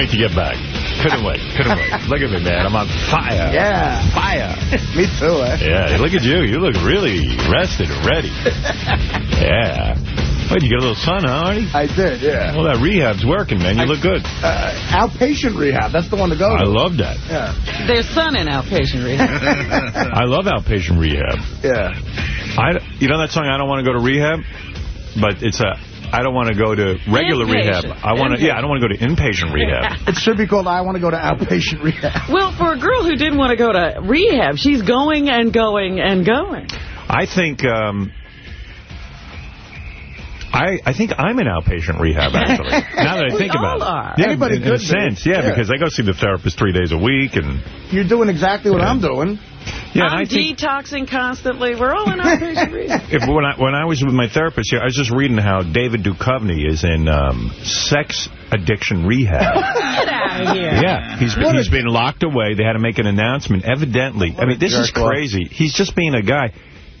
wait to get back. Couldn't wait. Couldn't wait. Look at me, man. I'm on fire. Yeah. Fire. Me too, eh? Yeah, look at you. You look really rested and ready. yeah. Wait, you get a little sun, huh, Artie? I did, yeah. Well, that rehab's working, man. You look good. Uh, outpatient rehab. That's the one to go I to. love that. Yeah. There's sun in outpatient rehab. I love outpatient rehab. Yeah. I, you know that song, I Don't Want to Go to Rehab? But it's a, I don't want to go to regular Inpatient. rehab. I want to, yeah, I don't want to go to inpatient rehab. It should be called I Want to Go to Outpatient Rehab. well, for a girl who didn't want to go to rehab, she's going and going and going. I think, um, I, I think I'm in outpatient rehab, actually. now that I We think about all it. are. Yeah, Anybody in, in a be. sense, yeah, Yeah. because I go see the therapist three days a week. and You're doing exactly what I'm doing. Yeah, I'm I detoxing constantly. We're all in outpatient rehab. if, when, I, when I was with my therapist here, I was just reading how David Duchovny is in um, sex addiction rehab. Get out of here. Yeah, he's been, he's been locked away. They had to make an announcement. Evidently, I mean, this is jerk off. crazy. He's just being a guy.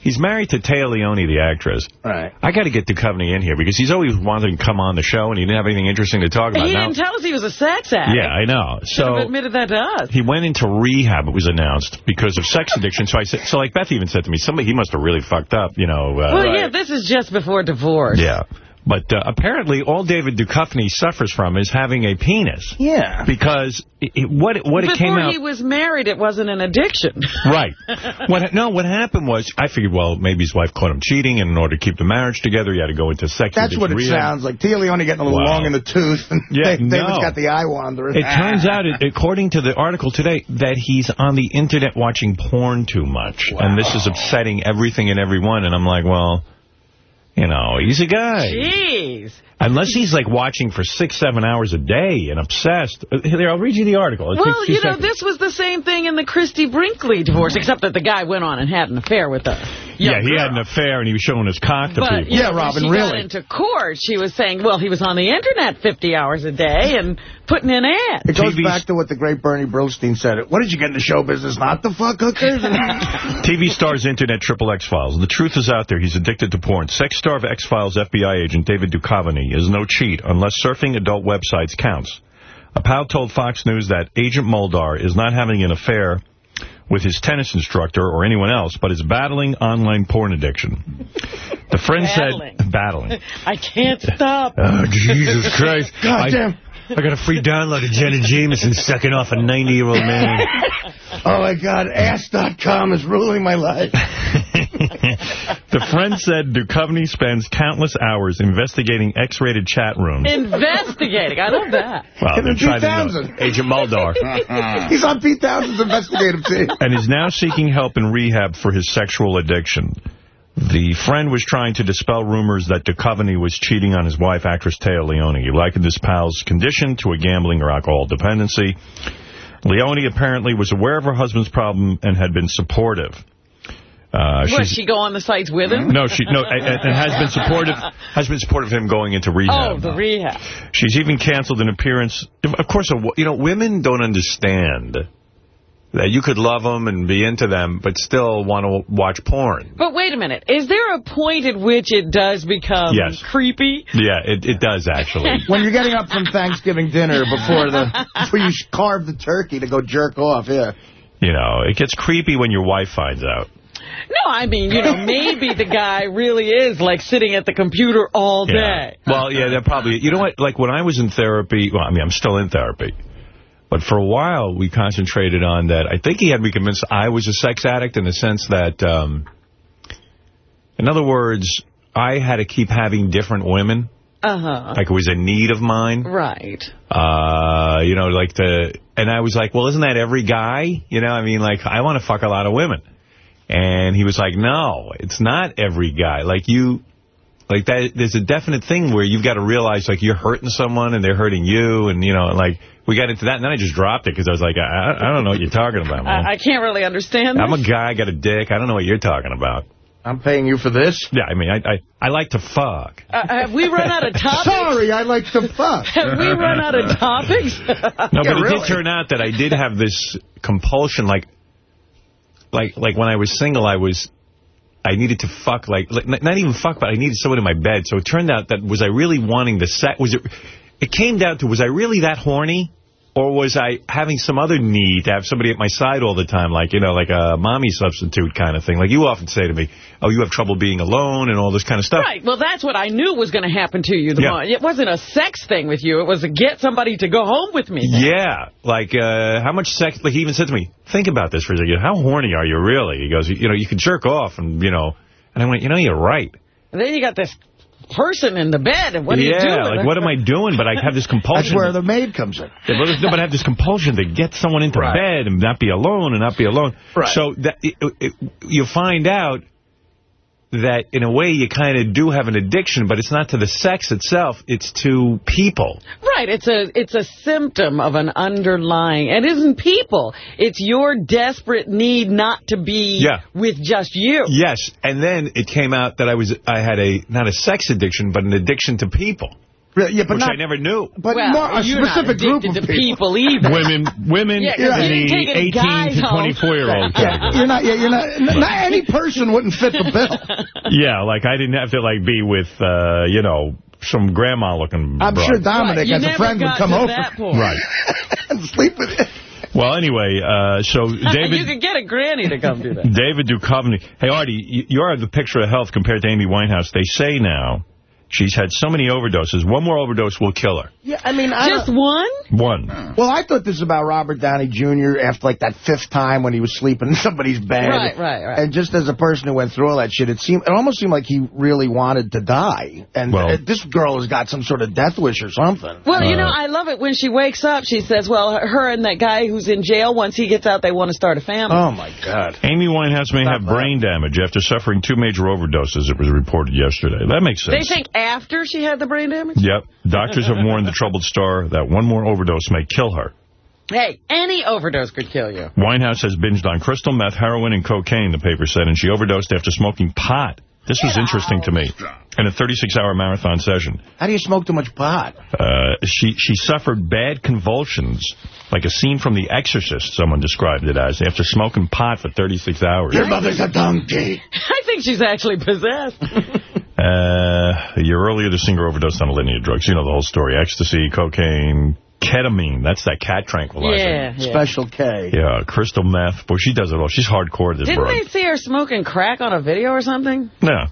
He's married to Téa Leoni, the actress. Right. I got to get Duchovny in here because he's always wanted to come on the show and he didn't have anything interesting to talk about. He Now- didn't tell us he was a sex addict. yeah, I know. Should have So admitted that to us. he went into rehab, it was announced, because of sex addiction. So I said, so like Beth even said to me, somebody, he must have really fucked up, you know. Uh, Well, yeah, this is just before divorce. yeah. But uh, apparently all David Duchovny suffers from is having a penis. Yeah. Because it, it- what it, what it came out. Before he was married, it wasn't an addiction. Right. What no, what happened was, I figured, well, maybe his wife caught him cheating, and in order to keep the marriage together, he had to go into sex That's what it rehab. sounds like. Téa Leoni getting a little Wow. long in the tooth. And Yeah, David's no. got the eye wandering. It turns out, it, according to the article today, that he's on the internet watching porn too much. And this is upsetting everything and everyone. And I'm like, well, you know, he's a guy. Jeez. Unless he's like watching for six, seven hours a day and obsessed. Uh, Here, I'll read you the article. It Well, you know, seconds. this was the same thing in the Christie Brinkley divorce, except that the guy went on and had an affair with her. Yeah, he had an affair and he was showing his cock to But, people. Yeah, know, when Robin, she really. got into court, she was saying, well, he was on the Internet 50 hours a day and putting in ads. It goes TV's back to what the great Bernie Brillstein said. What did you get in the show business? Not the fuck hookers? TV stars Internet Triple X-Files. The truth is out there. He's addicted to porn. Sex star of X-Files FBI agent David Duchovny is no cheat unless surfing adult websites counts. A pal told Fox News that Agent Mulder is not having an affair with his tennis instructor or anyone else, but is battling online porn addiction. The friend Battling. said... Battling. I can't stop. Oh, Jesus Christ. God I, got a free download of Jenna Jameson sucking off a 90-year-old man. oh, my God. Ass.com is ruling my life. the friend said Duchovny spends countless hours investigating X-rated chat rooms. Investigating. I love that. Well, Him then and try Pete. Townshend. Agent Mulder. He's on Pete Townshend's investigative team. and is now seeking help in rehab for his sexual addiction. The friend was trying to dispel rumors that Duchovny was cheating on his wife, actress Téa Leoni. He likened his pal's condition to a gambling or alcohol dependency. Leoni apparently was aware of her husband's problem and had been supportive. Uh, What, she go on the sites with him? no, she no, and, and has been supportive. Has been supportive of him going into rehab. Oh, the rehab. She's even canceled an appearance. Of course, a- you know, women don't understand that you could love them and be into them, but still want to watch porn. But wait a minute. Is there a point at which it does become Yes. creepy? Yeah, it, it does, actually. When you're getting up from Thanksgiving dinner before the before you carve the turkey to go jerk off, yeah. you know, it gets creepy when your wife finds out. No, I mean, you know, maybe the guy really is, like, sitting at the computer all Yeah. day. Well, yeah, that probably... You know what? Like, when I was in therapy... Well, I mean, I'm still in therapy. But for a while, we concentrated on that. I think he had me convinced I was a sex addict in the sense that... Um, in other words, I had to keep having different women. Uh-huh. Like it was a need of mine. Right. Uh, you know, like the... And I was like, well, isn't that every guy? You know, I mean, like, I want to fuck a lot of women. And he was like, no, it's not every guy. Like, you... Like, that, there's a definite thing where you've got to realize, like, you're hurting someone and they're hurting you. And, you know, like, we got into that. And then I just dropped it because I was like, I, I don't know what you're talking about, man. I, I can't really understand I'm this. a guy, I got a dick. I don't know what you're talking about. I'm paying you for this? Yeah, I mean, I I, I like to fuck. Uh, have we run out of topics? Sorry, I like to fuck. Have we run out of topics? No, Yeah, but it really. did turn out that I did have this compulsion, like, like, like when I was single, I was, I needed to fuck, like, like, not even fuck, but I needed someone in my bed. So it turned out that was I really wanting the sex? Was it? It came down to was I really that horny? Or was I having some other need to have somebody at my side all the time, like, you know, like a mommy substitute kind of thing? Like you often say to me, oh, you have trouble being alone and all this kind of stuff. Right. Well, that's what I knew was going to happen to you. The Yeah. It wasn't a sex thing with you. It was to get somebody to go home with me. Yeah, like uh, how much sex? Like he even said to me, "Think about this for a second. How horny are you really?" He goes, "You know, you can jerk off, and you know." And I went, "You know, you're right. And then you got this person in the bed, and what do you do? yeah, like what am I doing? But I have this compulsion. That's where the maid comes in. Yeah, but, no, but I have this compulsion to get someone into Right. bed and not be alone and not be alone. Right. So that it, it, you find out that in a way you kind of do have an addiction, but it's not to the sex itself. It's to people. Right, it's a it's a symptom of an underlying. It isn't people. It's your desperate need not to be Yeah. with just you. Yes, and then it came out that I was I had a not a sex addiction, but an addiction to people, Yeah, but which not, I never knew. but well, more a specific not group addicted of people. people either. women, women, Yeah, 'cause in you didn't take the 18 to 24 year old Yeah, category. you're not. Yeah, you're not. Not any person wouldn't fit the bill. Yeah, like I didn't have to like be with, uh, you know, some grandma looking. I'm broad. sure Dominic, Right, as a friend, would come over. Right. and sleep with you. Well, anyway, uh, so David... you could get a granny to come do that. David Duchovny. Hey, Artie, you- you are the picture of health compared to Amy Winehouse. They say now she's had so many overdoses. One more overdose will kill her. Yeah, I mean, I Just one? One. Well, I thought this was about Robert Downey Jr. after, like, that fifth time when he was sleeping in somebody's bed. Right, right, right. And just as a person who went through all that shit, it seemed it almost seemed like he really wanted to die. And Well- this girl has got some sort of death wish or something. Well, you Uh, know, I love it when she wakes up. She says, well, her and that guy who's in jail, once he gets out, they want to start a family. Oh, my God. Amy Winehouse may Stop have that. brain damage after suffering two major overdoses, it was reported yesterday. That makes sense. they sense. think after she had the brain damage? Yep. Doctors have warned the troubled star that one more overdose may kill her. Hey, any overdose could kill you. Winehouse has binged on crystal meth, heroin, and cocaine, the paper said, and she overdosed after smoking pot. This was interesting to me. In a 36-hour marathon session. How do you smoke too much pot? Uh, she, she suffered bad convulsions, like a scene from The Exorcist, someone described it as, after smoking pot for 36 hours. Your mother's a donkey. I think she's actually possessed. Uh, a year earlier, the singer overdosed on a litany of drugs. You know the whole story. Ecstasy, cocaine, ketamine. That's that cat tranquilizer. yeah. yeah. Special K. Yeah, crystal meth. Boy, she does it all. She's hardcore, this Didn't broad. they see her smoking crack on a video or something? Yeah.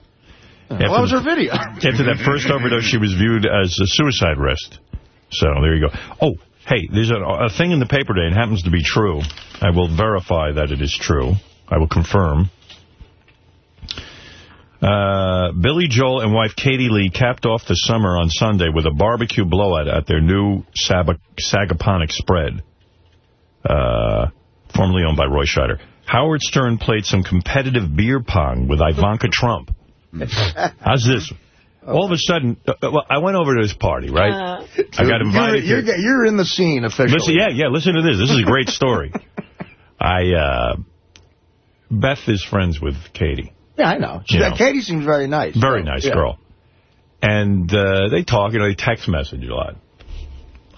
Well, what was her video? After that first overdose, she was viewed as a suicide risk. So there you go. Oh, hey, there's a, a thing in the paper today. It happens to be true. I will verify that it is true. I will confirm. Uh, Billy Joel and wife Katie Lee capped off the summer on Sunday with a barbecue blowout at their new Sab Sagaponack spread, uh, formerly owned by Roy Scheider. Howard Stern played some competitive beer pong with Ivanka Trump. How's this? All of a sudden, uh, well, I went over to this party, right? Uh, I got invited You're, you're, you're in the scene officially. Listen, yeah, yeah, listen to this. This is a great story. I, uh, Beth is friends with Katie. Yeah, I know. She, You know. Katie seems very nice. Very so, nice yeah. girl. And uh, they talk, you know, they text message a lot.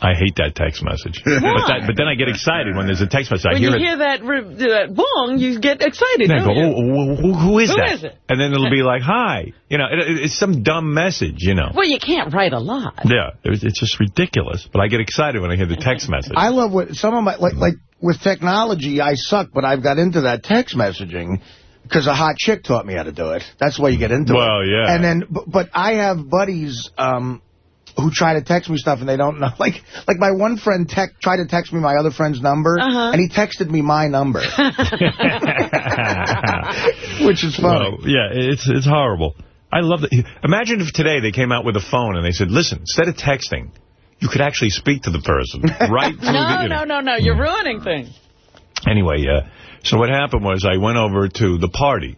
I hate that text message. But, that, but then I get excited when there's a text message. I when hear you it. hear that, that bong, you get excited, And I go, oh, who, who is Who that? is it? And then it'll be like, hi. You know, it, it- it's some dumb message, you know. Well, you can't write a lot. Yeah, it it's just ridiculous. But I get excited when I hear the text message. I love what some of my, like, like with technology, I suck, but I've got into that text messaging because a hot chick taught me how to do it. That's why you get into it. Well, yeah. And then, but, but I have buddies um, who try to text me stuff and they don't know. Like, like my one friend tech, tried to text me my other friend's number, Uh-huh. and he texted me my number, which is funny. Well, yeah, it's it's horrible. I love that. Imagine if today they came out with a phone and they said, listen, instead of texting, you could actually speak to the person right through the... No, you know. no, no, no. You're ruining things. Anyway, uh, so what happened was I went over to the party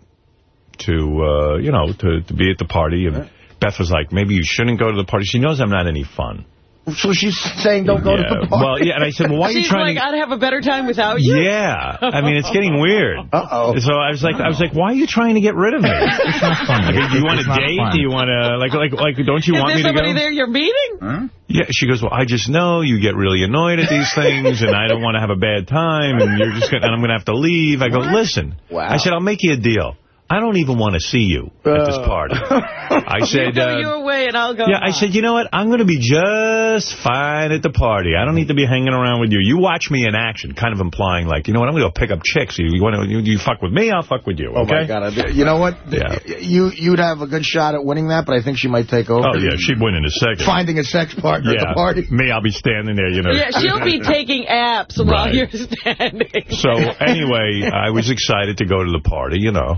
to, uh, you know, to, to be at the party. And Beth was like, maybe you shouldn't go to the party. She knows I'm not any fun. So she's saying don't go yeah. to the party. Well, yeah, and I said, well, why are you She's trying like, to... I'd have a better time without you. Yeah, I mean, it's getting weird. Uh-oh. So I was like, I was like, why are you trying to get rid of me? It's not fun. I mean, do you want It's to date? fun. Do you want to, like, like, like, don't you Is want me to somebody go? there you're meeting? Yeah, she goes, well, I just know you get really annoyed at these things, and I don't want to have a bad time, and you're just gonna, and I'm going to have to leave. I go, listen. Wow. I said, I'll make you a deal. I don't even want to see you at this party. I said, you go uh, your way and I'll go yeah, I said, you know what? I'm going to be just fine at the party. I don't need to be hanging around with you. You watch me in action, kind of implying like, you know what? I'm going to go pick up chicks. You, you want to? You, you fuck with me? I'll fuck with you. Oh, Okay? my God. I- You know what? Yeah. You, you'd have a good shot at winning that, but I think she might take over. Oh yeah, she'd win in a second. Finding a sex partner at the party. me, I'll be standing there. You know. Yeah, she'll be taking apps while you're standing. So anyway, I was excited to go to the party, you know,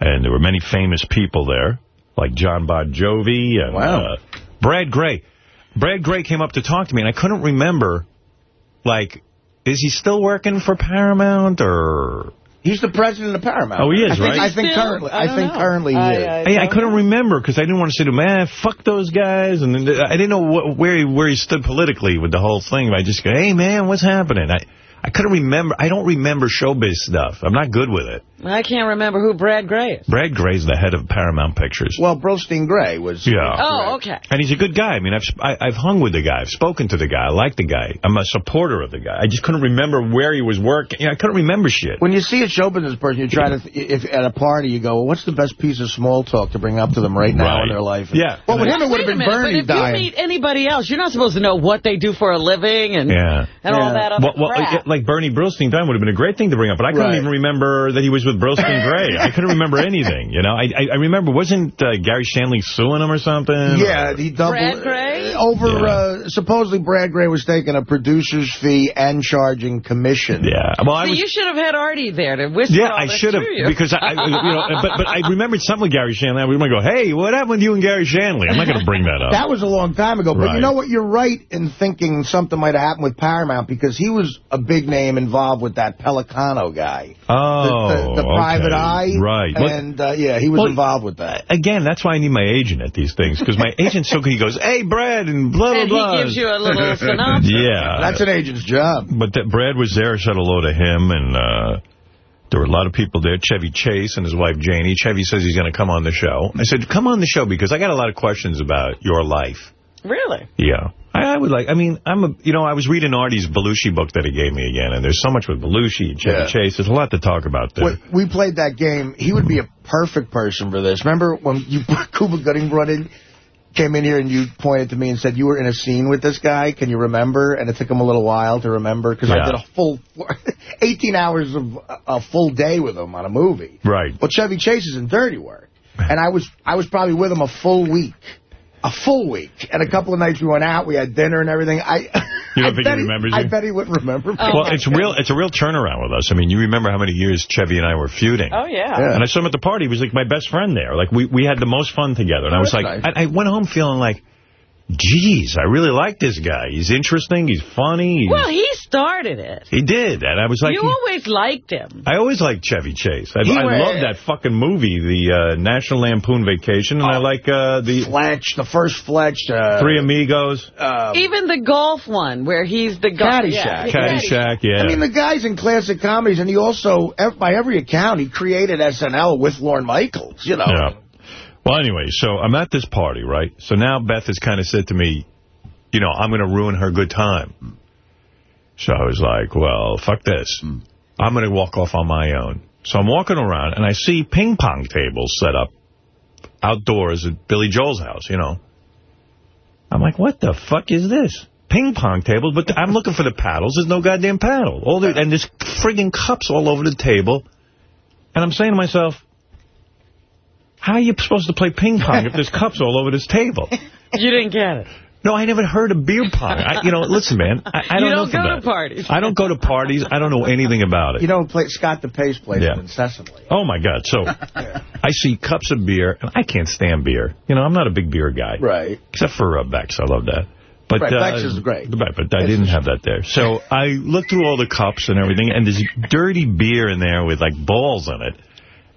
and there were many famous people there, like Jon Bon Jovi and Wow. uh, Brad Grey. Brad Grey came up to talk to me, and I couldn't remember, like, is he still working for Paramount or... He's the president of Paramount. Oh, he is, I think, right? I think currently. I I, think know. currently he I- is. I- Hey, I couldn't remember because I didn't want to say to him, man, fuck those guys. And I didn't know wh where he, where he stood politically with the whole thing. I just go, hey, man, what's happening? I, I couldn't remember. I don't remember showbiz stuff. I'm not good with it. I can't remember who Brad Grey is. Brad Grey's the head of Paramount Pictures. Well, Brostein Gray was... Yeah. Oh, okay. And he's a good guy. I mean, I've I, I've hung with the guy. I've spoken to the guy. I like the guy. I'm a supporter of the guy. I just couldn't remember where he was working. You know, I couldn't remember shit. When you see a show business person, you try to, th if at a party, you go, well, what's the best piece of small talk to bring up to them right now Right. in their life? Yeah. Well, with him, it would have been minute, Bernie but if dying. you meet anybody else, you're not supposed to know what they do for a living and Yeah. and all that other Well, well, crap. Like Bernie Brillstein dying would have been a great thing to bring up, but I couldn't Right. even remember that he was with Brillstein Gray. I couldn't remember anything, you know. I I, I remember, wasn't uh, Garry Shandling suing him or something? Yeah, he doubled Brad Grey? over. Yeah. Uh, supposedly, Brad Grey was taking a producer's fee and charging commission. Yeah. Well, I See, was... you should have had Artie there to whisper Yeah, all I should have because I, you know, but but I remembered something with Garry Shandling. I was going to go, hey, what happened with you and Garry Shandling? I'm not going to bring that up. That was a long time ago. But Right. you know what? You're right in thinking something might have happened with Paramount because he was a big name involved with that Pellicano guy. oh, the, the, the okay. private eye. right? And, uh, yeah, he was Well, involved with that. again, that's why I need my agent at these things because my agent's so good. He goes, hey, Brad, and blah blah and blah. he gives you a little synopsis. yeah, That's an agent's job. But that Brad was there, said hello to him, and uh, there were a lot of people there. Chevy Chase and his wife Janie. Chevy says he's going to come on the show. I said, come on the show because I got a lot of questions about your life. Really? Yeah. I, I would like, I mean, I'm a, you know, I was reading Artie's Belushi book that he gave me again, and there's so much with Belushi and Chevy Yeah. Chase. There's a lot to talk about there. When we played that game, he would be a perfect person for this. Remember when you Cuba Gooding brought in, came in here and you pointed to me and said you were in a scene with this guy? Can you remember? And it took him a little while to remember because Yeah. I did a full 18 hours of a full day with him on a movie. Right. Well, Chevy Chase is in Dirty Work, and I was I was probably with him a full week. A full week. And a couple of nights we went out, we had dinner and everything. I You don't I think bet he remembers I you? bet he would remember me. Oh, well, my it's real. It's a real turnaround with us. I mean, you remember how many years Chevy and I were feuding. Oh, yeah. Yeah. And I saw him at the party. He was like my best friend there. Like we we had the most fun together. And I Oh, was like, nice. I, I went home feeling like, geez, I really like this guy. He's interesting. He's funny. He's, Well, he started it. he did, and I was like, you he- always liked him. I always liked Chevy Chase. I, I love that fucking movie, the uh, National Lampoon Vacation, and I Oh. like uh, the Fletch, the first Fletch. Uh, Three Amigos, uh, Even the golf one, where he's the golf. Caddyshack. Yeah, Caddyshack. Yeah, I mean, the guy's in classic comedies, and he also, by every account, he created SNL with Lorne Michaels, you know. Yeah. Well, anyway, so I'm at this party, right? So now Beth has kind of said to me, you know, I'm going to ruin her good time. So I was like, well, fuck this. I'm going to walk off on my own. So I'm walking around, and I see ping pong tables set up outdoors at Billy Joel's house, you know. I'm like, what the fuck is this? Ping pong tables, but I'm looking for the paddles. There's no goddamn paddle. All the, and there's frigging cups all over the table. And I'm saying to myself, how are you supposed to play ping pong if there's cups all over this table? You didn't get it. No, I never heard of beer pong. I, you know, listen, man, I, I You don't know don't go about to it. parties. I don't go to parties. I don't know anything about it. You don't play, Scott DePace plays Yeah. it incessantly. Oh, my God. So I see cups of beer, and I can't stand beer. You know, I'm not a big beer guy. Right. Except for uh, Beck's. I love that. But, Right, uh, Beck's is great. Right, but I didn't have that there. So I looked through all the cups and everything, and there's dirty beer in there with, like, balls in it.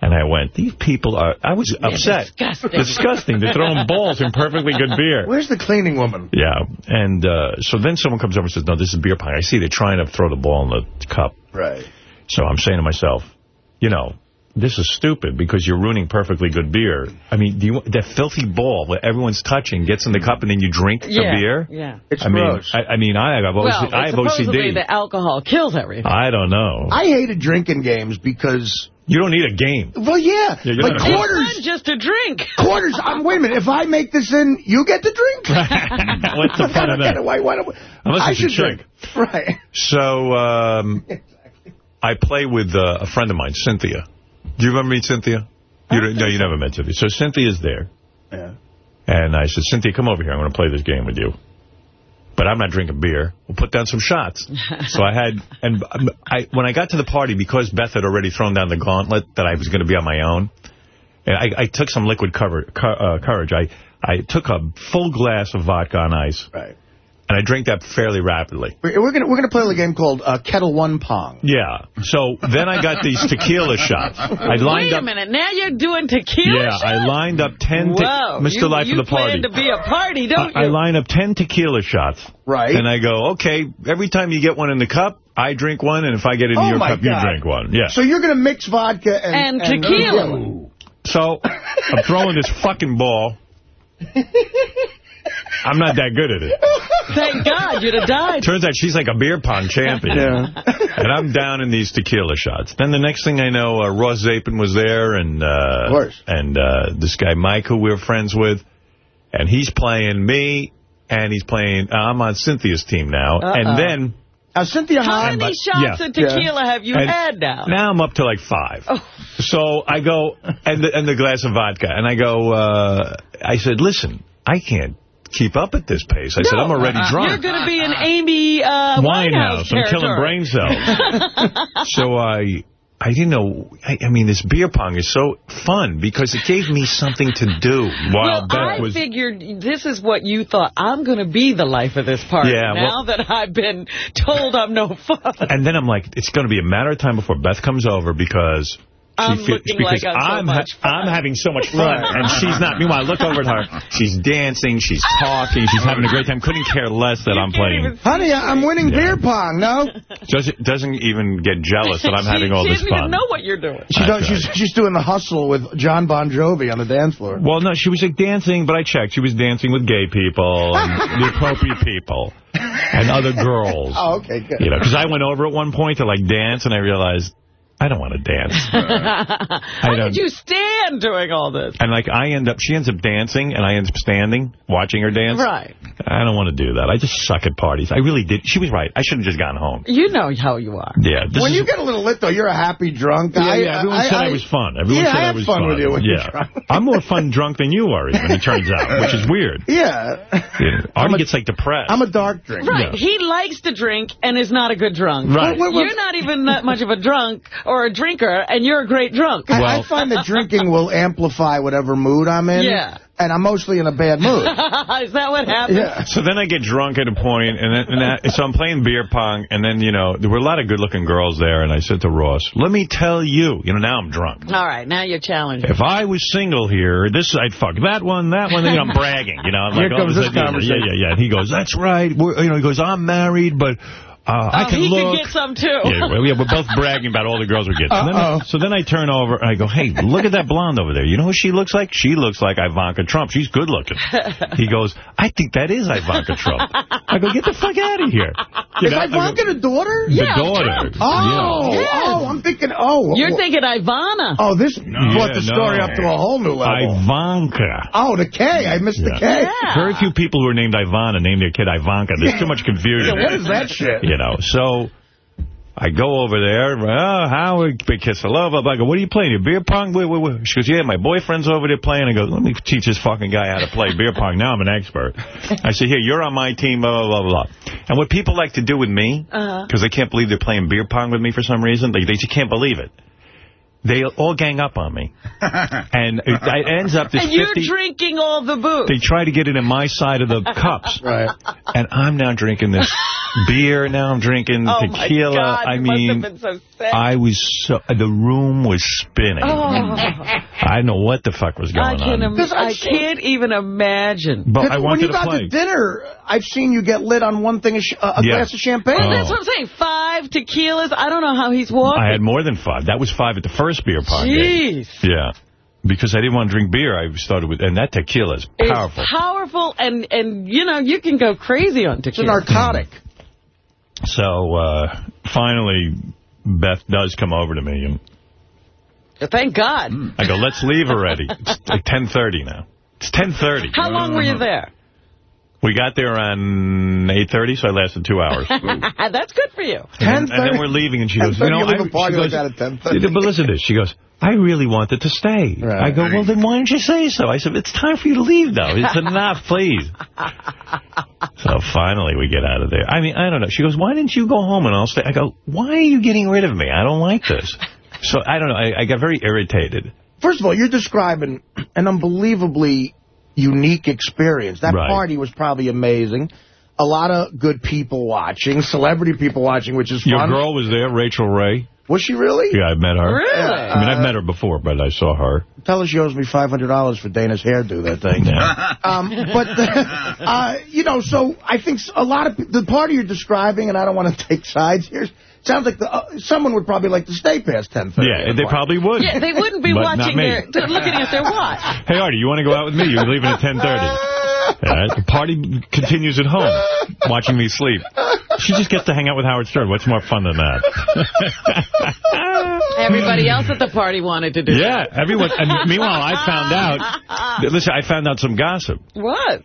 And I went, these people are... I was upset. disgusting. Disgusting. They're throwing balls in perfectly good beer. Where's the cleaning woman? Yeah, and uh, so then someone comes over and says, no, this is beer pong. I see they're trying to throw the ball in the cup. Right. So I'm saying to myself, you know, this is stupid because you're ruining perfectly good beer. I mean, do you that filthy ball that everyone's touching gets in the cup and then you drink yeah, the beer? Yeah. It's I gross. mean, I, I mean, I have, Well, OC, I have supposedly OCD. the alcohol kills everything. I don't know. I hated drinking games because, you don't need a game. well, yeah, Yeah, you're like not a- It's quarters. just to drink. Quarters. I'm, wait a minute. If I make this in, you get to drink. What's the fun of that? Why, why, why, Unless I it's a should drink. Right. So, um, I play with uh, a friend of mine, Cynthia. Do you remember meet Cynthia? You no, you never met Cynthia. So Cynthia's there. Yeah. And I said, Cynthia, come over here. I'm going to play this game with you. But I'm not drinking beer. We'll put down some shots. so I had, and I when I got to the party, because Beth had already thrown down the gauntlet that I was going to be on my own, and I, I took some liquid cover, uh, courage. I, I took a full glass of vodka on ice, Right. And I drink that fairly rapidly. We're we're gonna we're gonna play a game called uh, Ketel One Pong. Yeah. So then I got these tequila shots. I lined Wait a up. minute. Now you're doing tequila Yeah, shots? I lined up 10 te- Whoa. Mr. You, Life you of the Party. plan to be a party, don't I, I line up 10 tequila shots. Right. And I go, okay, every time you get one in the cup, I drink one, and if I get it in Oh, your my cup, you drink one. Yeah. So you're gonna mix vodka and, And tequila. So I'm throwing this fucking ball. I'm not that good at it. Thank God you'd have died. Turns out she's like a beer pong champion. Yeah. And I'm down in these tequila shots. Then the next thing I know, uh, Ross Zapin was there, and uh, Of course. and uh, this guy Mike, who we were friends with, and he's playing me, and he's playing. Uh, I'm on Cynthia's team now, Uh-oh. and then Now Cynthia How many but- shots yeah. of tequila have you and had now? Now I'm up to like five. Oh. So I go, and the, and the glass of vodka, and I go, uh, I said, listen, I can't keep up at this pace. I said, I'm already drunk. You're going to be an Amy uh, Winehouse. Winehouse I'm killing brain cells. so I I didn't know. I, I mean, this beer pong is so fun because it gave me something to do while Well, I was. figured this is what you thought. I'm going to be the life of this party Yeah, now well- that I've been told I'm no fun. And then I'm like, it's going to be a matter of time before Beth comes over because. She I'm fe- looking because like I'm so I'm, much fun. I'm having so much fun, and she's not. Meanwhile, I look over at her. She's dancing, she's talking, she's having a great time. Couldn't care less that I'm playing. Honey, I'm winning Yeah. beer pong. No, Doesn't doesn't even get jealous that I'm having she, all she this doesn't fun. even know what you're doing. she's, That's she's she's doing the hustle with Jon Bon Jovi on the dance floor. Well, no, she was like dancing, but I checked. She was dancing with gay people and the appropriate people and other girls. Oh, okay, good. You know, because I went over at one point to like dance, and I realized I don't want to dance. How don't. did you stand doing all this? And like I end up, she ends up dancing, and I end up standing, watching her dance. Right. I don't want to do that. I just suck at parties. I really did. She was right. I should have just gone home. You know how you are. Yeah. This When is, you get a little lit, though, you're a happy drunk. yeah, I, yeah, everyone said I, was fun. Everyone yeah, said I I, was fun with you when you're yeah. drunk. I'm more fun drunk than you are, even, it turns out, which is weird. Yeah. Yeah. Artie gets like depressed. I'm a dark drinker. Right. Yeah. He likes to drink and is not a good drunk. Right. What- what- You're not even that much of a drunk or a drinker, and you're a great drunk. I, I find that drinking will amplify whatever mood I'm in. Yeah. And I'm mostly in a bad mood. is that what happened? yeah. So then I get drunk at a point, and, then, and that, so I'm playing beer pong, and then, you know, there were a lot of good-looking girls there, and I said to Ross, let me tell you, you know, now I'm drunk. All right, now you're challenging. If I was single here, this I'd fuck that one, that one. You know, I'm bragging. You know, I'm Here like, all comes of a this sudden, conversation. Yeah, yeah, yeah. And he goes, "That's right." We're, you know, he goes, "I'm married, but uh, I oh, can he look." could get some, too. yeah, well, yeah, we're both bragging about all the girls we're getting. So then, Uh-oh. so then I turn over and I go, hey, look at that blonde over there. You know who she looks like? She looks like Ivanka Trump. She's good looking. He goes, I think that is Ivanka Trump. I go, get the fuck out of here. You Is know, I go, Ivanka the daughter? the Yeah, daughter. Oh, Yeah. Yes. oh, I'm thinking, oh. You're oh, thinking Ivana. Oh, this brought Yeah, the story no. up to a whole new level. Ivanka. Oh, the K. I missed the K. Yeah. Very few people who are named Ivana name their kid Ivanka. There's too much confusion. Yeah, what is that shit? You know, so I go over there. Oh, Howard, big kiss of love. I go, what are you playing? Your beer pong? Wait, wait, wait. She goes, yeah, my boyfriend's over there playing. I go, let me teach this fucking guy how to play beer pong. Now I'm an expert. I say, here, you're on my team, blah, blah, blah, blah. And what people like to do with me, because Uh-huh. they can't believe they're playing beer pong with me for some reason, they, they just can't believe it. They all gang up on me. And it, it ends up this And you're 50... drinking all the booze. They try to get it in my side of the cups. Right. And I'm now drinking this beer. Now I'm drinking oh tequila. My God, I you mean, must have been so sick. I was so the room was spinning. Oh. I don't know what the fuck was going I on. Im- I can't even imagine. But I when you to got play. to dinner, I've seen you get lit on one thing, of sh uh, a Yeah. glass of champagne. Well, that's what I'm saying. Five tequilas. I don't know how he's walking. I had more than five. That was five at the first beer party. Jeez. Yeah. Because I didn't want to drink beer, I started with, and that tequila is powerful. It's powerful, and, and you know, you can go crazy on tequila. It's a narcotic. So, uh, finally, Beth does come over to me, and Thank God. I go, let's leave already. It's like 10.30 now. It's 10.30. How long were you there? We got there around 8.30, so I lasted two hours. That's good for you. And, then, and then we're leaving, and she goes, you know, you leave I, a party she like goes, that at 10:30. but listen to this. She goes, I really wanted to stay. Right. I go, well, then why didn't you say so? I said, it's time for you to leave, though. It's enough, please. so finally we get out of there. I mean, I don't know. She goes, why didn't you go home and I'll stay? I go, why are you getting rid of me? I don't like this. So I don't know. I, I got very irritated. First of all, you're describing an unbelievably unique experience. That Right. party was probably amazing. A lot of good people watching, celebrity people watching, which is Your fun. girl was there, Rachael Ray. Was she really? Yeah, I met her. Really? I mean, I've met her before, but I saw her. Tell her she owes me $500 for Dana's hairdo, that thing. Yeah. Um, but, uh, you know, so I think a lot of the party you're describing, and I don't want to take sides here, sounds like the, uh, someone would probably like to stay past 10:30. Yeah, they probably would. Yeah, they wouldn't be But not watching me. their, they're looking at their watch. Hey, Artie, you want to go out with me? You're leaving at 10.30. Yeah, the party continues at home, watching me sleep. She just gets to hang out with Howard Stern. What's more fun than that? Everybody else at the party wanted to do yeah, everyone. And meanwhile, I found out. Listen, I found out some gossip. What?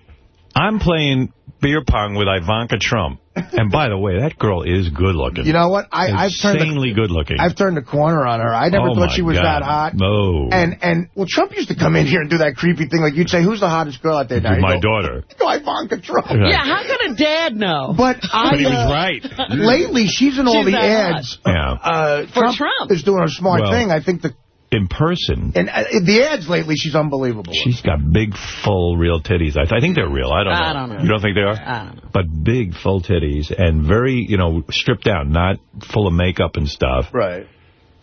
I'm playing beer pong with Ivanka Trump. And by the way, that girl is good looking. You know what? I, I've turned Insanely good looking. I've turned the corner on her. I never oh thought she was God. that hot. No. And, and well, Trump used to come in here and do that creepy thing. Like, you'd say, who's the hottest girl out there now? My go, daughter. Go Ivanka Trump. Right. Yeah, how can a dad know? But I, But he was uh, right. lately, she's in all She's the that ads. Yeah. Uh, For Trump. is doing a smart Well, thing. I think the In person, and uh, the ads lately, she's unbelievable. she's got big, full, real titties. I, I think they're real. I don't know. I don't know. You don't think they are? I don't know. But big, full titties and very, you know, stripped down, not full of makeup and stuff. right.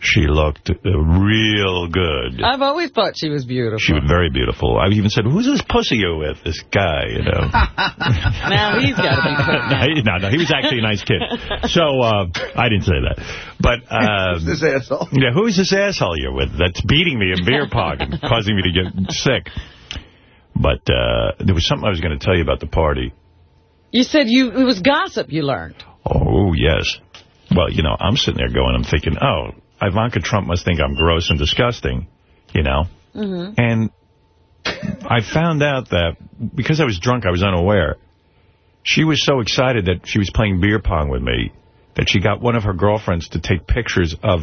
She looked uh, real good. I've always thought she was beautiful. She was very beautiful. I even said, who's this pussy you're with? This guy, you know. now he's got to be put no, he, no, no, he was actually a nice kid. So, uh, I didn't say that. But, um, This asshole. yeah, who is this asshole you're with that's beating me in beer pong and causing me to get sick? But uh, there was something I was going to tell you about the party. You said you it was gossip you learned. Oh, yes. Well, you know, I'm sitting there going, I'm thinking, oh, Ivanka Trump must think I'm gross and disgusting, you know? Mm-hmm. And I found out that because I was drunk, I was unaware. She was so excited that she was playing beer pong with me that she got one of her girlfriends to take pictures of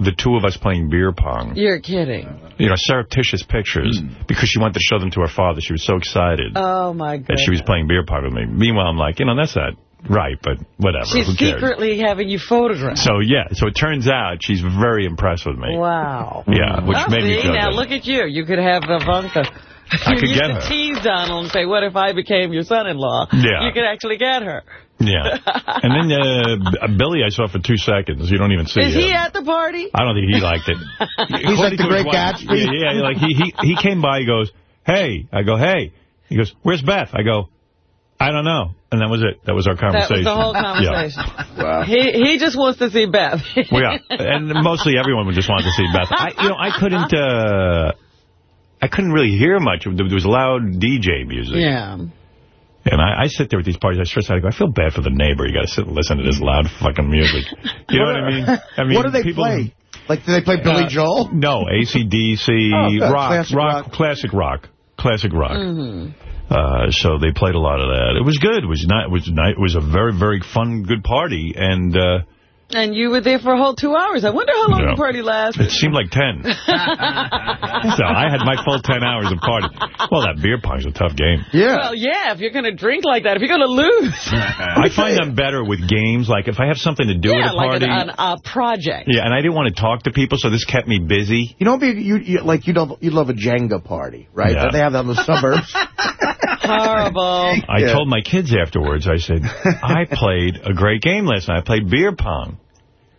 the two of us playing beer pong. You're kidding. You know, surreptitious pictures because she wanted to show them to her father. She was so excited Oh, my God. that she was playing beer pong with me. Meanwhile, I'm like, you know, that's not right, but whatever. She's secretly having you photographed. So, yeah, so it turns out she's very impressed with me. Wow. Yeah, which Well, made me see, feel now good. look at you. You could have Ivanka. I you could get her. tease Donald and say, what if I became your son-in-law? Yeah. You could actually get her. Yeah. And then uh, Billy I saw for two seconds. You don't even see Is him. he at the party? I don't think he liked it. He's like the Great Gatsby. Yeah, yeah, like he, he, he came by, he goes, hey. I go, hey. He goes, where's Beth? I go, I don't know. And that was it. That was our That conversation. was the whole conversation. Wow. He he just wants to see Beth. Yeah. Well, yeah. And mostly everyone would just want to see Beth. I, you know, I couldn't, uh, I couldn't really hear much. There was loud DJ music. yeah. And I, I sit there at these parties, I stress out, I go, I feel bad for the neighbor. You got to sit and listen to this loud fucking music. You know what I mean? I mean, what do they people, play? Like, do they play Billy Uh, Joel? No, ACDC, Oh, rock, Classic rock, rock. classic rock, classic rock. Mm-hmm. Uh, so they played a lot of that. It was good. It was not. It was night. It was a very, very fun, good party. And uh, And you were there for a whole two hours. I wonder how long Yeah. the party lasted. it seemed like ten. so I had my full ten hours of party. Well, that beer pong's a tough game. Yeah. Well, yeah, if you're going to drink like that, if you're going to lose. I find I'm better with games. Like if I have something to do yeah, at a like party. an, an, a project. yeah, and I didn't want to talk to people, so this kept me busy. You know, you, you like you'd love, you'd love a Jenga party, right? Yeah. They have that in the suburbs. horrible. I Yeah. told my kids afterwards, I said, I played a great game last night. I played beer pong.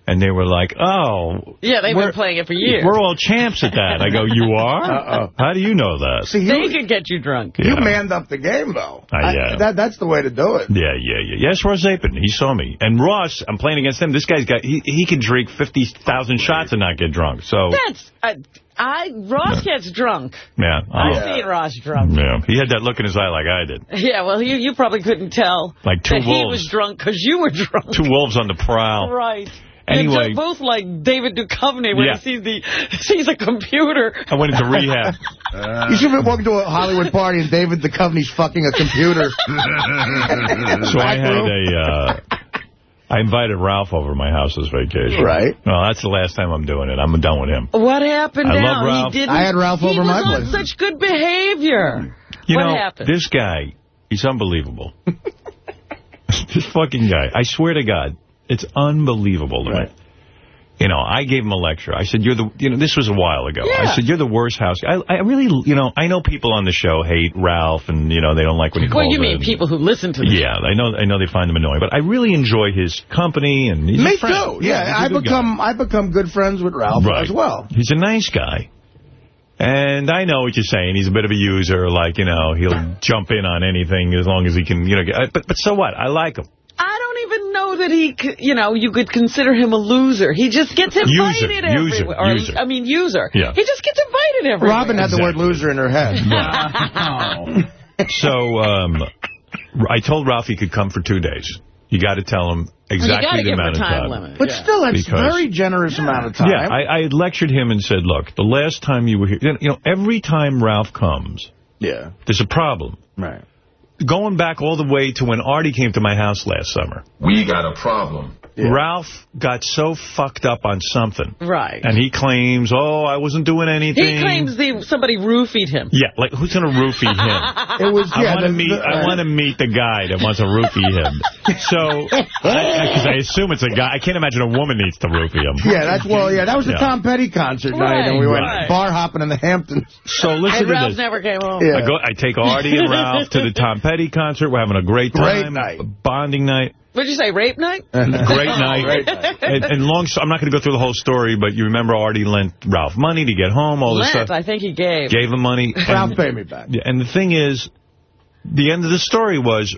And they were like, oh. Yeah, they've been playing it for years. We're all champs at that. I go, you are? Uh-oh. How do you know that? See, They you, could get you drunk. you Yeah. manned up the game, though. Uh, I- yeah. that, that's the way to do it. Yeah, yeah, yeah. Yes, Ross Zapin. He saw me. And Ross, I'm playing against him. This guy's got, he, he can drink 50,000 shots and not get drunk. So, That's, uh, I, Ross gets drunk. yeah. I've I'll- seen Ross drunk. Yeah. He had that look in his eye like I did. Yeah, well, you, you probably couldn't tell Like two that he was drunk because you were drunk. Two wolves on the prowl. Right. Anyway. You're both like David Duchovny when Yeah. he sees the sees a computer. I went into rehab. you should have walked to a Hollywood party and David Duchovny's fucking a computer. So I had a, uh, I invited Ralph over to my house this vacation. Right. Well, that's the last time I'm doing it. I'm done with him. What happened I now? love Ralph. He didn't. I had Ralph over he was on such good behavior. You what know, happened? this guy, he's unbelievable. this fucking guy. I swear to God, it's unbelievable to Right. me. You know, I gave him a lecture. I said, you're the, you know, this was a while ago. Yeah. I said, you're the worst house. I, I really, you know, I know people on the show hate Ralph and, you know, they don't like when he well, calls you mean people who listen to this? Yeah, I know I know they find him annoying, but I really enjoy his company and he's Me a friend. too. Yeah, a I good guy. become I become good friends with Ralph Right. as well. He's a nice guy. And I know what you're saying. He's a bit of a user, like, you know, he'll jump in on anything as long as he can, you know, get, but but so what? I like him. I don't even know that he, you know, you could consider him a loser. He just gets invited User, everywhere. user, Or, user. I mean, user. Yeah. He just gets invited everywhere. Robin had the word loser in her head. Wow. So um, I told Ralph he could come for two days. You got to tell him you got exactly to the give him a amount of time time. limit. But yeah. still, that's Because- very generous amount of time. Yeah, I, I had lectured him and said, look, the last time you were here, you know, every time Ralph comes, yeah. there's a problem. Right. Going back all the way to when Artie came to my house last summer, We got a problem. Yeah. Ralph got so fucked up on something. Right. And he claims, oh, I wasn't doing anything. he claims the, somebody roofied him. Yeah, like, who's going to roofie him? It was, I want to meet. the- I want to meet the guy that wants to roofie him. So, because I, assume it's a guy. I can't imagine a woman needs to roofie him. Yeah, that's, well, yeah, that was the Yeah. Tom Petty concert Right, night, and we went right. bar hopping in the Hamptons. So listen And to Ralph this. never came home. Yeah. I go. I take Artie and Ralph to the Tom Petty concert. We're having a great Great night. Bonding night. What'd you say, rape night? Great night. Great night. And, and long. So I'm not going to go through the whole story, but you remember Artie lent Ralph money to get home. All this stuff. I think he gave. Gave him money. Ralph And- paid me back. And the thing is, the end of the story was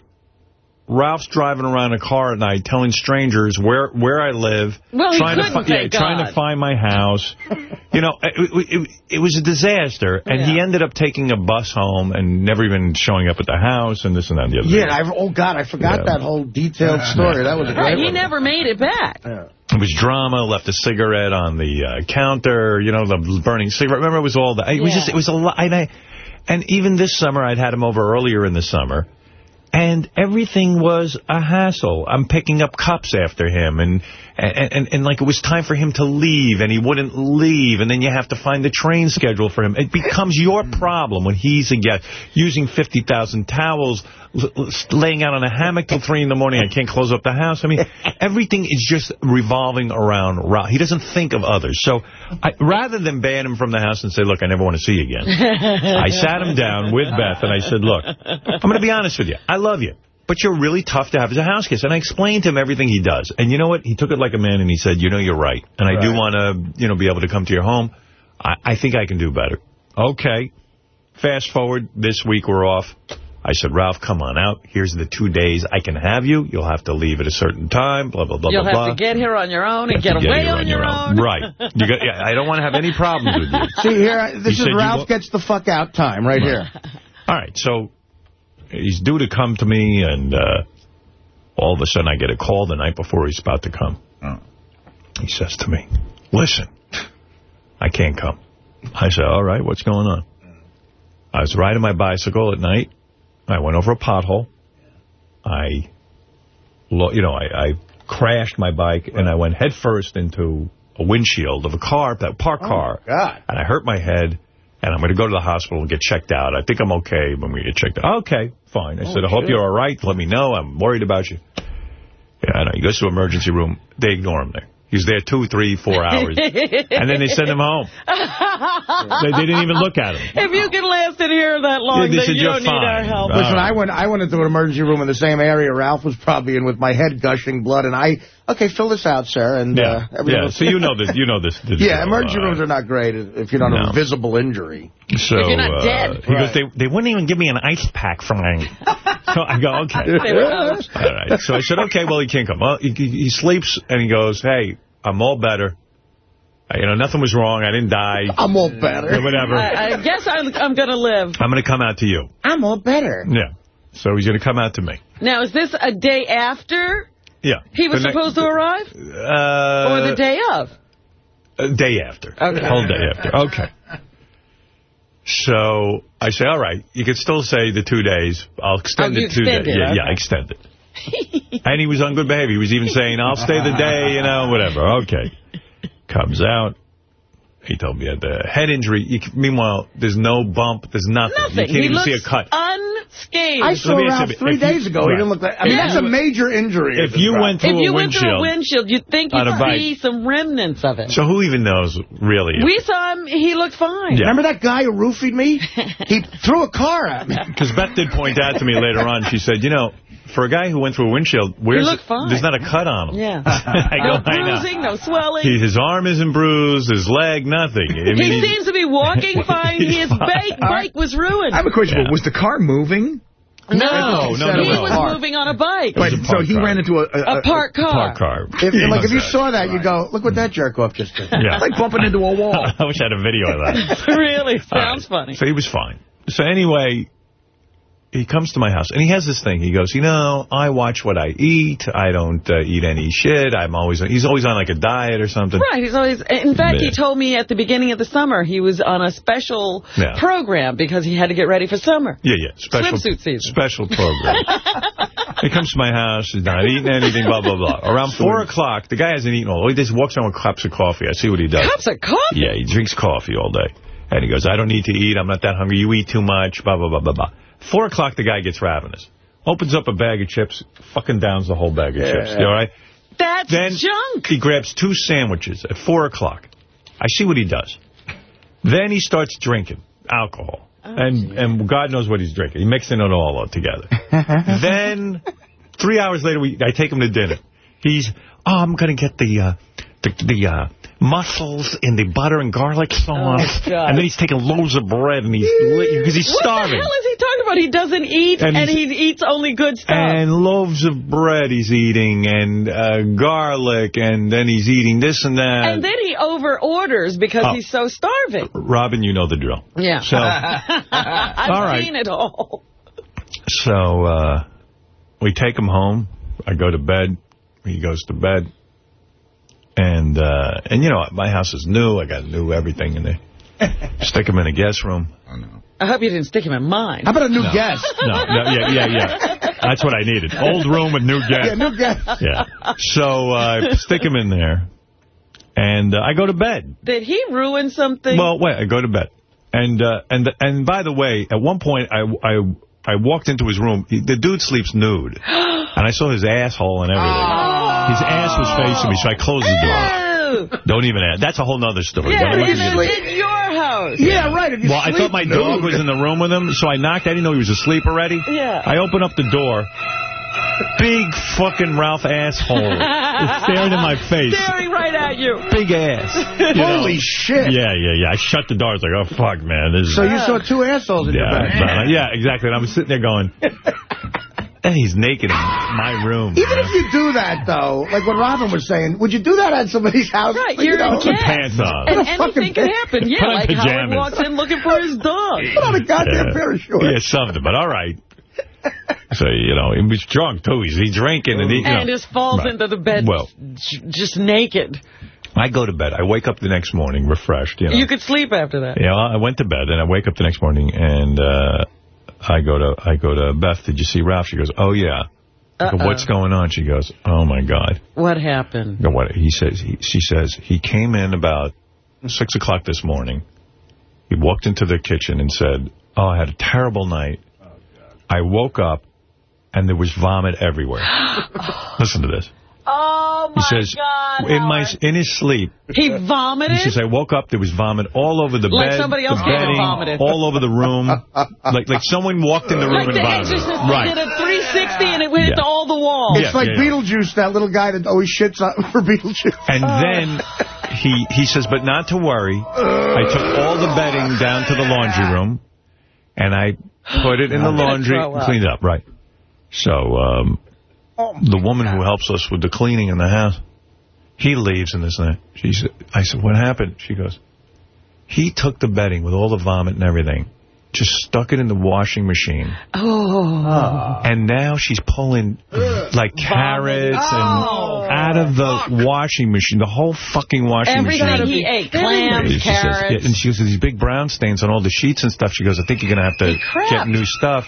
Ralph's driving around a car at night telling strangers where where I live. Well, trying to couldn't, yeah, thank trying to find my house. you know, it, it, it was a disaster, and he ended up taking a bus home and never even showing up at the house and this and that and the other. Yeah, thing. I, oh, God, I forgot Yeah. that whole detailed story. That was a great Right, he never made it back. Yeah. It was drama, left a cigarette on the uh, counter, you know, the burning cigarette. Remember, it was all that. It was just, it was a lot. And, I, and even this summer, I'd had him over earlier in the summer, and everything was a hassle. I'm picking up cups after him, and, and, and, and like it was time for him to leave, and he wouldn't leave, and then you have to find the train schedule for him. It becomes your problem when he's a guest, using 50,000 towels, laying out on a hammock till 3 in the morning. I can't close up the house. I mean, everything is just revolving around Ralph. He doesn't think of others. So I, rather than ban him from the house and say, look, I never want to see you again, I sat him down with Beth and I said, look, I'm going to be honest with you. I love you. But you're really tough to have as a house guest. And I explained to him everything he does. And you know what? He took it like a man and he said, you know, you're right. And I do want to, you know, be able to come to your home. I, I think I can do better. Okay. Fast forward, this week we're off. I said, Ralph, come on out. Here's the two days I can have you. You'll have to leave at a certain time, blah, blah, blah, You'll blah, have to get here on your own and get You away here on your own. Right. You got, yeah, I don't want to have any problems with you. See, here, this He is Ralph gets the fuck out time right here. All right, so he's due to come to me, and uh, all of a sudden I get a call the night before he's about to come. He says to me, listen, I can't come. I said, all right, what's going on? I was riding my bicycle at night. I went over a pothole. I, you know, I, I crashed my bike, and I went headfirst into a windshield of a car, that parked oh, car. God. And I hurt my head, and I'm going to go to the hospital and get checked out. I think I'm okay when we get checked out. Okay, fine. I oh, said, I hope you're all right. Let me know. I'm worried about you. Yeah, I know. He goes to the emergency room. They ignore him there. He's there two, three, four hours. and then they send him home. they, they, didn't even look at him. If you can last in here that long, yeah, then said, you don't fine. need our help. Listen, uh. I went I went into an emergency room in the same area Ralph was probably in with my head gushing blood, and I, okay, fill this out, sir. And yeah, uh, yeah. so you know this. You know this. this yeah, emergency rooms are not great if you're not no. a visible injury. So, if you're not uh, dead. He right. goes, they, they wouldn't even give me an ice pack, Frank. so I go, okay. all right. So I said, okay, well, he can't come. Well, he, he sleeps, and he goes, hey, I'm all better. You know, nothing was wrong. I didn't die. I'm all better. whatever. I, I guess I'm, I'm going to live. I'm going to come out to you. I'm all better. Yeah. So he's going to come out to me. Now, is this a day after Yeah. he was supposed to arrive? Uh, or the day of? Day after. Okay. Whole day after. Okay. So I say, all right, you could still say the two days. I'll extend oh, it two days. It, yeah, okay. yeah, extend it. and he was on good behavior. He was even saying, I'll stay the day, you know, whatever. Okay. Comes out. He told me he had a head injury. You, meanwhile, there's no bump. There's nothing. Nothing. You can't he even looks see a cut. Unscathed. I saw Ralph three days ago. Right. He didn't look like... I mean, Yeah. that's a major injury. If you went through if you a went windshield... through a windshield, you'd think you'd see some remnants of it. So who even knows, really? We saw him. He looked fine. Yeah. Remember that guy who roofied me? he threw a car at me. Because Beth did point out to me later on, she said, you know, for a guy who went through a windshield, where's looked fine. there's not a cut on him. Yeah. I no go, I know. bruising, no swelling. He, his arm isn't bruised, his leg, nothing. I mean, he seems to be walking fine. His fine. bike, bike was ruined. I have a question. Yeah. Was the car moving? No, no, no, he no. was Park. moving on a bike. But, a so he car. ran into a... A, a parked car. Park car. If, Yeah. like, if you saw that, you go, look what that jerk-off just did. Yeah. like bumping into a wall. I wish I had a video of that. really All right. sounds funny. So he was fine. So anyway, he comes to my house, and he has this thing. He goes, you know, I watch what I eat. I don't uh, eat any shit. I'm always, he's always on like a diet or something. Right. He's always. In fact, Yeah. he told me at the beginning of the summer he was on a special Yeah. program because he had to get ready for summer. Yeah, yeah. Special, Swimsuit season. Special program. he comes to my house. He's not eating anything, blah, blah, blah. Around 4 o'clock, the guy hasn't eaten all. He just walks around with cups of coffee. I see what he does. Cups of coffee. Yeah, he drinks coffee all day. And he goes, I don't need to eat. I'm not that hungry. You eat too much, blah, blah, blah, blah, blah. 4 o'clock, the guy gets ravenous. Opens up a bag of chips, fucking downs the whole bag of chips. You all right? That's Then junk. he grabs two sandwiches at 4 o'clock. I see what he does. Then he starts drinking alcohol. Oh, and and God knows what he's drinking. He's mixing it all up together. then, three hours later, we I take him to dinner. He's, oh, I'm going to get the, uh, the, the uh, mussels in the butter and garlic sauce. Oh, and then he's taking loaves of bread, and he's, because he's What starving. the hell is he talking about? He doesn't eat, And and, he eats only good stuff. And loaves of bread he's eating, and uh, garlic, and then he's eating this and that. And then he over orders because Oh. he's so starving. Robin, you know the drill. Yeah. So, I've right. seen it all. so uh, we take him home. I go to bed. He goes to bed. And, uh, and you know, my house is new. I got new everything in there. Stick him in a guest room. Oh, no. I hope you didn't stick him in mine. How about a new No. guest? No, no, yeah, yeah, yeah. That's what I needed. Old room with new guest. Yeah, new guest. Yeah. So uh, stick him in there. And uh, I go to bed. Did he ruin something? Well, wait, I go to bed. And uh, and and by the way, at one point, I, I, I walked into his room. He, the dude sleeps nude. and I saw his asshole and everything. His ass was facing me, so I closed the door. Oh. Don't even ask. That's a whole nother story. Yeah, But I'm not he gonna was in your house. Yeah, right. If you well, I thought my dog was in the room with him, so I knocked. I didn't know he was asleep already. Yeah. I opened up the door. Big fucking Ralph asshole is staring in my face. Staring right at you. Big ass. You know? Holy shit. Yeah, yeah, yeah. I shut the door. I was like, oh, fuck, man. This is So you saw two assholes in your yeah, bed. but- uh, yeah, exactly. And I'm sitting there going, and he's naked in my room. Even man. if you do that, though, like what Robin was saying, would you do that at somebody's house? Right, Like, you're you know, a guest. pants on. And Put a fucking anything can happen. Yeah, Put on like Howard walks in looking for his dog. Put on a goddamn Yeah. pair of shorts. Yeah, something, but all right. So, you know, he was drunk, too. He's, he's drinking. And, he, you And know. just falls Right. into the bed Well. j- just naked. I go to bed. I wake up the next morning refreshed, you know. You could sleep after that. Yeah, I went to bed, and I wake up the next morning, and uh, I go to I go to Beth. Did you see Ralph? She goes, Oh yeah. Uh-oh. What's going on? She goes, Oh my God. What happened? I go, What? He says. He, she says he came in about six o'clock this morning. He walked into the kitchen and said, "Oh, I had a terrible night. Oh, I woke up, and there was vomit everywhere." Listen to this. Oh, Oh, He says, God, in my in his sleep, He vomited? he says, I woke up, there was vomit all over the Like bed, somebody else the came and bedding, vomited. all over the room. like like someone walked in the room Like and the vomited. Exorcist Right. did a 360 and it went Yeah. into all the walls. It's Yeah, like yeah, yeah. Beetlejuice, that little guy that always shits on for Beetlejuice. And then he he says, but not to worry. I took all the bedding down to the laundry room, and I put it in the laundry and cleaned it up. Right. So um, the woman who helps us with the cleaning in the house, he leaves and this and that. She said, I said, what happened? She goes, he took the bedding with all the vomit and everything, just stuck it in the washing machine. Oh. And now she's pulling like carrots Oh. and out of the oh, washing machine, the whole fucking washing Everything machine. he ate, clams, She says- carrots. yeah, and she goes, these big brown stains on all the sheets and stuff. She goes, I think you're going to have to get new stuff.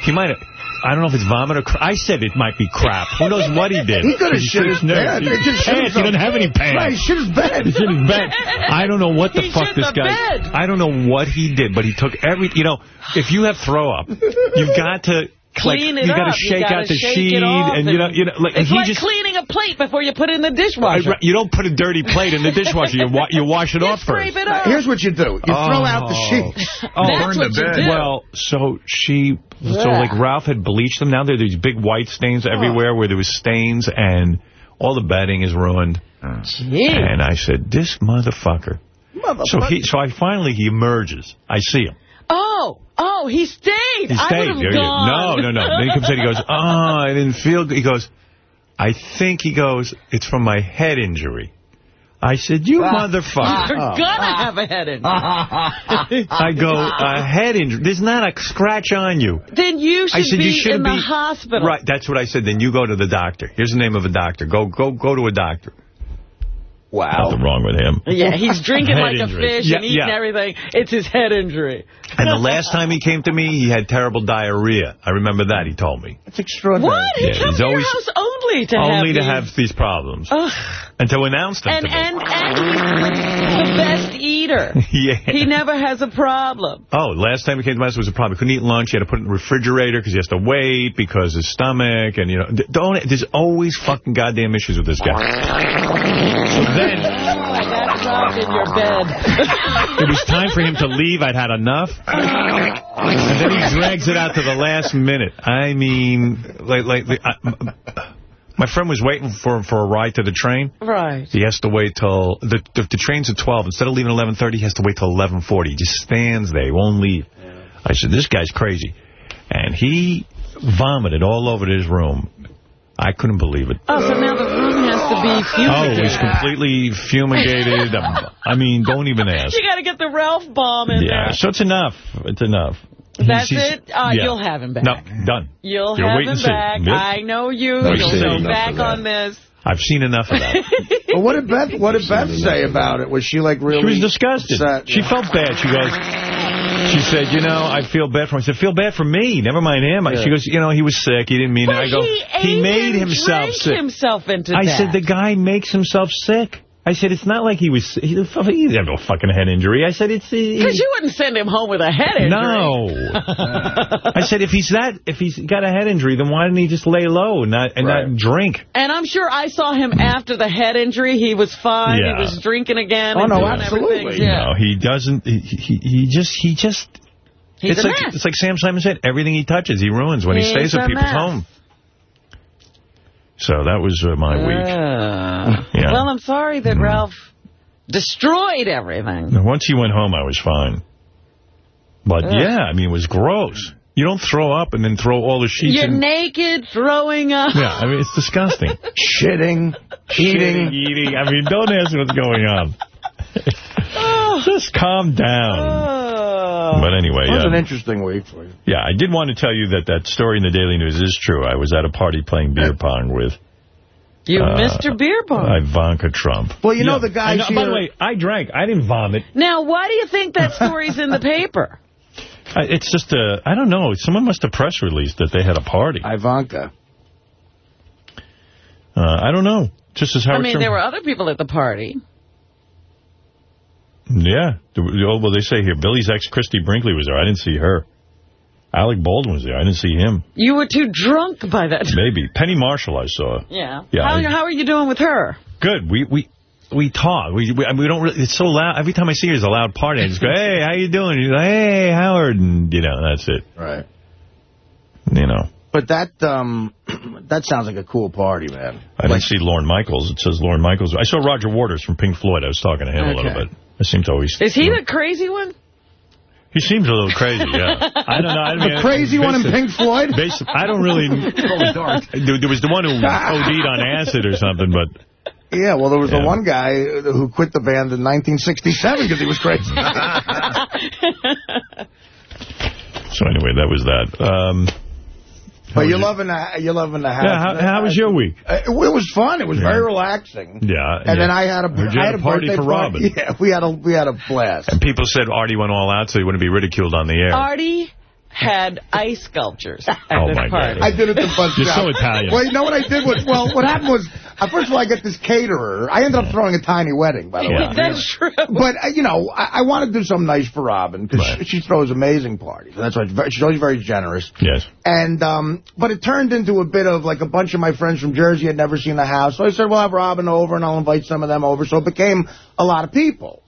He might have, I don't know if it's vomit or cra I said it might be crap. Who knows what he did? He could have shit his No, bed. he- He just shit pants. He himself. doesn't have any pants. Right, shit his bed. He shit his bed. I don't know what the He fuck this the guy. bed. I don't know what he did, but he took every. You know, if you have throw up, you've got to Clean like, it you got up. to shake you gotta out the shake sheet, it off and you know, you know, like it's he like just. cleaning a plate before you put it in the I- dishwasher. you don't put a dirty plate in the dishwasher. You wa you wash it You off scrape first. it up. Here's what you do. You throw out the Oh. sheets. Oh, That's burn what the you bed. do. Well, so she, so like Ralph had bleached them. Now there are these big white stains everywhere where there was stains and all the bedding is ruined. Gee. And I said, this motherfucker. motherfucker. So he, so I finally he emerges. I see him. Oh, oh, he stayed. He I stayed. would have Yeah, yeah. gone. No, no, no. Then he comes in. He goes, oh, I didn't feel good. He goes, I think he goes, it's from my head injury. I said, you ah. motherfucker. You're oh. gonna have a head injury. I go, a head injury. There's not a scratch on you. then you should I said, be you in the be. hospital. Right, that's what I said. Then you go to the doctor. Here's the name of a doctor. Go, go, go to a doctor. Wow. Nothing wrong with him. Yeah, he's drinking like injury. a fish Yeah, and eating yeah. everything. It's his head injury. And the last time he came to me, he had terrible diarrhea. I remember that, he told me. It's extraordinary. What? He Yeah, comes he's to your house only to have Only to these- have these problems. Ugh. And to announce them And, to me. and, and he's the best eater. yeah. He never has a problem. Oh, last time he came to my house was a problem. He couldn't eat lunch. He had to put it in the refrigerator because he has to wait because his stomach and, you know, don't, there's always fucking goddamn issues with this guy. So then, Oh, that dropped in your bed. it was time for him to leave. I'd had enough. And then he drags it out to the last minute. I mean, like, like, the- I, my friend was waiting for him for a ride to the train. right. He has to wait till, the, the, the train's at 12. Instead of leaving at 11.30, he has to wait till 11.40. He just stands there. He won't leave. I said, this guy's crazy. And he vomited all over his room. I couldn't believe it. Oh, so now the room has to be Oh, he's completely fumigated. Um, I mean, don't even ask. You got to get the Ralph bomb in Yeah, there. so it's enough. It's enough. That's it? Uh, yeah. You'll have him back. No, done. You'll You're have him back. I know you. I've You'll go back on this. I've seen enough of that. Well, what did Beth? What did Beth say about it? Was she like really? She was disgusted. upset? She felt bad. She goes, she said, you know, I feel bad for him. I said, feel bad for me. Never mind him. She goes, you know, he was sick. He didn't mean But it. I go, he, ate made himself sick. himself into I that. said, the guy makes himself sick. I said, it's not like he was, he, he didn't have no fucking head injury. I said, it's... Because you wouldn't send him home with a head injury. no. I said, if he's that, if he's got a head injury, then why didn't he just lay low and not, and Right. not drink? And I'm sure I saw him after the head injury. He was fine. Yeah. He was drinking again. Oh, and no, doing absolutely. everything. Yeah. No, he doesn't, he, he, he just, he just, He's it's a like, mess. it's like Sam Simon said, everything he touches, he ruins when he stays at people's mess. home. So that was uh, my week. Uh, Yeah. Well, I'm sorry that Ralph destroyed everything. Now, Once he went home, I was fine. But, Ugh. yeah, I mean, it was gross. You don't throw up and then throw all the sheets You're in. naked, throwing up. Yeah, I mean, it's disgusting. shitting, Shitting, eating. eating. I mean, don't ask what's going on. Just calm down. Oh. But anyway, That was an interesting week for you. yeah, I did want to tell you that that story in the Daily News is true. I was at a party playing beer pong with You Uh, Mr. Beer Pong. Ivanka Trump. Well, you know the guys I By the way, I drank. I didn't vomit. Now, why do you think that story's in the paper? I, it's just a, I don't know. Someone must have press released that they had a party. Uh, Ivanka. I don't know. Just as hard. I mean, Stern- there were other people at the party. Yeah. Oh, well, they say here, Billy's ex, Christie Brinkley, was there. I didn't see her. Alec Baldwin was there. I didn't see him. You were too drunk by that time. Maybe. Penny Marshall I saw. Yeah. Yeah, How, I- how are you doing with her? Good. We we we talk. We we, I mean, we don't. Really, it's so loud. Every time I see her, it's a loud party. I just go, "Hey, how you doing?" She's like, "Hey, Howard," and you know, that's it. Right. You know, But that um, that sounds like a cool party, man. I didn't see Lorne Michaels. It says Lorne Michaels. I saw Roger Waters from Pink Floyd. I was talking to him a little bit. I seem to always. Is he the crazy one? He seems a little crazy. Yeah. I don't know. I mean, The crazy one in Pink Floyd? basic- I don't really. there, there was the one who OD'd on acid or something, but. Yeah, well, there was Yeah. the one guy who quit the band in 1967 because he was crazy. So anyway, that was that. Um, but you're was loving the you're loving the house. yeah, how, how was your week? Uh, It, was fun. It was Yeah. very relaxing. Yeah. And yeah. then I had a Heard you I had had a party birthday for Robin. Yeah, we had a we had a blast. And people said Artie went all out so he wouldn't be ridiculed on the air. Artie had ice sculptures at Oh, this my party. God. I did it to Buzz You're so Italian. Well, you know what I did was, well, what happened was, uh, first of all, I get this caterer. I ended up throwing a tiny wedding, by the Yeah. way. That's true. But, uh, you know, I, I want to do something nice for Robin because Right. she, she throws amazing parties. And That's why she's always very generous. Yes. And, um, but it turned into a bit of like a bunch of my friends from Jersey had never seen the house. So I said, we'll have Robin over and I'll invite some of them over. So it became a lot of people.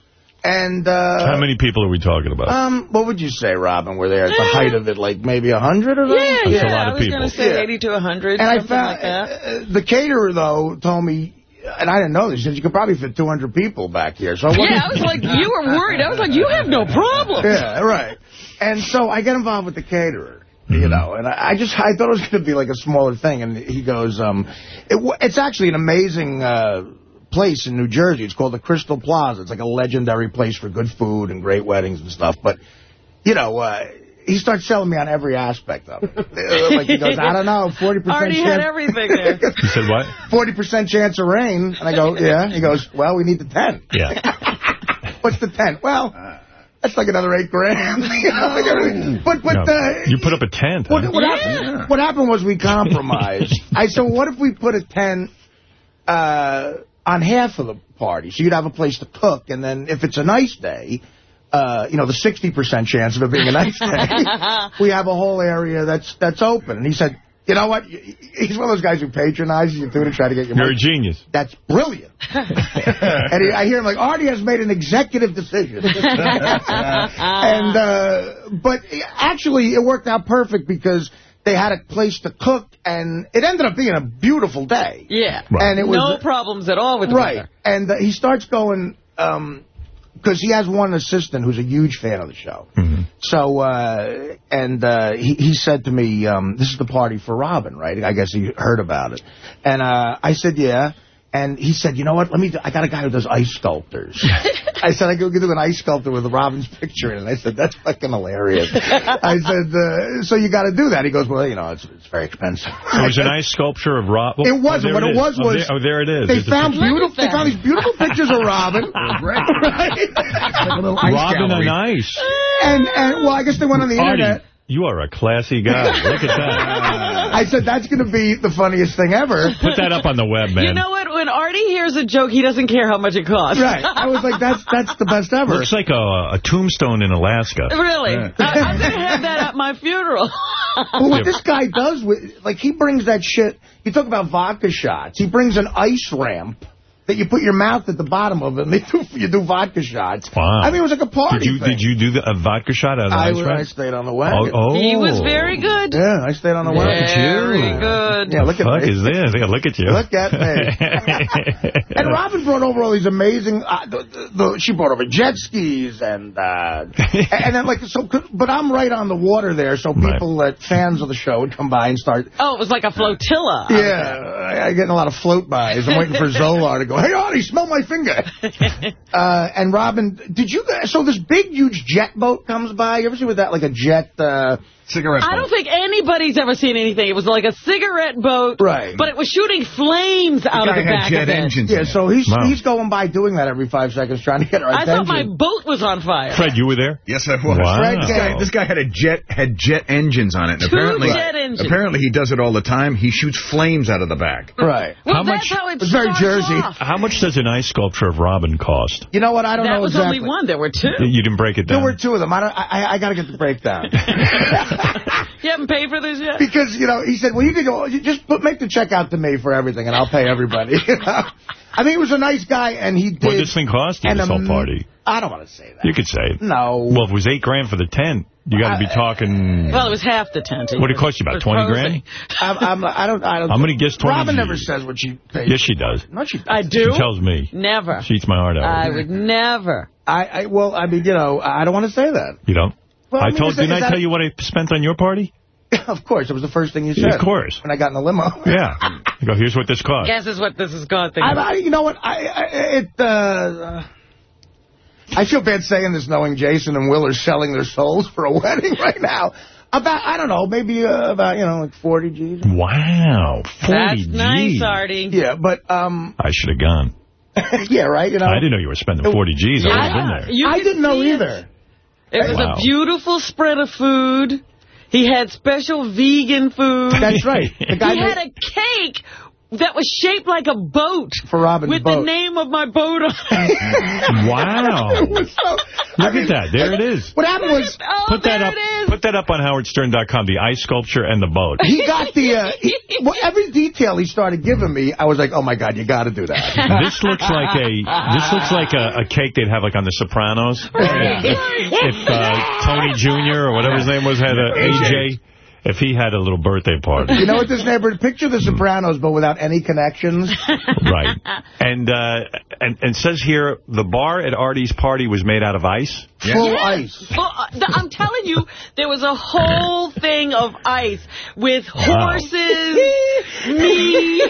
And, uh, How many people are we talking about? um, what would you say, Robin, were there at the height of it? Like maybe a hundred or something? Yeah, That's yeah. a lot I was going to say Yeah. 80 to 100, And I found like that. uh, the caterer though told me, and I didn't know this. He said you could probably fit 200 people back here. So I Yeah, I was like, you were worried. I was like, you have no problem. yeah, right. And so I get involved with the caterer. Mm-hmm. You know, and I I just I thought it was going to be like a smaller thing, and he goes, um, it, it's actually an amazing uh, place in New Jersey. It's called the Crystal Plaza. It's like a legendary place for good food and great weddings and stuff. But you know, uh, he starts selling me on every aspect of it. Uh, like he goes, I don't know, forty percent. Artie had everything there. You said what? Forty percent chance of rain, and I go, yeah. He goes, well, we need the tent. Yeah. What's the tent? Well, that's like another eight grand. You know, like but but No. uh, you put up a tent. what, huh? what, happened, what happened was we compromised. I said, what if we put a tent uh, on half of the party? So you'd have a place to cook, and then if it's a nice day, uh, you know, the 60% chance of it being a nice day, we have a whole area that's that's open. And he said, you know what? He's one of those guys who patronizes you, too, to try to get your You're a genius. That's brilliant. and he, I hear him like, Artie has made an executive decision. and uh, But actually, it worked out perfect because they had a place to cook, and it ended up being a beautiful day. Yeah. Right. And it was no problems at all with the Right. weather. And uh, he starts going, because he has one assistant who's a huge fan of the show. Mm-hmm. So, uh, and uh, he, he said to me, um, this is the party for Robin, right? I guess he heard about it. And uh, I said, yeah. And he said, you know what, let me, do, I got a guy who does ice sculptors. I said, I could do an ice sculptor with Robin's picture in it. And I said, that's fucking hilarious. I said, uh, so you got to do that. He goes, well, you know, it's, it's very expensive. It was a nice sculpture of Robin. It wasn't. Oh, there what it was Oh, was there, oh, there it is. They There's found beautiful. They found these beautiful pictures of Robin. Great. Like a little ice Robin gallery. on ice. and and well, I guess they went on the Artie, internet. You are a classy guy. Look at that. I said that's going to be the funniest thing ever. Put that up on the web, man. You know what? When Artie hears a joke, he doesn't care how much it costs. Right. I was like, that's that's the best ever. Looks like a, a tombstone in Alaska. Really? Yeah. I, I'm going to have that at my funeral. But what this guy does with, like, he brings that shit. You talk about vodka shots. He brings an ice ramp that you put your mouth at the bottom of it, and they do, you do vodka shots. Wow. I mean, it was like a party Did you thing. did you do the, a vodka shot out of the I, ice I stayed on the Oh, wagon. oh. He was very good. Yeah, I stayed on the wagon. Very you. good. Yeah, look at Fuck me. is this? Yeah, Look at you. Look at me. And Robin brought over all these amazing. Uh, the, the, the, she brought over jet skis and uh, and then like so. But I'm right on the water there, so Right. people that fans of the show would come by and start. Oh, it was like a flotilla. Yeah, I, I getting a lot of float bys. I'm waiting for Zolar to go. Hey, Artie, smell my finger. Uh, and Robin, did you guys? So this big, huge jet boat comes by. You ever see with that like a jet? Uh, Cigarette I don't think anybody's ever seen anything. It was like a cigarette boat, Right. but it was shooting flames out The of guy the had back jet of it. engines. yeah, so he's Wow. he's going by doing that every five seconds, trying to get our I attention. thought my boat was on fire. Fred, you were there? Yes, I was. Wow. Fred This guy, this guy had a jet had jet engines on it. Two apparently, jet engines. apparently he does it all the time. He shoots flames out of the back. right. Well, How that's much- how it It's very starts Jersey. off. How much does an ice sculpture of Robin cost? You know what? I don't That know was only one. There were two. You didn't break it down. There were two of them. I don't, I, I got to get the breakdown. You haven't paid for this yet? because, you know, he said, well, you can go, you just put, make the check out to me for everything, and I'll pay everybody. You know? I mean, he was a nice guy, and he did... What this thing cost you, this whole party? I don't want to say that. You could say it. No. Well, if it was eight grand for the tent, you got to be talking... Well, it was half the tent. What did it cost you, about 20 grand? I'm, I'm, I don't... I don't I'm going to guess 20 Robin G's. never says what she pays. Yes, she does. No, she doesn't. I do? She tells me. Never. She eats my heart out. I would never. I, I, well, I mean, you know, I don't want to say that. You don't? Well, I I mean, told. is Didn't I that- tell you what I spent on your party? of course, it was the first thing you Yeah, said. of course. When I got in the limo. Yeah. I go, here's what this cost. Guess is what this is costing. I, I, you know what? I, I it. Uh, uh, I feel bad saying this, knowing Jason and Will are selling their souls for a wedding right now. About, I don't know, maybe uh, about, you know, like 40 G's. Wow. 40 That's G's. nice, Artie. Yeah, but, um, I should have gone. yeah, right, you know. I didn't know you were spending 40 G's. I would have been there. I didn't know either. it. It was Wow. a beautiful spread of food. He had special vegan food. That's right. The guy he made- had a cake that was shaped like a boat. For Robin's With boat. the name of my boat on it. Wow. It was I Look mean, at that. There it is. What happened was, oh, Put that up. it is. Put that up on howardstern.com. The ice sculpture and the boat. he got the, uh, he, well, every detail he started giving me, I was like, oh my God, you got to do that. This looks like a this looks like a, a cake they'd have like on The Sopranos. If, if uh, Tony Jr. or whatever his name was had a AJ, if he had a little birthday party. You know what this neighborhood, picture the Sopranos, but without any connections. Right. And, uh, and and says here, the bar at Artie's party was made out of ice. Full Yes. ice. Well, uh, I'm telling you, there was a whole thing of ice with horses, me.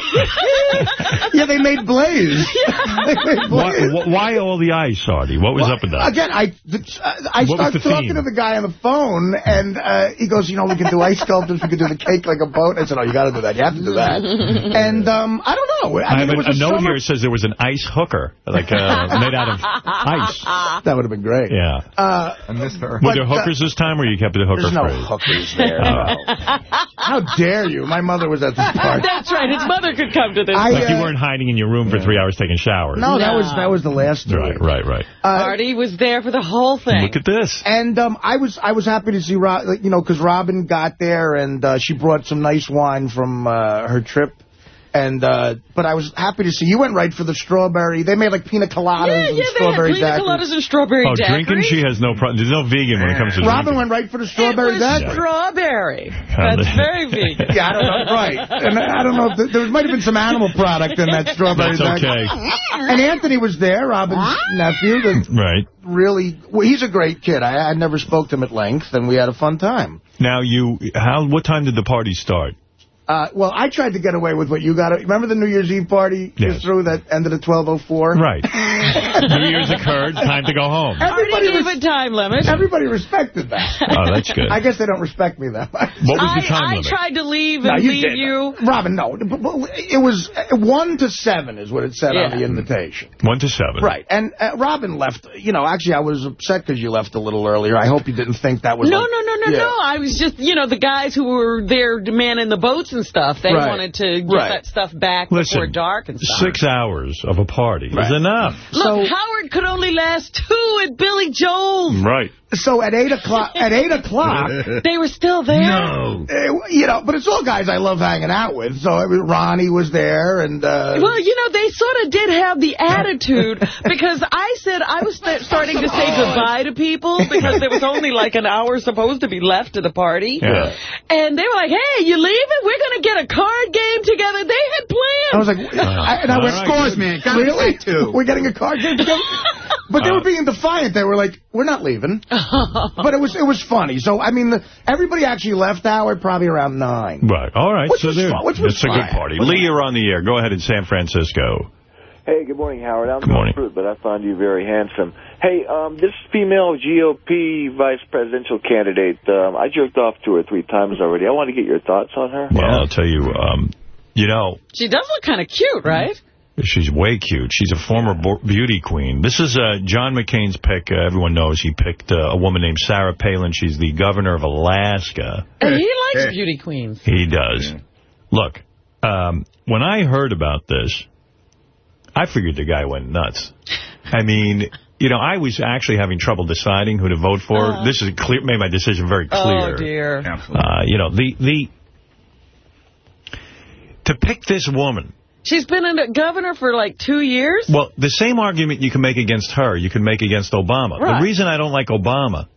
Yeah, they made Blaze. they made Why, Blaze. wh- why all the ice, Artie? What was up with that? Again, I th- I What was started the talking theme? to the guy on the phone, and uh, he goes, you know, we can do ice sculptures, we can do the cake like a boat. I said, oh, you got to do that. You have to do that. and um, I don't know. I, I mean, have a, a note summer- here says there was an ice hooker, like uh, made out of ice. That would have been great. Yeah. Uh, I missed her. Were but, there uh, hookers this time, or you kept it a hooker there's no phrase? hookers there. Oh. no. How dare you? My mother was at this party. That's right. His mother could come to this. I, Like you uh, weren't hiding in your room for three hours taking showers. No, that was that was the last story. Right, right, right. Uh, Artie was there for the whole thing. Look at this. And um, I was I was happy to see, Rob, you know, because Robin got there and uh, she brought some nice wine from uh, her trip. And uh, but I was happy to see you went right for the strawberry. They made like pina coladas yeah, and yeah, they had strawberry pina daiquiris. coladas and strawberry Oh, daiquiris. drinking, she has no problem. There's no vegan when it comes to Robin drinking. went right for the It strawberry was daiquiri. strawberry. That's very vegan. Yeah, I don't know. Right. And I don't know if the, there might have been some animal product in that strawberry That's daiquiri. okay. And Anthony was there, Robin's nephew. The Right. really, well, he's a great kid. I, I never spoke to him at length, and we had a fun time. Now, you, how, what time did the party start? Uh, well, I tried to get away with what you got. Remember the New Year's Eve party you Yes. threw that ended at 12.04? Right. New Year's occurred, time to go home. Everybody, gave res- a time limit. everybody respected that. Oh, that's good. I guess they don't respect me that much. What was the I, time I limit? tried to leave No, and you leave did. you. Robin, no. but- but It was uh, 1 to 7 is what it said on the invitation. One to seven. Right. And uh, Robin left. You know, actually, I was upset because you left a little earlier. I hope you didn't think that was No, like- no, no, no, Yeah. no. I was just, you know, the guys who were there manning the boats and stuff, they Right. wanted to get Right. that stuff back Listen, before dark and stuff. six hours of a party Right. is enough. Look, So- Howard could only last two at Billy Joel's. Right. So at 8 o'clock, at 8 o'clock, They were still there. No. uh, you know, but it's all guys I love hanging out with. So I mean, Ronnie was there and... Uh, Well, you know, they sort of did have the attitude because I said I was st starting to say goodbye to people because there was only like an hour supposed to be left to the party. Yeah. And they were like, hey, you leaving? We're going to get a card game together. They had plans. I was like, I, and I All went, right. scores, man. Really? We're getting a card game together? But they were being defiant. They were like, we're not leaving. but it was it was funny. So, I mean, the, everybody actually left Howard probably around 9. Right. All right. Which so was there. fun, which was It's a good party. Lee, you're on the air. Go ahead in San Francisco. Hey, good morning, Howard. I'm Good morning. fruit, but I find you very handsome. Hey, um, this female GOP vice presidential candidate, um, I jerked off two or three times already. I want to get your thoughts on her. Well, I'll tell you, um, you know, She does look kind of cute, right? She's way cute. She's a former beauty queen. This is uh, John McCain's pick. Uh, everyone knows he picked uh, a woman named Sarah Palin. She's the governor of Alaska. And he likes beauty queens. He does. Look, um, when I heard about this, I figured the guy went nuts. I mean, you know, I was actually having trouble deciding who to vote for. Uh-huh. This is clear, made my decision very clear. Oh, dear. Absolutely. Uh, you know, the the to pick this woman. She's been a governor for like two years? Well, the same argument you can make against her, you can make against Obama. Right. The reason I don't like Obama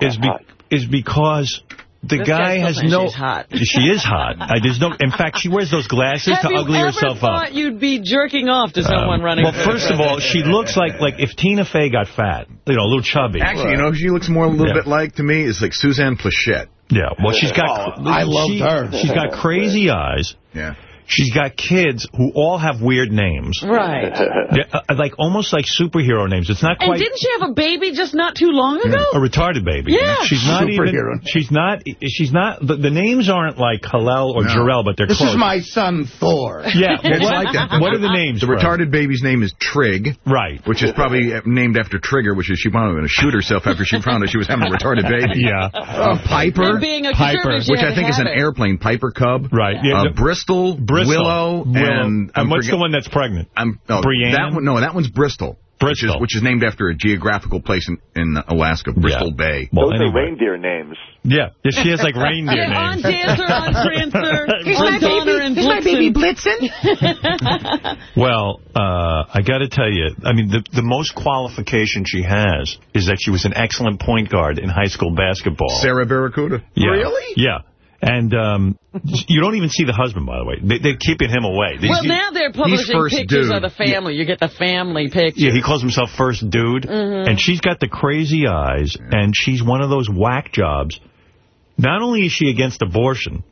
is be, hot. is because the This guy guy has no. she's hot. She is hot. I, there's no. In fact, she wears those glasses Have to you ugly ever herself thought up. you'd be jerking off to someone Um, running Well, first of all, she looks like like if Tina Fey got fat, you know, a little chubby. Actually, you know who she looks more a little Yeah. bit like to me? Is like Suzanne Pleshette. Yeah, well, she's got. Oh, I loved she- her. She's got crazy eyes. Yeah. She's got kids who all have weird names. Right. Uh, like almost like superhero names. It's not quite. And quite didn't she have a baby just not too long ago? a retarded baby. Yeah. She's not Superhero. even. She's not. She's not. The, the names aren't like Hillel or No. Jarrell, but they're This close. is my son, Thor. Yeah, It's what, like that. What are the names? The Fred? retarded baby's name is Trig, Right. which is probably uh, named after Trigger, which is she wanted going to shoot herself after she found out she was having a retarded baby. Yeah. Uh, Piper, And being a Piper, which I think is an it. airplane. Piper Cub. Right, yeah, Uh, the- Bristol, Bristol. Willow, Willow. and I'm what's the one that's pregnant? I'm oh, Brienne? That one, no, that one's Bristol. Bristol. Which is, which is named after a geographical place in, in Alaska, Bristol Yeah. Bay. Well, Those anyway. are reindeer names. Yeah. yeah, she has like reindeer Yeah, on names. Dancer, on Prancer, on Donner and Blitzen. Well, uh, I got to tell you, I mean, the, the most qualification she has is that she was an excellent point guard in high school basketball. Sarah Barracuda. Yeah. Really? Yeah. And um, you don't even see the husband, by the way. They, they're keeping him away. They- Well, now they're publishing pictures dude. of the family. You get the family picture. Yeah, he calls himself First Dude. Mm-hmm. And she's got the crazy eyes, and she's one of those whack jobs. Not only is she against abortion,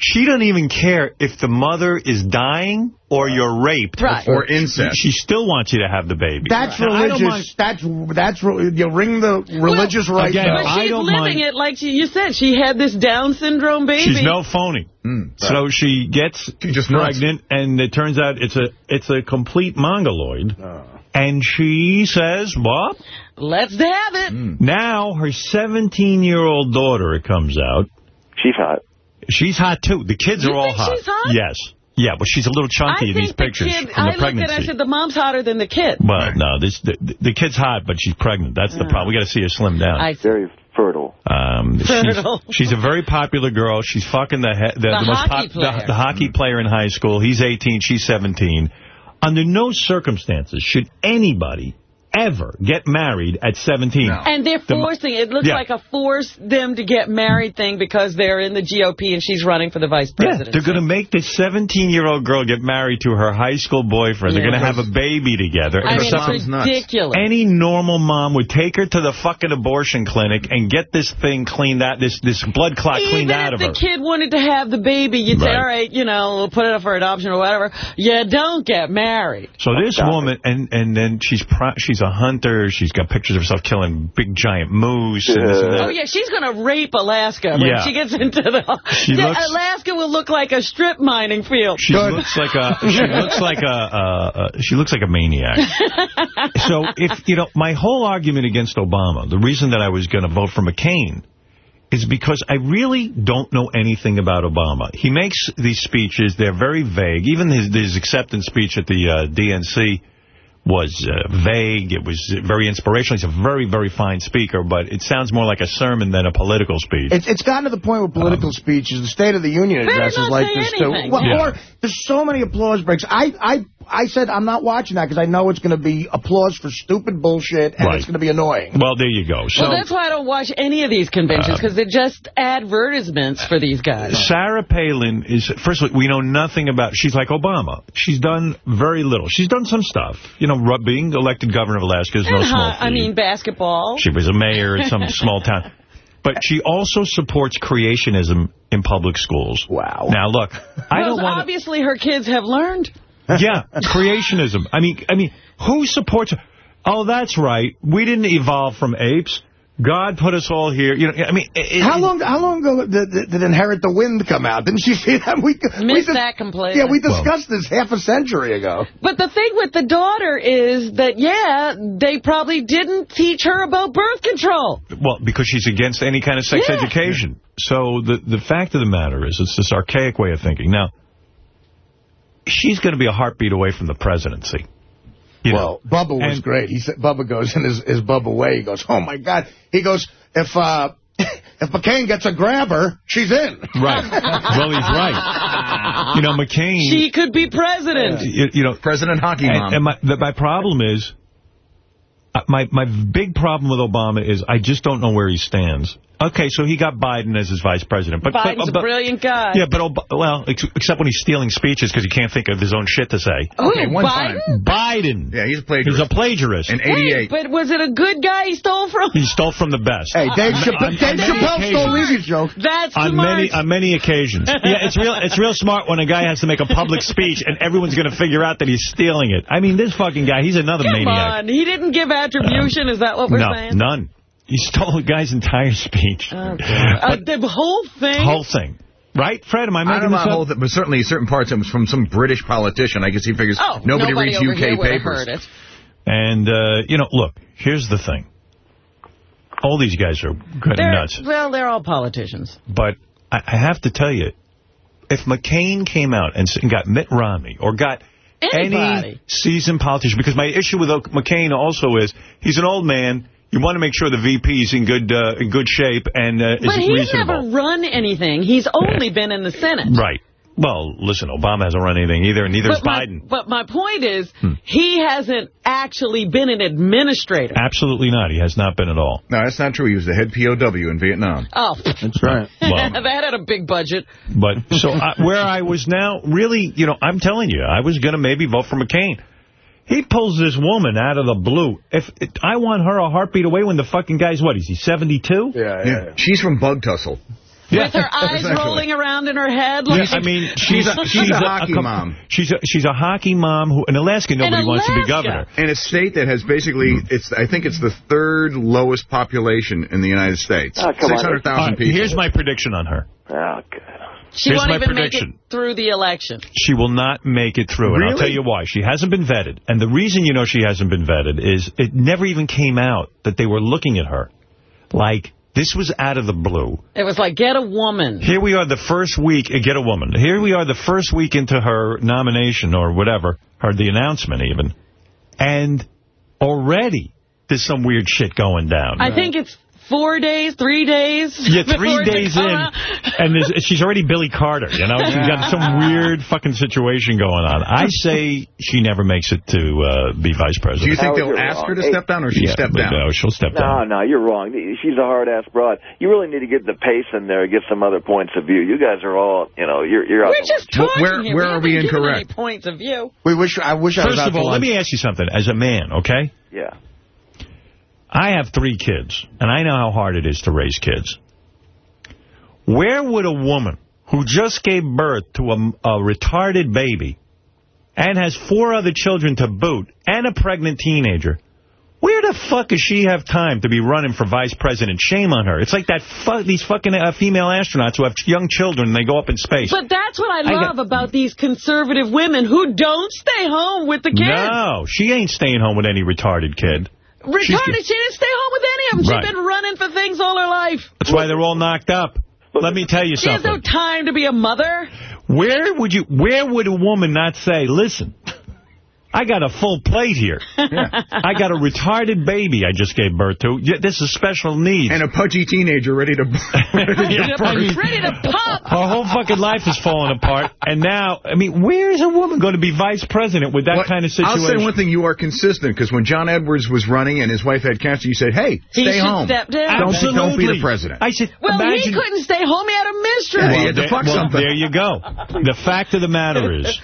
she doesn't even care if the mother is dying or you're raped. Right. Or incest. She still wants you to have the baby. That's Now, religious. That's that's you ring the religious Well, right again, bell. But I she's don't living mind- it like she, you said. She had this Down syndrome baby. She's no phony. Hmm. So she gets She's just nuts. pregnant, and it turns out it's a it's a complete mongoloid. Oh. And she says, what? Let's have it. Hmm. Now her 17-year-old daughter, comes out, She's hot. She's hot, too. The kids You are all think hot. she's hot? Yes. Yeah, but she's a little I chunky in these the pictures kid, from I the looked at it, I said, the mom's hotter than the kid. well, no, this the, the kid's hot, but she's pregnant. That's the problem. We got to see her slim down. I Very fertile. Um, she's, Fertile. she's a very popular girl. She's fucking the he- the, The most hockey the, the hockey player in high school. He's 18, she's 17. Under no circumstances should anybody ever get married at 17. No. And they're forcing, it looks Yeah. like a force them to get married thing because they're in the GOP and she's running for the vice Yeah, president. they're going to make this 17-year-old girl get married to her high school boyfriend. They're going to have a baby together. I And mean, some- it's nuts. ridiculous. any normal mom would take her to the fucking abortion clinic and get this thing cleaned out, this this blood clot cleaned out of her. Even if the kid wanted to have the baby, you'd say, all right, you know, we'll put it up for adoption or whatever. You don't get married. So this woman, and and then she's pro she's a hunter. She's got pictures of herself killing big giant moose. And this and that. Oh, yeah, she's going to rape Alaska when Yeah. she gets into the... She Yeah, looks- Alaska will look like a strip mining field. She looks like a she looks like a uh, uh, she looks like a maniac. so if you know my whole argument against Obama, the reason that I was going to vote for McCain is because I really don't know anything about Obama. He makes these speeches, they're very vague. Even his, his acceptance speech at the uh, DNC was uh, vague. It was very inspirational. He's a very, very fine speaker, but it sounds more like a sermon than a political speech. It's, it's gotten to the point with political speeches, the State of the Union addresses like say this, too. Well, Yeah. Or there's so many applause breaks. I, I, I said I'm not watching that because I know it's going to be applause for stupid bullshit and Right. it's going to be annoying. well, there you go. So well, that's why I don't watch any of these conventions, uh, because they're just advertisements for these guys. Sarah Palin is, first of all, we know nothing about, she's like Obama. She's done very little. She's done some stuff. You know, being elected governor of Alaska is no And, small huh, I mean, basketball. She was a mayor in some small town. But she also supports creationism in public schools. Wow. Now, look, I Well, don't want to... obviously her kids have learned. Yeah, creationism. I mean, I mean, who supports... Oh, that's right. We didn't evolve from apes. God put us all here. You know, I mean... It, How long How long ago did, did, did Inherit the Wind come out? Didn't you see that? We, we Missed dis- that completely. Yeah, we discussed this half a century ago. But the thing with the daughter is that, yeah, they probably didn't teach her about birth control. Well, because she's against any kind of sex Yeah. education. So the the fact of the matter is, it's this archaic way of thinking. Now, she's going to be a heartbeat away from the presidency. You know? Well, Bubba was And- great. He said Bubba goes in his, his Bubba way. He goes, oh, my God. He goes, if uh, if McCain gets a grabber, she's in. Right. well, he's right. You know, McCain... She could be president. you, you know, President Hockey Mom. And, and my, the, my problem is, uh, my my big problem with Obama is I just don't know where he stands. Okay, so he got Biden as his vice president. But, Biden's but, a brilliant guy. Yeah, but, Ob well, ex except when he's stealing speeches because he can't think of his own shit to say. Who, Okay, one Biden? time. Biden. Yeah, he's a plagiarist. He's a plagiarist. In Wait, 88. but was it a good guy he stole from? He stole from the best. Hey, Dave, On- Chappelle, on- Dave on Chappelle stole Easy's joke. That's on smart. many on many occasions. Yeah, it's real it's real smart when a guy has to make a public speech and everyone's going to figure out that he's stealing it. I mean, this fucking guy, he's another Come maniac. on. He didn't give attribution. Is that what we're no, saying? none. He stole the guy's entire speech. Uh, the whole thing? Whole thing. Right, Fred? Am I I making don't know this up? whole thing, but certainly certain parts of it was from some British politician. I guess he figures Oh, nobody, nobody reads over UK here papers. heard it. And, uh, you know, look, here's the thing. All these guys are kind They're, nuts. Well, they're all politicians. But I, I have to tell you, if McCain came out and, and got Mitt Romney or got Anybody. any seasoned politician, because my issue with O- McCain also is he's an old man. You want to make sure the VP's in good uh, in good shape and uh, But is he's reasonable. never run anything. He's only been in the Senate. Right. Well, listen, Obama hasn't run anything either, and neither But has my, Biden. Hmm. but my point is, he hasn't actually been an administrator. Absolutely not. He has not been at all. No, that's not true. He was the head POW in Vietnam. Oh, That's right. Well, that had a big budget. But so I, where I was now, really, you know, I'm telling you, I was going to maybe vote for McCain. He pulls this woman out of the blue. If it, I want her a heartbeat away when the fucking guy's, what, is he 72? Yeah, yeah. Yeah. She's from Bug Tussle. With her eyes Exactly. rolling around in her head. Yeah, Like I mean, she's a, She's a hockey com- mom. She's a, she's a hockey mom who, in Alaska, nobody wants to be governor. In a state that has basically, hmm. it's I think it's the third lowest population in the United States. Ah, oh, 600,000 All right, people. here's my prediction on her. Oh, God. She here's won't my even prediction. make it through the election. She will not make it through, and I'll tell you why. She hasn't been vetted, and the reason you know she hasn't been vetted is it never even came out that they were looking at her. Like, this was out of the blue. It was like, get a woman. Here we are the first week, uh, get a woman. Here we are the first week into her nomination or whatever, or the announcement even, and already there's some weird shit going down. I think it's four days, three days. Yeah, three days in, Dakota. and she's already Billy Carter, you know? She's got some weird fucking situation going on. I say she never makes it to uh, be vice president. Do you think Howard, they'll you're ask her to wrong. step down or she yeah, step down? No, she'll step No, down. no, no, you're wrong. She's a hard-ass broad. You really need to get the pace in there, get some other points of view. You guys are all, you know, you're you're out We're just talking where- here. where are we incorrect? Points of view. We wish. I wish I was First of all, let me ask you something. As a man, okay? Yeah. I have three kids, and I know how hard it is to raise kids. Where would a woman who just gave birth to a, a retarded baby and has four other children to boot and a pregnant teenager, where the fuck does she have time to be running for vice president? Shame on her. It's like that fu these fucking uh, female astronauts who have young children and they go up in space. But that's what I I love got- about these conservative women who don't stay home with the kids. no, she ain't staying home with any retarded kid. Retarded, She's- she didn't stay home with any of them. Right. She's been running for things all her life. That's why they're all knocked up. Let me tell you something. She has no time to be a mother. Where would you? Where would a woman not say, "Listen, I got a full plate here. I got a retarded baby I just gave birth to. Yeah, This is special needs." And a pudgy teenager ready to... ready to Yeah, I mean- Ready to pop. her whole fucking life is falling apart. And now, I mean, where is a woman going to be vice president with that What- kind of situation? I'll say one thing, you are consistent, because when John Edwards was running and his wife had cancer, you said, hey, He stay should home. step down. Don't, be- don't be the president. I said, Well, imagine. he couldn't stay home. He had a mistress. Yeah, he had to there, fuck well, something. there you go. The fact of the matter is,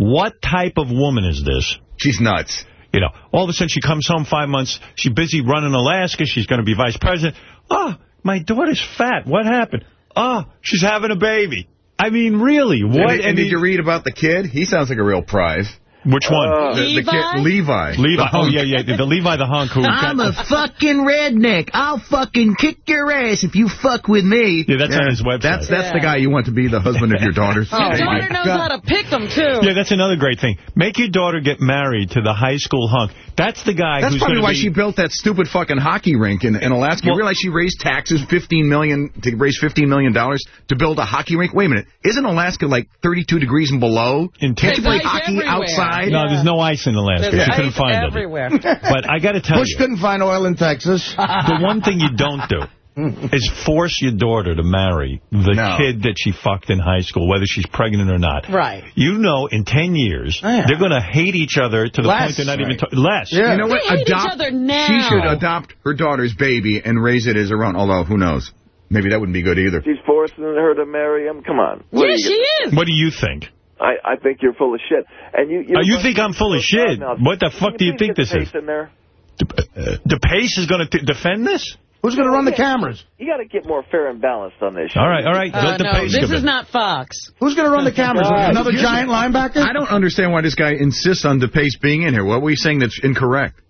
what type of woman is this? She's nuts. You know, all of a sudden she comes home five months. She's busy running Alaska. She's going to be vice president. Oh, my daughter's fat. What happened? Oh, she's having a baby. I mean, really? What? And, and did you read about the kid? He sounds like a real prize. Which one? Uh, the, the Levi? kid, Levi. Levi. The Oh, yeah, yeah. The Levi the hunk who... I'm got- a fucking redneck. I'll fucking kick your ass if you fuck with me. Yeah, that's on his website. That's that's Yeah. the guy you want to be the husband of your daughter's oh, Your daughter knows how to pick them, too. yeah, that's another great thing. Make your daughter get married to the high school hunk. That's the guy That's who's probably why be, she built that stupid fucking hockey rink in, in Alaska. Well- you realize she raised taxes 15 million, to raise $15 million to build a hockey rink? Wait a minute. Isn't Alaska like 32 degrees and below? In Can't you play hockey everywhere. outside? died. No, there's no ice in Alaska. There's she couldn't find everywhere. it. But I got to tell Bush you, Bush couldn't find oil in Texas. the one thing you don't do is force your daughter to marry the No. kid that she fucked in high school, whether she's pregnant or not. Right. You know, in 10 years, Yeah. they're going to hate each other to the Less, point they're not even... right. ta- less. Yeah. You know what? They hate each adopt. other now. She should adopt her daughter's baby and raise it as her own. Although, who knows? Maybe that wouldn't be good either. She's forcing her to marry him. Come on. What Yeah, she get- is. What do you think? I, I think you're full of shit. And you, you, Oh, you think I'm full of shit? What the fuck do you think this is? In there? Uh, DePace is going to defend this? Who's going to run the cameras? You got to get more fair and balanced on this. show. All right, all right. Uh, Let no, this is not Fox. Who's going to run the cameras? Another Here's- giant linebacker? I don't understand why this guy insists on DePace being in here. What were you saying that's incorrect?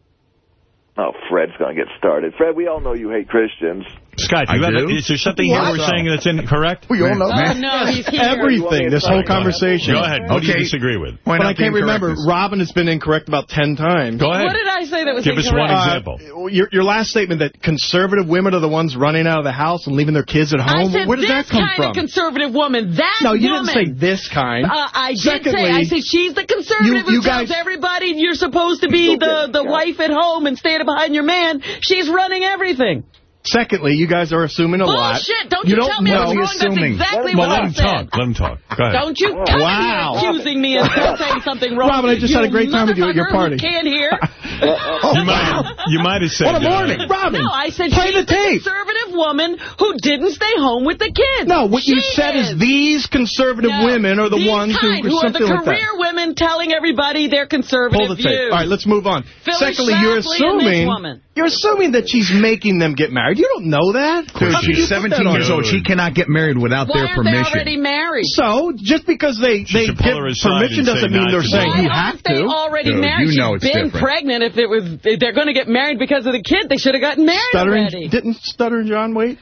Oh, Fred's going to get started. Fred, we all know you hate Christians. Scott, do you I have a, is there something here we're saying that's incorrect? We all know Oh, no, he's here. Everything, this whole conversation. Go ahead. What do you disagree with? Point But I can't remember. incorrectness. Robin has been incorrect about ten times. Go ahead. What did I say that was Give us one example. Uh, your, your last statement that conservative women are the ones running out of the house and leaving their kids at home. Where does this that come kind from? of conservative woman. That no, you woman. didn't say this kind. Uh, I did Secondly, say, I said she's the conservative you- you who tells guys- everybody you're supposed to be the, the wife at home and stand behind your man. She's running everything. Secondly, you guys are assuming a lot. Bullshit. Don't you, don't tell me know. I'm wrong. assuming. That's exactly Well, what let him talk. Let him talk. Go ahead. Don't you come Wow. here accusing me of saying something wrong. Robin, I just you had a great time with you at your party. Who can't hear. oh, You might, you might have said... What a uh, morning, Robin. No, I said play she's the tape. conservative woman who didn't stay home with the kids. No, what you said is these conservative No, women are the these ones kind, who, who are the something like that. career women telling everybody their conservative Hold the tape. All right, let's move on. Secondly, you're Schlafly and this assuming woman. You're assuming that she's making them get married. You don't know that. Dude, How she's 17 years old. She cannot get married without Why their aren't they permission. already married? So, just because they, they should pull give her aside permission doesn't mean they're to. saying Why you aren't have they to. already Dude, married? you know She's it's been different. pregnant. If it was, if they're going to get married because of the kid, they should have gotten married Stuttering, already. didn't Stuttering John wait?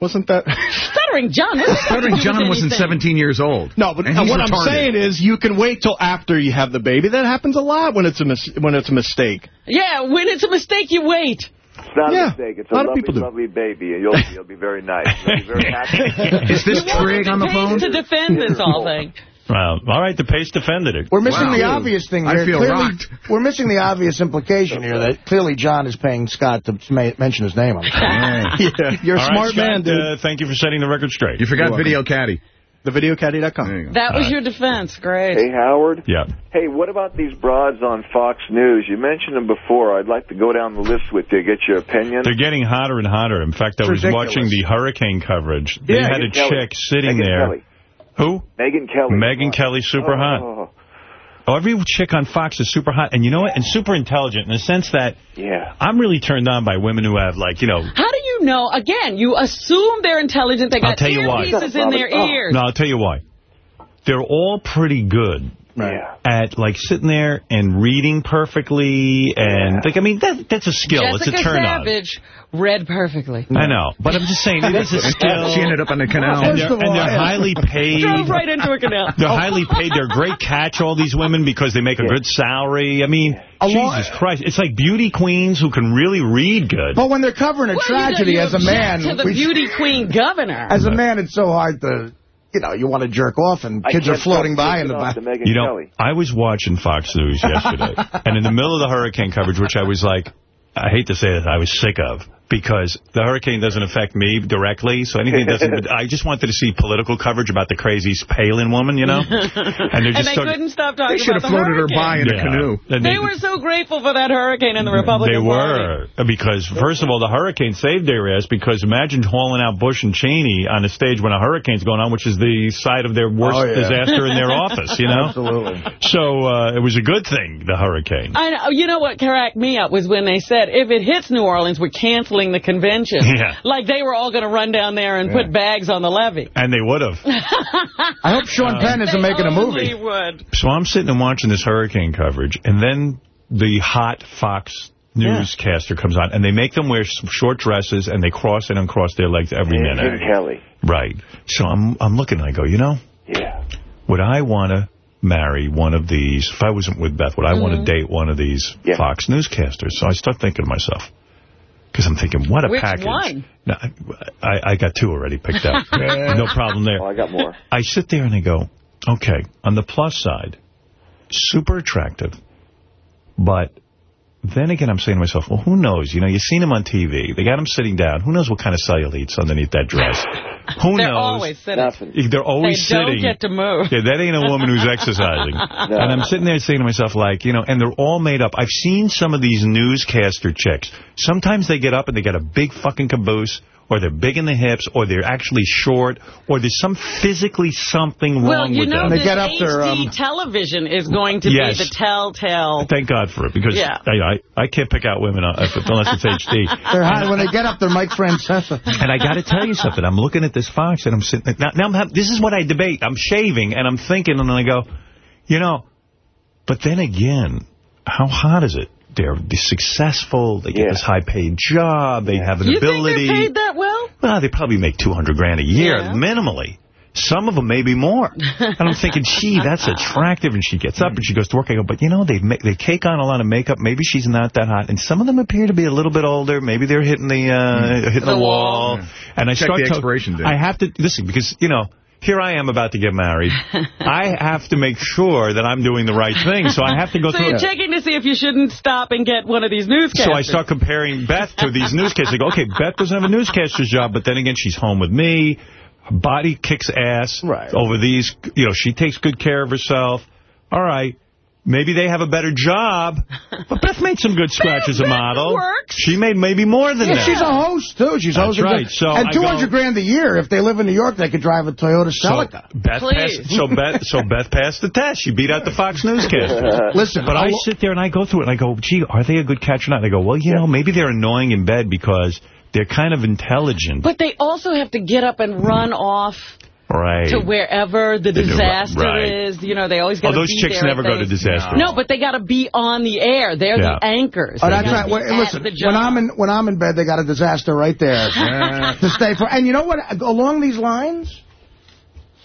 Wasn't that? Stuttering John. what does that Stuttering have to do John wasn't anything? 17 years old. No, but And he's what I'm saying is you can wait till after you have the baby. That happens a lot when it's a mis when it's a mistake. Yeah, when it's a mistake, you wait. It's not Yeah, a mistake. It's a a, lot of lovely, people do. lovely baby, and you'll, you'll be very nice. You'll be very happy. Is this Trig on the DePace phone? to defend this whole thing. Well, all right, the Pace defended it. We're missing Wow. the obvious thing here. I feel clearly, rocked. We're missing the obvious implication here that clearly John is paying Scott to mention his name on the. Yeah, you're a All right, smart Scott, man, dude. Uh, thank you for setting the record straight. You forgot Video Caddy. TheVideoCaddy.com. There you go. That was your defense. Great. hey, Howard. Yeah. Hey, what about these broads on Fox News? You mentioned them before. I'd like to go down the list with you, get your opinion. They're getting hotter and hotter. In fact, I was ridiculous. watching the hurricane coverage. They Yeah, had a Kelly. chick sitting Megyn there. Kelly. Who? Megyn Kelly. Megyn Kelly, super oh. hot. Oh, Oh, every chick on Fox is super hot. And you know what? And super intelligent in the sense that yeah. I'm really turned on by women who have, like, you know... How do you know? Again, you assume they're intelligent. They I'll got tell you why. earpieces in their Oh. ears. No, I'll tell you why. They're all pretty good Yeah. at, like, sitting there and reading perfectly. And, like, I mean, that that's a skill. Jessica it's a turn on. Savage read perfectly. I know. But I'm just saying, it is a skill. She ended up on the canal. and they're, First and they're highly paid. Drove right into a canal. They're highly paid. They're great catch, all these women, because they make a good salary. I mean, lot- Jesus Christ. It's like beauty queens who can really read good. But when they're covering a Well, you know, tragedy you as a object man, to the beauty queen governor. as a man, it's so hard to, you know, you want to jerk off and kids are floating by in the jerking off back. to You know, Kelly. I was watching Fox News yesterday, and in the middle of the hurricane coverage, which I was like, I hate to say this, I was sick of, because the hurricane doesn't affect me directly, so anything doesn't, I just wanted to see political coverage about the crazy Palin woman, you know? And they're and just they talking- couldn't stop talking They should have about the floated her by hurricane. in a canoe. And They were so grateful for that hurricane in the Republican They Party. were, because first of all, the hurricane saved their ass, because imagine hauling out Bush and Cheney on a stage when a hurricane's going on, which is the site of their worst Oh, yeah. disaster in their office, you know? Absolutely. So uh, it was a good thing, the hurricane. I know. You know what cracked me up was when they said, if it hits New Orleans, we're canceling the convention. Yeah. Like they were all going to run down there and put bags on the levee. And they would have. I hope Sean uh, Penn isn't making a only movie. would. So I'm sitting and watching this hurricane coverage, and then the hot Fox newscaster comes on, and they make them wear short dresses, and they cross and uncross their legs every Megyn minute. Kelly. Right. So I'm I'm looking, and I go, you know, Yeah. would I want to marry one of these, if I wasn't with Beth, would I want to mm-hmm. date one of these Yeah. Fox newscasters? So I start thinking to myself, because I'm thinking, what a Which package. one? No, I, I got two already picked up. no problem there. Oh, I got more. I sit there and I go, okay, on the plus side, super attractive. But then again, I'm saying to myself, well, who knows? You know, you've seen him on TV. They got him sitting down. Who knows what kind of cellulites underneath that dress? Who They're knows? always sitting. They're always they sitting. don't get to move. Yeah, that ain't a woman who's exercising. And I'm sitting there saying to myself, like, you know, and they're all made up. I've seen some of these newscaster chicks. Sometimes they get up and they got a big fucking caboose, or they're big in the hips, or they're actually short, or there's some physically something Well, wrong you with know, them. this HD television is going to Yes. be the telltale. Thank God for it, because Yeah. I, I I can't pick out women uh, unless it's HD. They're high. When they get up, they're Mike Francesa. And I got to tell you something. I'm looking at this Fox, and I'm sitting. Now, now I'm hav- this is what I debate. I'm shaving, and I'm thinking, and I go, you know. But then again, how hot is it? They're, they're successful. They get this high-paid job. They have an You ability. think they're paid that well? Well, they probably make 200 grand a year, Yeah. minimally. Some of them maybe more. And I'm thinking, gee, that's attractive. And she gets up and she goes to work. I go, but you know, they ma they cake on a lot of makeup. Maybe she's not that hot. And some of them appear to be a little bit older. Maybe they're hitting the uh, hitting the, The wall. wall. And I Check start the to- expiration date. I have to listen because you know. Here I am about to get married. I have to make sure that I'm doing the right thing, so I have to go So through you're checking to see if you shouldn't stop and get one of these newscasters. so I start comparing Beth to these newscasters. I go, okay, Beth doesn't have a newscaster's job, but then again, she's home with me. Her body kicks ass Right. over these. You know, she takes good care of herself. All right. Maybe they have a better job. But Beth made some good scratch as a model. works. She made maybe more than Yeah, that. she's a host, too. She's That's hosting. right. So and I 200 go- grand a year. If they live in New York, they could drive a Toyota So Celica. Beth passed, so Beth so Beth passed the test. She beat out the Fox newscaster. Listen, but I I'll- sit there and I go through it and I go, gee, are they a good catch or not? And they go, well, you know, maybe they're annoying in bed because they're kind of intelligent. But they also have to get up and run off right. to wherever the They do, disaster right. is. You know, they always got Oh, to those be chicks there never go to the- disaster. No, but they got to be on the air. They're Yeah. the anchors. Oh, They right. Well, listen, when. I'm in when I'm in bed, they got a disaster right there to stay for. And you know what? Along these lines,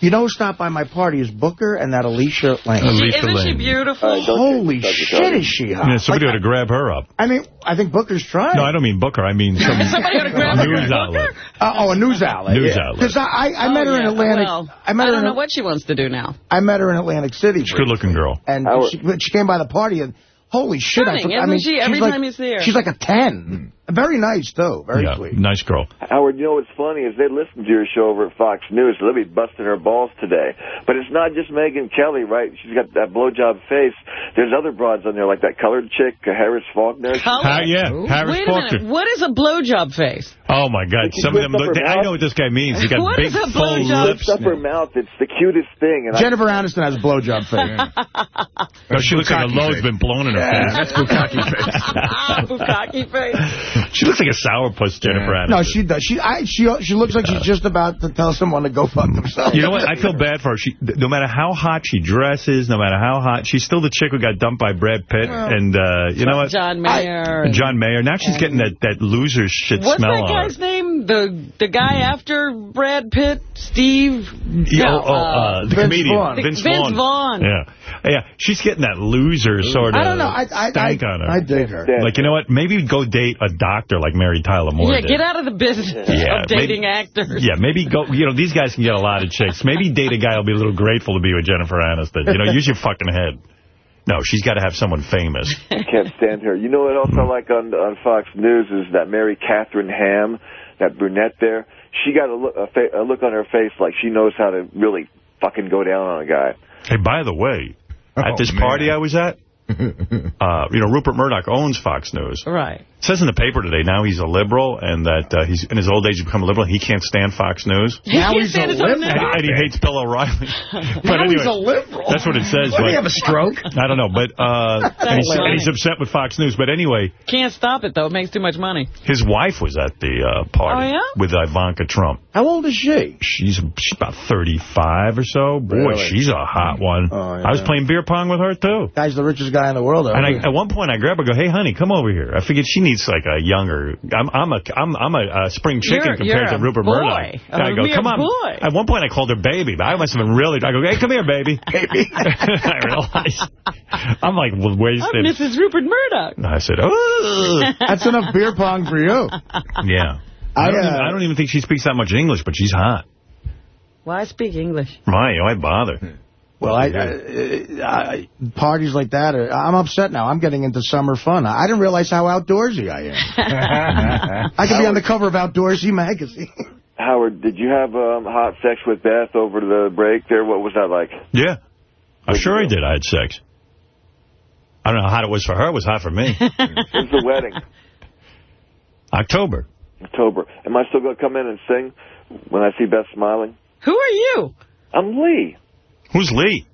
you know, who stopped by my party is Booker and that Alicia Lane. Alicia Isn't she Lane. beautiful? Holy shit, is she hot? Yeah, somebody Like, ought to grab her up. I mean, I think Booker's trying. No, I don't mean Booker. I mean some Somebody ought to grab her news outlet. Uh, oh, a news outlet. News yeah. outlet. Because I, I, I Oh, met her in yeah. Atlantic. Well, I met her don't in. know what she wants to do now. I met her in Atlantic City. She's a good-looking girl. And she, she came by the party and holy shit! I, Stunning, forgot- I isn't mean, she? Every like- time you see her. she's like a ten. Very nice though. Very yeah, sweet. nice girl. Howard, you know what's funny is they listen to your show over at Fox News. So they'll be busting her balls today. But it's not just Megyn Kelly, right? She's got that blowjob face. There's other broads on there, like that colored chick, uh, Harris Faulkner. Color? Ha- yeah, Harris Wait a Faulkner. minute. What is a blowjob face? Oh, my God. She Some of them, look, her I know what this guy means. He's got What big, is a full lips. Lifts up her mouth. It's the cutest thing. And Jennifer Aniston has a blowjob face. No, she looks like a Bukkake load's face. been blown in her Yeah, face. That's bukkake face. Ah, bukkake face. She looks like a sourpuss, Jennifer Aniston. no, she does. She I she she looks like she's just about to tell someone to go fuck themselves. You know what? I feel bad for her. She, no matter how hot she dresses, no matter how hot, she's still the chick who got dumped by Brad Pitt. and uh, you know what? John Mayer. And John Mayer. Now she's getting that, that loser shit What's smell that on her. guy's name? The the guy after Brad Pitt, Steve. Yeah, No, oh, oh, uh, the Vince comedian. Vaughn. Vince, Vince Vaughn. Vaughn. Yeah. Yeah. She's getting that loser sort of I don't know. I I I, on her. I dig her. Like, you know what? Maybe go date a doctor like Mary Tyler Moore Yeah, did. get out of the business Yeah, of dating maybe- actors. Yeah, maybe go, you know, these guys can get a lot of chicks. Maybe date a guy who'll be a little grateful to be with Jennifer Aniston. You know, use your fucking head. No, she's got to have someone famous. I can't stand her. You know what else I hmm. like on on Fox News is that Mary Catherine Ham, that brunette there. She got a look, a, fa- a look on her face like she knows how to really fucking go down on a guy. Hey, by the way, at Oh, this man. party I was at, uh, you know, Rupert Murdoch owns Fox News. Right. It says in the paper today now he's a liberal and that uh, he's in his old age he's become a liberal. He can't stand Fox News. Now He he's a liberal. And, and he hates Bill O'Reilly. but Now anyway, he's a liberal. that's what it says. Did but he have a stroke? I don't know, but uh, and, he's, and he's upset with Fox News. But anyway, Can't stop it, though. It makes too much money. his wife was at the uh, party Oh, yeah? with Ivanka Trump. How old is she? She's, she's about 35 or so. Boy, Really? she's a hot one. Oh, yeah. I was playing beer pong with her, too. Guy's the richest guy in the world. And I, at one point, I grab her, go, "Hey, honey, come over here." I figured she needs like a younger. I'm, I'm a, I'm, I'm a, uh spring chicken You're- compared you're to Rupert boy. Murdoch. A I go, "Come on." boy. At one point, I called her baby, but I must have been really. I go, "Hey, come here, baby." Baby. I realized I'm like well, I'm. Mrs. Rupert Murdoch. I said, "Oh, That's enough beer pong for you. yeah." I I, don't, even, uh, I don't even think she speaks that much English, but she's hot. Well, I speak English. My, why bother? Well, I, I, I parties like that, are, I'm upset now. I'm getting into summer fun. I didn't realize how outdoorsy I am. I could be on the cover of Outdoorsy magazine. Howard, did you have um, hot sex with Beth over the break there? What was that like? Yeah. I'm sure I did. I had sex. I don't know how hot it was for her. It was hot for me. When's the wedding? October. October. Am I still going to come in and sing when I see Beth smiling? Who are you? I'm Lee. Who's Lee?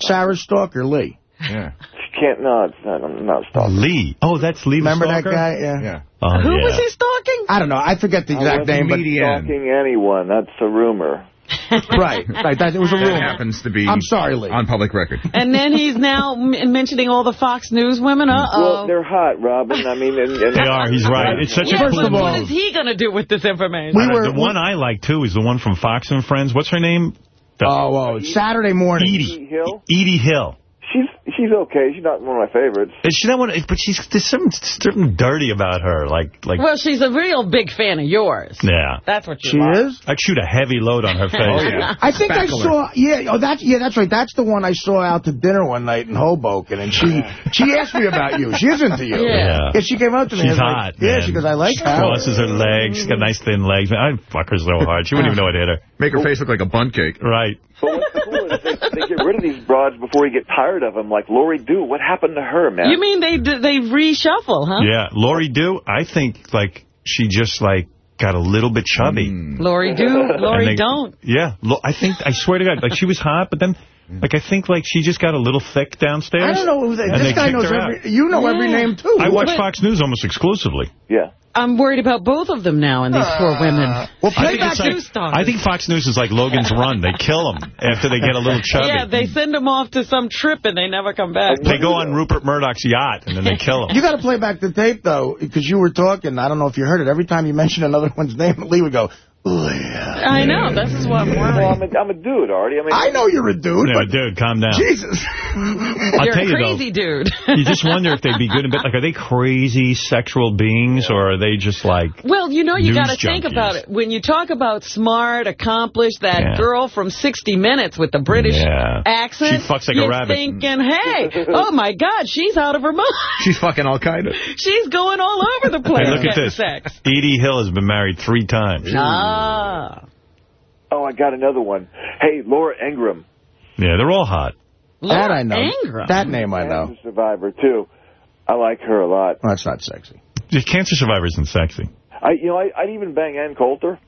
Sarah Stalker, Lee. Yeah. She can't, no, it's not, I'm not stalking. Lee. Oh, that's Lee Remember that guy? Yeah. Yeah. Oh, Who yeah. was he stalking? I don't know. I forget the I exact wasn't name, but Comedian. stalking anyone. That's a rumor. right, right. That, it was a That happens to be I'm sorry, Lee. on public record. And then he's now m mentioning all the Fox News women. Hmm. Uh-oh. Well, they're hot, Robin. I mean, and, and They are. He's right. It's such a yeah, First but of all- is he going to do with this information? Uh, we were- the one I like, too, is the one from Fox and Friends. What's her name? The- Oh, oh, Saturday morning. Edie. Hill? E.D. Hill. She's she's okay. She's not one of my favorites. Is she that one? But she's there's something, something dirty about her. Like, like, Well, she's a real big fan of yours. yeah. That's what you She like. is? I'd shoot a heavy load on her face. Oh, yeah. I think I saw, yeah, oh, that's, yeah, that's right. That's the one I saw out to dinner one night in Hoboken, and she, she asked me about you. She is into you. Yeah. Yeah, she came up to me. She's hot, like, Yeah, man. she goes, I like She her. crosses her legs. She's got nice thin legs. I'd fuck her so hard. She wouldn't even know it hit her. Make her face look like a bun cake. Right. But what's the cool is they, they get rid of these broads before you get tired of them. Like Laurie Dhue, what happened to her, man? You mean they they reshuffle, huh? Yeah. Laurie Dhue, I think, like, she just, like, got a little bit chubby. Mm. Laurie Dhue, And Lori they- don't. Yeah. I think, I swear to God, like, she was hot, but then, like, I think, like, she just got a little thick downstairs. I don't know. Who they, And they this guy knows her out. every, you know every name, too. I watch But- Fox News almost exclusively. yeah. I'm worried about both of them now and these uh, poor women. Well, I play think, back two like, stars. I think Fox News is like Logan's Run. They kill them after they get a little chubby. Yeah, they send them off to some trip and they never come back. They go on Rupert Murdoch's yacht, and then they kill them. You got to play back the tape, though, because you were talking. I don't know if you heard it. Every time you mentioned another one's name, Lee would go, oh. I know. This is what I'm Well, worried. I'm a, I'm a dude, already. I mean, I know you're a dude, Yeah, but dude, calm down. Jesus. I'll You're tell a you, crazy though, dude. you just wonder if they'd be good in bed. Like, are they crazy sexual beings, or are they just like... Well, you know, you got to think about it. When you talk about smart, accomplished, that Yeah. girl from 60 Minutes with the British Yeah. accent, She fucks like a you're rabbit. thinking, hey, oh my God, she's out of her mind. She's fucking Al-Qaeda. she's going all over the place Hey, look at this. sex. E.D. Hill has been married three times. Ah. Ah. oh, I got another one. Hey, Laura Ingraham, Yeah, they're all hot. that I know. Ingraham. That name I know. cancer survivor too. I like her a lot. Well, that's not sexy. The cancer survivor isn't sexy. I, you know, I, I'd even bang Ann Coulter.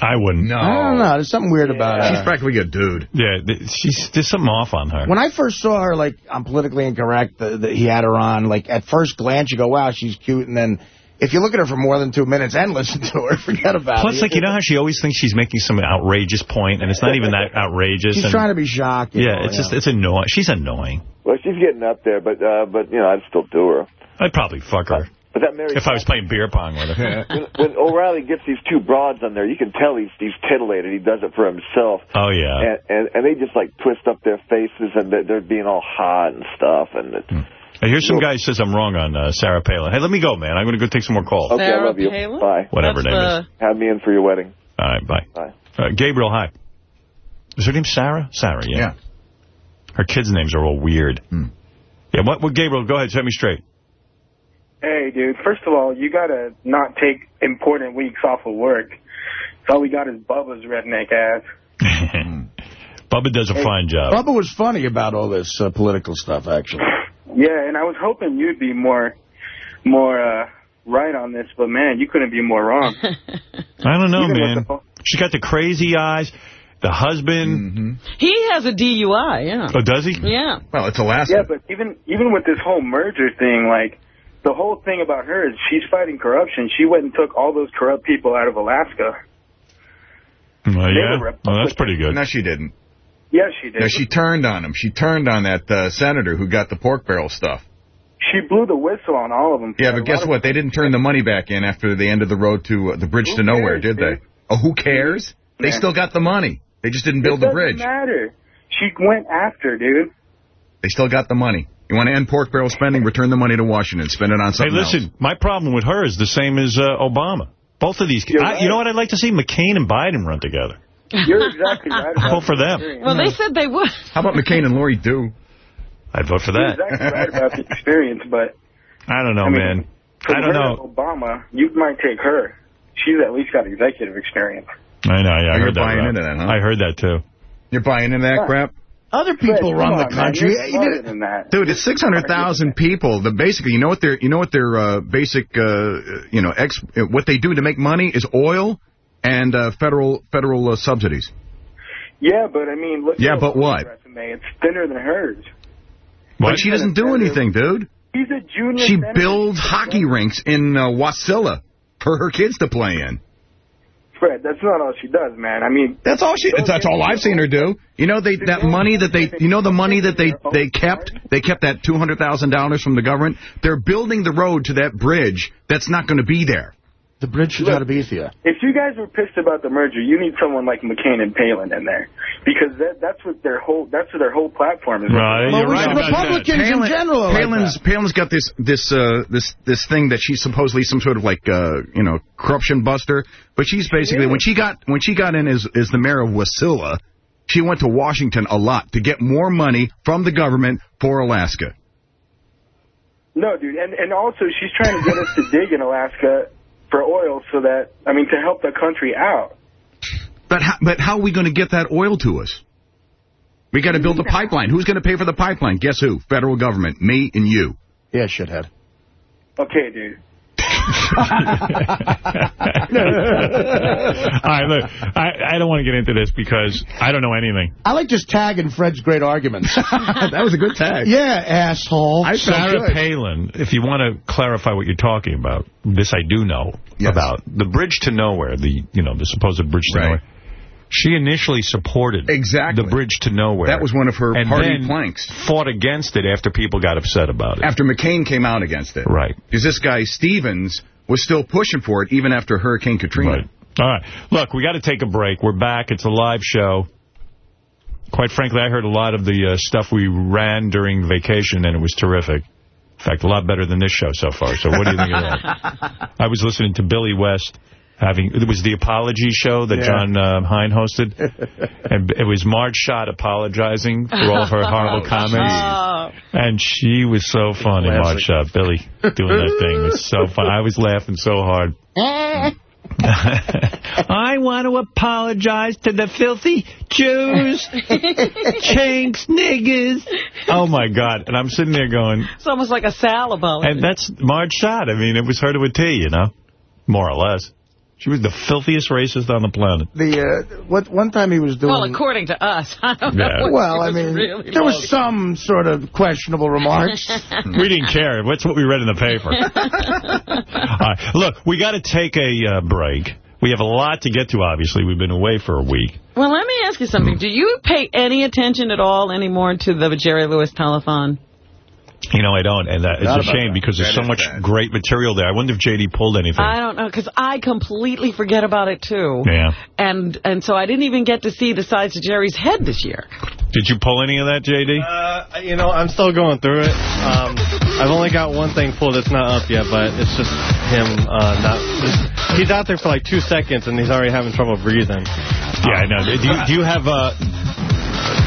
I wouldn't. No. I don't know. There's something weird about her. She's practically a dude. Yeah, she's there's something off on her. When I first saw her, like, I'm politically incorrect, the, the, he had her on, like, at first glance, you go, wow, she's cute, and then if you look at her for more than two minutes and listen to her, forget about Plus, it. like, you know how she always thinks she's making some outrageous point, and it's not even that outrageous. She's and, trying to be shocked. you Yeah, know, it's just, it's annoying. She's annoying. Well, she's getting up there, but uh, but you know, I'd still do her. I'd probably fuck her But that Mary, if I was playing beer pong with her. when, when O'Reilly gets these two broads on there, you can tell he's he's titillated. He does it for himself. Oh, yeah. And, and and they just like twist up their faces and they're, they're being all hot and stuff. And it, Hey, Here's some guy who says I'm wrong on uh, Sarah Palin. Hey, let me go, man. I'm going to go take some more calls. okay, I Sarah love you. Palin? Bye. Whatever That's her name is. Have me in for your wedding. All right, bye. Bye. Uh, Gabriel, hi. Is her name Sarah? Sarah, yeah. Yeah. Her kids' names are all weird. Hmm. Yeah, what, what, Gabriel, go ahead, set me straight. Hey, dude. First of all, you gotta not take important weeks off of work. So all we got is Bubba's redneck ass. Bubba does a fine job. Bubba was funny about all this uh, political stuff, actually. Yeah, and I was hoping you'd be more, more uh, right on this, but man, you couldn't be more wrong. I don't know, Even man. the- She got the crazy eyes, the husband. He has a DUI, yeah. Oh, does he? Yeah. Well, it's Alaska. Yeah, but even even with this whole merger thing, like the whole thing about her is she's fighting corruption. She went and took all those corrupt people out of Alaska. Oh, were yeah? Republican. Well, that's pretty good. No, she didn't. Yes, she did. No, she turned on him. She turned on that uh, senator who got the pork barrel stuff. She blew the whistle on all of them. Yeah, but guess what? They didn't turn the money back in after the end of the road to uh, the bridge Who to nowhere, cares, did they? Oh, who cares? They Yeah. still got the money. They just didn't build the bridge. doesn't matter. She went after, dude. They still got the money. You want to end pork barrel spending? Return the money to Washington. Spend it on something Hey, listen, else. my problem with her is the same as uh, Obama. Both of these. You're I, right. you know what I'd like to see? McCain and Biden run together. You're exactly right. about Vote for them. experience. Well, they said they would. How about McCain and Laurie Dhue? I'd vote for You're that. exactly right about the experience, but I don't know, I mean, man. I don't know. Obama, you might take her. She's at least got executive experience. I know, yeah, I You're heard that. buying Rob. into that, huh? I heard that, too. You're buying into that crap? Other people come run the man, country. you're You smarter did- than that. Dude, it's 600,000 people. The basically, you know what their, you know what their uh, basic, uh, you know, ex, what they do to make money is oil and uh, federal federal uh, subsidies. Yeah, but I mean, look. Yeah, at but what? Resume. It's thinner than hers. But she doesn't do anything, dude. He's a junior. She senator. builds hockey rinks in uh, Wasilla for her kids to play in. Fred, that's not all she does, man. I mean, That's all she. That's all I've seen her do. You know they that money that they you know the money that they they kept they kept that two hundred thousand dollars from the government. They're building the road to that bridge that's not going to be there. The bridge should out of Bethia. if you guys were pissed about the merger, you need someone like McCain and Palin in there because that that's what their whole that's what their whole platform is. Right, Well, you're we right have about that. Republicans in general. are like Palin's got this this uh this this thing that she's supposedly some sort of like uh you know corruption buster, but she's basically when she got when she got in as as the mayor of Wasilla, she went to Washington a lot to get more money from the government for Alaska. No, dude, and and also she's trying to get us to dig in Alaska for oil so that I mean to help the country out. But how, but how are we going to get that oil to us? We got to build a pipeline. Who's going to pay for the pipeline? Guess who? Federal government. Me and you. Yeah, shithead. Okay, dude. All right, look, I, I don't want to get into this because I don't know anything. I like just tagging Fred's great arguments. that was a good tag. yeah, asshole. I Sarah good. Palin, if you want to clarify what you're talking about, this I do know Yes. about. The bridge to nowhere, the you know the supposed bridge to Right. nowhere. She initially supported Exactly. the bridge to nowhere. That was one of her and party then planks. fought against it after people got upset about it. After McCain came out against it. Right. Because this guy, Stevens, was still pushing for it even after Hurricane Katrina. Right. All right. Look, we got to take a break. We're back. It's a live show. Quite frankly, I heard a lot of the uh, stuff we ran during vacation, and it was terrific. In fact, a lot better than this show so far. So what do you think of that? I was listening to Billy West. Having It was the apology show that Yeah. John uh, Hein hosted. and it was Marge Schott apologizing for all of her horrible comments. Oh. And she was so funny, Marge Schott. Billy doing that thing was so fun. I was laughing so hard. I want to apologize to the filthy Jews, chinks, niggers. Oh, my God. And I'm sitting there going, It's almost like a Sal apology. and that's Marge Schott. I mean, it was her to a T, you know, more or less. She was the filthiest racist on the planet. The uh, what one time he was doing. well, according to us. I don't Yeah. know. Well, I mean, really there was like. some sort of questionable remarks. We didn't care. That's what we read in the paper. All right. Look, we got to take a uh, break. We have a lot to get to, obviously. We've been away for a week. Well, let me ask you something. Do you pay any attention at all anymore to the Jerry Lewis telethon? You know, I don't, and uh, it's a shame that. because there's That so much bad. great material there. I wonder if J.D. pulled anything. I don't know, because I completely forget about it, too. Yeah. And and so I didn't even get to see the size of Jerry's head this year. Did you pull any of that, J.D.? Uh, you know, I'm still going through it. Um, I've only got one thing pulled that's not up yet, but it's just him uh, not. Just, he's out there for like two seconds and he's already having trouble breathing. yeah, I know. Do you, do you have... Uh,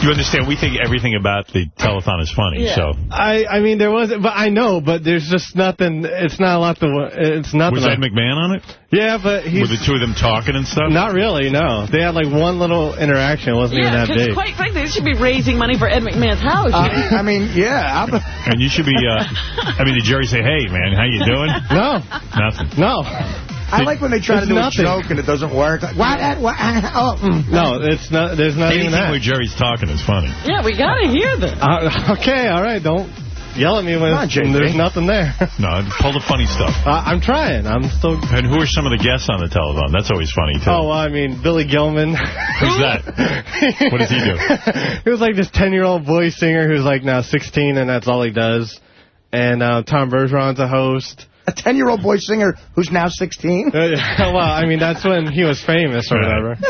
you understand, we think everything about the telethon is funny, Yeah. so... I I mean there was, but I know, but there's just nothing. It's not a lot to. It's nothing. Was Ed McMahon on it? yeah, but he's Were the two of them talking and stuff? not really. No, they had like one little interaction. It wasn't even Yeah, that because big. quite frankly, they should be raising money for Ed McMahon's house. Uh, I mean, yeah. I'm, And you should be... Uh, I mean, did Jerry say, hey, man, how you doing? No, Nothing. no, I like when they try to do nothing. a joke and it doesn't work. Like, what? what oh, mm. no. It's not. There's not even Anything that. where Jerry's talking is funny. yeah, we got to hear this. Uh, okay, all right. Don't yell at me when Come on, JD. there's nothing there. No, pull the funny stuff. Uh, I'm trying. I'm still. And who are some of the guests on the telethon? That's always funny, too. Oh, I mean, Billy Gilman. Who's that? What does he do? he was like this 10-year-old boy singer who's like now 16, and that's all he does. And uh, Tom Bergeron's a host. A 10-year-old boy singer who's now 16? Uh, well, I mean, that's when he was famous or whatever.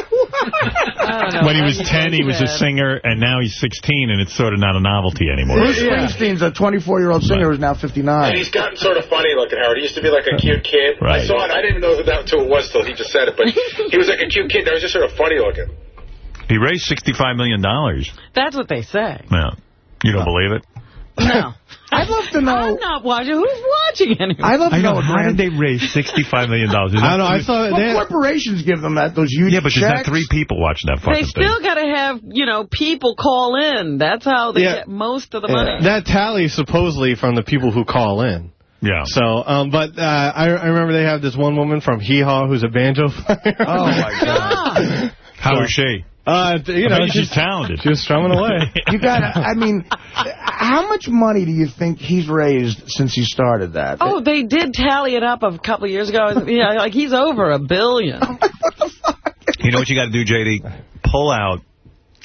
I. When he was 10, he was a singer, and now he's 16, and it's sort of not a novelty anymore. Bruce Yeah. Springsteen's a 24-year-old singer who's now 59. And he's gotten sort of funny looking, Howard. He used to be like a cute kid. Right. I saw it. I didn't even know who that who it was till he just said it. But he was like a cute kid. That was just sort of funny looking. He raised 65 million. dollars. That's what they say. Yeah. You don't believe it? No. I'd love to know. I'm not watching. Who's watching anyway? I'd love to I know. know. How did they raise $65 million? Is I don't know. that- I saw Well, corporations give them that those huge Yeah, but there's not three people watching that They fucking thing. still got to have, you know, people call in. That's how they Yeah. get most of the money. that tally supposedly from the people who call in. Yeah. So, um, but uh, I, I remember they have this one woman from Hee Haw who's a banjo player. Oh my god! How is she? Uh, you I know, bet she's talented. She was strumming away. You got. I mean, how much money do you think he's raised since he started that? Oh, they did tally it up a couple of years ago. Yeah, like he's over a billion. You know what you got to do, J.D.? Pull out,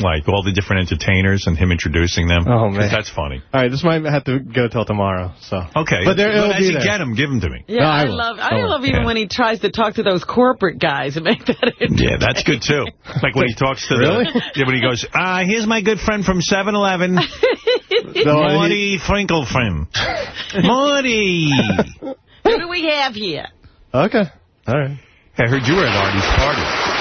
like, all the different entertainers and him introducing them. Oh, 'Cause man. That's funny. All right, this might have to go till tomorrow. So Okay. but there it'll as be you there. get them, give them to me. Yeah, No, I I, love. I I will. love even Yeah. when he tries to talk to those corporate guys and make that. Yeah, that's good, too. Like when he talks to Really? the... Yeah, when he goes, ah, here's my good friend from 7-Eleven, So, uh, he- Morty Frankelfrim. Morty! Who do we have here? okay. All right. I heard you were at Artie's party.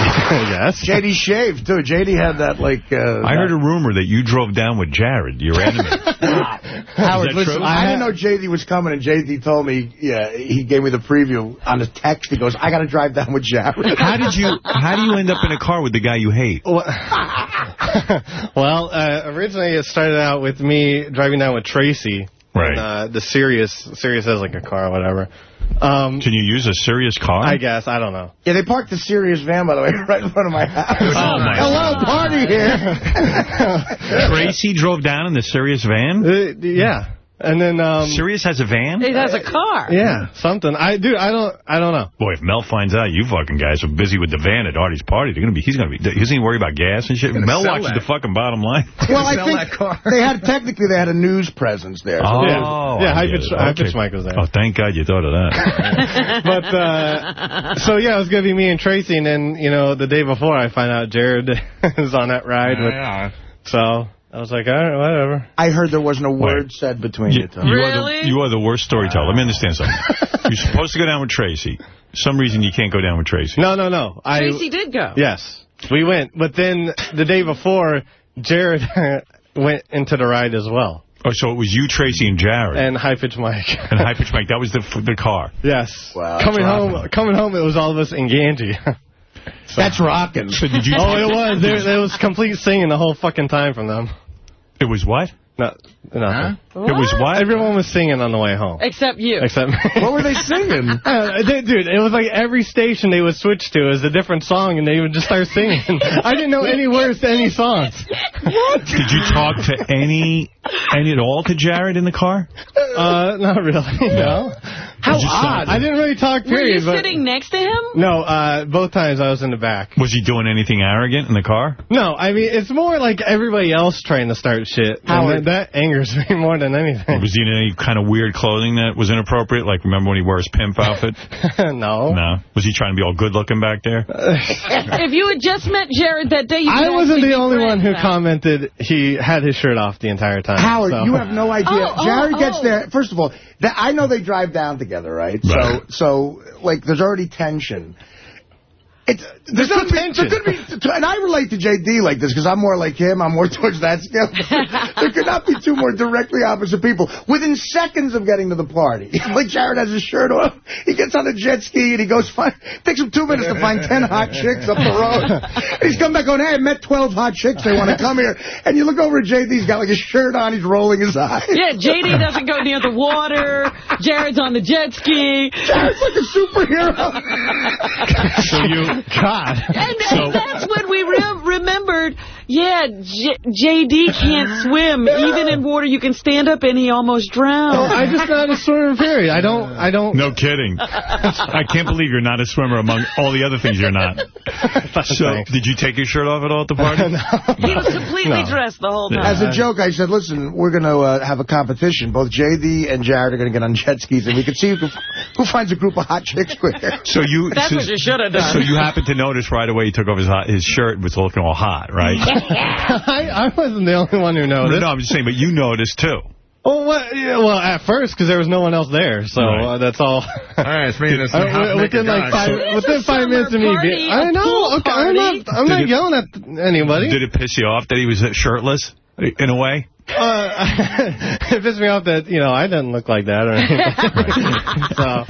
yes. JD shaved too. JD had that like. Uh, I heard a rumor that you drove down with Jared, your enemy. Howard, that listen, true? I didn't know JD was coming, and JD told me, yeah, he gave me the preview on a text. He goes, I got to drive down with Jared. How did you How do you end up in a car with the guy you hate? Well, well uh, originally it started out with me driving down with Tracy. Right. And, uh, the Sirius, Sirius has like a car or whatever. Um, Can you use a Sirius car? I guess. I don't know. Yeah, they parked the Sirius van, by the way, right in front of my house. Oh, my Hello, party here. Tracy drove down in the Sirius van? Uh, yeah. And then, um, Sirius has a van? It has a car. yeah, something. I dude, I don't, I don't know. Boy, if Mel finds out you fucking guys are busy with the van at Artie's party, they're gonna be. He's gonna be. He's gonna worry about gas and shit. Mel watches that. the fucking bottom line. well, I think that car. they had, technically, they had a news presence there. So Oh, yeah, yeah. I High get pitch, it. high Okay. Mike was there. Oh, thank God you thought of that. but uh, so yeah, it was gonna be me and Tracy, and then you know the day before I find out Jared is on that ride with. So I was like, all right, whatever. I heard there wasn't a word Wait. said between you, you two. you are Really? the, you are the worst storyteller. Let me understand something. You're supposed to go down with Tracy. Some reason you can't go down with Tracy. No, no, no. I Tracy did go. yes, we went, but then the day before, Jared went into the ride as well, Oh, so it was you, Tracy, and Jared. and high pitch Mike. And High Pitch Mike. That was the the car. yes. Wow, coming home, coming home, it was all of us in Ganji. Uh, That's rocking. So did you? oh, it was. There, there was complete singing the whole fucking time from them. It was what? No, nothing. It was what? Everyone was singing on the way home. Except you. Except me. What were they singing? Uh, they- dude, it was like every station they would switch to is a different song, and they would just start singing. I didn't know any words to any songs. What? Did you talk to any any at all to Jared in the car? Uh, not really, no. How Did you odd. I didn't really talk, Were you period. but sitting next to him? No, uh, both times I was in the back. Was he doing anything arrogant in the car? No, I mean, it's more like everybody else trying to start shit. Howard. That, that angers me more than anything. Was he in any kind of weird clothing that was inappropriate? Like, remember when he wore his pimp outfit? no. No. Was he trying to be all good looking back there? If you had just met Jared that day, you could I wasn't the only one who now. commented he had his shirt off the entire time. Howard, so. you have no idea. Oh, oh, Jared gets oh. there. First of all, I know they drive down together, right? Right. So, so like, there's already tension. It's, There's no could be- tension. there could be, and I relate to JD like this because I'm more like him. I'm more towards that scale. there could not be two more directly opposite people within seconds of getting to the party. like Jared has his shirt off. He gets on a jet ski and he goes find. Takes him two minutes to find ten hot chicks up the road. and he's come back going, "Hey, I met twelve hot chicks. They want to come here." And you look over at JD. He's got like his shirt on. He's rolling his eyes. Yeah, JD doesn't go near the water. Jared's on the jet ski. Jared's like a superhero. So you, God. And, So- and that's when we re remembered, yeah, J JD can't swim. Even in water you can stand up and he almost drowned. I just not a swimmer, period. I don't, I don't. no kidding. I can't believe you're not a swimmer among all the other things you're not. So, Thanks. did you take your shirt off at all at the party? no. He was completely No. dressed the whole time. As a joke, I said, listen, we're going to uh, have a competition. Both JD and Jared are going to get on jet skis, and we can see who, who finds a group of hot chicks quicker. So you, That's so, what you should have done. So you happened to notice right away he took off his hot, his shirt and was looking all hot, right? I, I wasn't the only one who no, noticed. no, I'm just saying, but you noticed too. Oh, what? Yeah, well, at first, because there was no one else there, so Right. uh, that's all. All right, it's meaning it's Uh, half within like five, It's within five minutes of me summer being, party, I a know. pool Okay, I'm not. I'm Did not it- yelling at anybody. Did it piss you off that he was shirtless, in a way? Uh, it pissed me off that you know I didn't look like that or anything. so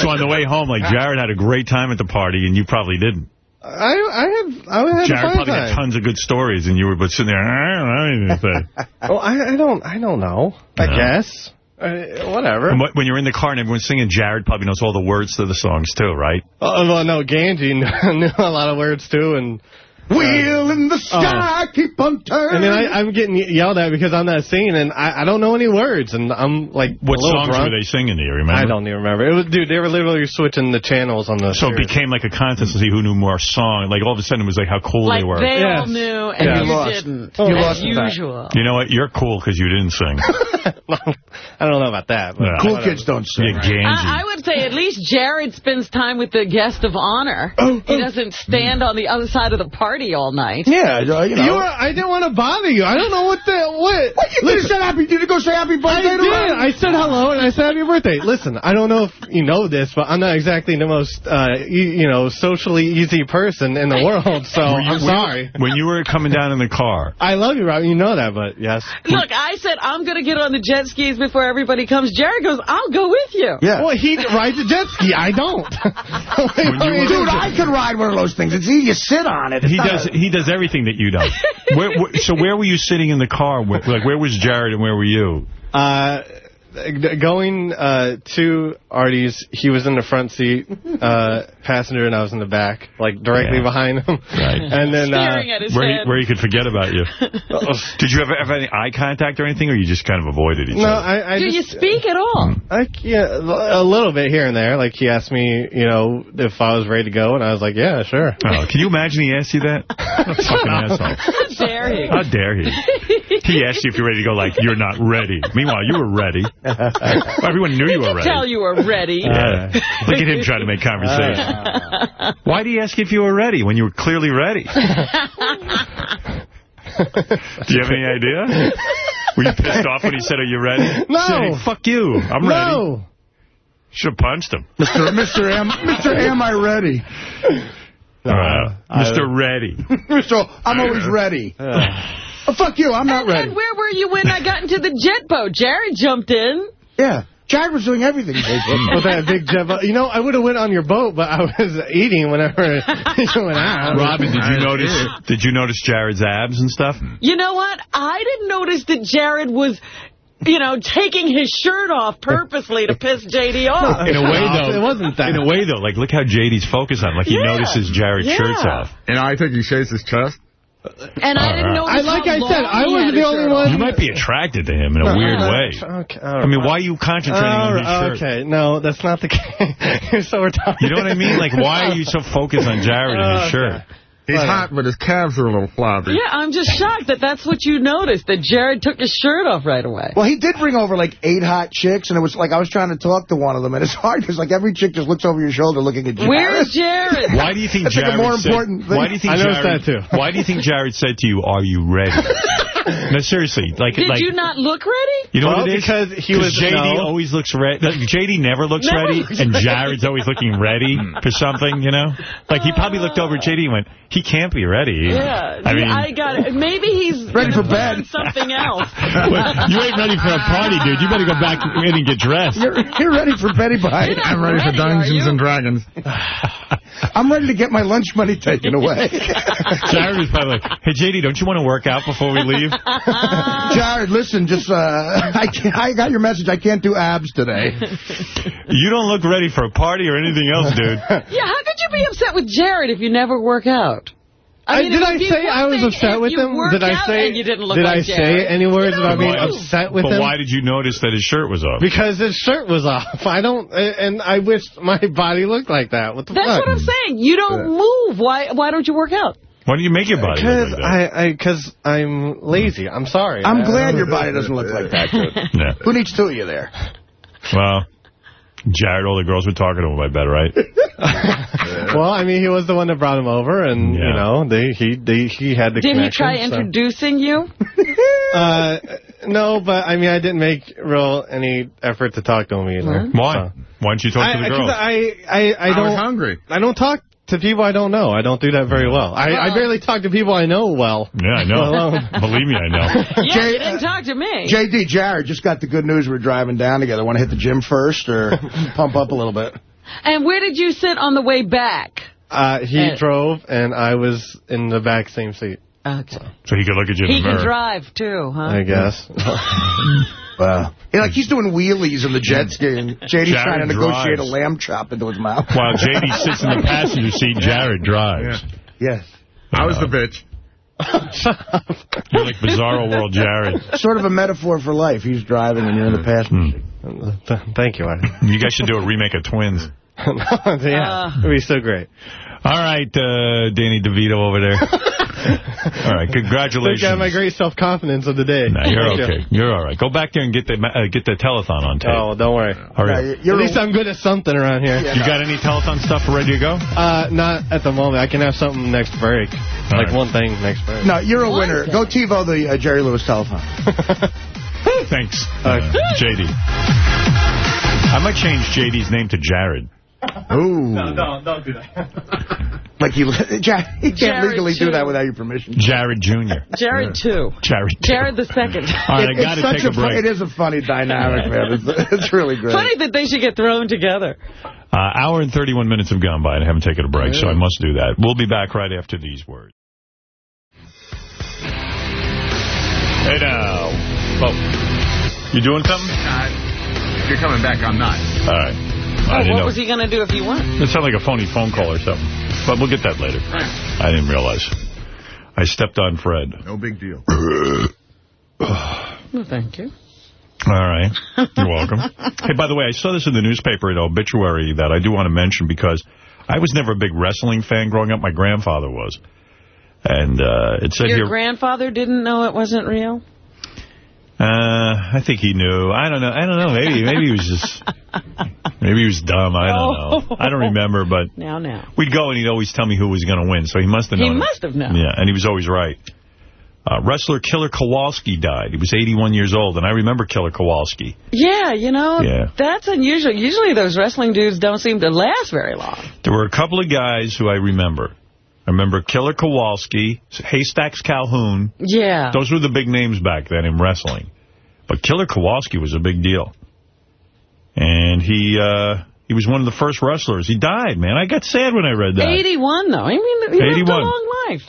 So on the way home, like, Jared had a great time at the party, and you probably didn't. I I have I had Jared a fine probably time. had tons of good stories, and you were but sitting there, I don't know anything. Well, I, I don't I don't know. I No. guess uh, whatever. And wh- when you're in the car and everyone's singing, Jared probably knows all the words to the songs, too, right? Oh, well, no, Ganji knew, knew a lot of words too, and Wheel in the oh. sky, keep on turning. and then I, I'm getting yelled at because I'm not singing, and I, I don't know any words, and I'm like What a little songs drunk. were they singing, do you remember? I don't even remember. It was, dude, they were literally switching the channels on the. So it became like a contest to see who knew more song. Like all of a sudden it was like how cool Like they were. they all knew and Yeah. you You lost. didn't. You oh, as lost that. usual. You know what? You're cool because you didn't sing. I don't know about that. But Yeah. cool whatever. kids don't sing. You Ganji. I, I would say at least Jared spends time with the guest of honor. Oh, he oh. doesn't stand on the other side of the party all night. Yeah, you know. You were, I didn't want to bother you. I don't know what the what. What, you did say happy? Did you go say happy I birthday to did. her? I said hello and I said happy birthday. Listen, I don't know if you know this, but I'm not exactly the most, uh, e- you know, socially easy person in the world. So you- I'm sorry. When you were coming down in the car, I love you, Rob. You know that, but yes. Look, I said I'm going to get on the jet skis before everybody comes. Jared goes, I'll go with you. Yeah. Well, he rides a jet ski. I don't. Dude, I could ride one of those things. It's easy to sit on it. It's he not does he does everything that you don't. Where, where, so where were you sitting in the car? Where, like where was Jared and where were you? Uh, g- going uh, to Artie's, he was in the front seat, uh, passenger, and I was in the back, like directly Yeah. behind him. Right. And then uh, Staring at his Where he, where he could forget about you. Did you ever have any eye contact or anything, or you just kind of avoided each no, other? I, I Do you speak at all? I, yeah, a little bit here and there. Like he asked me, you know, if I was ready to go, and I was like, yeah, sure. Oh, can you imagine he asked you that? What a fucking asshole. How dare he? How dare he? He asked you if you're ready to go, like, you're not ready. Meanwhile, you were ready. Everyone knew you were ready. Tell you were ready. Yeah. Look at him trying to make conversation. Why did he ask if you were ready when you were clearly ready? Do you have any idea? Were you pissed off when he said, are you ready? No. Said, hey, fuck you. I'm ready. no. Should have punched him. Mr. Mr. Am, Mr. Am I ready? Uh, I- Mr. Ready. Mr. I'm always ready. Oh, fuck you, I'm not And, ready. and where were you when I got into the jet boat? Jared jumped in. Yeah. Jared was doing everything. With that big jet boat. You know, I would have went on your boat, but I was eating whenever you went out. Robin, did you notice? Did you notice Jared's abs and stuff? You know what? I didn't notice that Jared was, you know, taking his shirt off purposely to piss J.D. off. In a way, though, It wasn't that. In a way, though, like look how JD's focused on. Like he Yeah. notices Jared's Yeah. shirts off. And I think he shaves his chest. And I didn't know. Uh, I like I said, I wasn't the only one. You might be attracted to him in a uh, weird uh, way. Okay, I mean, why are you concentrating on his Oh, shirt? okay, no, that's not the case. You're so retarded. You know what I mean? Like, why are you so focused on Jared and his oh, Okay. Shirt? He's Whatever. hot, but his calves are a little floppy. Yeah, I'm just shocked that that's what you noticed, that Jared took his shirt off right away. Well, he did bring over like eight hot chicks, and it was like I was trying to talk to one of them, and it's hard because like every chick just looks over your shoulder looking at Jared. Where's Jared? Why do you think That's like a Jared more said, important thing. Why do you think I noticed Jared, that, too. Why do you think Jared said to you, "Are you ready"? no, seriously. Like, Did like you not look ready? You know Well, what it is? because he was- JD no. always looks ready. JD never looks Never ready, looks and ready. Jared's always looking ready for something. You know, like he probably looked over at JD and went, "He can't be ready." Yeah, I mean, I got it. Maybe he's Ready for bed. something else. you ain't ready for a party, dude. You better go back in and get dressed. You're, you're ready for Betty Bite. I'm ready for ready, are Dungeons and Dragons. I'm ready to get my lunch money taken away. Jared was probably like, "Hey, JD, don't you want to work out before we leave?" Jared, listen, just uh, I can't, I got your message. I can't do abs today. You don't look ready for a party or anything else, dude. Yeah, how could you be upset with Jared if you never work out? I, mean, did I say I was upset with him? Did I say? you didn't look did like I Jared. say any words You know, about being upset with but him? why did you notice that his shirt was off? Because his shirt was off. I don't, and I wish my body looked like that. What the That's fuck? what I'm saying. You don't move. Why Why don't you work out? Why do you make your body Because look like that? I, I, because I'm lazy. I'm sorry. I'm I- glad your body doesn't look like that, dude. Yeah. Who needs two of you there? Well, Jared, all the girls were talking to him, I bet, right? Well, I mean, he was the one that brought him over, and Yeah. you know, they he they he had the Did he try so- introducing you? Uh, no, but I mean, I didn't make real any effort to talk to him either. Why? So. Why don't you talk to the I, girls? I, I, I, I don't. was hungry. I don't talk to people I don't know. I don't do that very well. I, I barely talk to people I know well. yeah, I know. Believe me, I know. Yeah, Jay- you didn't talk to me. JD, Jared, just got the good news. We're driving down together. Want to hit the gym first or pump up a little bit? And where did you sit on the way back? Uh, he Uh, drove, and I was in the back same seat, Okay. So he could look at you in He the can drive, too, huh? I guess. Wow. Yeah, like he's doing wheelies in the jet ski, and JD's Jared trying to negotiate drives. a lamb chop into his mouth. While JD sits in the passenger seat, Jared drives. Yes. I was the bitch. You're like Bizarro World Jared. Sort of a metaphor for life. He's driving and you're in the hmm. passenger seat. Thank you. I, You guys should do a remake of Twins. yeah, it'd be so great. All right, uh, Danny DeVito over there. All right, congratulations. Look at my great self-confidence of the day. No, you're Thank okay. You're all right. Go back there and get the uh, get the telethon on tape. Oh, don't worry. Hurry up. At least I'm good at something around here. You got any telethon stuff ready to go? Uh, not at the moment. I can have something next break. like right. one thing next break. No, you're a winner. Go TiVo the uh, Jerry Lewis telethon. Thanks, uh, JD. I might change JD's name to Jared. Ooh. don't, don't do that. Like you, Jared, he can't Jared, legally do that without your permission. Jared Jr. Jared, too. Jared. Jared the second. All right, It- I got to it's take such a fu- break. It is a funny dynamic, man. It's, it's really great. Funny that they should get thrown together. Uh, hour and 31 minutes have gone by and I haven't taken a break, so I must do that. We'll be back right after these words. Hey now. Oh, you doing something? If you're coming back, I'm not. All right. I didn't what know. was he going to do if he won? It sounded like a phony phone call or something. But we'll get that later. I didn't realize. I stepped on Fred. No big deal. Well, thank you. All right. You're welcome. hey, by the way, I saw this in the newspaper, an obituary that I do want to mention because I was never a big wrestling fan growing up. My grandfather was. And uh, it said Your here... grandfather didn't know it wasn't real? Uh, I think he knew. I don't know. I don't know. Maybe maybe he was just... Maybe he was dumb. I don't know. I don't remember, but... Now, now. We'd go and he'd always tell me who was going to win, so he must have He known. it. must have known. Yeah, and he was always right. Uh, wrestler Killer Kowalski died. He was 81 years old, and I remember Killer Kowalski. Yeah, you know, Yeah. that's unusual. Usually those wrestling dudes don't seem to last very long. There were a couple of guys who I remember. I remember Killer Kowalski, Haystacks Calhoun. Yeah. Those were the big names back then in wrestling. But Killer Kowalski was a big deal. And he uh, he was one of the first wrestlers. He died, man. I got sad when I read that. 81, though. I mean, he lived a long life.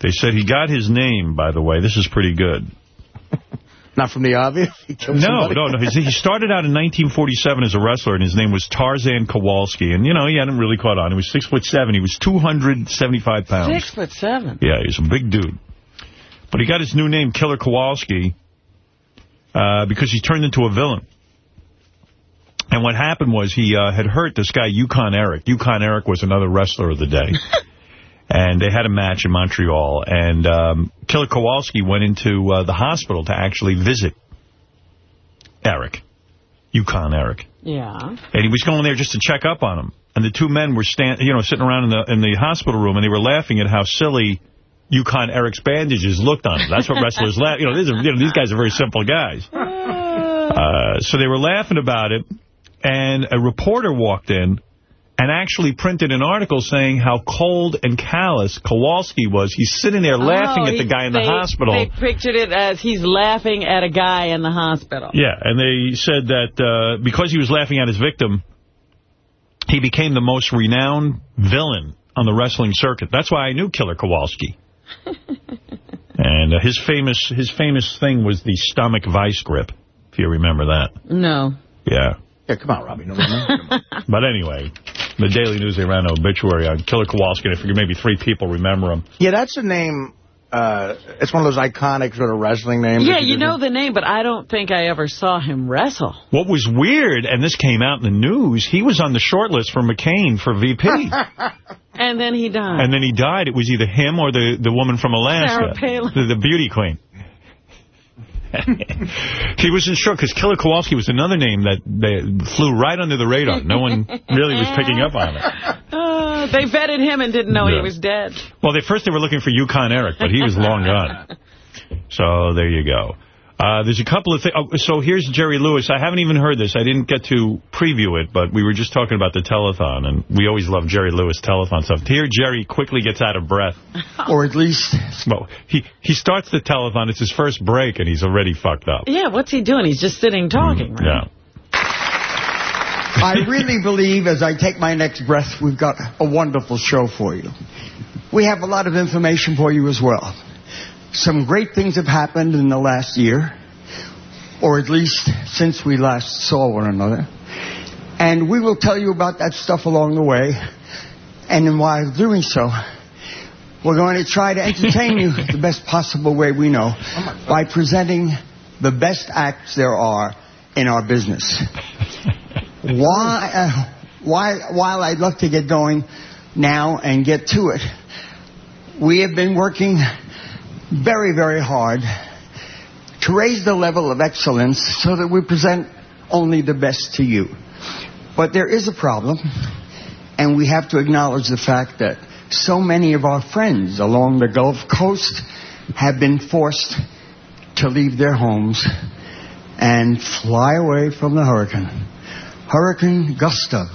They said he got his name, by the way. This is pretty good. Not from the obvious? He killed No, somebody? no, no. He he started out in 1947 as a wrestler, and his name was Tarzan Kowalski. And, you know, he hadn't really caught on. He was six foot seven. He was 275 pounds. Six foot seven. Yeah, he's a big dude. But he got his new name, Killer Kowalski, uh, because he turned into a villain. And what happened was he uh, had hurt this guy, Yukon Eric. Yukon Eric was another wrestler of the day. and they had a match in Montreal. And um, Killer Kowalski went into uh, the hospital to actually visit Eric, Yukon Eric. Yeah. And he was going there just to check up on him. And the two men were stand, you know, sitting around in the in the hospital room, and they were laughing at how silly Yukon Eric's bandages looked on him. That's what wrestlers laugh. You know, these, are, you know, these guys are very simple guys. Uh, so they were laughing about it, and a reporter walked in and actually printed an article saying how cold and callous Kowalski was. He's sitting there laughing Oh, at the guy in the hospital. They pictured it as he's laughing at a guy in the hospital. Yeah, and they said that uh, because he was laughing at his victim, he became the most renowned villain on the wrestling circuit. That's why I knew Killer Kowalski. and uh, his famous his famous thing was the stomach vice grip, if you remember that. No. Yeah. Yeah, come on, Robbie. No, no, no. But anyway, the Daily News, they ran an obituary on Killer Kowalski, and I figure maybe three people remember him. Yeah, that's a name. Uh, it's one of those iconic sort of wrestling names. Yeah, that you just- know the name, but I don't think I ever saw him wrestle. What was weird, and this came out in the news, he was on the short list for McCain for VP. And then he died. And then he died. It was either him or the, the woman from Alaska. Sarah Palin. The, the beauty queen. He was in shock because Killer Kowalski was another name that they flew right under the radar. No one really was picking up on it. Uh, they vetted him and didn't know Yeah. he was dead. Well, they first they were looking for Yukon Eric, but he was long gone. So there you go. Uh, there's a couple of things. Oh, so here's Jerry Lewis. I haven't even heard this. I didn't get to preview it, but we were just talking about the telethon, and we always love Jerry Lewis telethon stuff. Here, Jerry quickly gets out of breath. or at least... Well, he, he starts the telethon. It's his first break, and he's already fucked up. Yeah, what's he doing? He's just sitting talking, right? Yeah. I really believe as I take my next breath, we've got a wonderful show for you. We have a lot of information for you as well. Some great things have happened in the last year, or at least since we last saw one another. And we will tell you about that stuff along the way. And while doing so, we're going to try to entertain you the best possible way we know by presenting the best acts there are in our business. Why, uh, why, while I'd love to get going now and get to it, we have been working very, very hard to raise the level of excellence so that we present only the best to you. But there is a problem, and we have to acknowledge the fact that so many of our friends along the Gulf Coast have been forced to leave their homes and fly away from the hurricane. Hurricane Gustav.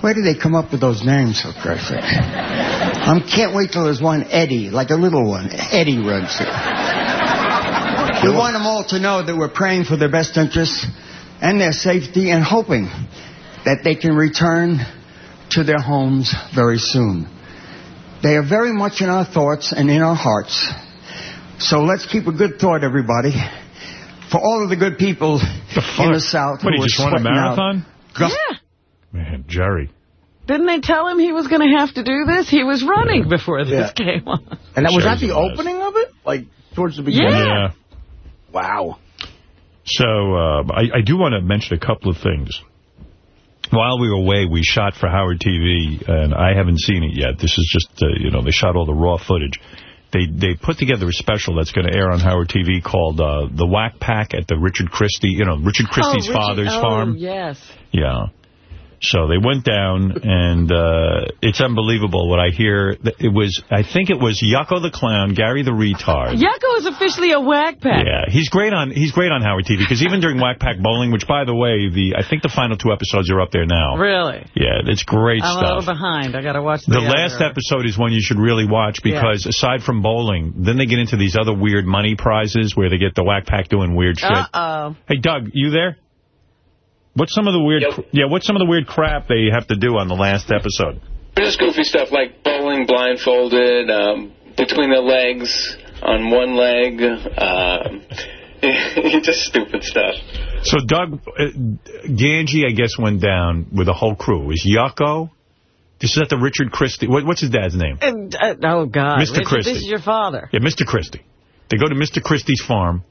Where do they come up with those names, Christ's sake? I can't wait till there's one Eddie, like a little one. Eddie runs here. We want them all to know that we're praying for their best interests and their safety and hoping that they can return to their homes very soon. They are very much in our thoughts and in our hearts. So let's keep a good thought, everybody, for all of the good people in the South What, who he are just won a sweating out. marathon? Yeah. Man, Jerry. Didn't they tell him he was going to have to do this? He was running before this Yeah. came on. And that was that the a opening of it? Like, towards the beginning? Yeah. Wow. So uh, I, I do want to mention a couple of things. While we were away, we shot for Howard TV, and I haven't seen it yet. This is just, uh, you know, they shot all the raw footage. They they put together a special that's going to air on Howard TV called uh, The Whack Pack at the Richard Christie, you know, Richard Christie's oh, Richie- father's oh, farm. yes. Yeah. So they went down, and uh, it's unbelievable what I hear. It was, I think it was Yucko the Clown, Gary the Retard. Yucko is officially a whack pack. Yeah, he's great on he's great on Howard TV because even during Whack Pack Bowling, which by the way, the I think the final two episodes are up there now. Really? Yeah, it's great I'm a little behind. I got to watch the, The last episode is one you should really watch because aside from bowling, then they get into these other weird money prizes where they get the Whack Pack doing weird shit. Uh-oh. Hey, Doug, you there? What's some of the weird? Yeah, what's some of the weird crap they have to do on the last episode? Just goofy stuff like bowling blindfolded, um, between the legs, on one leg, um, just stupid stuff. So Doug, uh, Ganji, I guess, went down with a whole crew. It was Yucko. This is at the Richard Christie. What, what's his dad's name? And, uh, oh, God. Mr. Richard, Christie. This is your father. Yeah, Mr. Christie. They go to Mr. Christie's farm.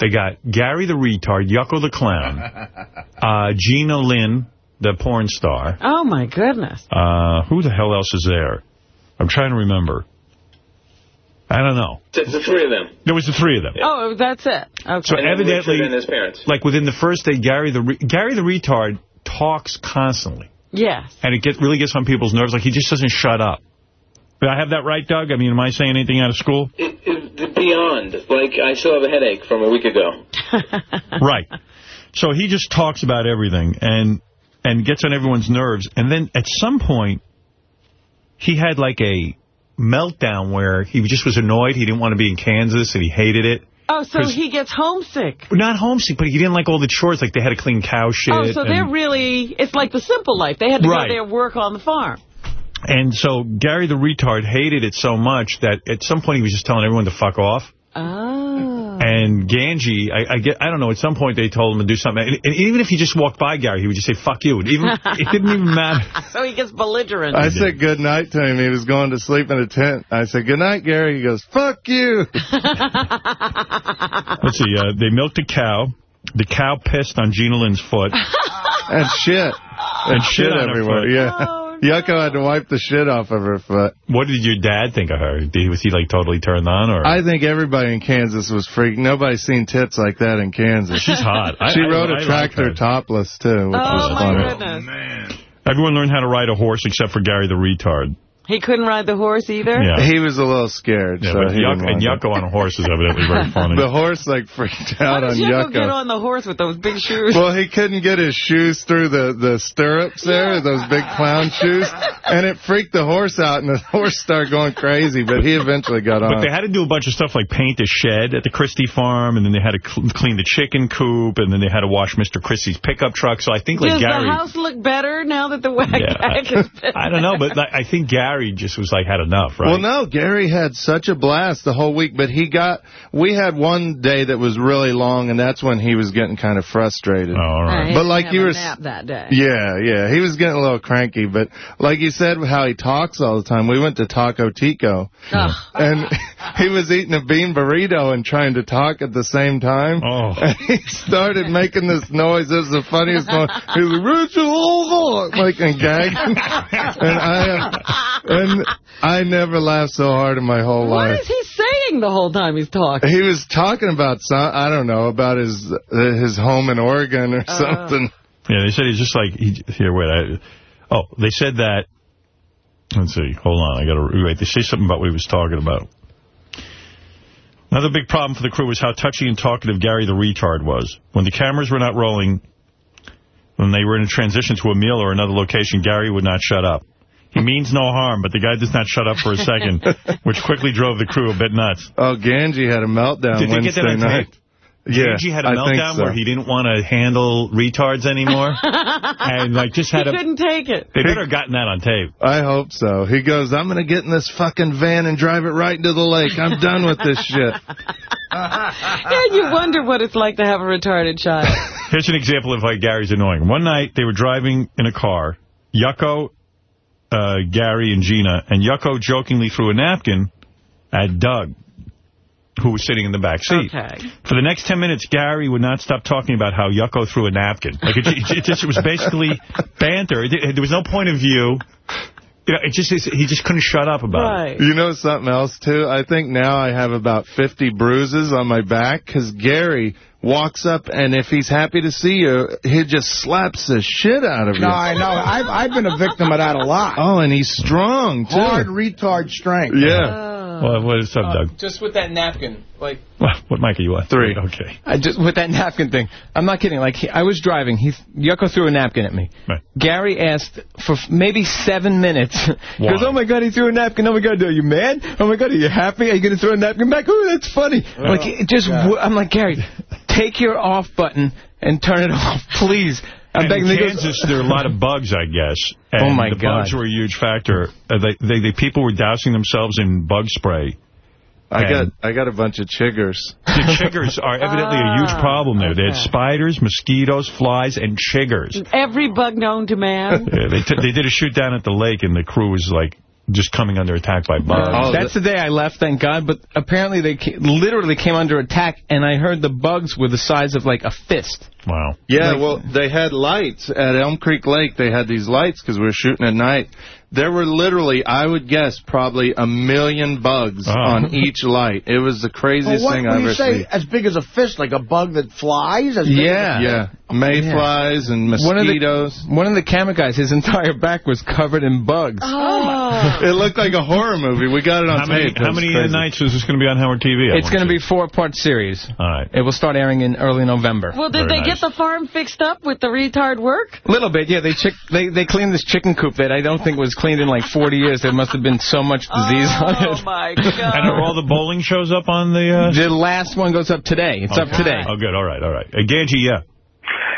They got Gary the retard, Yucko the clown, uh, Gina Lynn, the porn star. Oh, my goodness. Uh, who the hell else is there? I'm trying to remember. I don't know. It's the three of them. There was the three of them. Oh, that's it. Okay. So And evidently, Richard and his parents. like within the first day, Gary the re Gary the retard talks constantly, Yes. and it gets really gets on people's nerves. Like he just doesn't shut up. Did I have that right, Doug? I mean, am I saying anything out of school? It, it, beyond. Like, I still have a headache from a week ago. right. So he just talks about everything and and gets on everyone's nerves. And then at some point, he had like a meltdown where he just was annoyed. He didn't want to be in Kansas and he hated it. Oh, so he gets homesick. Not homesick, but he didn't like all the chores. Like they had to clean cow shit. Oh, so and- they're really, it's like the simple life. They had to Right. go there work on the farm. And so Gary the retard hated it so much that at some point he was just telling everyone to fuck off. Oh. And Ganji, I, I get, I don't know. At some point they told him to do something, and, and even if he just walked by Gary, he would just say "fuck you." It even it didn't even matter. So he gets belligerent. I said good night to him. He was going to sleep in a tent. I said, good night, Gary. He goes, fuck you. Let's see. Uh, they milked a cow. The cow pissed on Gina Lynn's foot. and shit. And shit on her everywhere. foot. Yeah. Yucko had to wipe the shit off of her foot. What did your dad think of her? Did, was he like totally turned on, or I think everybody in Kansas was freaked. Nobody's seen tits like that in Kansas. She's hot. She I- rode I a tractor her. topless, too, which oh, was my funny. goodness. everyone learned how to ride a horse except for Gary the retard? He couldn't ride the horse either? Yeah. He was a little scared. Yeah, so but Yuck, and want Yucko on a horse is evidently very funny. The horse, like, freaked How out on does Yucko get on the horse with those big shoes? Well, he couldn't get his shoes through the, the stirrups there, those big clown shoes, and it freaked the horse out, and the horse started going crazy, but he eventually got on. But they had to do a bunch of stuff like paint the shed at the Christie farm, and then they had to cl clean the chicken coop, and then they had to wash Mr. Christie's pickup truck. So I think like Does Gary... the house look better now that the whack Yeah. pack is I don't know, but like, I think Gary just was like, had enough, right? Well, no, Gary had such a blast the whole week, but he got, we had one day that was really long, and that's when he was getting kind of frustrated. Oh, all Uh, But like you were, nap that day. yeah, yeah, he was getting a little cranky, but like you said, how he talks all the time, we went to Taco Tico, Ugh. and he was eating a bean burrito and trying to talk at the same time. Oh. And he started making this noise. It was the funniest noise. He was like, Richard, oh, oh," like, and gagging. and I, and I never laughed so hard in my whole What life. What is he saying the whole time he's talking? He was talking about some, I don't know, about his uh, his home in Oregon or something. Yeah, they said he's just like, he, here, wait, I, oh, they said that, let's see, hold on, I got to, wait, they say something about what he was talking about. Another big problem for the crew was how touchy and talkative Gary the retard was. When the cameras were not rolling, when they were in a transition to a meal or another location, Gary would not shut up. He means no harm, but the guy does not shut up for a second, which quickly drove the crew a bit nuts. Oh, Ganji had a meltdown Did they Wednesday get that on night. tape? Yeah, Gigi had a I meltdown so. where he didn't want to handle retards anymore. and like just had he a couldn't take it. they better have gotten that on tape. I hope so. He goes, I'm going to get in this fucking van and drive it right into the lake. I'm done with this shit. Yeah, you wonder what it's like to have a retarded child. Here's an example of why Gary's annoying. One night, they were driving in a car. Yucko, uh, Gary, and Gina. And Yucko jokingly threw a napkin at Doug, who was sitting in the back seat. Okay. For the next 10 minutes, Gary would not stop talking about how Yucko threw a napkin. Like it, it, it just it was basically banter. It- there was no point of view. You know, it just he just couldn't shut up about it. You know something else, too? I think now I have about 50 bruises on my back because Gary walks up, and if he's happy to see you, he just slaps the shit out of you. No, I know. I've, I've been a victim of that a lot. Oh, and he's strong, too. Hard retard strength. Yeah. Oh. Well, what is up, uh, Doug? Just with that napkin, like What, what mic are you on? Three. Okay. I just with that napkin thing. I'm not kidding. Like he, I was driving, he Yucko threw a napkin at me. Right. Gary asked for f- maybe seven minutes. he goes, "Oh my God, he threw a napkin. Oh my God, are you mad? Oh my God, are you happy? Are you going to throw a napkin back? Oh, that's funny." like it just, w- I'm like Gary, take your off button and turn it off, please. I'm And in He goes, Kansas, there are a lot of bugs, I guess. And Oh, my the God. bugs were a huge factor. Uh, they, they, they, people were dousing themselves in bug spray. I got I got a bunch of chiggers. The chiggers are evidently a huge problem there. They had spiders, mosquitoes, flies, and chiggers. Every bug known to man. Yeah, they, t they did a shoot down at the lake, and the crew was like just coming under attack by bugs. Oh, That's the day I left, thank God. But apparently they ca- literally came under attack, and I heard the bugs were the size of like a fist. Wow. Yeah, well, they had lights at Elm Creek Lake. They had these lights because we were shooting at night. There were literally, I would guess, probably a million bugs Oh. on each light. It was the Well, craziest what thing I've ever seen. you ever say seen. as big as a fist, like a bug that flies? As big as a Yeah. Yeah, mayflies and One of the- mosquitoes. One of the camera guys, his entire back was covered in bugs. Oh. It looked like a horror movie. We got it on How many, tape. It how many uh, crazy. nights is this going to be on Howard TV? I It's going to be four-part series. All right. It will start airing in early November. Well, did Very they nice. get the farm fixed up with the retard work? A little bit, yeah. They chick they they cleaned this chicken coop that I don't think was cleaned in like 40 years. There must have been so much disease on it. Oh, it. my And are God. all the bowling shows up on the... Uh... The last one goes up today. It's up today. Oh, good. All right, all right. Uh, Ganji, yeah.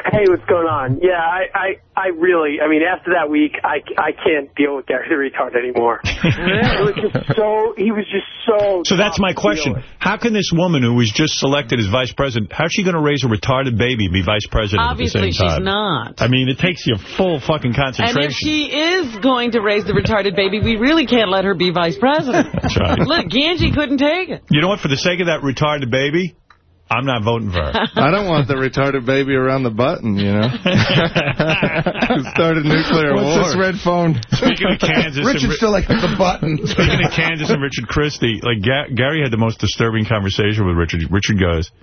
Hey, what's going on? Yeah, I, I, I really, I mean, after that week, I, I can't deal with Gary the retard anymore. it was just so, he was just so. So that's my question. How can this woman who was just selected as vice president, how's she going to raise a retarded baby and be vice president Obviously, at the same she's not. I mean, it takes you full fucking concentration. And if she is going to raise the retarded baby, we really can't let her be vice president. That's right. Look, Ganji couldn't take it. You know what? For the sake of that retarded baby, I'm not voting for her. I don't want the retarded baby around the button, you know? Start a nuclear What's war. this red phone? Speaking of Kansas, and still like the button. speaking of Kansas and Richard Christie, like Ga Gary had the most disturbing conversation with Richard. Richard goes,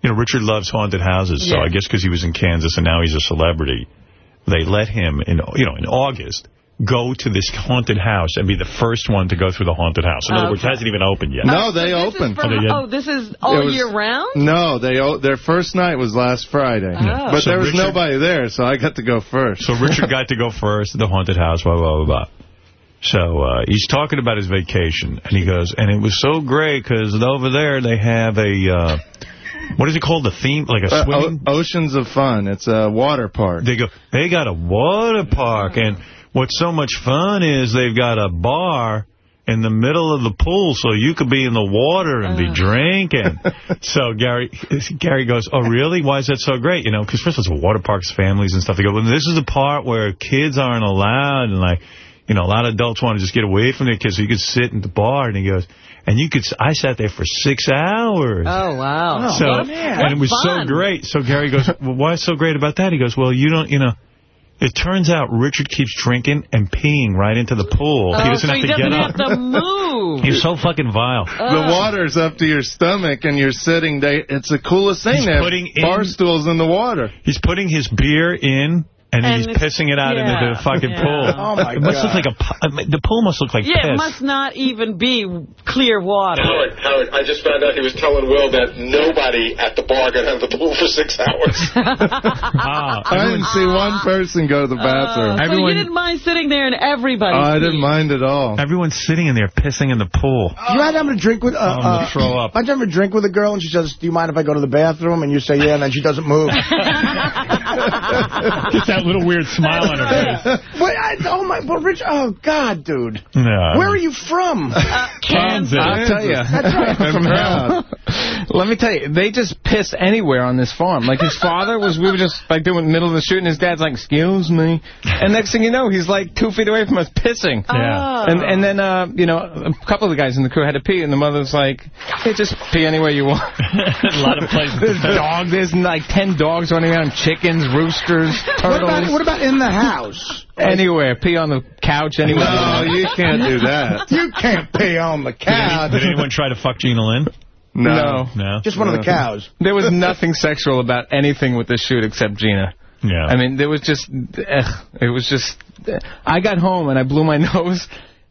you know, Richard loves haunted houses, so I guess because he was in Kansas and now he's a celebrity, they let him in, you know, in August go to this haunted house and be the first one to go through the haunted house. In other words, it hasn't even opened yet. No, they This is opened. from- Oh, oh, this is all was- year round? No, they o- their first night was last Friday. Oh. But So there was Richard- nobody there, so I got to go first. So Richard got to go first to the haunted house, blah, blah, blah, blah. So uh, he's talking about his vacation, and he goes, and it was so great because over there they have a, uh, what is it called, The theme, like a Uh, swimming? o- Oceans of Fun. It's a water park. They go, they got a water park, and what's so much fun is they've got a bar in the middle of the pool, so you could be in the water and be uh. drinking. so Gary Gary goes, oh, really? Why is that so great? You know, because first of all, it's water parks, families and stuff. They go, well, this is the part where kids aren't allowed, and like, you know, a lot of adults want to just get away from their kids, so you could sit in the bar, and he goes, and you could, I sat there for six hours. Oh, wow. So, oh, What- and it was fun. so great. So Gary goes, well, why is so great about that? He goes, well, you don't, you know, it turns out Richard keeps drinking and peeing right into the pool. Oh, he doesn't so have he to doesn't get have up. to move. He's so fucking vile. The water's up to your stomach, and you're sitting. They, it's the coolest thing. He's They have putting in- bar stools in the water. He's putting his beer in, and, And he's pissing it out yeah, into the fucking yeah. pool. Oh, my It must look like a, pu- the pool must look like Yeah, it must not even be clear water. Howard, Howard, I just found out he was telling Will that nobody at the bar got out of the pool for six hours. Ah, I didn't see one person go to the bathroom. Uh, so you didn't mind sitting there and everybody. Oh, I didn't mind at all. Everyone's sitting in there pissing in the pool. You had having a drink with... Uh, I'm gonna uh, throw up. Imagine having a drink with a girl and she says, do you mind if I go to the bathroom? And you say, yeah, and then she doesn't move. Just that little weird smile on her face. But I, oh, my... But Rich... Oh, God, dude. No. Where are you from? Kansas. I'll tell you. That's right. From hell. Let me tell you, they just pissed anywhere on this farm. Like his father was, we were just like doing the middle of the shoot, and his dad's like, "Excuse me," and next thing you know, he's like two feet away from us pissing. Yeah. And and then uh, you know, a couple of the guys in the crew had to pee, and the mother's like, "Hey, just pee anywhere you want." a lot of places. There's dogs. There's like ten dogs running around, chickens, roosters, What turtles. about, what about in the house? Anywhere, pee on the couch, anywhere. No, you can't do that. You can't pee on the Did, any- couch. did anyone try to fuck Gina Lynn? No. No. Just one of the cows. There was nothing sexual about anything with this shoot except Gina. Yeah. I mean, there was just, ugh, it was just, I got home and I blew my nose.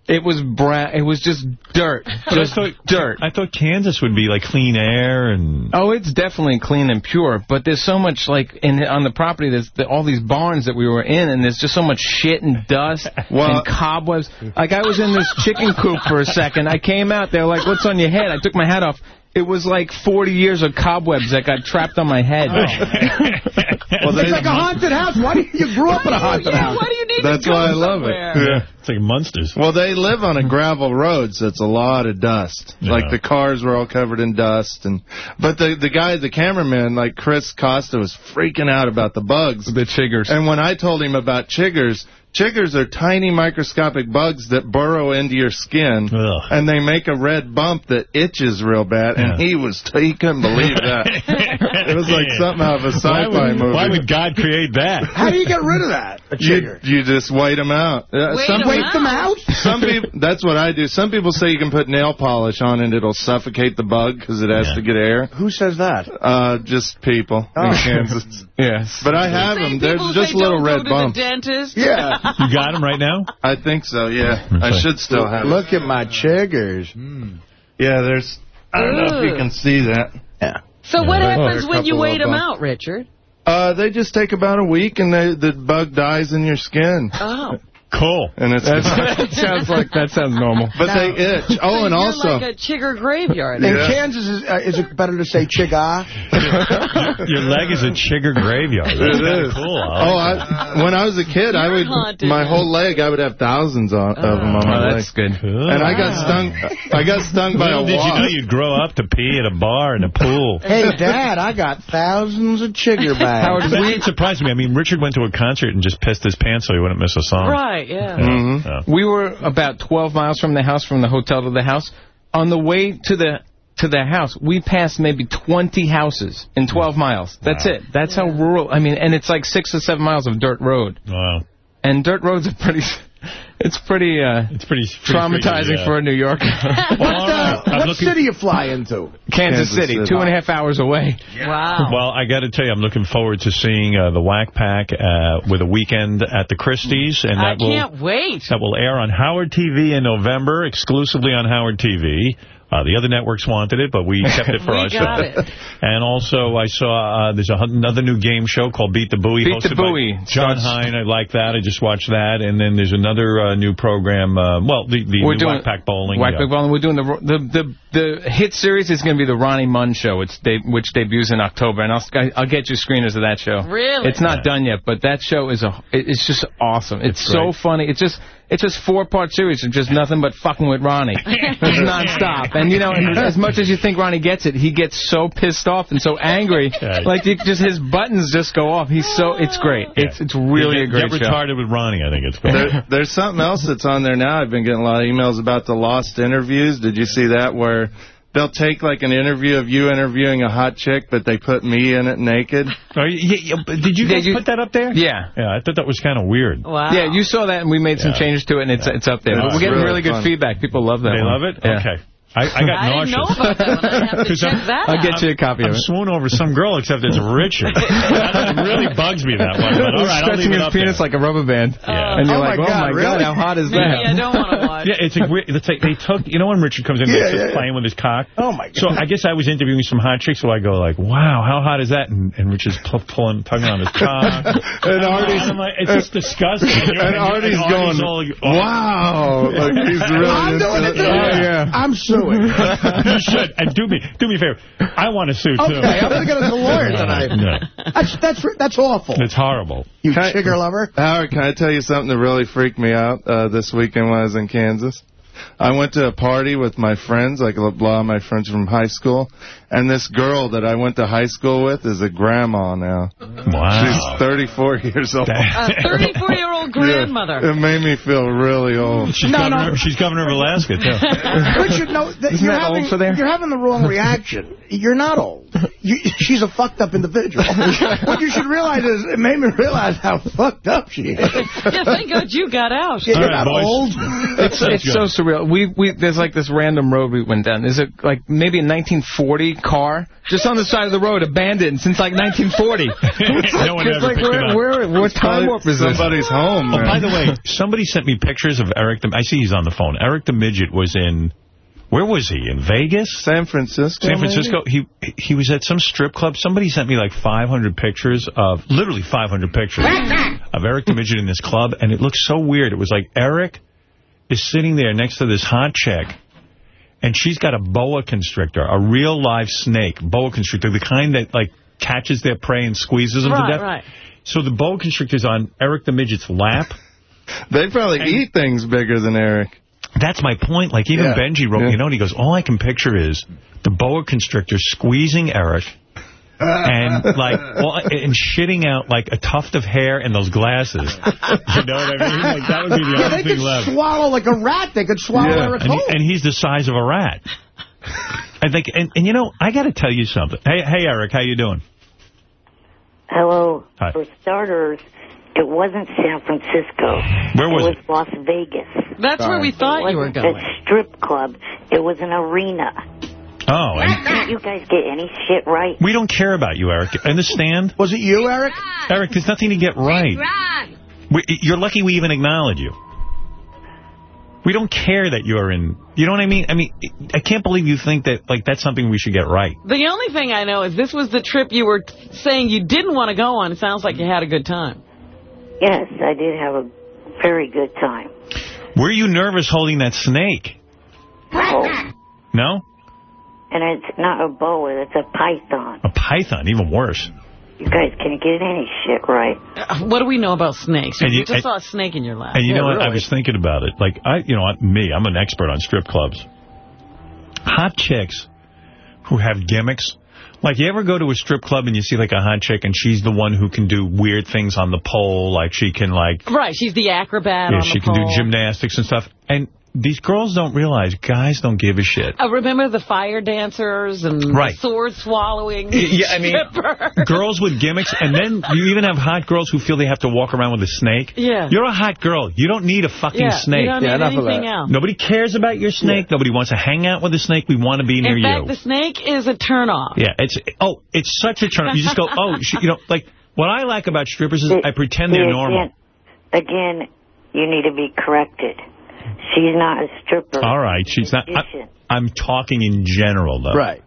It was brown. It was just dirt. But I Just thought, dirt. I thought Kansas would be like clean air and... Oh, it's definitely clean and pure, but there's so much like in on the property. There's the, all these barns that we were in, and there's just so much shit and dust Well- and cobwebs. Like I was in this chicken coop for a second. I came out. They were like, "What's on your head?" I took my hat off. It was like 40 years of cobwebs that got trapped on my head. Oh. Well, It's like a haunted house. Why do you, you grew up in a haunted yeah, house? why do you need That's why I love somewhere? it. Yeah. It's like monsters. Well, they live on a gravel road, so it's a lot of dust. Yeah. Like the cars were all covered in dust, and but the the guy, the cameraman, like Chris Costa, was freaking out about the bugs. the chiggers. And when I told him about chiggers, chiggers are tiny microscopic bugs that burrow into your skin, Ugh. and they make a red bump that itches real bad. And Yeah. he was he couldn't believe that. it was like something out of a sci-fi would, movie. why would God create that? How do you get rid of that? A you, chigger. you just wait them out. Uh, Wait some 'em people- out? them out? some people, that's what I do. Some people say you can put nail polish on it, it'll suffocate the bug because it has Yeah. to get air. Who says that? Uh, just people in Oh. Kansas. yes. But I have them. They're just little red go bumps. the dentist. Yeah. You got him right now? I think so. Yeah, I should still have. it. Look at my chiggers. Yeah, there's. I don't know if you can see that. Yeah. So what Yeah. happens Oh, when you wait of them bumps. out, Richard? Uh, they just take about a week, and they, the bug dies in your skin, Oh. Cool. and it's. that sounds like that sounds normal. but they itch. Oh, So and you're also. like a chigger graveyard. In Yeah. Kansas, is, uh, is it better to say chigga? Your leg is a chigger graveyard. That's It cool. I Oh, like that. I, when I was a kid, I You're would haunted. my whole leg. I would have thousands on, of them on Oh, my leg. that's good. Cool. And I got stung. I got stung by Little a did you know you'd grow up to pee at a bar in a pool. hey, Dad, I got thousands of chigger bags. Howard, it surprised me. I mean, Richard went to a concert and just pissed his pants so he wouldn't miss a song. Right, yeah. Mhm. Yeah. We were about 12 miles from the house, from the hotel to the house. On the way to the to the house, we passed maybe 20 houses in 12 miles. That's Wow. it. That's how rural. I mean, and it's like six or seven miles of dirt road. Wow. And dirt roads are pretty It's pretty, uh, it's pretty, traumatizing freaky, yeah. for a New Yorker. What, uh, what looking- city you fly into? Kansas, Kansas City, City. two and a half hours away. Wow. Well, I got to tell you, I'm looking forward to seeing uh, the Whack Pack uh, with a weekend at the Christie's, and I that will can't wait. that will air on Howard TV in November, exclusively on Howard TV. Uh, the other networks wanted it, but we kept it for We our got show. it. And also, I saw uh, there's a, another new game show called Beat the Buoy, Beat the hosted by Buoy. John Starts- Hein. I like that. I just watched that. And then there's another uh, new program. Uh, well, the, the We're new doing Whack Pack Bowling. Whack yeah. Pack Bowling. We're doing the the the the hit series is going to be the Ronnie Mund show. It's de which debuts in October, and I'll I'll get you screeners of that show. Really? It's not done yet, but that show is a it's just awesome. It's, It's so funny. It's just it's just four part series of just nothing but fucking with Ronnie. it's nonstop. And you know, and as much as you think Ronnie gets it, he gets so pissed off and so angry. Like you, just his buttons just go off. He's so it's great. It's it's really get, a great get show. retarded with Ronnie, I think it's called. There, there's something else that's on there now. I've been getting a lot of emails about the lost interviews. Did you see that? Where they'll take like an interview of you interviewing a hot chick, but they put me in it naked. Oh, yeah, yeah, did you guys put that up there? Yeah. Yeah, I thought that was kind of weird. Wow. Yeah, you saw that, and we made some changes to it, and it's it's up there. Yeah, we're getting really really, good fun. feedback. People love that They one. love it? Yeah. Okay. I, I got I didn't know nauseous. about that. I have to 'Cause check I'm- that I'll out. get you a copy I'm of it. swoon over some girl, except it's Richard. that really bugs me, that one. But all right, I'll stretching leave it his up penis there. like a rubber band. Yeah. Oh. And you're Oh, like, my oh God, my really? God, how hot is Maybe that? I don't want to watch. Yeah, it's a weird, it's like they took, you know when Richard comes in and Yeah, he's just yeah. playing with his cock? Oh, my God. So I guess I was interviewing some hot chicks, so I go like, wow, how hot is that? And, and Richard's pu- pulling, tugging on his cock. And Artie's, I'm like, it's just disgusting. And, and Artie's going, wow. Like he's really I'm doing it. too. Oh, yeah. I'm suing. you should. And do me, do me a favor. I want to sue, too. Okay, I'm going to get us a lawyer tonight. No, That's, that's, that's awful. it's horrible. You Can I- lover. Howard, can I tell you something that really freaked me out uh, this weekend when I was in Kansas? I went to a party with my friends, like a lot of my friends from high school, and this girl that I went to high school with is a grandma now. Wow. She's 34 years old. A 34-year-old grandmother. Yeah, it made me feel really old. She's, No, governor, no. she's governor of Alaska, too. Richard, no, that Isn't you're, that old having, for there? you're having the wrong reaction. You're not old. You, she's a fucked up individual. what you should realize is, it made me realize how fucked up she is. Yeah, thank God you got out. You're All right, not boys. old. It's it's so surreal. We we there's like this random road we went down. There's a like maybe a 1940 car just on the side of the road, abandoned since like 1940. no one It's ever like picked it where, up. where what time warp is this? Somebody's home. Oh, by the way, somebody sent me pictures of Eric the... I see he's on the phone. Eric the Midget was in... Where was he? In Vegas? San Francisco. San Francisco. He he was at some strip club. Somebody sent me like 500 pictures of, literally 500 pictures of Eric the Midget in this club, and it looked so weird. It was like Eric is sitting there next to this hot chick, and she's got a boa constrictor, a real live snake, boa constrictor, the kind that like catches their prey and squeezes them Right, to death. right. So the boa constrictor's on Eric the Midget's lap. They probably eat things bigger than Eric. That's my point. Like, even Yeah. Benji wrote, Yeah. you know, and he goes, all I can picture is the boa constrictor squeezing Eric and, like, all, and shitting out, like, a tuft of hair and those glasses. You know what I mean? Like, that would be the Yeah, only they thing could left. swallow like a rat. They could swallow Yeah. Eric And, he- and he's the size of a rat. I think, and, and you know, I got to tell you something. Hey, hey, Eric, how you doing? Hello. Hi. For starters, it wasn't San Francisco. Where was it? was Las Vegas. That's where we thought it you were wasn't going. a strip club. It was an arena. Oh, and Can't you guys get any shit right? we don't care about you, Eric. Understand? Was it you, Eric? Eric, there's nothing to get right. We, you're lucky we even acknowledge you. We don't care that you're in... You know what I mean? I mean, I can't believe you think that, like, that's something we should get right. The only thing I know is this was the trip you were saying you didn't want to go on. It sounds like you had a good time. Yes, I did have a very good time. Were you nervous holding that snake? Oh, No? And it's not a boa, it's a python. A python, even worse. You guys can't get any shit right. Uh, What do we know about snakes? And you, you- just and- saw a snake in your lap. And you Yeah, know what? I was thinking about it. Like, I, you know, me, I'm an expert on strip clubs. Hot chicks who have gimmicks. Like, you ever go to a strip club and you see, like, a hot chick and she's the one who can do weird things on the pole. Like, she can, like, Right, she's the acrobat yeah, on she the can do gymnastics and stuff. And these girls don't realize guys don't give a shit. Uh, remember the fire dancers and Right. the sword swallowing Yeah, I mean, girls with gimmicks, and then you even have hot girls who feel they have to walk around with a snake. Yeah. You're a hot girl. You don't need a fucking Yeah, snake. you don't Yeah, need enough anything else. Nobody cares about your snake. Nobody wants to hang out with a snake. We want to be near In fact, you. the snake is a turnoff. Yeah, it's oh, it's such a turn. You just go, oh, she, you know, like what I like about strippers is I pretend they're Yeah, normal. Again, again, you need to be corrected. She's not a stripper. All right, she's not. I, I'm talking in general, though. Right.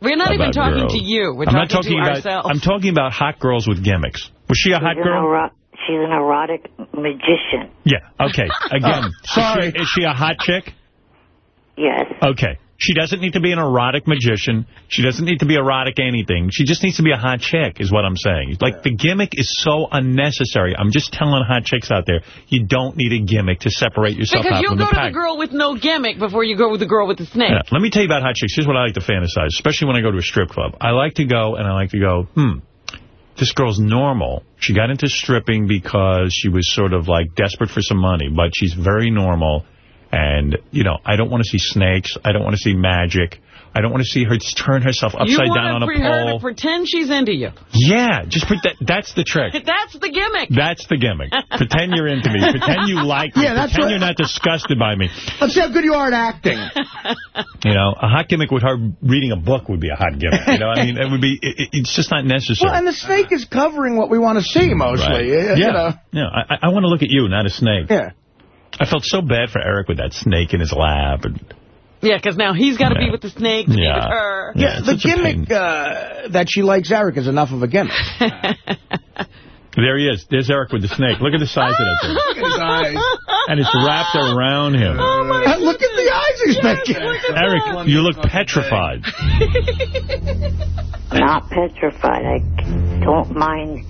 We're not even talking girls. to you. We're I'm not talking, talking to about. ourselves. I'm talking about hot girls with gimmicks. Was she a hot She's an girl? ero- she's an erotic magician. Yeah. Okay. Again, sorry. Is she, is she a hot chick? Yes. Okay. She doesn't need to be an erotic magician. She doesn't need to be erotic anything. She just needs to be a hot chick, is what I'm saying. Like, the gimmick is so unnecessary. I'm just telling hot chicks out there, you don't need a gimmick to separate yourself because out you'll from go to pack. the girl with no gimmick before you go with the girl with the snake. Yeah, let me tell you about hot chicks. Here's what I like to fantasize, especially when I go to a strip club. I like to go and I like to go, hmm, this girl's normal. She got into stripping because she was sort of like desperate for some money, but she's very normal. And, you know, I don't want to see snakes. I don't want to see magic. I don't want to see her turn herself upside down on a to her pole. to pretend she's into you. Yeah, just put that. That's the trick. That's the gimmick. That's the gimmick. Pretend you're into me. Pretend you like me. Yeah, that's Pretend what- you're not disgusted by me. Let's see how good you are at acting. You know, a hot gimmick with her reading a book would be a hot gimmick. You know, I mean, it would be. It, it's just not necessary. Well, and the snake is covering what we want to see mostly. Right. You Yeah, know. yeah. I, I want to look at you, not a snake. Yeah. I felt so bad for Eric with that snake in his lap. And Yeah, because now he's got to be with the snake to be Yeah. with her. Yeah, the gimmick uh, that she likes Eric is enough of a gimmick. there he is. There's Eric with the snake. Look at the size of that thing. Look at his eyes. And it's wrapped around him. Uh, look at the eyes he's making. Eric, you look petrified. Not petrified. I don't mind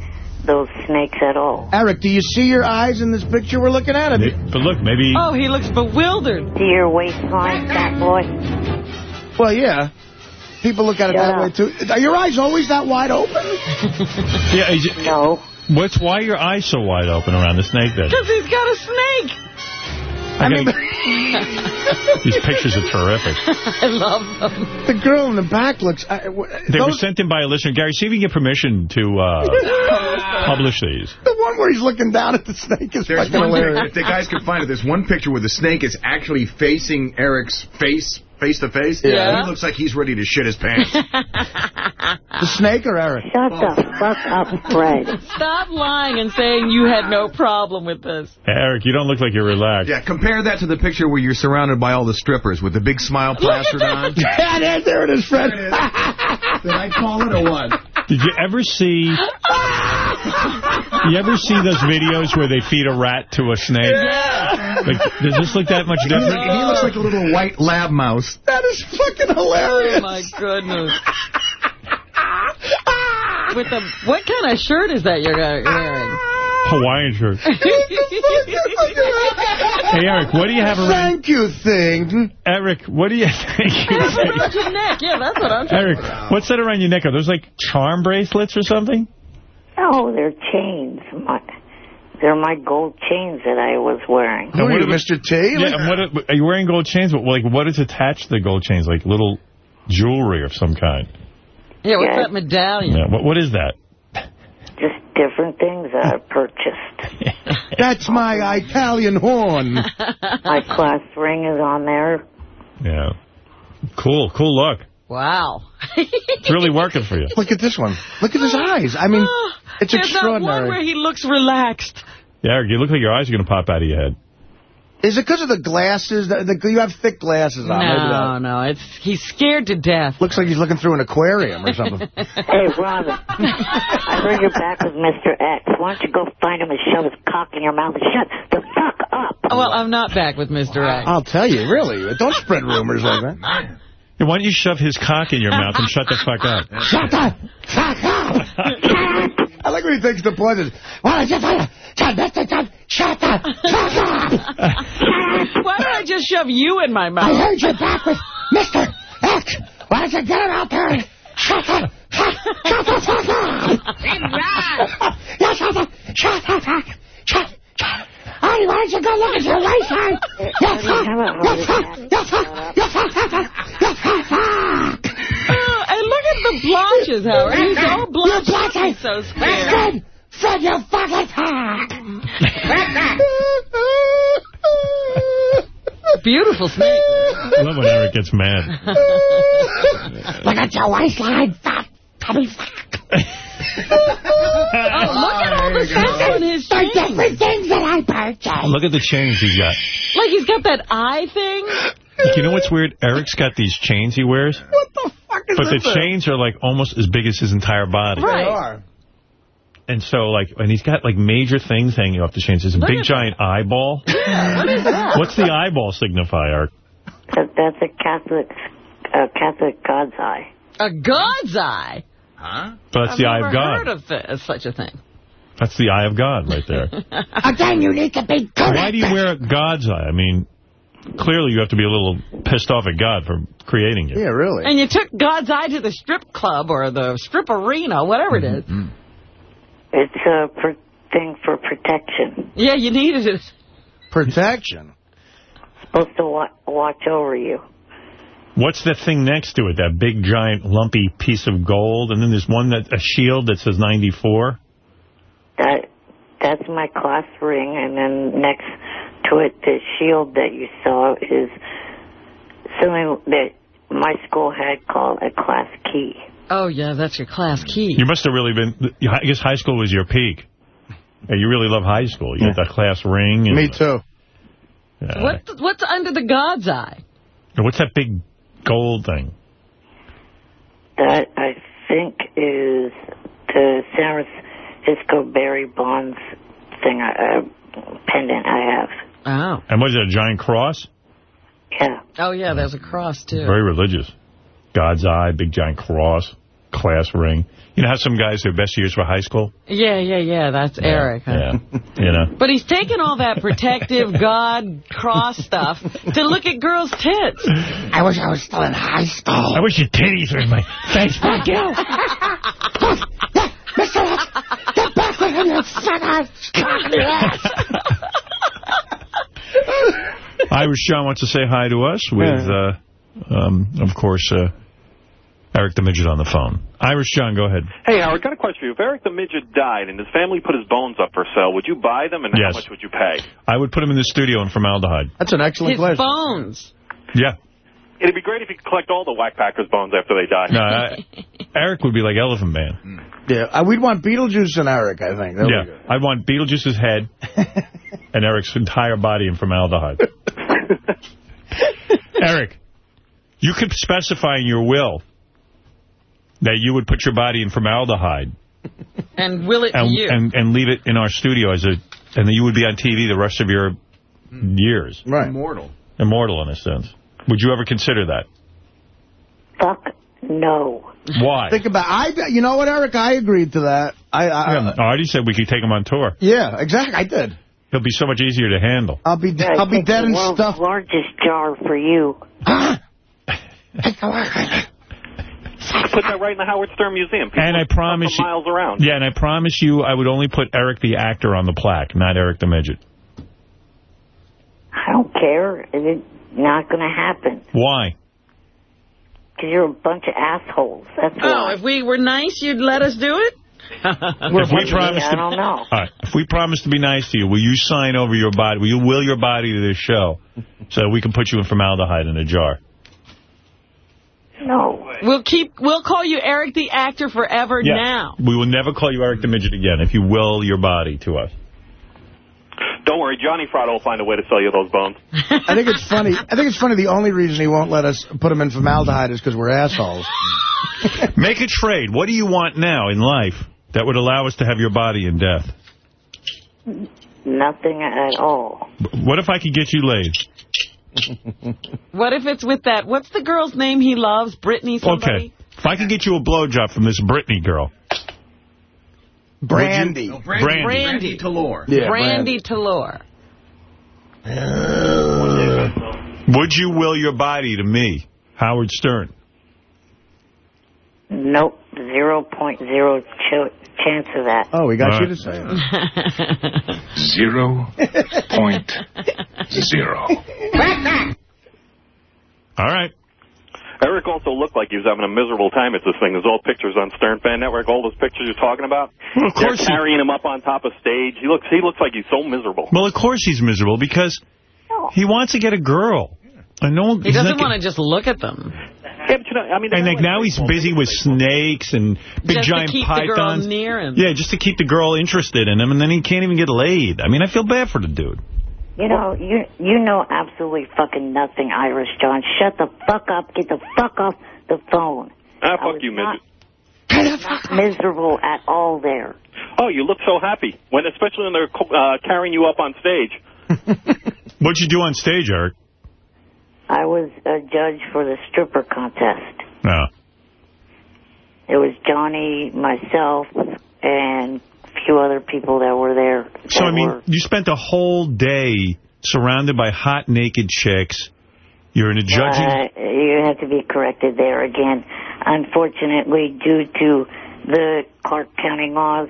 those snakes at all. Eric, do you see your eyes in this picture we're looking at? Him? But look, maybe... Oh, he looks bewildered. See your waistline, fat boy? Well, yeah. People look at it Shut that up. way, too. Are your eyes always that wide open? Yeah, is it- No. What's why are your eyes so wide open around the snake then? Because he's got a snake. I gotta- These pictures are terrific. I love them. The girl in the back looks... Uh, w- They were sent in by a listener. Gary, see if you can get permission to uh, publish these. the one where he's looking down at the snake is There's fucking one hilarious. picture, if the guys can find it, there's one picture where the snake is actually facing Eric's face, face to face. Yeah. He looks like he's ready to shit his pants. The snake or Eric? Shut the fuck up, Fred. Stop lying and saying you had no problem with this. Eric, you don't look like you're relaxed. yeah, compare that to the picture where you're surrounded by all the strippers with the big smile plastered on. Yeah, there, there it is, Fred. Did I call it or what? Did you ever see... You ever see those videos where they feed a rat to a snake? Like, does this look that much different? He different? looks like a little white lab mouse. that is fucking hilarious. Oh, my goodness. With the what kind of shirt is that you're wearing? Hawaiian shirt. Hey, Eric, what do you have around... Thank you, thing. Eric, what do you... Thank you. around your neck. Yeah, that's what I'm talking Eric, about. what's that around your neck? Are those like charm bracelets or something? Oh, they're chains. My, they're my gold chains that I was wearing. Who are you, Mr. T? Yeah, and what are, are you wearing gold chains? But like, what is attached to the gold chains? Like little jewelry of some kind? Yeah, what's Yeah. that medallion? Yeah. What What is that? Just different things that I purchased. That's my Italian horn. My class ring is on there. Yeah. Cool. Cool look. Wow. It's really working for you. Look at this one. Look at his eyes. I mean, it's There's that one where he looks relaxed. Yeah, you look like your eyes are going to pop out of your head. Is it because of the glasses? The, the, you have thick glasses on. No, no, it's he's scared to death. Looks like he's looking through an aquarium or something. Hey, Robin, I heard you're back with Mr. X. Why don't you go find him and shove his cock in your mouth and shut the fuck up? Oh, well, I'm not back with Mr. X. I'll tell you, really. Don't spread rumors like that. Yeah, why don't you shove his cock in your mouth and shut the fuck up? Shut the fuck up! I like when he takes the pauses. Why don't you shut the shut the fuck up? Why don't I just shove you in my mouth? I heard you're back with Mr. X. Why don't you get him out there and shut the shut, shut the fuck up? Yeah, shut the shut the fuck shut shut. Johnny, why don't you go look at your waistline? You fuck, you fuck, you fuck, you fuck, you fuck, you fuck, fuck. Oh, and look at the blotches, Howard. He's all blotched. He's so That's scared. good. Fred, you fucking fuck. Beautiful snake. I love when Eric gets mad. Look at your waistline, fuck. Tummy fuck. Oh, look at all the stuff on his The chain. different things that I purchased. Look at the chains he's got. Like he's got that eye thing. You know what's weird? Eric's got these chains he wears. What the fuck is But the this? chains are like almost as big as his entire body. They Right. are. And so, like, and he's got, like, major things hanging off the chains. There's a Look big, at giant eyeball. What is that? What's the eyeball signify, Eric? That, that's a Catholic, uh, Catholic God's eye. A God's eye. Huh? So that's I've the eye of God. heard of th- such a thing. That's the eye of God right there. Again, you need to be good. Why do you wear a God's eye? I mean, clearly you have to be a little pissed off at God for creating you. Yeah, really. And you took God's eye to the strip club or the strip arena, whatever it is. Mm-hmm. It's a pr- thing for protection. Yeah, you needed it. Protection. Supposed to wa- watch over you. What's that thing next to it? That big, giant, lumpy piece of gold? And then there's one, that a shield that says 94? That that's my class ring, and then next to it, the shield that you saw is something that my school had called a class key. Oh, yeah, that's your class key. You must have really been, I guess high school was your peak. Yeah, you really love high school. You had that class ring. And, Me too. Yeah. What, what's under the God's eye? What's that big gold thing? That I think is the San Francisco Barry Bonds thing, uh, pendant I have. Oh. And was it a giant cross? Yeah. Oh, yeah, there's a cross, too. Very religious. God's eye, big giant cross, class ring. You know how some guys, their best years were high school? Yeah, yeah, yeah, that's Eric. Huh? Yeah. you know. But he's taking all that protective God cross stuff to look at girls' tits. I wish I was still in high school. I wish your titties were in my face. Fuck you. Mr. X, get back with him, you sucker. Cock your ass. Irish John wants to say hi to us with, uh, um, of course, uh, Eric the Midget on the phone. Irish John, go ahead. Hey, Howard, got a question for you. If Eric the Midget died and his family put his bones up for sale, would you buy them, and Yes. how much would you pay? I would put him in the studio in formaldehyde. That's an excellent His question. bones. Yeah. It'd be great if you could collect all the Wack Packers bones after they die. No, I, Eric would be like Elephant Man. Yeah, uh, we'd want Beetlejuice and Eric, I think. That would Yeah. I'd want Beetlejuice's head and Eric's entire body in formaldehyde. Eric, you could specify in your will that you would put your body in formaldehyde And will it be and, you? and, and leave it in our studio as a, and then you would be on TV the rest of your years. Right. Immortal. Immortal in a sense. Would you ever consider that? Fuck no. Why? Think about I. You know what, Eric? I agreed to that. I. I I already said we could take him on tour. yeah, exactly. I did. He'll be so much easier to handle. I'll be. Yeah, I'll be dead the and world's stuff. largest jar for you. Put that right in the Howard Stern Museum. People And I promise you- miles around. Yeah, and I promise you I would only put Eric the actor on the plaque, not Eric the midget. I don't care. It's not going to happen. Why? Because you're a bunch of assholes. That's Oh, why. if we were nice, you'd let us do it? if we promise I to, don't know. All right, if we promise to be nice to you, will you sign over your body? Will you will your body to this show so we can put you in formaldehyde in a jar? No. We'll keep. We'll call you Eric the actor forever Yeah. now. We will never call you Eric the midget again if you will your body to us. Don't worry, Johnny Fratto will find a way to sell you those bones. I think it's funny. I think it's funny. The only reason he won't let us put him in formaldehyde is because we're assholes. Make a trade. What do you want now in life that would allow us to have your body in death? Nothing at all. What if I could get you laid? What if it's with that? What's the girl's name he loves? Brittany somebody? Okay. If I could get you a blowjob from this Brittany girl. Brandy. Would you- Brandy. Brandy. Talore. Yeah, Brandy Talore. Would you will your body to me, Howard Stern? Nope. Zero point zero ch- chance of that. Oh, we got All you to say it. Zero point zero. All right. Eric also looked like he was having a miserable time at this thing. There's all pictures on Stern Fan Network, all those pictures you're talking about. Well, of course They're he- carrying him up on top of stage. He looks he looks like he's so miserable. Well, of course he's miserable because oh. he wants to get a girl. And no, He doesn't want to just look at them. Yeah, but you know, I mean, And like now he's busy with snakes and big Just to giant keep the girl pythons. near him. Yeah, just to keep the girl interested in him, and then he can't even get laid. I mean, I feel bad for the dude. You know, you you know absolutely fucking nothing, Irish John. Shut the fuck up. Get the fuck off the phone. Ah, I fuck you, not- midget. not miserable at all there. Oh, you look so happy when, especially when they're uh, carrying you up on stage. What'd you do on stage, Eric? I was a judge for the stripper contest. No. It was Johnny, myself, and a few other people that were there. So, I mean, were- you spent a whole day surrounded by hot, naked chicks. You're in a judging... Uh, you have to be corrected there again. Unfortunately, due to the Clark County laws,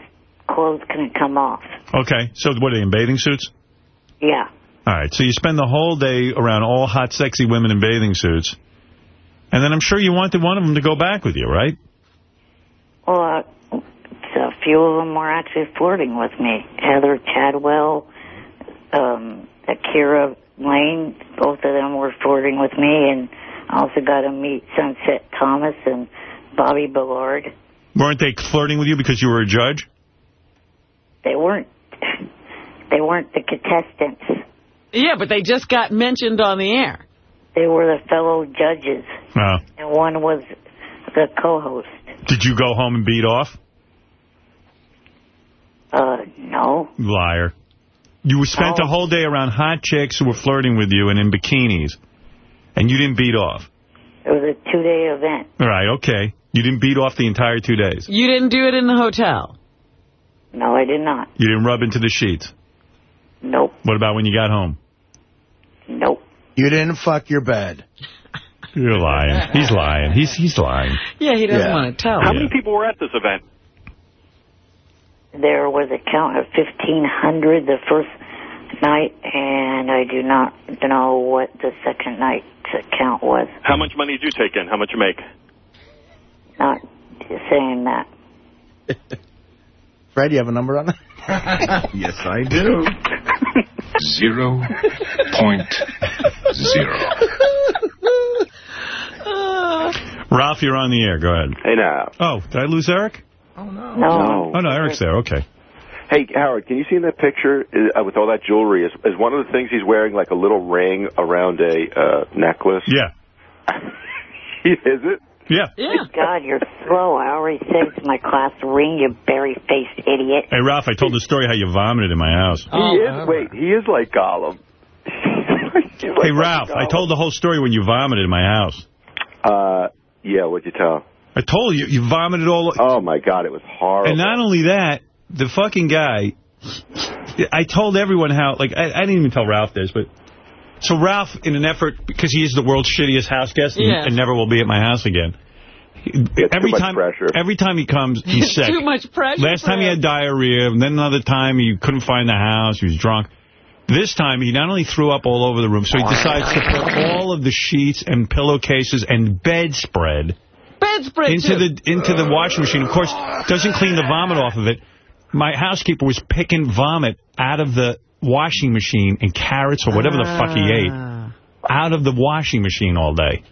clothes couldn't come off. Okay, so what are they, in bathing suits? Yeah. All right, so you spend the whole day around all hot, sexy women in bathing suits. And then I'm sure you wanted one of them to go back with you, right? Well, uh, few of them were actually flirting with me. Heather Chadwell, um, Akira Lane, both of them were flirting with me, and I also got to meet Sunset Thomas and Bobbi Billard. Weren't they flirting with you because you were a judge? They weren't. They weren't the contestants. Yeah, but they just got mentioned on the air. They were the fellow judges, No. and one was the co-host. Did you go home and beat off? Uh, no. Liar. You spent the whole day around hot chicks who were flirting with you and in bikinis, and you didn't beat off. It was a two-day event. All right, okay. You didn't beat off the entire two days. You didn't do it in the hotel. No, I did not. You didn't rub into the sheets. Nope. What about when you got home? Nope. You didn't fuck your bed. You're lying. He's lying. He's he's lying. Yeah, he doesn't Yeah. want to tell. How many people were at this event? There was a count of 1,500 the first night, and I do not know what the second night's count was. How much money did you take in? How much you make? Not saying that. Fred, you have a number on that? yes, I do. Zero point zero. Ralph, you're on the air. Go ahead. Hey, now. Oh, did I lose Eric? Oh, no. No. Oh, no, Eric's there. Okay. Hey, Howard, can you see in that picture uh, with all that jewelry? Is, is one of the things he's wearing like a little ring around a uh, necklace? Yeah. is it? Yeah. Yeah. God, you're slow. I already said it's my class ring, you berry-faced idiot. Hey, Ralph, I told the story how you vomited in my house. he is. Wait, he is like Gollum. hey, Ralph, I told the whole story when you vomited in my house. Uh, yeah. What'd you tell? I told you, you vomited all... Oh, my God, it was horrible. And not only that, the fucking guy, I told everyone how, like, I, I didn't even tell Ralph this, but, so Ralph, in an effort, because he is the world's shittiest house guest and, Yeah. and never will be at my house again, every much time, pressure. every time he comes, he's sick. Too much pressure. Last for time he had diarrhea, and then another time he couldn't find the house, he was drunk. This time, he not only threw up all over the room, so he decides to put all of the sheets and pillowcases and bedspread bedspread into too. the into the washing machine. Of course, doesn't clean the vomit off of it. My housekeeper was picking vomit out of the washing machine and carrots or whatever the fuck he ate ah. out of the washing machine all day.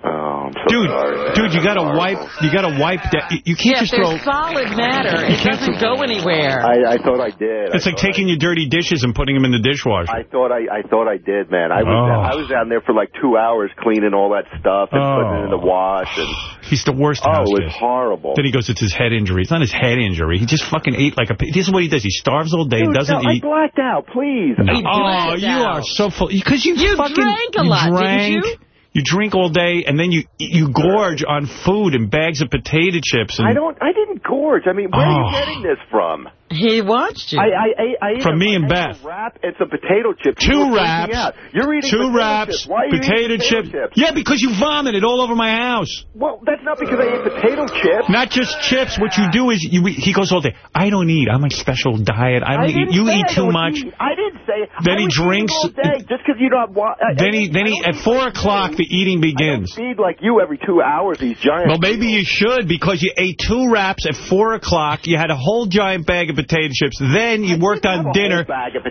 Oh, I'm so Dude, sorry. dude, you gotta wipe. You gotta wipe that. You can't yeah, just if throw. there's solid matter, it doesn't go anywhere. I, I thought I did. It's I like thought taking your dirty dishes and putting them in the dishwasher. I thought I, I thought I did, man. I was Oh. down, I was down there for like two hours cleaning all that stuff and putting it in the oh. wash, and He's the worst oh, house it was guest. horrible. Then he goes, it's his head injury. It's not his head injury. He just fucking ate like a pig. This is what he does. He starves all day, Dude, doesn't no, I eat. blacked out. Please. No. Oh, you out. are so full. Because you, You fucking... drank a you lot, didn't you? You drink all day, and then you you gorge on food and bags of potato chips. And, I don't. I didn't gorge. I mean, where are Oh. you getting this from? He watched you. I, I, I, I From me and I ate Beth. a wrap and some potato chips. Two were wraps. You're eating Two potato wraps, chips. Why are you potato eating chip. potato chips? Yeah, because you vomited all over my house. Well, that's not because I ate potato chips. Not just chips. What you do is, you, he goes all day, I don't eat. I'm on a special diet. I don't eat. You eat too don't much. eat. I didn't say. Then I he drinks- all day just because you don't want. I, Then he, then he, at 4 o'clock, the eating begins. feed like you every two hours. These giant. Well, maybe you should because you ate two wraps at 4 o'clock. You had a whole giant bag of potato chips. Then you worked on dinner.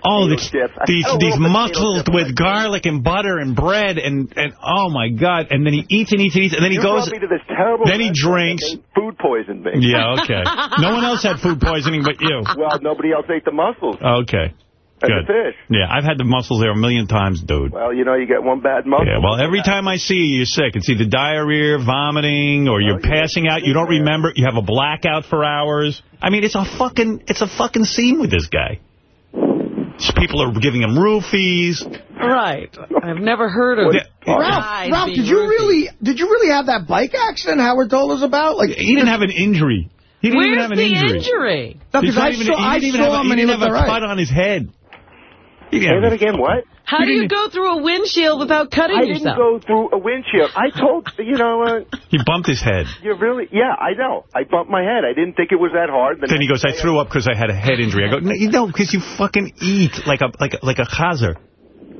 Oh, potato this, chips. I these these little mussels with garlic and butter and bread and, and oh, my God. And then he eats and eats and eats. And then he you goes. this terrible. Then he drinks. Food poisoned me. Yeah, okay. No one else had food poisoning but you. Well, nobody else ate the mussels Okay. And Good. fish. Yeah, I've had the mussels there a million times, dude. Well, you know, you get one bad mussel. Yeah, well, every time I see you, you're sick. It's either diarrhea, vomiting, or you're passing out. You don't remember. You have a blackout for hours. I mean, it's a fucking, it's a fucking scene with this guy. People are giving him roofies. Right. I've never heard of Yeah. Ralph, Ralph, did you roofied. really did you really have that bike accident Howard told us about? Like He didn't have an injury. He didn't Where's even have an the injury. injury? No, He's 'cause not I even- saw- he I didn't even saw have a- him and he didn't have a all right. cut on his head. He Say didn't that have- again. What? How do you go through a windshield without cutting I didn't yourself? go through a windshield. I told you know. Uh, He bumped his head. you really? Yeah, I know. I bumped my head. I didn't think it was that hard. The Then he goes, I day threw up because I had a head injury. I go, no, you know, because you fucking eat like a like a, like a chazer.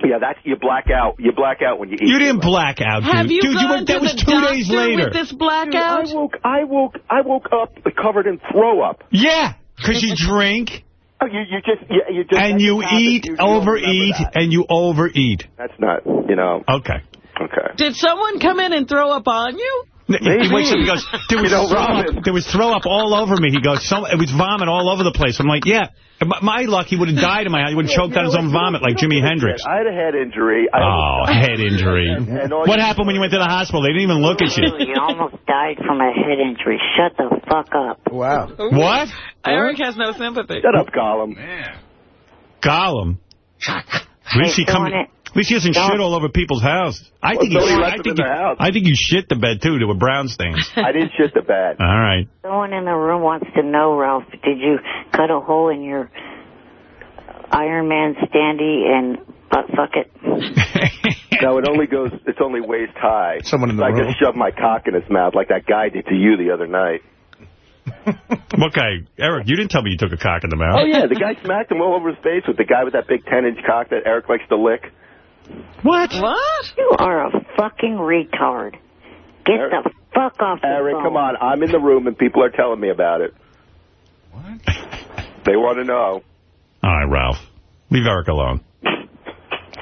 Yeah, that's you black out. You black out when you eat. You didn't black out, dude. Have you dude, gone went, that to was the two doctor days later. with this blackout? Dude, I woke. I woke. I woke up covered in throw up. Yeah, because you drink Oh, you you just yeah, you just and you eat, You- you don't remember overeat, and you overeat. That's not. You know. Okay. Okay. Did someone come in and throw up on you? He wakes up, he goes, there was, You know, throw up, there was throw up all over me. He goes, some, it was vomit all over the place. I'm like, yeah. My, my luck, he would have died in my house. He would have choked on his own vomit like Jimi Hendrix. I had a head injury. I Oh, head injury. and all What happened when you went to the hospital? They didn't even look at you. You almost died from a head injury. Shut the fuck up. Wow. What? Eric has no sympathy. Shut up, Gollum. Man. Gollum. At least he come. it. At least he doesn't Don't. shit all over people's house. I Well, think you. nobody I think in you. house. I think you shit the bed too. There were brown stains. I didn't shit the bed. All right. Someone in the room wants to know, Ralph, did you cut a hole in your Iron Man standee and butt fuck it? No, it only goes. It's only waist high. Someone in the I room. just shoved my cock in his mouth like that guy did to you the other night. what guy? Eric, you didn't tell me you took a cock in the mouth. Oh yeah, the guy smacked him all over his face with the guy with that big 10-inch cock that Eric likes to lick. What? What? You are a fucking retard. Get Eric- the fuck off the Eric, phone. come on. I'm in the room and people are telling me about it. What? They want to know. All right, Ralph. Leave Eric alone.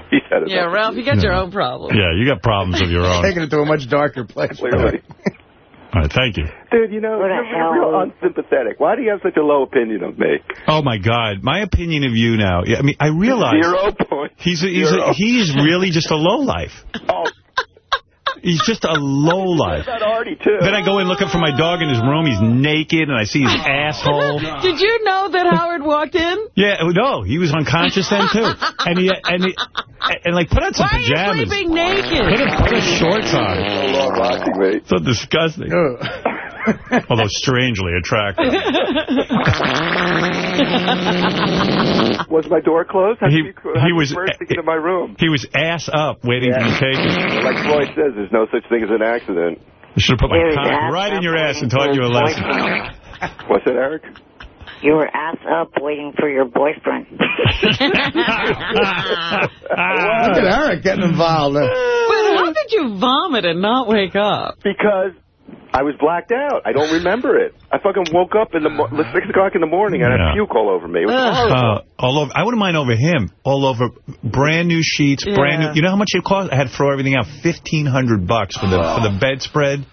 He said it. Yeah, Ralph, you got your own problem. Yeah, you got problems of your own. Taking it to a much darker place. Clearly. All right, thank you. Dude, you know, What you're, you're real unsympathetic. Why do you have such a low opinion of me? Oh my God, my opinion of you now. I mean, I realize Zero point. he's a, he's zero. a, he's really just a low life. Oh, He's just a low life. that too. Then I go in looking for my dog in his room. He's naked, and I see his asshole. Did you know that Howard walked in? Yeah, oh, no, he was unconscious then too. And he and he, and like put on some Why are you pajamas. sleeping Put naked? a, put a shorts on. Oh, so long watching me. So disgusting. Although strangely attractive. Was my door closed? How He- you, he was- first to get in my room. He was ass up waiting to be taken. Like Floyd says, there's no such thing as an accident. I should have put my Dude, cock ass right in your ass and taught you a lesson. What's that, Eric? You were ass up waiting for your boyfriend. Look at Eric getting involved. But how did you vomit and not wake up? Because I was blacked out. I don't remember it. I fucking woke up in the mo- 6 o'clock in the morning. I had Yeah. puke all over me. It was Uh, all over. I wouldn't mind over him. All over, brand new sheets, brand new. You know how much it cost? I had to throw everything out. Fifteen hundred bucks for the for the bedspread.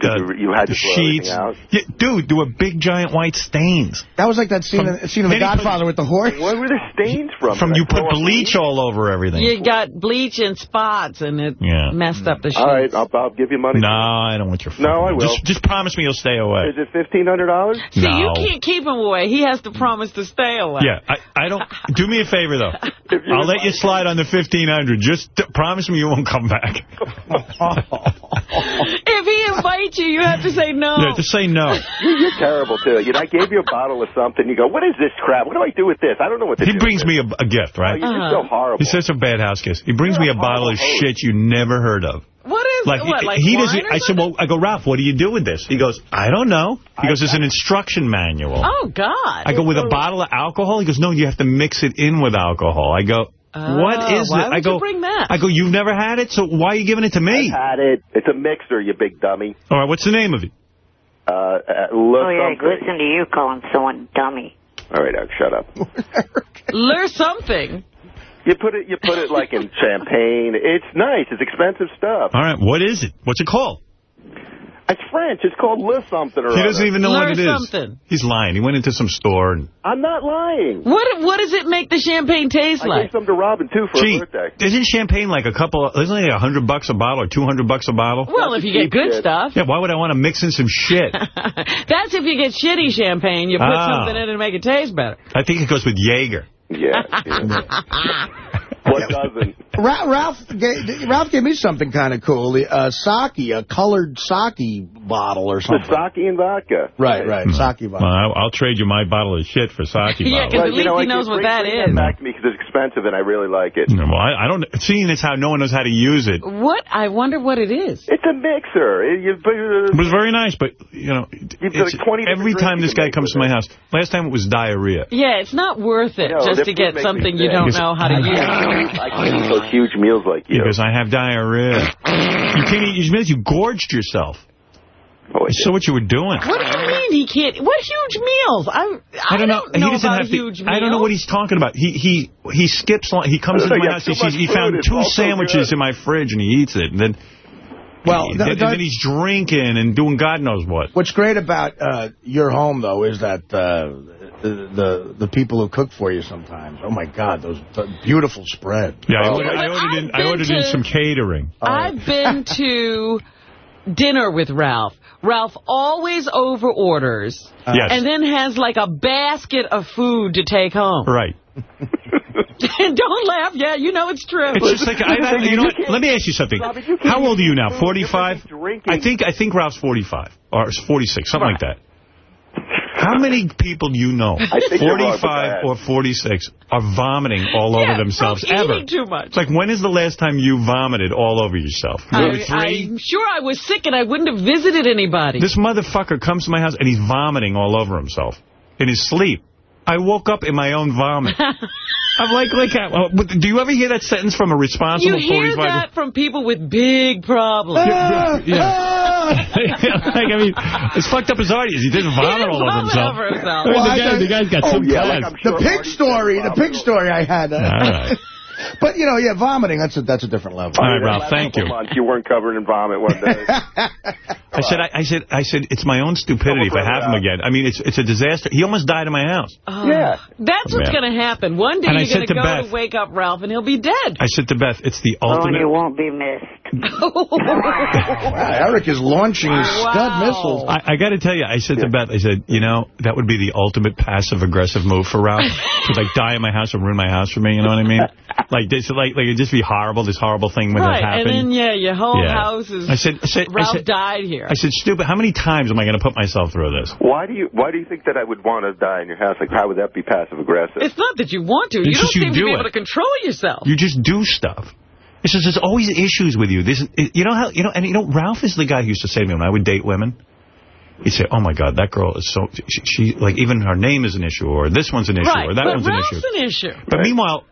Did uh, you, you had the sheets. Yeah, dude, there were big giant white stains. That was like that scene, in, scene in The Then he put- Godfather with the horse. Where were the stains from? From you put throw up bleach all over everything. You got bleach and spots, and it Yeah. messed up the sheets. All right, I'll, I'll give you money. No, I don't want your. No, I will. Just, just promise me you'll stay away. Is it $1,500? See, no. you can't keep him away. He has to promise to stay away. Yeah, I, I don't. Do me a favor though. I'll let you slide on the 1,500. Just promise me you won't come back. If if he invites you, you have to say no. Yeah, just say no. You're, you're terrible, too. You know, I gave you a bottle of something. You go, what is this crap? What do I do with this? I don't know what to He do brings me a, a gift, right? Oh, you're just so uh-huh. horrible. He's such a bad house guest. He brings me a bottle of shit you never heard of. What is Like, what, he, like he wine doesn't. or I said, well, I go, Ralph, what do you do with this? He goes, I don't know. He goes, it's an instruction manual. Oh, God. I go, with a bottle of alcohol? He goes, no, you have to mix it in with alcohol. I go, what Oh, is why it? would I go, you bring that? I go, you've never had it, so why are you giving it to me? I've had it. It's a mixer, you big dummy. All right, what's the name of it? Uh, uh, Oh, yeah, something. listen to you calling someone dummy. All right, Eric, shut up. Lure something. You put it, you put it like in champagne. It's nice. It's expensive stuff. All right, what is it? What's it called? It's French. It's called Le something or He doesn't other. even know what it is. something. He's lying. He went into some store and... I'm not lying. What What does it make the champagne taste I like? gave some to Robin too for Gee, her birthday. isn't champagne like a couple... Isn't it a hundred bucks a bottle or two hundred bucks a bottle? Well, if you get good stuff. Yeah, why would I want to mix in some shit? That's if you get shitty champagne. You put Ah. something in it to make it taste better. I think it goes with Jaeger. Yeah. what doesn't? Ra Ralph, gave, Ralph gave me something kind of cool. The, Uh, sake, a colored sake bottle or The something. sake and vodka. Right, right, hmm. sake Well, bottle. I'll, I'll trade you my bottle of shit for sake Yeah, bottle. 'cause at least know, he knows what bring- that bring hmm. back to me because it's expensive and I really like it. No, well, I, I don't... Seeing as how no one knows how to use it, What? I wonder what it is. It's a mixer. It, you, uh, it was very nice, but, you know, it's- like every time this guy comes to my it. house, last time it was diarrhea. Yeah, it's not worth it No, just to get something you don't know how to use. I can't eat those huge meals like you. Because I have diarrhea. you can't eat... You meant you gorged yourself. Oh, I saw what you were doing. What do you mean he can't? What huge meals? I'm, I, I don't know. know he doesn't about have a huge to, meal. I don't know what he's talking about. He he he skips. li- He comes I into my house. He, sees, he found two sandwiches good. in my fridge, and he eats it. And then, Well, and the- then, the- then he's drinking and doing God knows what. What's great about uh, your home, though, is that uh, the, the the people who cook for you sometimes. Oh my God, those the beautiful spread. Yeah, I Oh, ordered, I ordered in. I been ordered in some catering. I've oh. been to dinner with Ralph. Ralph always over orders. Uh-huh. Yes. And then has like a basket of food to take home. Right. Don't laugh. Yeah, you know it's true. It's just like I, I, you know. What? Let me ask you something. How old are you now? Forty-five. I think I think Ralph's forty-five or forty-six, something like that. How many people do you know, I think you're wrong with 45 or 46, are vomiting all Yeah, over themselves Ralph's ever? eating too much. It's like, when is the last time you vomited all over yourself? I, three? I'm sure I was sick and I wouldn't have visited anybody. This motherfucker comes to my house and he's vomiting all over himself in his sleep. I woke up in my own vomit. I'm like, like, uh, do you ever hear that sentence from a responsible you hear 45 that from people with big problems. Yeah, like, I mean, as fucked up as Artie is, he didn't vomit all over himself. over himself. I mean, Well, the, guy, the guy's got oh, some yeah, like I'm the pig story, the pig story I had. uh, All right. But, you know, yeah, vomiting, that's a, that's a different level. All right, Ralph, thank you. Months, you weren't covered in vomit one day. I said, I, I said, I said, it's my own stupidity if I have him again. I mean, it's it's a disaster. He almost died in my house. Oh, That's what's going to happen. One day And you're going said to to go Beth- to wake up Ralph and he'll be dead. I said to Beth, it's the ultimate. Oh, and you won't be missed. Wow, Eric is launching his stud missiles. I, I got to tell you, I said to Beth, I said, you know, that would be the ultimate passive-aggressive move for Ralph. to, like, die in my house and ruin my house for me, you know what I mean? Like, this, like, like it'd just be horrible, this horrible thing would right, have and then, yeah, your whole Yeah. house is... I said, I said, I Ralph said, died here. I said, stupid, how many times am I going to put myself through this? Why do you Why do you think that I would want to die in your house? Like, how would that be passive aggressive? It's not that you want to. It's You don't just you seem to be it. able to control yourself. You just do stuff. It's just there's always issues with you. This, you know how you know, and you know Ralph is the guy who used to say to me when I would date women. He'd say, "Oh my God, that girl is so she, she like even her name is an issue, or this one's an issue, right, or that one's Ralph's an issue." an issue. But meanwhile,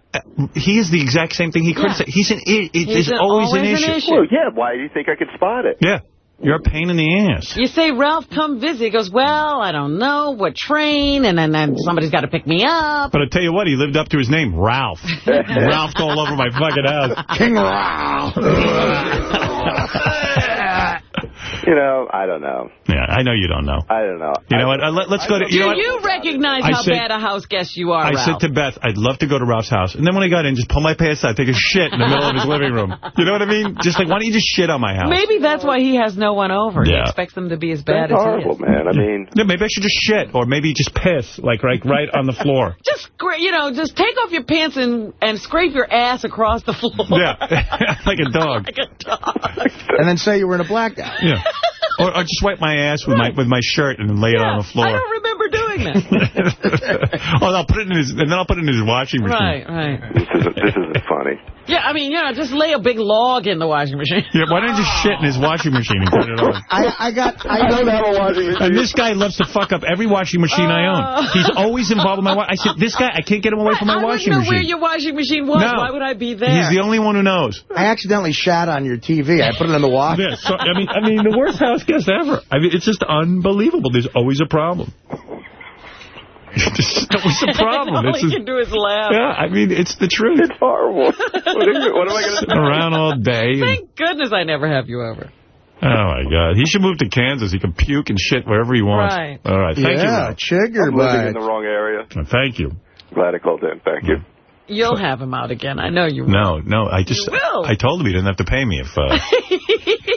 he is the exact same thing he could Yeah. say. He's an it, it He's is an- always, always an issue. Well, yeah. Why do you think I could spot it? Yeah, you're a pain in the ass. You say, Ralph, come visit. He goes, well, I don't know, what train, and then, then somebody's got to pick me up. But I tell you what, he lived up to his name, Ralph. Ralphed all over my fucking house. King Ralph. You know, I don't know. Yeah, I know you don't know. I don't know. You know what? Uh, let, us go to. Do You know what? you recognize I how said- bad a house guest you are, I Ralph? said to Beth, I'd love to go to Ralph's house. And then when I got in, just pull my pants out, take a shit in the middle of his living room. You know what I mean? Just like, why don't you just shit on my house? Maybe that's why he has no one over. Yeah. He Yeah. expects them to be as bad That's as horrible, he is. man. I mean, Yeah, maybe I should just shit, or maybe just piss, like right, right on the floor. Just, gra- you know, just take off your pants and, and scrape your ass across the floor. Yeah, like a dog. like a dog. And then say you were in a blackout. Yeah. Or, or just wipe my ass with my with my shirt and lay it on the floor. I don't remember doing that. oh, I'll put it in his, and then I'll put it in his washing machine. right, right. This isn't, this isn't funny. Yeah, I mean, you know, just lay a big log in the washing machine. Yeah, why don't you just shit in his washing machine and put it on? I, I got... I, don't have a washing machine. And this guy loves to fuck up every washing machine I own. Oh. He's always involved with my wa- I said, this guy, I can't get him away from my I washing machine. I wouldn't know where your washing machine was. No. Why would I be there? He's the only one who knows. I accidentally shat on your TV. I put it in the wash. Yeah, so, I mean, I mean, the worst house guest ever. I mean, it's just unbelievable. There's always a problem. There's always a problem. All It's he just- can do is laugh. yeah, I mean, it's the truth. It's horrible. What, is it? what am I going to Sitting around all day. and- Thank goodness I never have you over. oh, my God. He should move to Kansas. He can puke and shit wherever he wants. Right. All right. Thank yeah, you. chigger I'm living in the wrong area. Thank you. Glad I called in. Thank you. You'll have him out again. I know you will. No, no, I just, You will. I told him he didn't have to pay me if, uh,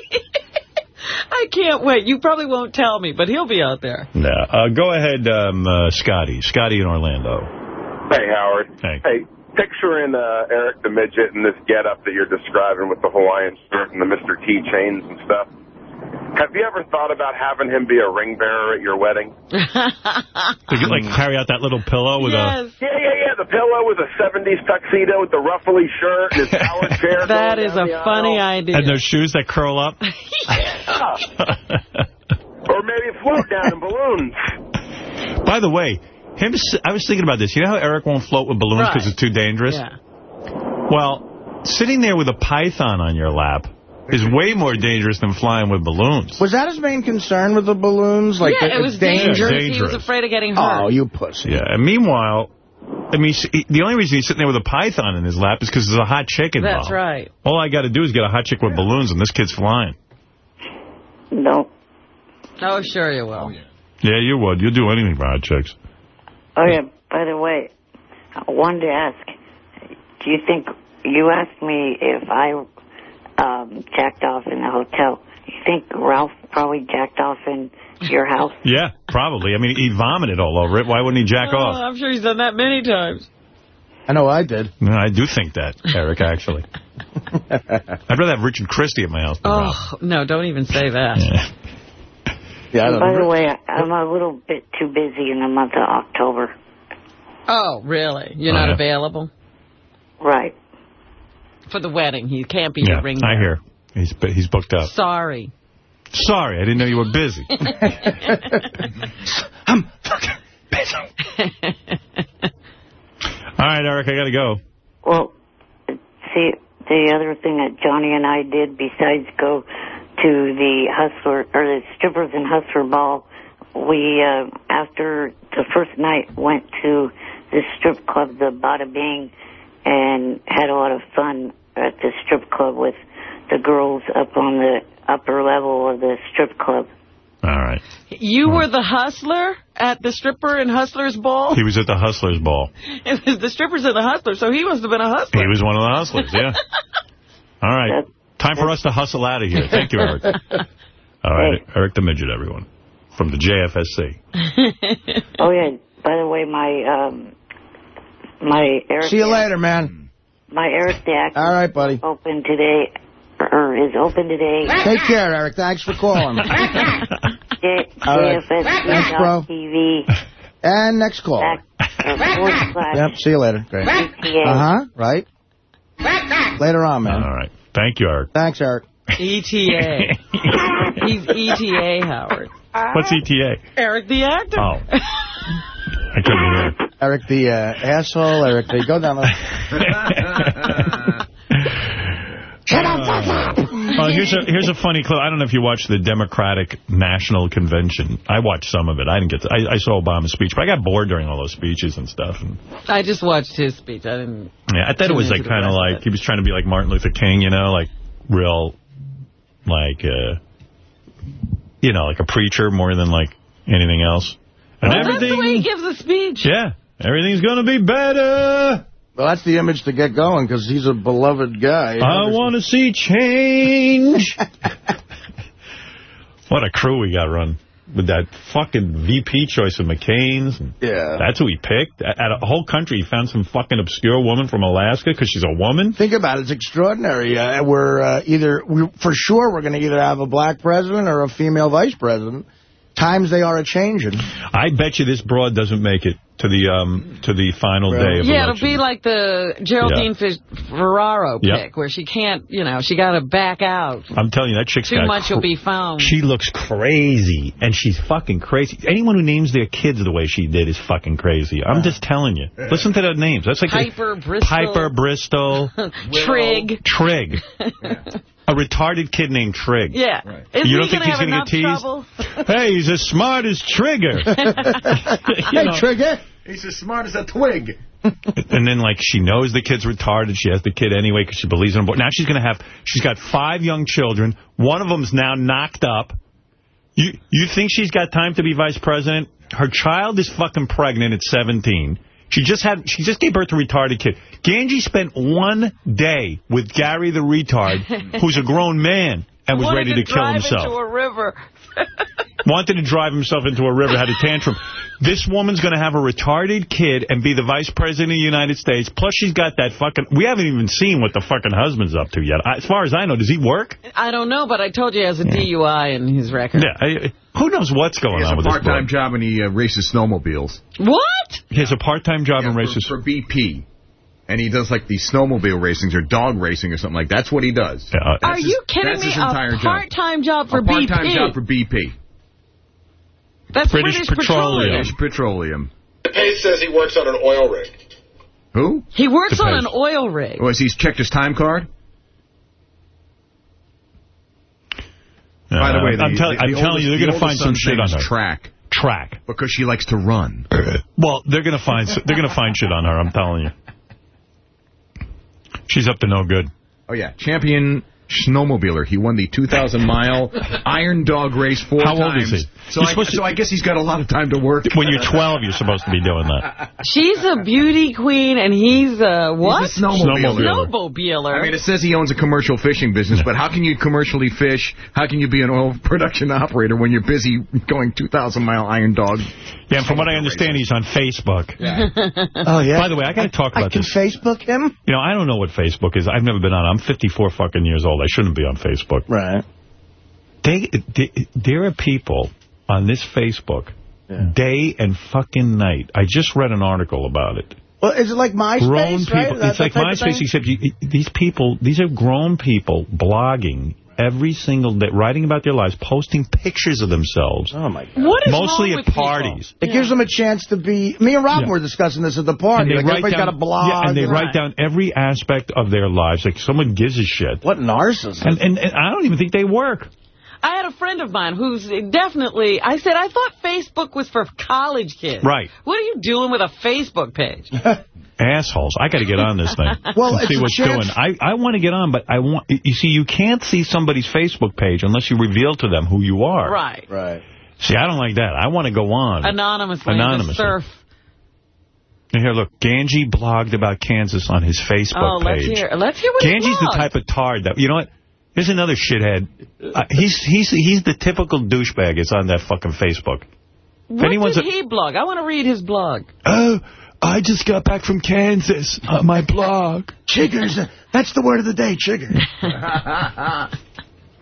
I can't wait. You probably won't tell me, but he'll be out there. Yeah. Uh, go ahead, um, uh, Scotty. Scotty in Orlando. Hey, Howard. Hey. Hey, picturing uh, Eric the Midget in this getup that you're describing with the Hawaiian shirt and the Mr. T chains and stuff. Have you ever thought about having him be a ring bearer at your wedding? We could, like, carry out that little pillow with a... Yeah, yeah, yeah. The pillow with a 70s tuxedo with the ruffly shirt and his power chair. That going is down a funny aisle. idea. And those shoes that curl up. Or maybe float down in balloons. By the way, him. s- I was thinking about this. You know how Eric won't float with balloons because Right. it's too dangerous? Yeah. Well, sitting there with a python on your lap is way more dangerous than flying with balloons. Was that his main concern with the balloons? Like yeah, the, it was danger? dangerous. He was afraid of getting hurt. Oh, you pussy. Yeah, and meanwhile, I mean, s- he- the only reason he's sitting there with a python in his lap is because there's a hot chick involved. That's right. All I got to do is get a hot chick with balloons, and this kid's flying. No. Oh, sure you will. Yeah, you would. You'll do anything for hot chicks. Oh, yeah. By the way, I wanted to ask, do you think, you asked me if I um, jacked off in the hotel. You think Ralph probably jacked off in your house? Yeah, probably. I mean, he vomited all over it. Why wouldn't he jack Oh, off? I'm sure he's done that many times. I know I did. No, I do think that, Eric, actually. I'd rather have Richard Christie at my house than Ralph. Oh, no, don't even say that. Yeah, I And don't by the know. way, I'm a little bit too busy in the month of October. Oh, really? You're Oh, not yeah. available? Right. For the wedding. He can't be Yeah, the ring I hear. He's he's booked up. Sorry. Sorry, I didn't know you were busy. I'm fucking busy. All right, Eric, I got to go. Well, see, the other thing that Johnny and I did besides go to the Hustler, or the Strippers and Hustler Ball, we, uh, after the first night, went to the strip club, the Bada Bing, and had a lot of fun at the strip club with the girls up on the upper level of the strip club. All right. You were the hustler at the stripper and hustlers ball? He was at the Hustlers Ball. It was the strippers and the hustlers, so he must have been a hustler. He was one of the hustlers, yeah. All right. Time for us to hustle out of here. Thank you, Eric. All right, Eric the Midget, everyone, from the JFSC. oh yeah. By the way, my um, my Eric. See you later, man. My Eric the actor. All right, buddy. Open today, or is open today. Take care, Eric. Thanks for calling. J- All right. Thanks, bro. TV. And next call. Yep, see you later. Great. Uh-huh, right? Later on, man. All right. Thank you, Eric. Thanks, Eric. ETA. He's ETA, Howard. What's ETA? Eric the actor. Oh. I couldn't hear. Eric the uh, asshole. Eric the... Go down. Shut up, fuck up. Oh, here's a here's a funny clip. I don't know if you watched the Democratic National Convention. I watched some of it. I didn't get to, I, I saw Obama's speech, but I got bored during all those speeches and stuff. And I just watched his speech. I didn't. yeah, I thought it was like kind of rest of like he was trying to be like Martin Luther King, you know, like real, like uh, you know, like a preacher more than like anything else. And Well, that's the everything, way he gives a speech. yeah, everything's gonna be better. Well, that's the image to get going, because he's a beloved guy. I want to see change. what a crew we got run. with that fucking VP choice of McCain's. Yeah. That's who he picked. Out of a whole country, he found some fucking obscure woman from Alaska because she's a woman. Think about it. It's extraordinary. Uh, we're uh, either, we, for sure, we're going to either have a black president or a female vice president. Times they are a-changing. I bet you this broad doesn't make it to the um to the final day of Yeah, it'll be like the Geraldine Fish Ferraro Yep. pick, where she can't, you know, she got to back out. I'm telling you, that chick's Too got much cr- will be found. She looks crazy, and she's fucking crazy. Anyone who names their kids the way she did is fucking crazy. I'm just telling you. Listen to the names. That's like Piper, Bristol. Piper, Bristol, Trig. Trig. A retarded kid named Trig. Yeah. Isn't you don't think he's going to enough get teased? trouble? hey, he's as smart as Trigger. hey, know. Trigger. He's as smart as a twig. And then, like, she knows the kid's retarded. She has the kid anyway because she believes in him. Now she's going to have, she's got five young children. One of them's now knocked up. You you think she's got time to be vice president? Her child is fucking pregnant at 17. She just had, she just gave birth to a retarded kid. Ganji spent one day with Gary the retard, who's a grown man, and was Wanted ready to, kill drive himself. into a river. Wanted to drive himself into a river, had a tantrum. This woman's going to have a retarded kid and be the vice president of the United States. Plus, she's got that fucking... We haven't even seen what the fucking husband's up to yet. As far as I know, does he work? I don't know, but I told you he has a DUI in his record. Yeah. I, who knows what's going He has on a with this part-time job and he uh, races snowmobiles. What? He has a part-time job Yeah, in for- races. For BP. And he does like these snowmobile racings or dog racing or something like that. That's what he does. uh, Are you kidding that's me? his entire a job. part-time job for a part-time BP. job for BP. That's British British, Petroleum. Petroleum. British Petroleum. Pace says he works on an oil rig. Who? He works on an oil rig. Was he's checked his time card? By the Uh, way, the, I'm, telling- the- I'm the telling you, they're oldest- going to find some shit on her. Track. Track. Because she likes to run. Well, they're going to find they're going to find shit on her. I'm telling you. She's up to no good. Oh, yeah. Champion snowmobiler. He won the 2,000-mile Iron Dog race four How old times. Is he? So I, supposed to- so I guess he's got a lot of time to work. When you're 12, you're supposed to be doing that. She's a beauty queen, and he's a what? He's a snowmobiler. Snowmobiler. I mean, it says he owns a commercial fishing business, but how can you commercially fish? How can you be an oil production operator when you're busy going 2,000-mile Iron Dog? Yeah, and from what I understand, he's on Facebook. Oh, yeah? By the way, I got to talk I about can this. Facebook him? You know, I don't know what Facebook is. I've never been on. I'm 54 fucking years old. I shouldn't be on Facebook. Right. They, they, there are people on this Facebook day and fucking night. I just read an article about it. Well, is it like MySpace, grown people. That- It's like that type of MySpace, thing? except you, these people, these are grown people blogging every single day, writing about their lives, posting pictures of themselves. Oh, my God. What is Mostly wrong at with people? parties. It gives them a chance to be... Me and Robin Yeah. were discussing this at the party. Like, everybody's got a blog. Yeah, and they and- write down every aspect of their lives. Like someone gives a shit. What narcissism. And, and, and I don't even think they work. I had a friend of mine who's definitely, I said, I thought Facebook was for college kids. Right. What are you doing with a Facebook page? Assholes. I got to get on this thing Well, and it's see a what's chance- doing. I, I want to get on, but I want. You see, you can't see somebody's Facebook page unless you reveal to them who you are. Right. Right. See, I don't like that. I want to go on. Anonymously. Anonymously. Surf. And Here, look, Ganji blogged about Kansas on his Facebook Oh, let's page. hear, let's hear what he Ganji's the type of tard that, you know what? Here's another shithead. Uh, he's he's he's the typical douchebag It's on that fucking Facebook. What anyone's did a- he blog? I want to read his blog. Oh, I just got back from Kansas on my blog. Chiggers. That's the word of the day, chigger.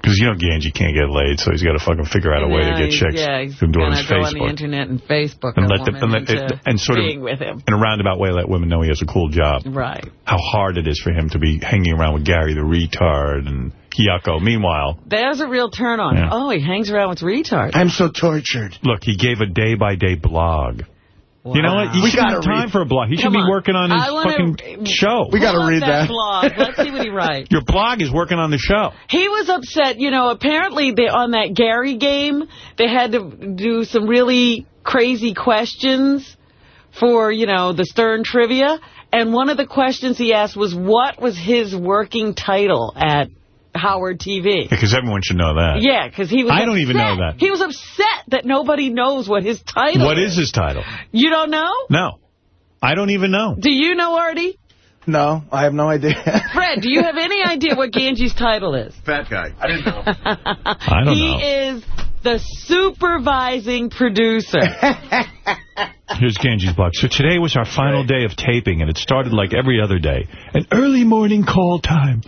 Because, you know, Ganji can't get laid, so he's got to fucking figure out a way to get chicks Yeah, he's to do going his to go on the Facebook. internet and Facebook And a let them, and, let, into and sort of, being with him. in a roundabout way, let women know he has a cool job. Right. How hard it is for him to be hanging around with Gary the retard and Yucko. Meanwhile, There's a real turn on. Yeah. Oh, he hangs around with retards. I'm so tortured. look, he gave a day-by-day blog. You know what? You We shouldn't gotta have time for a blog. He should be on. working on his wanna- fucking show. We gotta Pull up read that. blog. Let's see what he writes. Your blog is working on the show. He was upset. You know, apparently they on that Gary game, they had to do some really crazy questions for, you know, the Stern trivia. And one of the questions he asked was, what was his working title at Howard TV? Because everyone should know that. Yeah, because he was I don't even know that. He was upset that nobody knows what his title What is his title? You don't know? No. I don't even know. Do you know, Artie? No, I have no idea. Fred, do you have any idea what Ganji's title is? Fat guy. I didn't know. I don't he know. He is the supervising producer. Here's Ganji's blog. So today was our final day of taping, and it started like every other day. An early morning call time.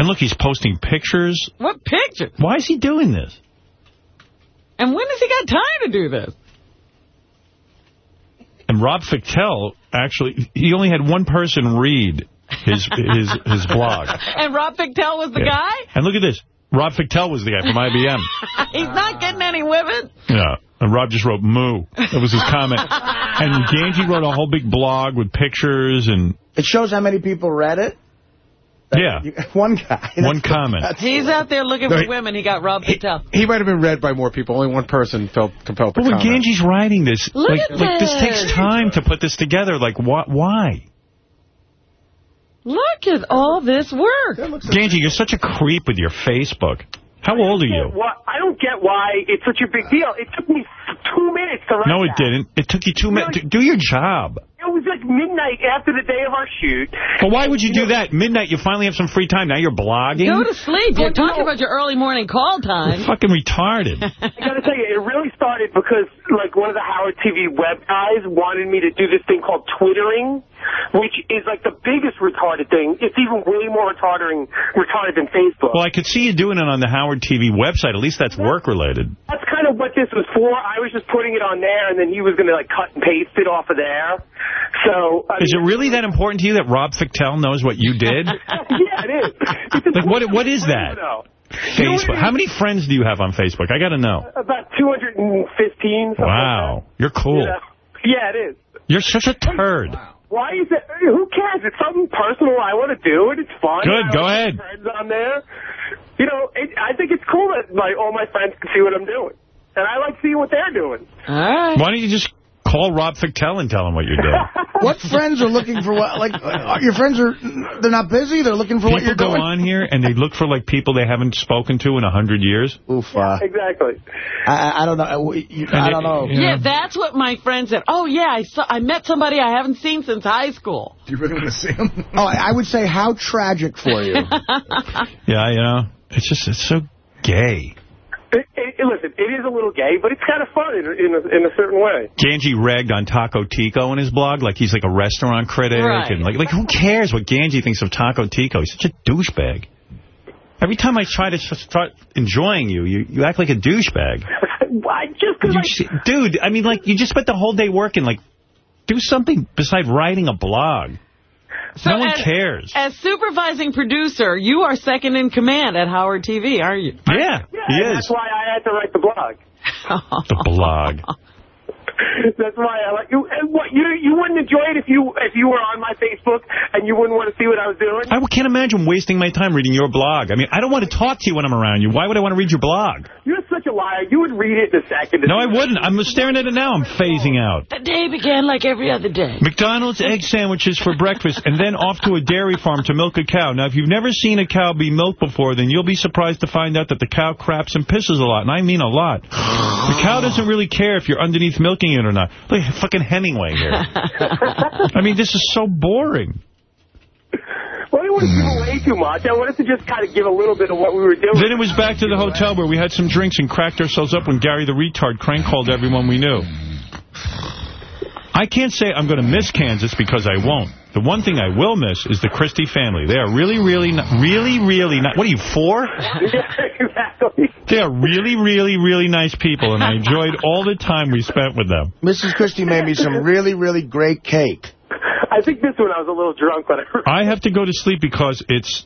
And look, he's posting pictures. what pictures? Why is he doing this? And when has he got time to do this? And Rob Fictel, actually, he only had one person read his his his blog. And Rob Fictel was the Yeah. guy? And look at this. Rob Fictel was the guy from IBM. He's not getting any women. Yeah. And Rob just wrote moo. That was his comment. And Ganji wrote a whole big blog with pictures and... It shows how many people read it. Yeah. One guy. One comment. He's out there looking for Right. women. He got Rob Fictel. He might have been read by more people. Only one person felt compelled to But when comment. Ganji's writing this, Look like, at like this takes time to put this together. Like, wh why? Look at all this work. Ganji, you're such a creep with your Facebook. How old are you? What? I don't get why it's such a big deal. It took me two minutes to write No, it that. didn't. It took you two minutes. Do your job. It was like midnight after the day of our shoot. But why would you do that? Midnight, you finally have some free time. Now you're blogging? Go to sleep. You're talking about your early morning call time. You're fucking retarded. I gotta tell you, it really started because like one of the Howard TV web guys wanted me to do this thing called twittering, which is like the biggest retarded thing. It's even way more retarding retarded than Facebook. Well, I could see you doing it on the Howard TV website. At least that's work-related. That's kind of what this was for. I was just putting it on there, and then he was gonna like cut and paste it off of there. So I Is it really that important to you that Rob Fictel knows what you did? yeah, it is. Like, what, what is that? know. Facebook. How many friends do you have on Facebook? I got to know. About 215. something Wow. You're cool. that. You know? Yeah, it is. You're such a turd. Why is it? Who cares? It's something personal I want to do, and it's fun. Good, I go ahead. Friends on there. You know, it, I think it's cool that my all my friends can see what I'm doing, and I like seeing what they're doing. All right. Why don't you just call Rob Fictel and tell him what you're doing? What friends are looking for what? Like, uh, your friends are, they're not busy? They're looking for what People you're go on here and they look for like people they haven't spoken to in a hundred years. Oof, uh, Exactly. I, I don't know. Uh, you- I don't know. Yeah, that's what my friend said. Oh, yeah, I saw. I met somebody I haven't seen since high school. Do you really want to see him? Oh, I I would say how tragic for you. Yeah, you know, it's just it's so gay. It, it, it- listen, it is a little gay, but it's kind of fun in, in, a, in a certain way. Ganji ragged on Taco Tico in his blog, like he's like a restaurant critic, Right. and like like who cares what Ganji thinks of Taco Tico? He's such a douchebag. Every time I try to start enjoying you, you, you act like a douchebag. Why? Just because You just- Dude, I mean, like, you just spent the whole day working. Like, do something besides writing a blog. No one as, cares. As supervising producer, you are second in command at Howard TV, aren't you? Yeah, Yeah, he is. that's why I had to write the blog. The blog. That's why I like you. And what you you wouldn't enjoy it if you if you were on my Facebook and you wouldn't want to see what I was doing. I can't imagine wasting my time reading your blog. I mean, I don't want to talk to you when I'm around you. Why would I want to read your blog? You're such a liar. You would read it in a second. No, I wouldn't. I'm staring at it now. I'm phasing out. The day began like every other day. McDonald's egg sandwiches for breakfast and then off to a dairy farm to milk a cow. Now, if you've never seen a cow be milked before, then you'll be surprised to find out that the cow craps and pisses a lot, and I mean a lot. The cow doesn't really care if you're underneath milking it or not. Look, fucking Hemingway here. I mean, this is so boring. Well, I didn't want to give away too much. I wanted to just kind of give a little bit of what we were doing. Then it was back to the hotel where we had some drinks and cracked ourselves up when Gary the retard crank called everyone we knew. I can't say I'm going to miss Kansas because I won't. The one thing I will miss is the Christy family. They are really, really, ni- really, really not. What are you, four? exactly. They are really, really, really nice people, and I enjoyed all the time we spent with them. Mrs. Christy made me some really, really great cake. I think this one I was a little drunk, but I I have to go to sleep because it's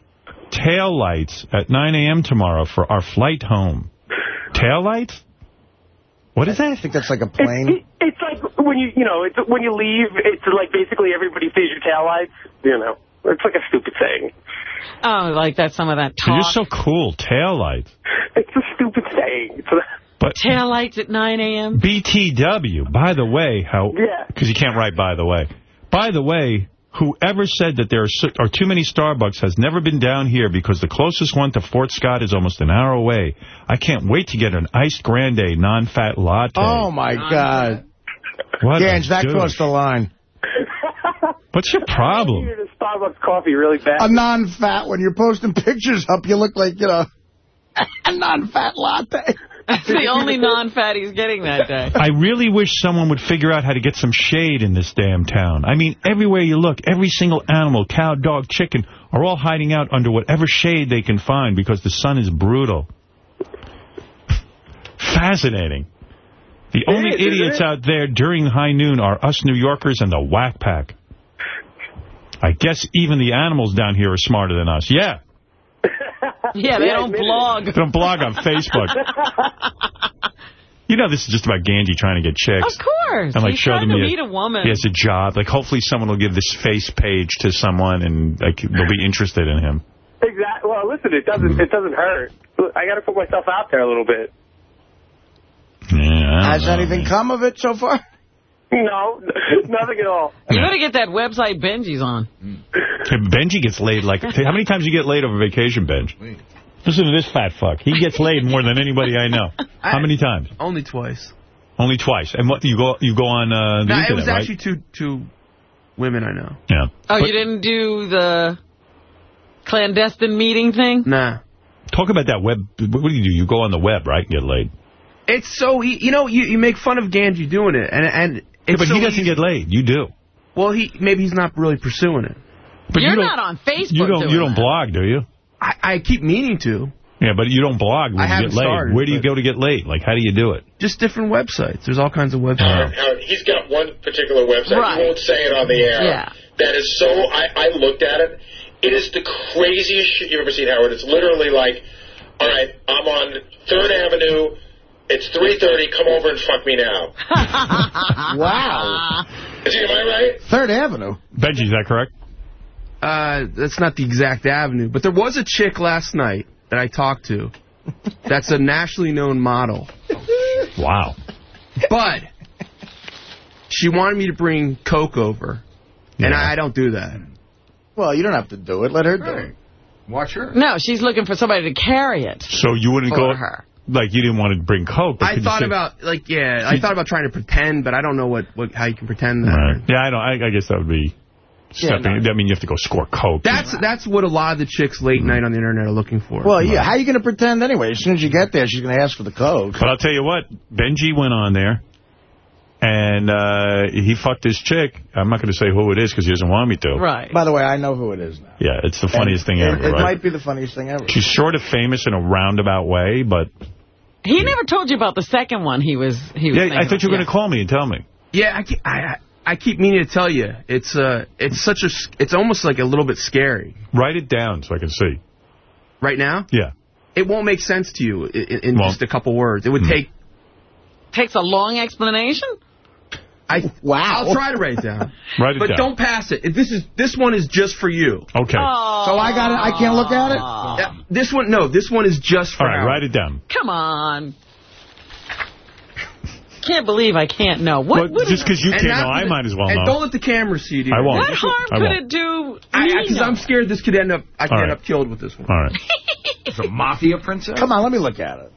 tail lights at 9 a.m. tomorrow for our flight home. Tail lights? What is that? I think that's like a plane. It's like when you you know it's when you leave. It's like basically everybody sees your taillights. You know, it's like a stupid saying. Oh, like that's some of that You're so cool. Tail lights. It's a stupid saying. But Tail lights at 9 a.m. BTW, by the way, how... Yeah. Because you can't write by the way. By the way, whoever said that there are, so- are too many Starbucks has never been down here because the closest one to Fort Scott is almost an hour away. I can't wait to get an iced grande non-fat latte. Oh, my God. What Gans, that douche. crossed the line. What's your problem? I needed a Starbucks coffee really bad. A non-fat when you're posting pictures up, you look like, you know, a non-fat latte. That's the only non-fat he's getting that day. I really wish someone would figure out how to get some shade in this damn town. I mean, everywhere you look, every single animal, cow, dog, chicken, are all hiding out under whatever shade they can find because the sun is brutal. Fascinating. The It only is, idiots out there during high noon are us New Yorkers and the Wack Pack. I guess even the animals down here are smarter than us. Yeah. Yeah, they don't blog. They don't blog on Facebook. You know this is just about Ganji trying to get chicks. Of course. And like He's show trying them to he- meet a woman. He has a job. Like hopefully someone will give this face page to someone and like they'll be interested in him. Exactly. Well, listen, it doesn't it doesn't hurt. I got to put myself out there a little bit. Yeah. Has anything come of it so far? No, nothing at all. You better get that website Benji's on. Hey, Benji gets laid like how many times you get laid over vacation, Benj? Listen to this fat fuck. He gets laid more than anybody I know. How many times? Only twice. Only twice. And what you go you go on uh, the No, it internet, was right? actually two two women I know. Yeah. Oh, you didn't do the clandestine meeting thing? Nah. Talk about that web. What do you do? You go on the web, right, and get laid. It's so e- you know you, you make fun of Ganji doing it, and and Yeah, but so he doesn't easy- get laid. You do. Well, he maybe he's not really pursuing it. But You're you don't- on Facebook You don't. doing You don't that. blog, do you? I, I keep meaning to. Yeah, but you don't blog when I you haven't get laid. started, Where do you go to get laid? Like, how do you do it? Just different websites. There's all kinds of websites. Howard, uh, he's got one particular website. Right. He won't say it on the air. Yeah. That is so. I, I looked at it. It is the craziest shit you've ever seen, Howard. It's literally like, all right, I'm on Third Avenue. It's 3:30. Come over and fuck me now. wow. Is he, am I right? Third Avenue. Benji, is that correct? Uh, that's not the exact avenue, but there was a chick last night that I talked to. That's a nationally known model. Wow. But she wanted me to bring Coke over, and I, I don't do that. Well, you don't have to do it. Let her do it. Watch her. No, she's looking for somebody to carry it. So you wouldn't For go. her. Like you didn't want to bring coke. but I thought say- about like yeah, I thought about trying to pretend, but I don't know what, what how you can pretend that. Right. Yeah, I don't. I, I guess that would be. Yeah, Stepping, I mean, you have to go score coke. That's that's what a lot of the chicks late night on the internet are looking for. Well, yeah. How are you going to pretend anyway? As soon as you get there, she's going to ask for the coke. But I'll tell you what, Benji went on there, and uh, he fucked his chick. I'm not going to say who it is because he doesn't want me to. Right. By the way, I know who it is now. Yeah, it's the funniest thing It- ever, It, right? might be the funniest thing ever. She's sort of famous in a roundabout way, but... He never told you about the second one he was he was Yeah, I thought you were of. going to call me and tell me. Yeah, I keep, I I keep meaning to tell you, it's uh it's such a s- it's almost like a little bit scary. Write it down so I can see. Right now, Yeah. it won't make sense to you in, in Won't. just a couple words. It would Hmm. take. Takes a long explanation? I wow. I'll try to write it down. Write it but down. don't pass it. This is this one is just for you. Okay. So I got it. I can't look at it. Yeah, this one, no, this one is just for. All right, Howard. write it down. Come on. Can't believe I can't know. What, Well, what just because you can't know, I might as well and know. don't let the camera see it. I won't. What harm I could won't. it do? Because I'm scared this could end up. I could All end up killed with this one. All right. It's a mafia princess? Come on, let me look at it.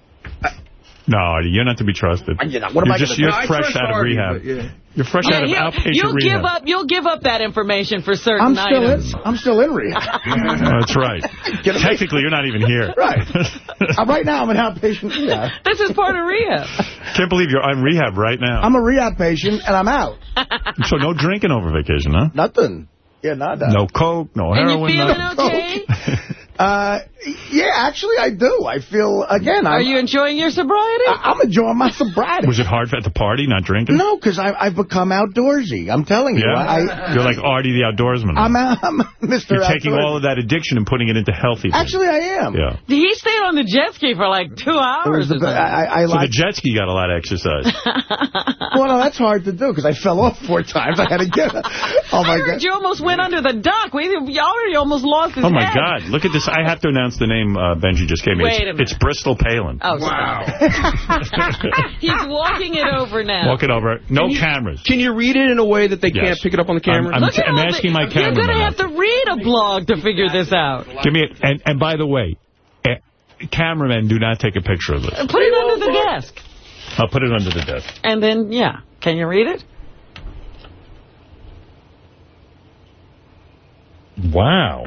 No, you're not to be trusted. You know, what am you're I just, gonna you're? I fresh out of rehab. but yeah. You're fresh Yeah, out of he'll- outpatient you'll rehab. give up. You'll give up that information for certain I'm still items. in. I'm still in rehab. That's right. Technically, you're not even here. Right. Right now, I'm an outpatient rehab. This is part of rehab. Can't believe you're on rehab right now. I'm a rehab patient, and I'm out. so no drinking over vacation, huh? Nothing. Yeah, nada. No coke, no And you heroin. feeling nothing. okay? Uh, yeah, actually, I do. I feel again. Are I'm, you enjoying your sobriety? I, I'm enjoying my sobriety. Was it hard at the party, not drinking? No, because I've become outdoorsy. I'm telling you. Yeah? I, You're like Artie the outdoorsman. I'm, I'm Mr. You're taking Outdoorsy. all of that addiction and putting it into healthy things. Actually, I am. Yeah. He stayed on the jet ski for like two hours. the, or be- I, I So like. the jet ski got a lot of exercise. well, no, that's hard to do because I fell off four times. I had to get. up. Oh my I heard god. you almost went under the dock. We you already almost lost his oh, my head. God. Look at this. I have to announce the name uh, Benji just gave me. Wait it's, a minute. it's Bristol Palin. Oh, wow. He's walking it over now. Walk it over. No Can you- cameras. Can you read it in a way that they Yes. can't pick it up on the camera? I'm, Look at I'm all asking the, my You're cameraman. going to have to read a blog to figure this out. Give me a, and, and by the way, eh, cameramen do not take a picture of this. Put it under the desk. I'll put it under the desk. And then, yeah. Can you read it? Wow.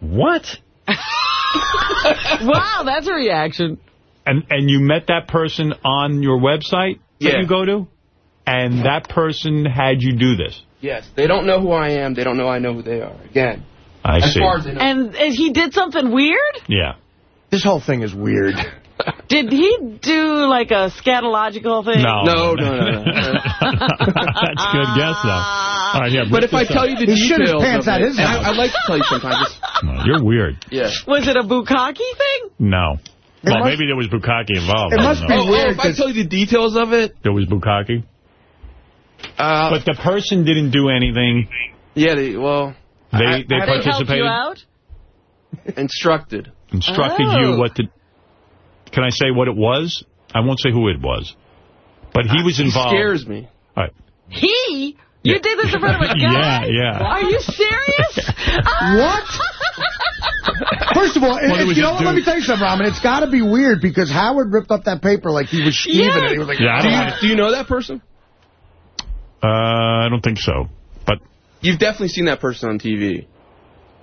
What? wow, that's a reaction. And and you met that person on your website that Yeah. you go to? And that person had you do this? Yes, they don't know who I am. They don't know I know who they are. Again, I as see. far as they know. And, and he did something weird? Yeah. This whole thing is weird. Did he do like a scatological thing? No. No, no, no, no. That's a good guess, though. All right, yeah, But if look I this tell up. you the details of it, and I, I like to tell you sometimes. No, you're weird. yeah. Was it a bukkake thing? No. It well, must- maybe there was bukkake involved. It I must be know. weird. if I tell you the details of it, There was bukkake? uh, But the person didn't do anything. yeah, they, well, They I- they I- They helped participated. you out? instructed. Instructed Oh. you what to. Can I say what it was? I won't say who it was. But he was involved. He involved. scares me. All right. He? You did this in front of a guy? yeah. yeah. Are you serious? What? First of all, Well, it, you a know what? Let me tell you something, Robin. It's got to be weird because Howard ripped up that paper like he was Steven. Yes. And he was like, Yeah, Do you, know. do you know that person? Uh, I don't think so. But You've definitely seen that person on TV.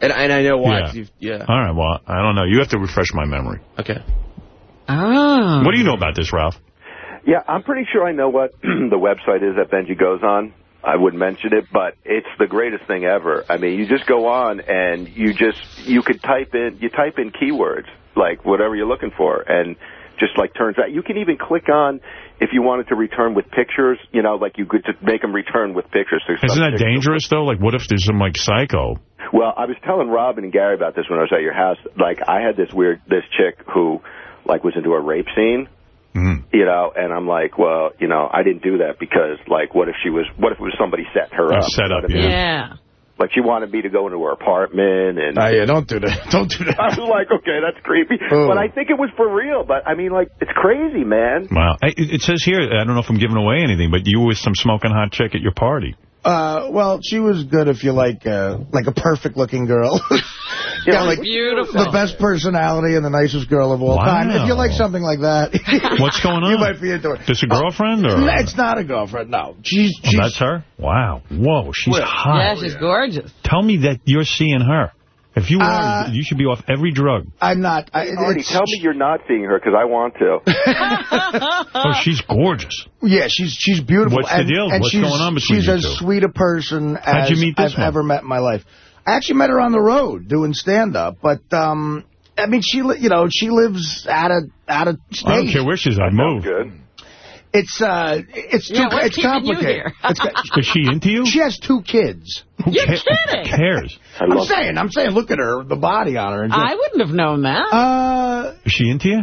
And, and I know why. Yeah. 'cause you've- yeah. all right. Well, I don't know. You have to refresh my memory. Okay. Oh. What do you know about this, Ralph? Yeah, I'm pretty sure I know what the website is that Benji goes on. I wouldn't mention it, but it's the greatest thing ever. I mean, you just go on and you just you could type in you type in keywords like whatever you're looking for, and just like turns out you can even click on if you wanted to return with pictures. You know, like you could just make them return with pictures. There's Isn't that pictures- dangerous though? Like, what if there's some like psycho? Well, I was telling Robin and Gary about this when I was at your house. Like, I had this weird this chick who like was into a rape scene Mm. you know, and I'm like, well, you know, I didn't do that because, like, what if she was, what if it was somebody setting her up? set up, what I mean? Yeah. Like, she wanted me to go into her apartment, and Oh, yeah, don't do that. Don't do that. I was like, okay, that's creepy. Oh. But I think it was for real. But I mean, like, it's crazy, man. Wow. Hey, It it says here, I don't know if I'm giving away anything, but you were with some smoking hot chick at your party. Uh, well, she was good if you like, uh, like a perfect-looking girl. yeah, like Beautiful. the best personality and the nicest girl of all Wow. time. If you like something like that, What's going on? you might be into it. This a girlfriend or? It's not a girlfriend. No, she's Oh, that's her? Wow. Whoa, she's Yeah, hot. she's gorgeous. Tell me that you're seeing her. If you are, Uh, you should be off every drug. I'm not. I, Artie, it's- tell me you're not seeing her because I want to. Oh, she's gorgeous. Yeah, she's she's beautiful. What's the and, deal? And What's she's, going on between She's you as two? sweet a person as you meet I've one? ever met in my life. I actually met her on the road doing stand-up, but um, I mean, she you know she lives out of out of state. I don't care where she's at. Move. Good. It's uh, it's too Yeah, what's it's complicated. It's Is she into you? she has two kids. Who You're ca- kidding. cares? I I'm love saying, I'm saying, look at her, the body on her. And just, I wouldn't have known that. uh, Is she into you?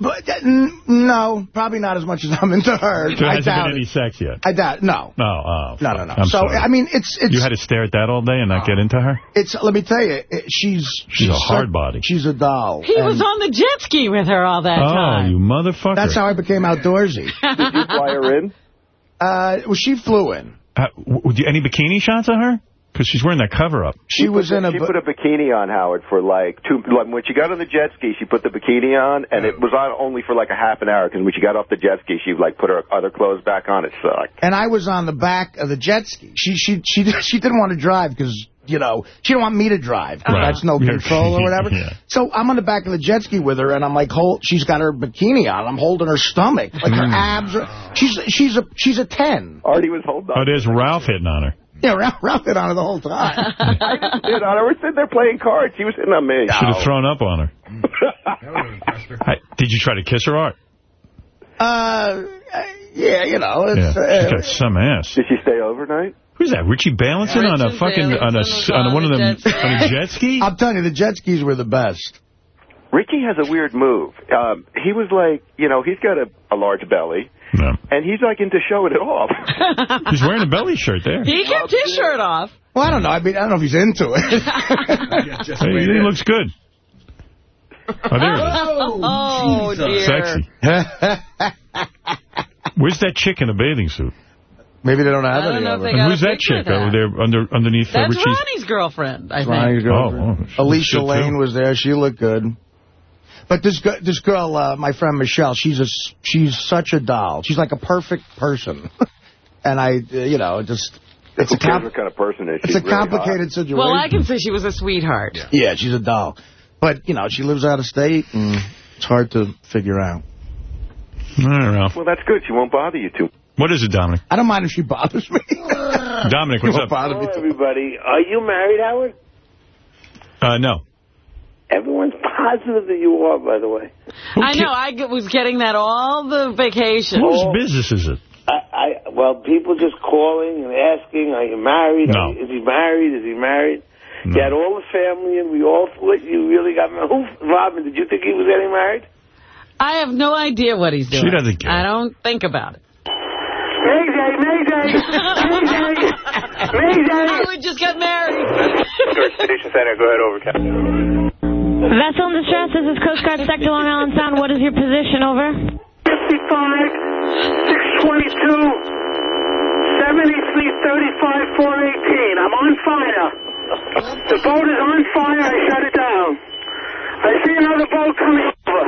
But uh, n- no, probably not as much as I'm into her. There I hasn't doubt been any it. sex yet. I doubt. No, No, oh, no, no, no. I'm so sorry. I mean, it's it's you had to stare at that all day and not get into her? It's let me tell you, it, she's She's a hard body. She's a doll. he was on the jet ski with her all that Oh, time. Oh, you motherfucker. That's how I became outdoorsy. Did you fly her in? Uh, well, she flew in. Uh, w- w- any bikini shots of her? Because she's wearing that cover-up. She was in a. She put a bikini on Howard for like two. Like when she got on the jet ski, she put the bikini on, and it was on only for like a half an hour. Because when she got off the jet ski, she like put her other clothes back on. It sucked. and I was on the back of the jet ski. She she she she didn't want to drive because you know she didn't want me to drive. Right. That's no control or whatever. Yeah. So I'm on the back of the jet ski with her, and I'm like, hold. She's got her bikini on. I'm holding her stomach, like her Mm. abs. Are, she's she's a she's a ten. Artie was holding Oh, on. there's Ralph hitting on her. Yeah, Ralph, Ralph hit on her the whole time. I didn't sit on her. We're sitting there playing cards. She was sitting on me. Should have thrown up on her. Hey, did you try to kiss her, Art? uh, yeah, you know, Yeah, it's. she's uh, got some ass. Did she stay overnight? Who's that? Richie Balanson on a fucking on a s- Balanson on one of them on a jet ski. on a jet ski? I'm telling you, the jet skis were the best. Ricky has a weird move. Um, he was like, you know, he's got a, a large belly, No. and he's like into showing it off. He's wearing a belly shirt there. he kept his shirt off. Well, I don't know. I mean, I don't know if he's into it. Hey, he looks good. Oh, there it is. Oh, dear. Sexy. Where's that chick in a bathing suit? Maybe they don't have I don't any know of if it. got who's that chick that. over there under underneath That's Richie's? Ronnie's girlfriend, I Ronnie's think. girlfriend. Oh, oh, Alicia Lane too. was there. She looked good. But this gu- this girl, uh, my friend Michelle, she's a s- she's such a doll. She's like a perfect person. and I, uh, you know, just It's Who a cares what kind of person is she? It's a Really hot. complicated situation. Well, I can say she was a sweetheart. Yeah, she's a doll. But, you know, she lives out of state, and it's hard to figure out. I don't know. Well, that's good. She won't bother you too. What is it, Dominic? I don't mind if she bothers me. Dominic, what's up? Hello, everybody. Are you married, Howard? Uh, no. Everyone's positive that you are, by the way. I know. I was getting that all the vacation. Whose business is it? I, I well, people just calling and asking, "Are you married? No. Is he married? Is he married?" You had all the family, and we all thought you really got married. Who, Robin? Did you think he was getting married? I have no idea what he's doing. She doesn't care. I don't think about it. Mayday! Mayday! Mayday! Mayday! Howard just got married. Station Center, go ahead over, Captain. Vessel in distress, this is Coast Guard Sector Long Island Sound. What is your position, over? 55, 622, 73, 35, 418. I'm on fire. The boat is on fire. I shut it down. I see another boat coming over.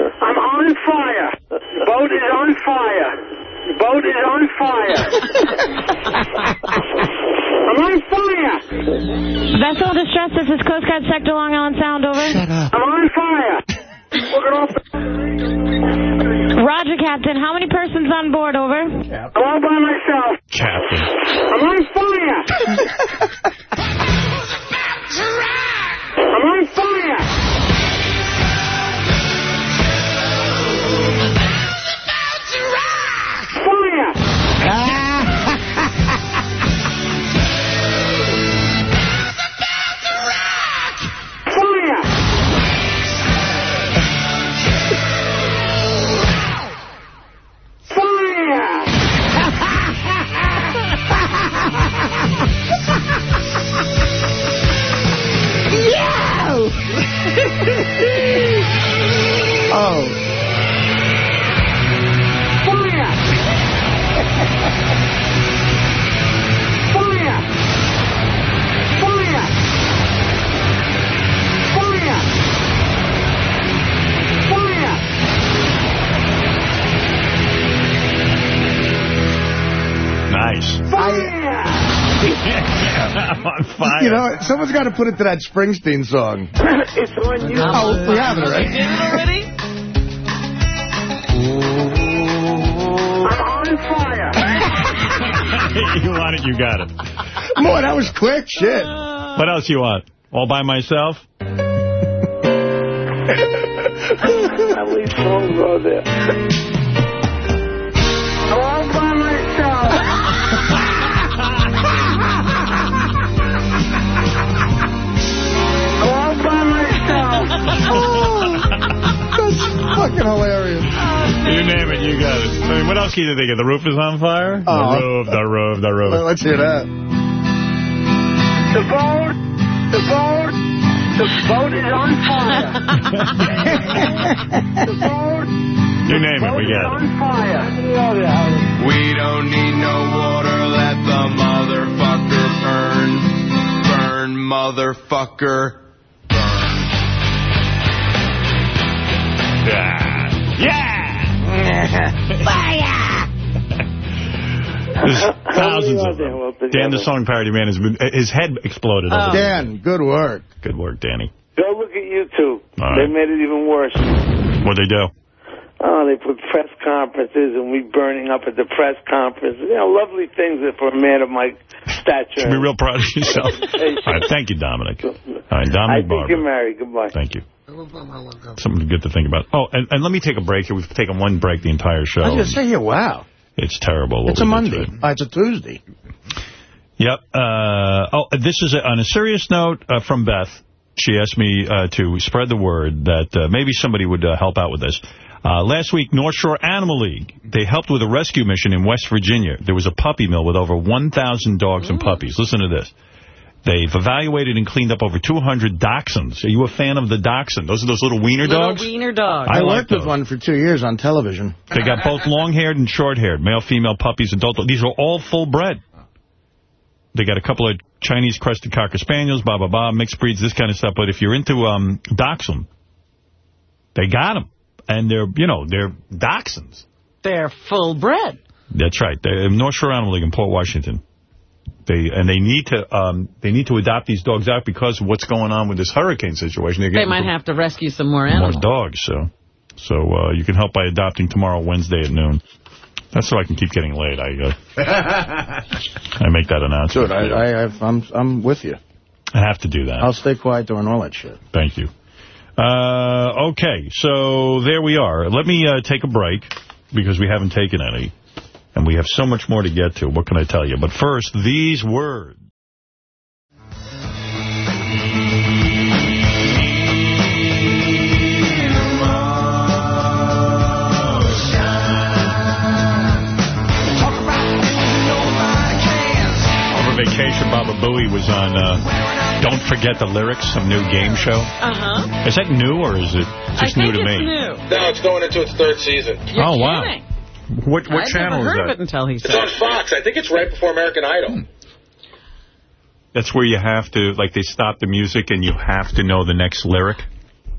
I'm on fire. The boat is on fire. The boat is on fire. I'm on fire. Vessel in distress, this is Coast Guard Sector Long Island Sound, over. Shut up. I'm on fire. Look it off. Roger, Captain. How many persons on board, over? I'm all by myself. Captain. I'm on fire. I'm on fire. Fire. oh. Fire. Fire. Fire. Fire. Fire. Nice. Fire. on fire. You know, someone's got to put it to that Springsteen song. it's on you. Oh, we have it already. already? I'm on fire. you want it, you got it. Boy, that was quick. Shit. What else you want? All by myself? How many songs are there? Fucking hilarious. You name it, you got it. I mean, what else can you think of? The roof is on fire? Oh. The roof, the roof, the roof. Let's hear that. The boat, the boat, the boat is on fire. the boat, You name it, we is got on it. fire. We don't need no water, let the motherfucker burn. Burn, motherfucker. Burn. Yeah. Yeah! There's thousands of them. Dan, the song parody man, has been, his head exploded. over there. Oh. Dan, good work. Good work, Danny. Go look at YouTube. All They made it even worse. What'd they do? Oh, they put press conferences and we burning up at the press conference. You know, lovely things for a man of my stature. Should be real proud of yourself. All right, thank you, Dominic. All right, Dominic I think Barbara. you're married. Goodbye. Thank you. Something good to think about. Oh, and, and let me take a break here. We've taken one break the entire show. I was going to say here, wow. It's terrible. It's a Monday. Uh, it's a Tuesday. Yep. Uh, oh, this is a, on a serious note uh, from Beth. She asked me uh, to spread the word that uh, maybe somebody would uh, help out with this. Uh, last week, North Shore Animal League, they helped with a rescue mission in West Virginia. There was a puppy mill with over 1,000 dogs and puppies. Listen to this. They've evaluated and cleaned up over 200 dachshunds. Are you a fan of the dachshund? Those are those little wiener Little dogs? wiener dog. I I, like worked with one for two years on television. They got both long-haired and short-haired, male, female puppies, adult. These are all full-bred. They got a couple of Chinese crested cocker spaniels, blah, blah, blah, mixed breeds, this kind of stuff. But if you're into um, dachshund, they got them. And they're, you know, they're dachshunds. They're full bred. That's right. They're in North Shore Animal League in Port Washington. They and they need to um, they need to adopt these dogs out because of what's going on with this hurricane situation. They're They might have to rescue some more animals. more animals. dogs. So so uh, you can help by adopting tomorrow, Wednesday at noon. That's so I can keep getting laid. I uh, I make that announcement. Dude, I, I, I've, I'm, I'm with you. I have to do that. I'll stay quiet during all that shit. Thank you. Uh, okay, so there we are. Let me uh, take a break because we haven't taken any. And we have so much more to get to. What can I tell you? But first, these words. Over vacation, Baba Booey was on uh, Don't Forget the Lyrics, some new game show. Uh-huh. Is that new or is it just I new think to it's me? new. No, it's going into its third season. You're oh, wow. Kidding. What, what I'd channel never is heard that? of it until he It's said on Fox. I think it's right before American Idol. Hmm. That's where you have to, like, they stop the music and you have to know the next lyric.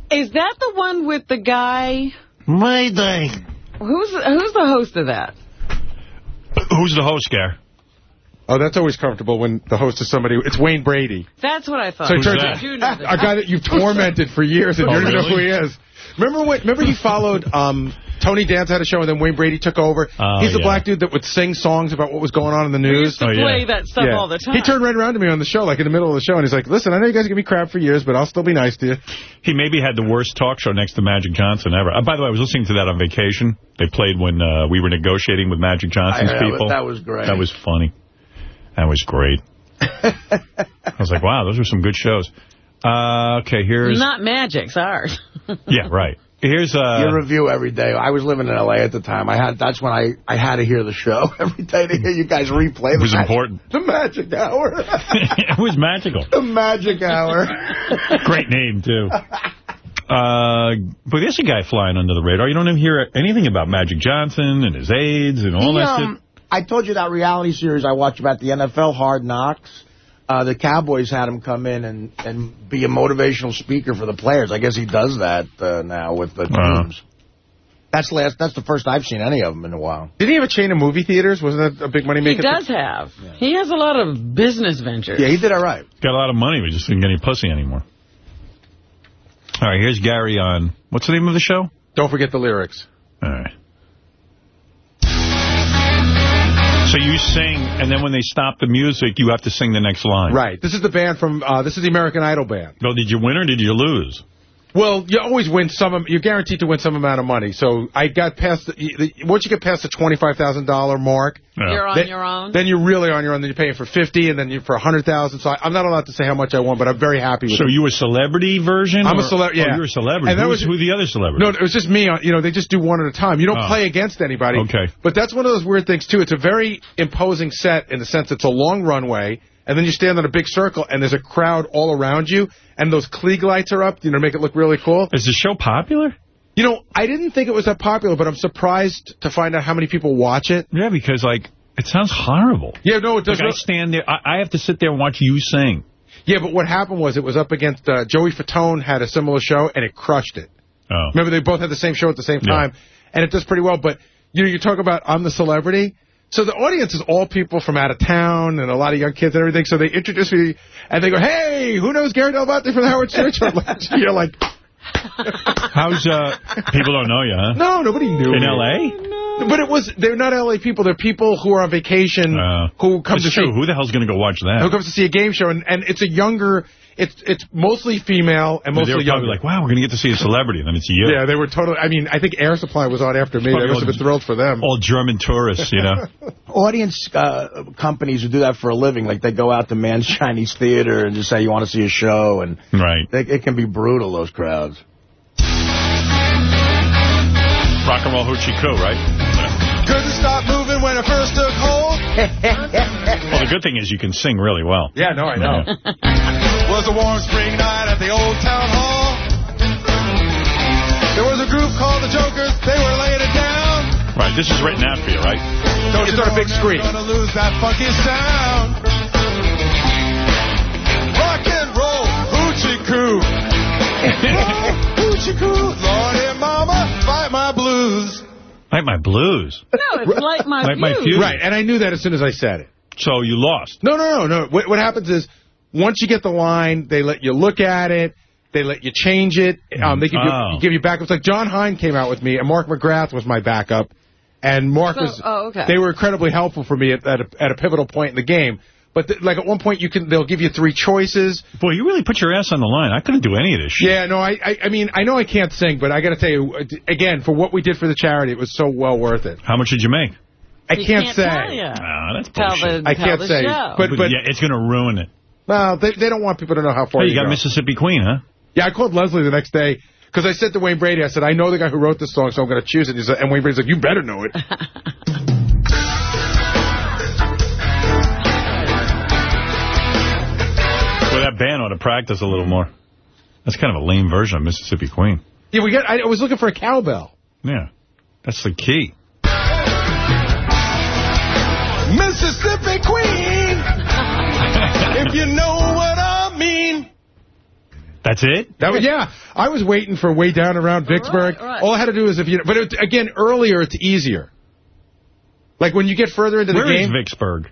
Is that the one with the guy? Mayday. Who's who's the host of that? Who's the host, Gare? Oh, that's always comfortable when the host is somebody. It's Wayne Brady. That's what I thought. So it turns I do know out, that. a guy that you've tormented for years and Oh, you don't even know who he is. Remember when? Remember he followed um, Tony Danza had a show and then Wayne Brady took over. Oh, He's the yeah. black dude that would sing songs about what was going on in the news. He to play that stuff all the time. He turned right around to me on the show, like in the middle of the show, and he's like, "Listen, I know you guys give me crap for years, but I'll still be nice to you." He maybe had the worst talk show next to Magic Johnson ever. Uh, by the way, I was listening to that on vacation. They played when uh, we were negotiating with Magic Johnson's I- that was- people. that was great. That was funny. That was great. I was like, wow, those were some good shows. Uh, okay, here's... Not Magic's, ours. Yeah, right. Here's... Uh, Your review every day. I was living in L.A. at the time. I had That's when I, I had to hear the show every day to hear you guys replay. It was the magic- important. The magic hour. it was magical. the magic hour. Great name, too. Uh, but there's a guy flying under the radar. You don't even hear anything about Magic Johnson and his aides and all He, that um, shit. I told you that reality series I watched about the NFL Hard Knocks. Uh, the Cowboys had him come in and, and be a motivational speaker for the players. I guess he does that uh, now with the teams. That's last. That's the first I've seen any of them in a while. Did he have a chain of movie theaters? Wasn't that a big money maker? He maker? does have. He has a lot of business ventures. Yeah, he did all right. Got a lot of money, but just didn't get any pussy anymore. All right, here's Gary on... What's the name of the show? Don't forget the lyrics. All right. So you sing, and then when they stop the music, you have to sing the next line. Right. This is the band from. Uh, this is the American Idol band. Well, did you win or did you lose? Well, you always win some. You're guaranteed to win some amount of money. So I got past the, the once you get past the twenty-five thousand dollar mark, You're on then, your own. then you're really on your own. Then you're paying for fifty, and then you're for a hundred thousand. So I, I'm not allowed to say how much I won, but I'm very happy with So it. you a celebrity version? I'm a celebrity. Oh, yeah, Oh, you're a celebrity. And that who, was who the other celebrity? No, it was just me. On, you know, they just do one at a time. You don't Oh. play against anybody. Okay. But that's one of those weird things too. It's a very imposing set in the sense it's a long runway, and then you stand on a big circle, and there's a crowd all around you, and those Klieg lights are up, you know, make it look really cool. Is the show popular? You know, I didn't think it was that popular, but I'm surprised to find out how many people watch it. Yeah, because, like, it sounds horrible. Yeah, no, it does. Like, I stand there, I, I have to sit there and watch you sing. Yeah, but what happened was it was up against uh, Joey Fatone had a similar show, and it crushed it. Oh. Remember, they both had the same show at the same Yeah. time, and it does pretty well. But you know, you talk about I'm the celebrity. So the audience is all people from out of town and a lot of young kids and everything. So they introduce me, and they go, "Hey, who knows Gary Dell'Abate from the Howard Stern Show?" You're like, How's, uh, people don't know you, huh? "No, nobody knew." In me. L.A.? But it was they're not L.A. people. They're people who are on vacation Uh, who come to true. see Who the hell's going to go watch that? who comes to see a game show, and, and it's a younger. It's it's mostly female and they mostly were younger. probably like, wow, we're going to get to see a celebrity, and then it's you. Yeah, they were totally. I mean, I think Air Supply was on after me. I Probably must have been thrilled for them. All German tourists, you know. Audience uh, companies who do that for a living, like they go out to Mann's Chinese Theater and just say you want to see a show, and right. they, it can be brutal. Those crowds. Rock and roll hoochie coo, right? Couldn't stop moving when I first took hold. Well, the good thing is you can sing really well. Yeah, no, I know. Was a warm spring night at the old town hall. There was a group called the Jokers. They were laying it down. Right, this is written out for you, right? Don't you it's on a know big I'm screen. Gonna lose that funky sound. Rock and roll, hoochie coo. hoochie coo. Lordy mama, fight my blues. Like my blues. No, it's like my Like my views. views. Right, and I knew that as soon as I said it. So you lost. No, no, no, no. What, what happens is, once you get the line, they let you look at it. They let you change it. Um, they give Oh. you give you backups. Like John Hine came out with me, and Mark McGrath was my backup. And Mark So- was. oh, okay. They were incredibly helpful for me at, at, a, at a pivotal point in the game. But th like at one point, you can they'll give you three choices. Boy, you really put your ass on the line. I couldn't do any of this shit. Yeah, no, I, I I mean I know I can't sing, but I got to tell you again for what we did for the charity, it was so well worth it. How much did you make? I He can't, can't say. tell ya. Ah, that's Tell bullshit. the- I tell can't the say, show. but but yeah, it's going to ruin it. Well, they they don't want people to know how far Hey, you got go. Mississippi Queen, huh? Yeah, I called Leslie the next day because I said to Wayne Brady, I said, I know the guy who wrote this song, so I'm going to choose it. He said, and Wayne Brady's like, you better know it. Well, that band ought to practice a little more. That's kind of a lame version of Mississippi Queen. yeah, we got. I was looking for a cowbell. Yeah, that's the key. Mississippi Queen. If you know what I mean. That's it? That was, yeah, I was waiting for way down around Vicksburg. right. All I had to do is if you, but it, again, earlier it's easier. Like when you get further into Where the is game, Vicksburg?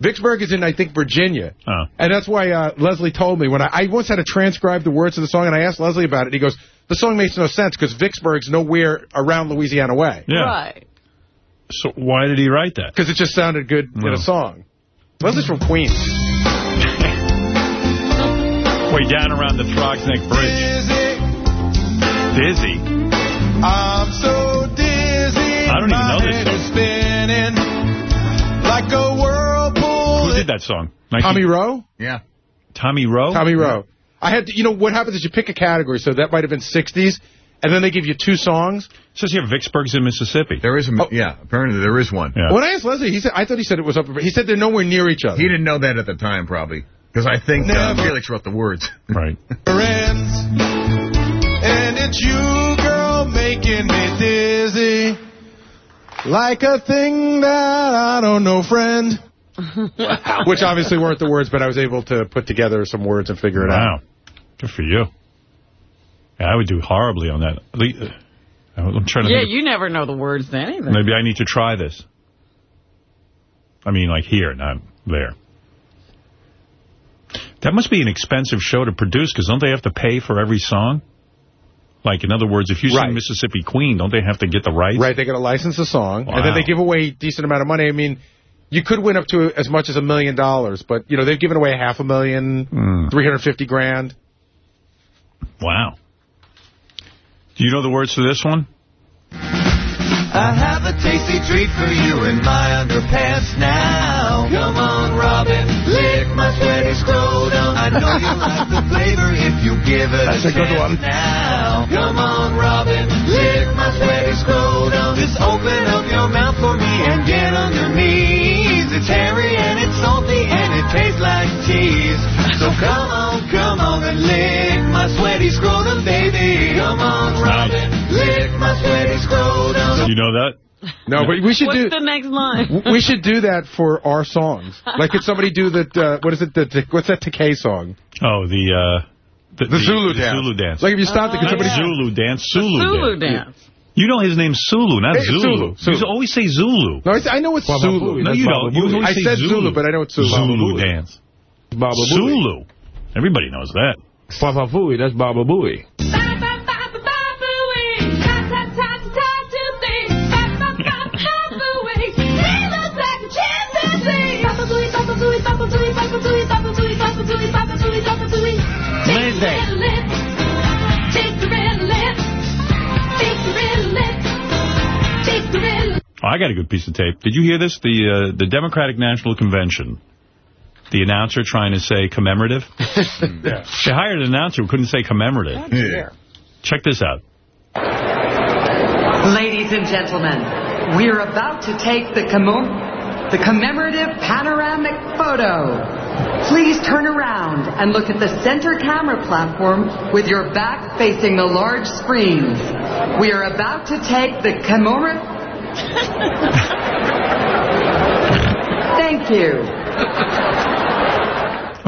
Vicksburg is in, I think, Virginia. Oh. And that's why uh, Leslie told me when I, I once had to transcribe the words of the song, and I asked Leslie about it. He goes, "The song makes no sense because Vicksburg's nowhere around Louisiana way." Yeah. Right. So why did he write that? Because it just sounded good in a song. Leslie's from Queens. Way down around the Throgs Neck Bridge. Dizzy. I'm so dizzy. I don't even know this song. spinning like a whirlpool. Who did that song? Tommy Roe? Yeah. Tommy Roe? Tommy Roe. I had to, you know, what happens is you pick a category, so that might have been 60s, and then they give you two songs. says here Vicksburg's in Mississippi. There is a, yeah, apparently there is one. Yeah. When I asked Leslie, he said, I thought he said it was up, he said they're nowhere near each other. He didn't know that at the time, probably. Because I think uh, Felix wrote the words. Right. friends. And it's you, girl, making me dizzy. Like a thing that I don't know, friend. Which obviously weren't the words, but I was able to put together some words and figure it out. Wow. Good for you. Yeah, I would do horribly on that. Uh, I'm trying to Yeah, you never know the words to anything. Maybe I need to try this. I mean, like here, not there. That must be an expensive show to produce, because don't they have to pay for every song? Like, in other words, if you Right. sing Mississippi Queen, don't they have to get the rights? Right, they got to license the song, and then they give away a decent amount of money. I mean, you could win up to as much as a million dollars, but, you know, they've given away half a million, Mm. 350 grand. Wow. Do you know the words to this one? I have a tasty treat for you in my underpants now. Come on, Robin, lick my sweaty scrotum. I know you like the flavor if you give it That's a a good chance one. now. Come on, Robin, lick my sweaty scrotum. Just open up your mouth for me and get on your knees. It's hairy and it's salty and tastes like cheese. So come on, come on and lick my sweaty scrotum, baby. Come on, Robin, lick my sweaty scrotum. Do you know that? No, but we should What's do the next line? we should do that for our songs. Like, could somebody do that? Uh, what is it? The, the what's that Takei song? Oh, the uh, the, The Zulu the dance. Zulu dance. Like if you stopped it, could somebody? yeah. Zulu dance. Zulu, Zulu dance. dance. You know his name's Sulu, not Hey, Zulu. Zulu, Zulu. You always say Zulu. No, I, s- I know it's Baba Zulu. Booey, No, you don't. You I said Zulu. Zulu, but I know it's Zulu. Zulu dance. Baba Zulu. Everybody knows that. Baba Booey, that's Baba Booey. Oh, I got a good piece of tape. Did you hear this? The uh, the Democratic National Convention. The announcer trying to say commemorative. They hired an announcer who couldn't say commemorative. Yeah. Check this out. Ladies and gentlemen, we're about to take the, commem- the commemorative panoramic photo. Please turn around and look at the center camera platform with your back facing the large screens. We are about to take the commemorative... Thank you.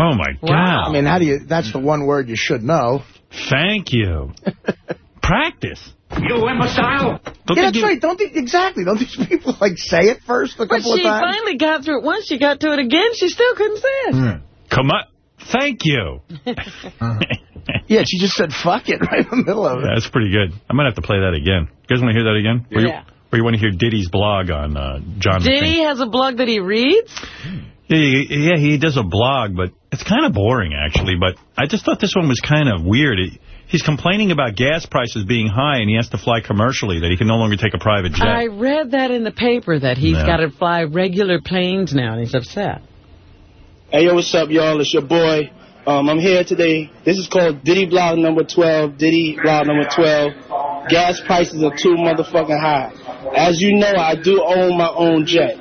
Oh, my God. I mean, how do you? That's the one word you should know. Thank you. Practice. You imbecile! Don't yeah, that's give- right. Don't they, exactly. Don't these people like say it first a But couple she of times? finally got through it once. She got to it again. She still couldn't say it. Hmm. Come on. Thank you. Uh-huh. yeah, she just said fuck it right in the middle of it. That's pretty good. I might have to play that again. You guys want to hear that again? Yeah. Or you want to hear Diddy's blog on uh, John McCain? Diddy has a blog that he reads. Yeah, he- yeah, he does a blog, but it's kind of boring, actually. But I just thought this one was kind of weird. He- he's complaining about gas prices being high, and he has to fly commercially, that he can no longer take a private jet. I read that in the paper that he's Yeah. got to fly regular planes now, and he's upset. Hey, yo, what's up, y'all? It's your boy. Um, I'm here today. This is called Diddy Blog number 12. Diddy Blog number 12. Gas prices are too motherfucking high. As you know, I do own my own jet.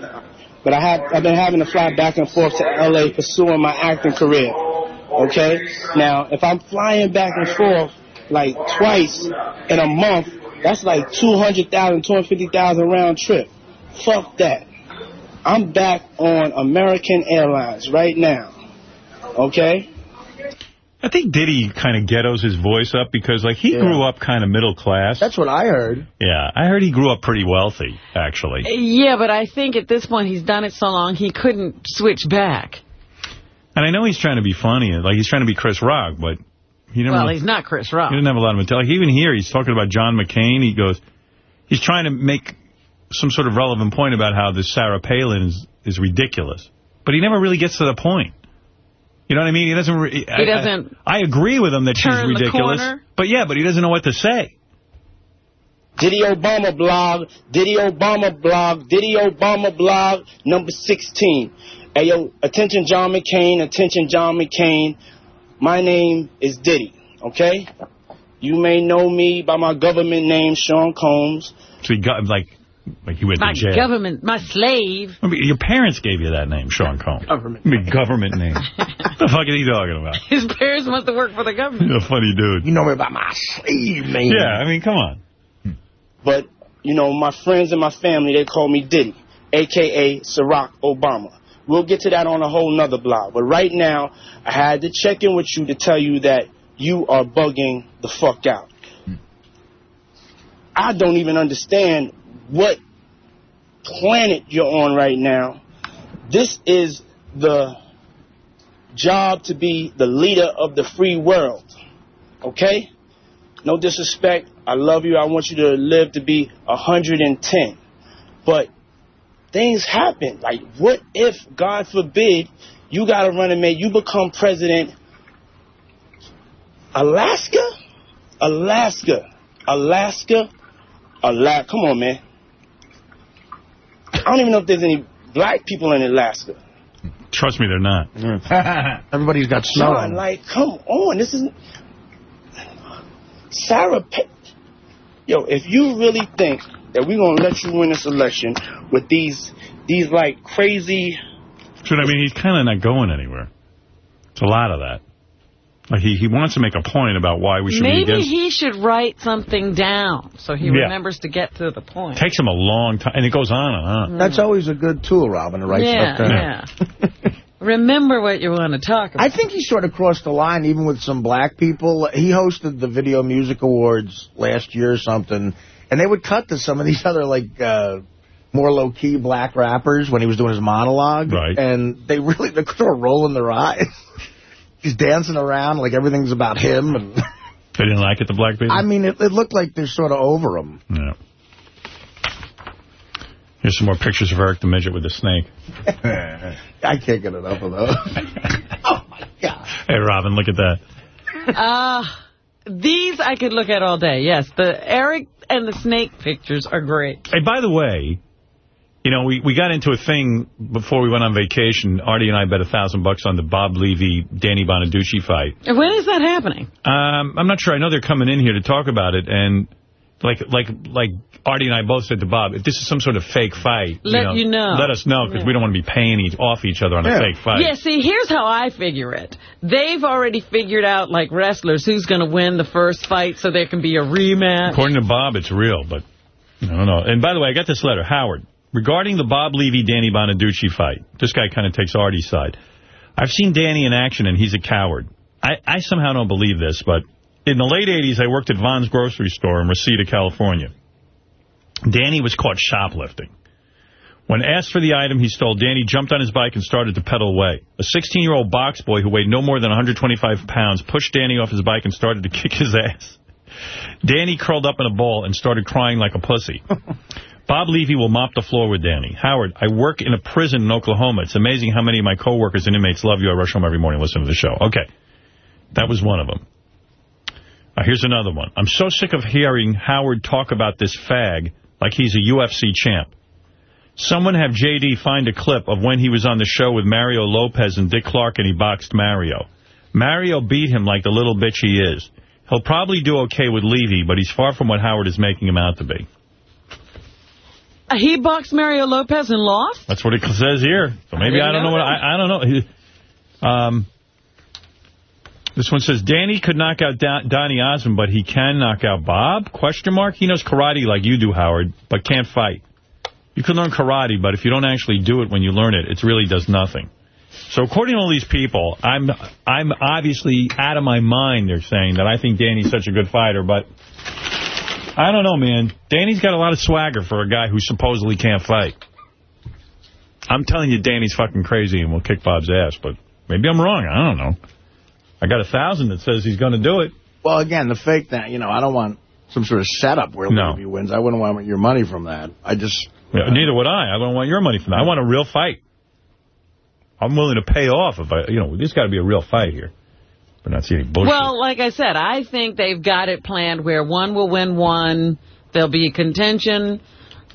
But I have, I've been having to fly back and forth to LA pursuing my acting career. Okay? Now, if I'm flying back and forth like twice in a month, that's like 200,000, 250,000 round trip. Fuck that. I'm back on American Airlines right now. Okay? I think Diddy kind of ghettos his voice up because, like, he grew up kind of middle class. That's what I heard. Yeah, I heard he grew up pretty wealthy, actually. Yeah, but I think at this point he's done it so long he couldn't switch back. And I know he's trying to be funny, like he's trying to be Chris Rock, but he didn't. Well, really, he's not Chris Rock. He didn't have a lot of material. Like, even here, he's talking about John McCain. He goes, he's trying to make some sort of relevant point about how this Sarah Palin is, is ridiculous, but he never really gets to the point. You know what I mean? He doesn't. Re- He doesn't I, I agree with him that she's ridiculous, but yeah, but he doesn't know what to say. Diddy Obama blog, Diddy Obama blog, Diddy Obama blog, number 16. Hey, yo, attention John McCain, attention John McCain. My name is Diddy, okay? You may know me by my government name, Sean Combs. So he got like, like he went My to jail. government, my slave. I mean, your parents gave you that name, Sean Combs. Government. I mean, government name. what the fuck is he talking about? His parents must have worked for the government. You're a funny dude. You know me by my slave name. Yeah, I mean, come on. But, you know, my friends and my family, they call me Diddy, a.k.a. Barack Obama. We'll get to that on a whole nother blog. But right now, I had to check in with you to tell you that you are bugging the fuck out. I don't even understand what planet you're on right now. This is the job to be the leader of the free world. Okay? No disrespect. I love you. I want you to live to be 110. But things happen. Like, what if, God forbid, you got to run and make, you become president Alaska? Alaska. Alaska? Alaska. Come on, man. I don't even know if there's any black people in Alaska. Trust me, they're not. Everybody's got snow. John, like, come on. This is Sarah. Pa- Yo, if you really think that we're gonna let you win this election with these, these like crazy, So, I mean, he's kind of not going anywhere. It's a lot of that. Like, he, he wants to make a point about why we should be Maybe against he should write something down so he Yeah. remembers to get to the point. takes him a long time, and it goes on and on. That's always a good tool, Robin, to write yeah, stuff down. yeah. Remember what you want to talk about. I think he sort of crossed the line even with some black people. He hosted the Video Music Awards last year or something, and they would cut to some of these other, like, uh, more low-key black rappers when he was doing his monologue. Right. And they really, they were rolling their eyes. He's dancing around like everything's about him. And They didn't like it, the black people? I mean, it, it looked like they're sort of over him. Yeah. Here's some more pictures of Eric the Midget with the snake. I can't get enough of those. Oh, my God. Hey, Robin, look at that. Uh, these I could look at all day. Yes, the Eric and the snake pictures are great. Hey, by the way, you know, we, we got into a thing before we went on vacation. Artie and I bet a thousand bucks on the Bob Levy, Danny Bonaduce fight. When is that happening? Um, I'm not sure. I know they're coming in here to talk about it, and like like like Artie and I both said to Bob, if this is some sort of fake fight, Let you know. Let us know because Yeah. we don't want to be paying each, off each other on a fake fight. Yeah, see, here's how I figure it. They've already figured out, like wrestlers, who's going to win the first fight so there can be a rematch. According to Bob, it's real, but I don't know. And by the way, I got this letter. Howard, regarding the Bob Levy-Danny Bonaduce fight, this guy kind of takes Artie's side. I've seen Danny in action, and he's a coward. I, I somehow don't believe this, but in the late 80s, I worked at Vons grocery store in Reseda, California. Danny was caught shoplifting. When asked for the item he stole, Danny jumped on his bike and started to pedal away. A 16-year-old box boy who weighed no more than 125 pounds pushed Danny off his bike and started to kick his ass. Danny curled up in a ball and started crying like a pussy. Bob Levy will mop the floor with Danny. Howard, I work in a prison in Oklahoma. It's amazing how many of my coworkers and inmates love you. I rush home every morning listen to the show. Okay. That was one of them. Here's another one. I'm so sick of hearing Howard talk about this fag like he's a UFC champ. Someone have J.D. find a clip of when he was on the show with Mario Lopez and Dick Clark and he boxed Mario. Mario beat him like the little bitch he is. He'll probably do okay with Levy, but he's far from what Howard is making him out to be. He boxed Mario Lopez and lost? That's what it says here. So maybe I, didn't don't know know what I, I don't know. He- Um, this one says Danny could knock out Donny Osmond, but he can knock out Bob? Question mark. He knows karate like you do, Howard, but can't fight. You can learn karate, but if you don't actually do it when you learn it, it really does nothing. So according to all these people, I'm I'm obviously out of my mind. They're saying that I think Danny's such a good fighter, but I don't know, man. Danny's got a lot of swagger for a guy who supposedly can't fight. I'm telling you, Danny's fucking crazy and will kick Bob's ass, but maybe I'm wrong. I don't know. I got a thousand that says he's going to do it. Well, again, the fake thing, you know, I don't want some sort of setup where No. Levy wins. I wouldn't want your money from that. I just... Yeah, neither would I. I don't want your money from that. I want a real fight. I'm willing to pay off if I, you know, there's got to be a real fight here. But not see any bullshit. Well, like I said, I think they've got it planned where one will win one, there'll be a contention,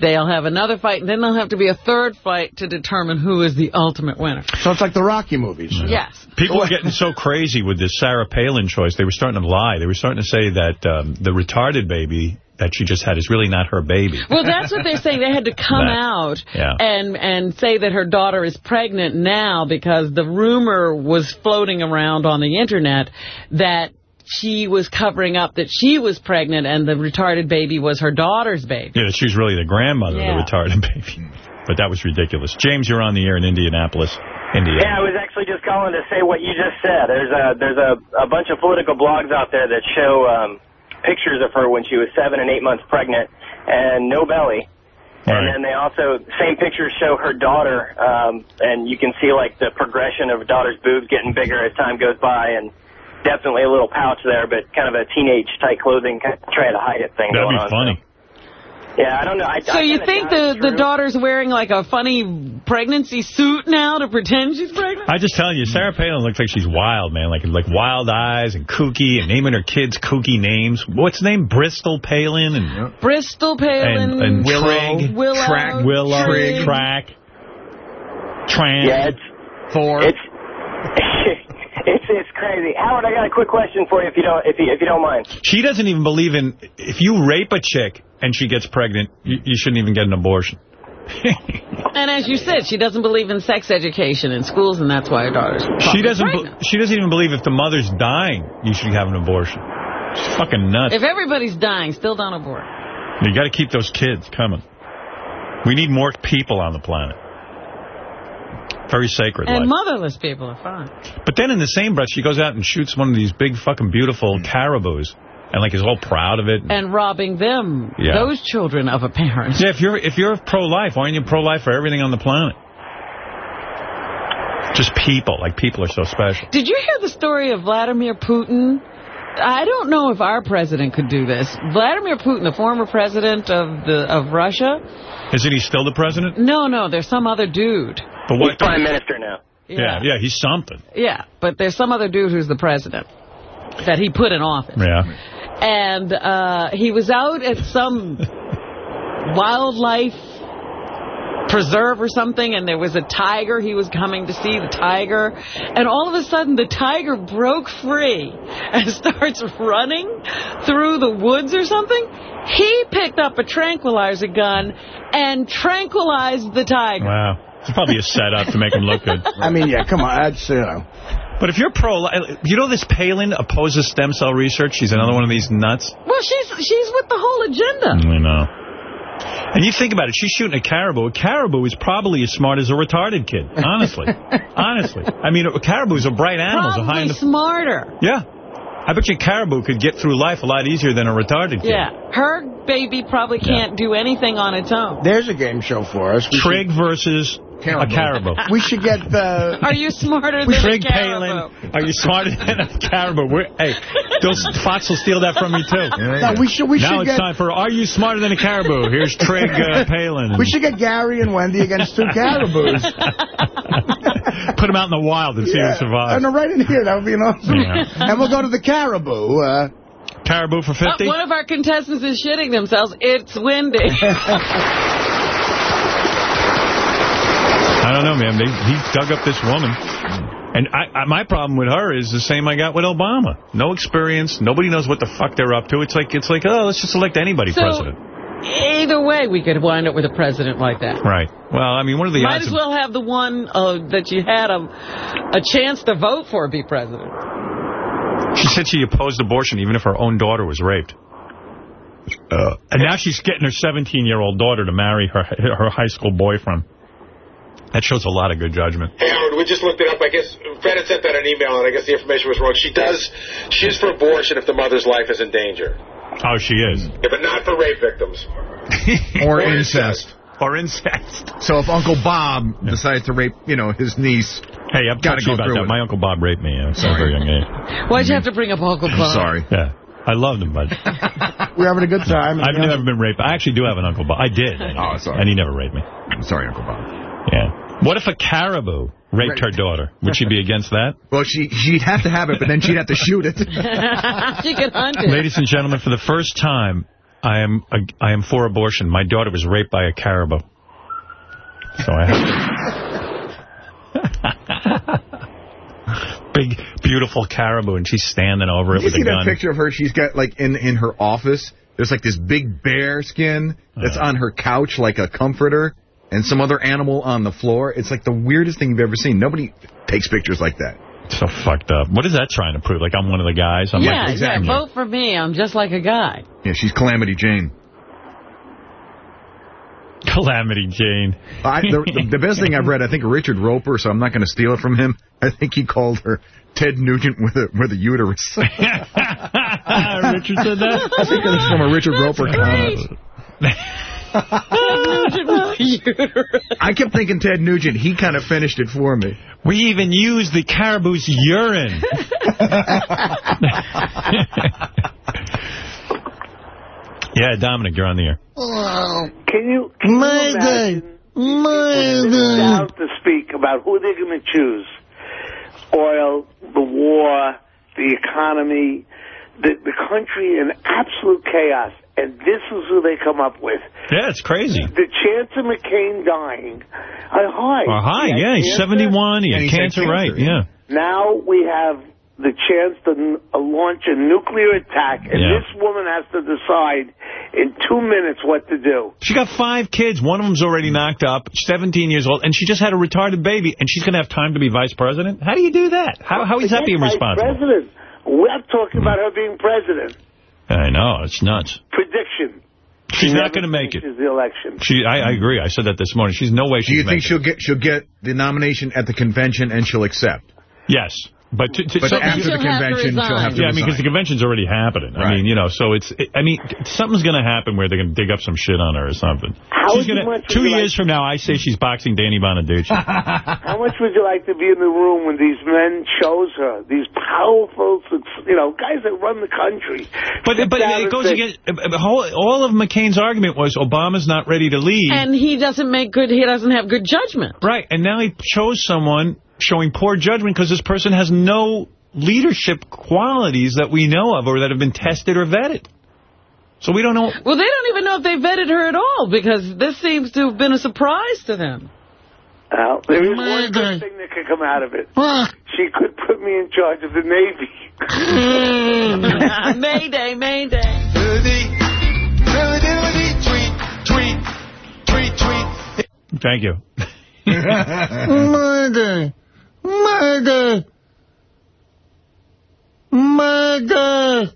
they'll have another fight, and then there'll have to be a third fight to determine who is the ultimate winner. So it's like the Rocky movies. Yes. People were getting so crazy with this Sarah Palin choice. They were starting to lie. They were starting to say that um, the retarded baby that she just had is really not her baby. Well, that's what they're saying. They had to come That- out yeah. and and say that her daughter is pregnant now because the rumor was floating around on the Internet that she was covering up that she was pregnant and the retarded baby was her daughter's baby. Yeah, she's really the grandmother Yeah. of the retarded baby. But that was ridiculous. James, you're on the air in Indianapolis, Indiana. Yeah, I was actually just calling to say what you just said. There's a there's a, a bunch of political blogs out there that show um, pictures of her when she was seven and eight months pregnant and no belly. And then they also same pictures show her daughter, um, and you can see like the progression of daughter's boobs getting bigger as time goes by, and definitely a little pouch there, but kind of a teenage tight clothing, kind of trying to hide it thing That'd going be on. funny. Yeah, I don't know. I, So I you think the, the daughter's wearing like a funny pregnancy suit now to pretend she's pregnant? I just telling you, Sarah Palin looks like she's wild, man. Like like wild eyes and kooky and naming her kids kooky names. What's the name? Bristol Palin and Bristol Palin, and, and Trig, Willow, Track, Willow, Trig. Track, Tran. Yeah, it's Thor. It's it's it's crazy. Howard, I got a quick question for you if you don't if you if you don't mind. She doesn't even believe in, if you rape a chick and she gets pregnant, you, you shouldn't even get an abortion. And as you said, she doesn't believe in sex education in schools, and that's why her daughter's She doesn't. She doesn't even believe if the mother's dying, you should have an abortion. She's fucking nuts. If everybody's dying, still don't abort. You got to keep those kids coming. We need more people on the planet. Very sacred And life. motherless people are fine. But then in the same breath, she goes out and shoots one of these big fucking beautiful hmm. caribous, and like is all proud of it. And robbing them, Yeah. those children of a parent. Yeah, if you're if you're pro-life, why aren't you pro-life for everything on the planet? Just people, like people are so special. Did you hear the story of Vladimir Putin? I don't know if our president could do this. Vladimir Putin, the former president of the of Russia. Isn't he still the president? No, no, there's some other dude. But what? Prime Minister now. Yeah, yeah, he's something. Yeah, but there's some other dude who's the president that he put in office. Yeah. And uh, he was out at some wildlife preserve or something, and there was a tiger. He was coming to see the tiger. And all of a sudden, the tiger broke free and starts running through the woods or something. He picked up a tranquilizer gun and tranquilized the tiger. Wow. It's probably a setup to make him look good. I mean, yeah, come on. That's, you know. But if you're pro, you know this Palin opposes stem cell research. She's another one of these nuts. Well, she's she's with the whole agenda. I know. And you think about it, she's shooting a caribou. A caribou is probably as smart as a retarded kid, honestly. honestly. I mean, caribous are bright animals. are high in Probably the, smarter. yeah. I bet you Caribou could get through life a lot easier than a retarded kid. Yeah, her baby probably can't do anything on its own. There's a game show for us. We Trig versus a caribou. We should get the... Are you smarter than Trig a caribou? Palin, are you smarter than a caribou? We're, hey, those, Fox will steal that from you, too. No, we should- we now should it's get- time for Are You Smarter Than a Caribou? Here's Trig uh, Palin. We should get Gary and Wendy against two caribous. Put them out in the wild and see who survives. And right in here, that would be an awesome. Yeah. And we'll go to the caribou. Uh, caribou for Uh, one of our contestants is shitting themselves. It's windy. I don't know, man. They, he dug up this woman. And I, I, my problem with her is the same I got with Obama. No experience. Nobody knows what the fuck they're up to. It's like, it's like, oh, let's just elect anybody So- president. Either way, we could wind up with a president like that. Right. Well, I mean, one of the Might odds? as well have the one uh, that you had a, a chance to vote for be president. She said she opposed abortion even if her own daughter was raped. Uh, and now she's getting her 17-year-old daughter to marry her her high school boyfriend. That shows a lot of good judgment. Hey, Howard, we just looked it up. I guess Fred had sent that an email, and I guess the information was wrong. She does, she is for abortion if the mother's life is in danger. Oh, she is. Yeah, but not for rape victims. Or incest. Or incest. So if Uncle Bob decides to rape, you know, his niece, Hey, I'm Gotta go about through that. it. My Uncle Bob raped me. I was a very young age. Why'd you have to bring up Uncle Bob? Sorry. Yeah. I loved him, but we're having a good time. I've never been raped. I actually do have an Uncle Bob. I did. Oh, sorry. And he never raped me. I'm sorry, Uncle Bob. Yeah. What if a caribou raped her daughter? Would she be against that? Well, she, she'd have to have it, but then she'd have to shoot it. she could hunt it. Ladies and gentlemen, for the first time, I am I am for abortion. My daughter was raped by a caribou. So I have Big, beautiful caribou, and she's standing over it Did you see that picture of her? She's got, like, in, in her office, there's, like, this big bear skin that's uh-huh. on her couch like a comforter and some other animal on the floor. It's, like, the weirdest thing you've ever seen. Nobody takes pictures like that. So fucked up. What is that trying to prove? Like I'm one of the guys? I'm yeah, like, yeah, vote for me. I'm just like a guy. Yeah, she's Calamity Jane. Calamity Jane. I, the, the best thing I've read, I think Richard Roeper, so I'm not going to steal it from him. I think he called her Ted Nugent with a with a uterus. Richard said that? I think it was from a Richard Roeper comment. I kept thinking Ted Nugent. He kind of finished it for me. We even used the caribou's urine. yeah, Dominic, you're on the air. Can you, can you imagine My down to speak about who they're going to choose? Oil, the war, the economy, the, the country in absolute chaos. And this is who they come up with. Yeah, it's crazy. The chance of McCain dying. Uh, hi. Oh, hi, He yeah, he's 71. He had cancer, right, yeah. Now we have the chance to n- uh, launch a nuclear attack, and Yeah. this woman has to decide in two minutes what to do. She got five kids. One of them's already knocked up, 17 years old, and she just had a retarded baby, and she's going to have time to be vice president? How do you do that? How, how is that being responsible? President. We're talking about her being president. I know, it's nuts. Prediction. She's not going to make it. Is the election. She, I, I agree. I said that this morning. She's no way Do you think she'll get she'll get the nomination at the convention and she'll accept? Yes. But, to, to, But so- after the convention, she'll have to Yeah, I mean, because the convention's already happening. Right. I mean, you know, so it's, it, I mean, something's going to happen where they're going to dig up some shit on her or something. How she's gonna, much two would you years from now, I say she's boxing Danny Bonaduce. How much would you like to be in the room when these men chose her? These powerful, you know, guys that run the country. But but it goes say, against uh, all, all of McCain's argument was Obama's not ready to lead. And he doesn't make good, he doesn't have good judgment. right, and now he chose someone showing poor judgment because this person has no leadership qualities that we know of or that have been tested or vetted. So we don't know. Well, they don't even know if they vetted her at all because this seems to have been a surprise to them. Well, there is one good thing that could come out of it. She could put me in charge of the Navy. Mm. mayday, mayday. Tweet, tweet, tweet. Thank you. Murder! Murder! Murder!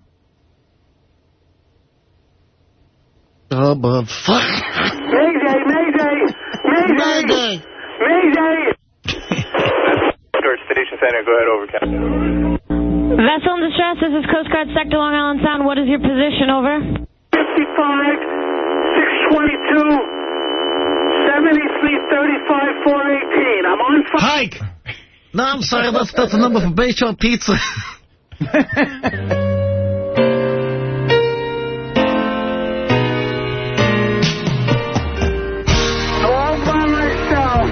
Oh, but fuck. Mayday, Mayday! Mayday! Mayday! George Station Center, go ahead over, Captain. Vessel in distress, this is Coast Guard Sector Long Island Sound. What is your position, over? 55, 622, 73, 35, 418. I'm on fire. Hike! No, I'm sorry, that's, that's the number for Bayshore Pizza. All by myself.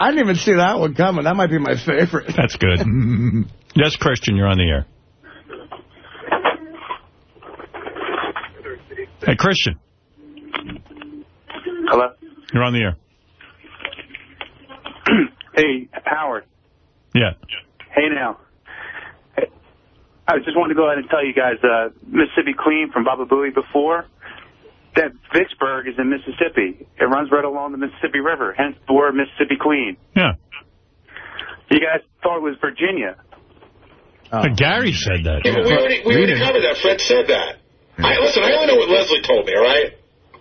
I didn't even see that one coming. That might be my favorite. That's good. yes, Christian, you're on the air. Hey, Christian, Hello? you're on the air. Hey, Howard. Yeah. Hey, now. I just wanted to go ahead and tell you guys, uh, Mississippi Queen from Baba Booey before, that Vicksburg is in Mississippi. It runs right along the Mississippi River, hence the word Mississippi Queen. Yeah. You guys thought it was Virginia. But Gary said that. Yeah, we already, we already covered that. Fred said that. I, listen, I only know what Leslie told me, all right?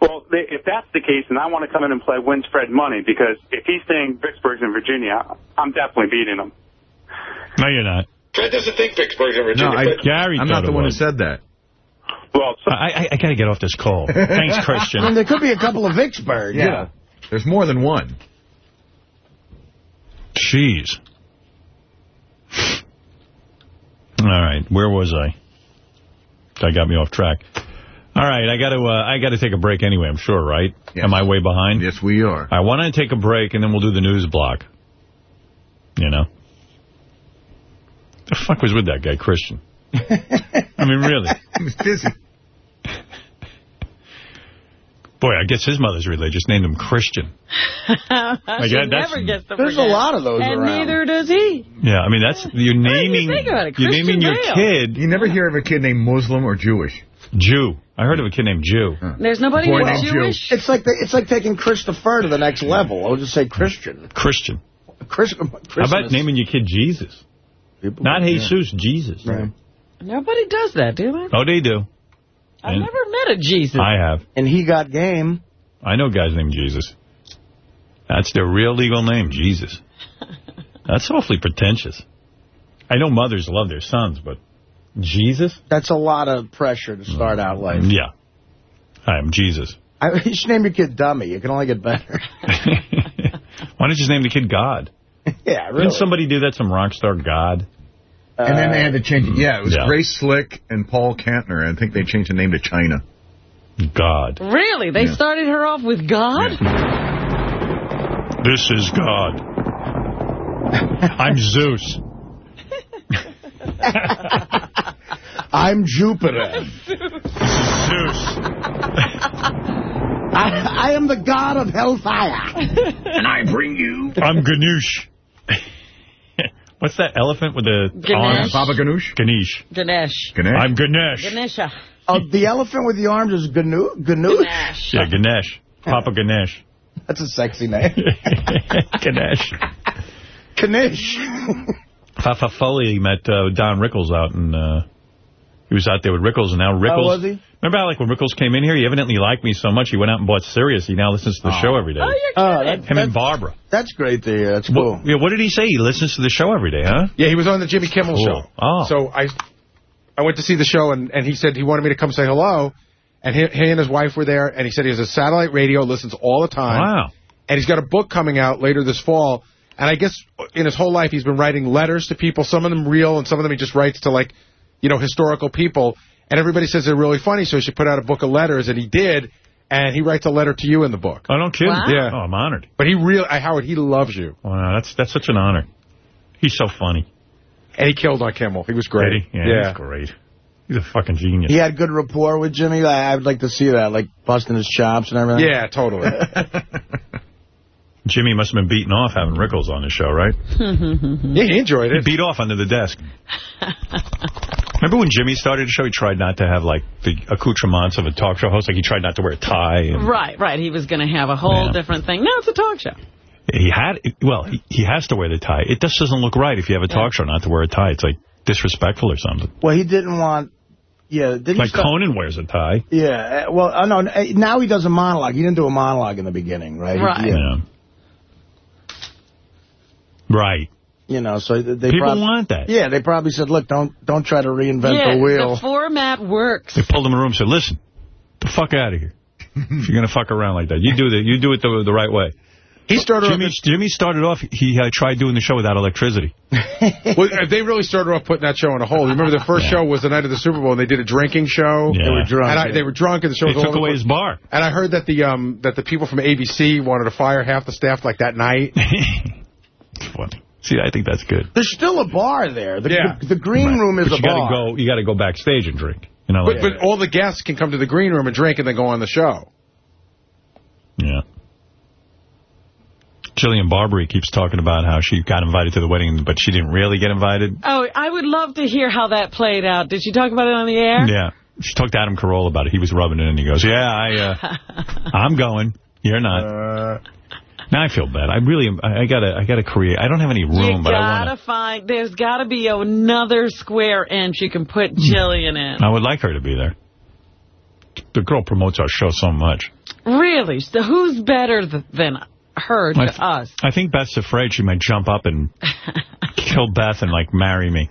Well, they, if that's the case, then I want to come in and play Win Spread Money, because if he's saying Vicksburg's in Virginia, I'm definitely beating him. No, you're not. Fred doesn't think Vicksburg's in Virginia. No, I, Gary I'm not the one who said that. Well, I, I, I got to get off this call. Thanks, Christian. I mean, there could be a couple of Vicksburg. Yeah. There's more than one. Jeez. All right, where was I? That got me off track. All right, I got to uh, I got to take a break anyway. I'm sure, right? Am I way behind? Yes, we are. I want to take a break and then we'll do the news block. You know. The fuck was with that guy, Christian? I mean, really. He was busy. Boy, I guess his mother's religious named him Christian. I yeah, that's- never gets to There's a lot of those and around. neither does he. Yeah, I mean, that's you're naming think about it? you're Christian naming your kid You never hear of a kid named Muslim or Jewish. Jew. I heard of a kid named Jew. There's nobody Boy named named Jewish. It's like the, it's like taking Christopher to the next hmm. level. I'll just say Christian. Christian. Chris, uh, How about naming your kid Jesus? Not Jesus, Jesus. Nobody does that, do they? Oh, they do. I've And never met a Jesus. I have. And he got game. I know guys named Jesus. That's their real legal name, Jesus. That's awfully pretentious. I know mothers love their sons, but Jesus? That's a lot of pressure to start out mm. life. Yeah. I am Jesus. I, you should name your kid Dummy. You can only get better. Why don't you just name the kid God? yeah, really. Didn't somebody do that, some rock star God? and then they uh, had to change it. Yeah, it was Yeah. Grace Slick and Paul Kantner. I think they changed the name to China. God. Really? They Yeah. started her off with God? This is God. I'm Zeus. I'm Jupiter. Zeus. I, I am the god of hellfire. and I bring you... I'm Ganush. What's that elephant with the Ganesh. arms? Baba Ganoush? Ganesh. Ganesh. Ganesh? I'm Ganesh. Ganesha. Oh, the elephant with the arms is Ganu Ganoush? Ganesh. Yeah, Ganesh. Papa Ganesh. That's a sexy name. Ganesh. Kanish. Papa Foley met uh, Don Rickles out in... Uh, he was out there with Rickles, and now Rickles... was he? Remember how, like, when Rickles came in here, he evidently liked me so much, he went out and bought Sirius. He now listens to the show every day. Oh, you're Oh, kidding. that, Him and Barbara. that's great to hear. That's cool. What, yeah, what did he say? He listens to the show every day, huh? Yeah, he was on the Jimmy Kimmel Cool. show. Oh. So I I went to see the show, and, and he said he wanted me to come say hello. And he, he and his wife were there, and he said he has a satellite radio, listens all the time. Wow. And he's got a book coming out later this fall. And I guess uh, in his whole life, he's been writing letters to people, some of them real, and some of them he just writes to, like, you know, historical people. And everybody says they're really funny, so he should put out a book of letters, and he did. And he writes a letter to you in the book. I don't kid. Wow. Yeah. Oh, I'm honored. But he really, uh, Howard, he loves you. Wow, that's that's such an honor. He's so funny. And he killed on Kimmel. He was great. Did he? Yeah, he's great. He's a fucking genius. He had good rapport with Jimmy. I, I would like to see that, like busting his chops and everything. Yeah, totally. Jimmy must have been beaten off having Rickles on his show, right? yeah, he enjoyed He it. beat off under the desk. Remember when Jimmy started the show, he tried not to have, like, the accoutrements of a talk show host? Like, he tried not to wear a tie. And Right, right. He was going to have a whole Yeah. different thing. Now it's a talk show. He had, well, he, he has to wear the tie. It just doesn't look right if you have a talk show not to wear a tie. It's, like, disrespectful or something. Well, he didn't want. Yeah, did he Like Conan wears a tie. Yeah, uh, well, uh, no, now he does a monologue. He didn't do a monologue in the beginning, right? Right. Yeah. Yeah. Right. You know, so they People want that. Yeah, they probably said, look, don't don't try to reinvent yeah, the wheel. the format works. They pulled him in a room and said, listen, the fuck out of here. if you're going to fuck around like that, you do the, you do it the, the right way. He started Jimmy, Jimmy started off, he uh, tried doing the show without electricity. well, they really started off putting that show on a hold. Remember the first show was the night of the Super Bowl, and they did a drinking show. Yeah. They were drunk, And I, yeah. They were drunk, and the show They was took over away his bar. And I heard that the um that the people from ABC wanted to fire half the staff like that night. See, I think that's good. There's still a bar there. The, Yeah. the, the green room is But a you gotta bar. go. You got to go backstage and drink. You know, But, like, but all the guests can come to the green room and drink and then go on the show. yeah. Jillian Barberie keeps talking about how she got invited to the wedding, but she didn't really get invited. Oh, I would love to hear how that played out. Did she talk about it on the air? Yeah. She talked to Adam Carolla about it. He was rubbing it in. And he goes, yeah, I, uh, I'm going. You're not. Now I feel bad. I really, am- I I gotta, I gotta create. I don't have any room, you but I gotta find, there's gotta be another square inch you can put Jillian in. I would like her to be there. The girl promotes our show so much. Really? So who's better th than her to I th- us? I think Beth's afraid she might jump up and kill Beth and, like, marry me.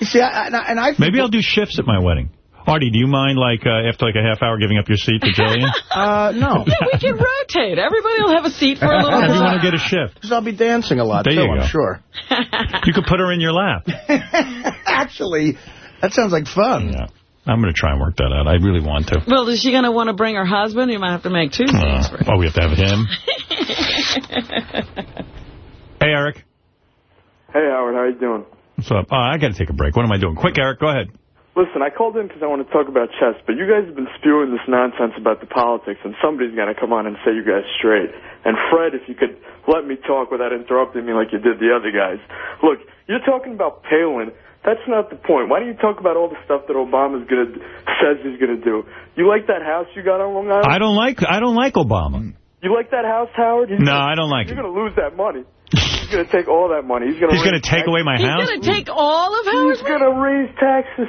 You see, I, and I, and I Maybe I'll do shifts at my wedding. Artie, do you mind, like, uh, after like a half hour giving up your seat to Jillian? Uh, no. Yeah, we can rotate. Everybody will have a seat for a little If you while. want to get a shift. Because I'll be dancing a lot, There too, you I'm sure. You could put her in your lap. Actually, that sounds like fun. Yeah. I'm going to try and work that out. I really want to. Well, is she going to want to bring her husband? You might have to make two seats for Uh, oh, we have to have him. Hey, Eric. Hey, Howard, how you doing? What's up? Oh, I got to take a break. What am I doing? Quick, Eric, go ahead. Listen, I called in because I want to talk about chess, but you guys have been spewing this nonsense about the politics, and somebody's got to come on and say you guys straight. And Fred, if you could let me talk without interrupting me like you did the other guys. Look, you're talking about Palin. That's not the point. Why don't you talk about all the stuff that Obama's gonna says he's gonna do? You like that house you got on Long Island? I don't like I don't like Obama. You like that house, Howard? He's No, gonna- I don't like it. You're gonna lose that money. He's gonna take all that money. He's gonna He's going to raise take away my He's house? He's going to take all of Howard's He's gonna raise taxes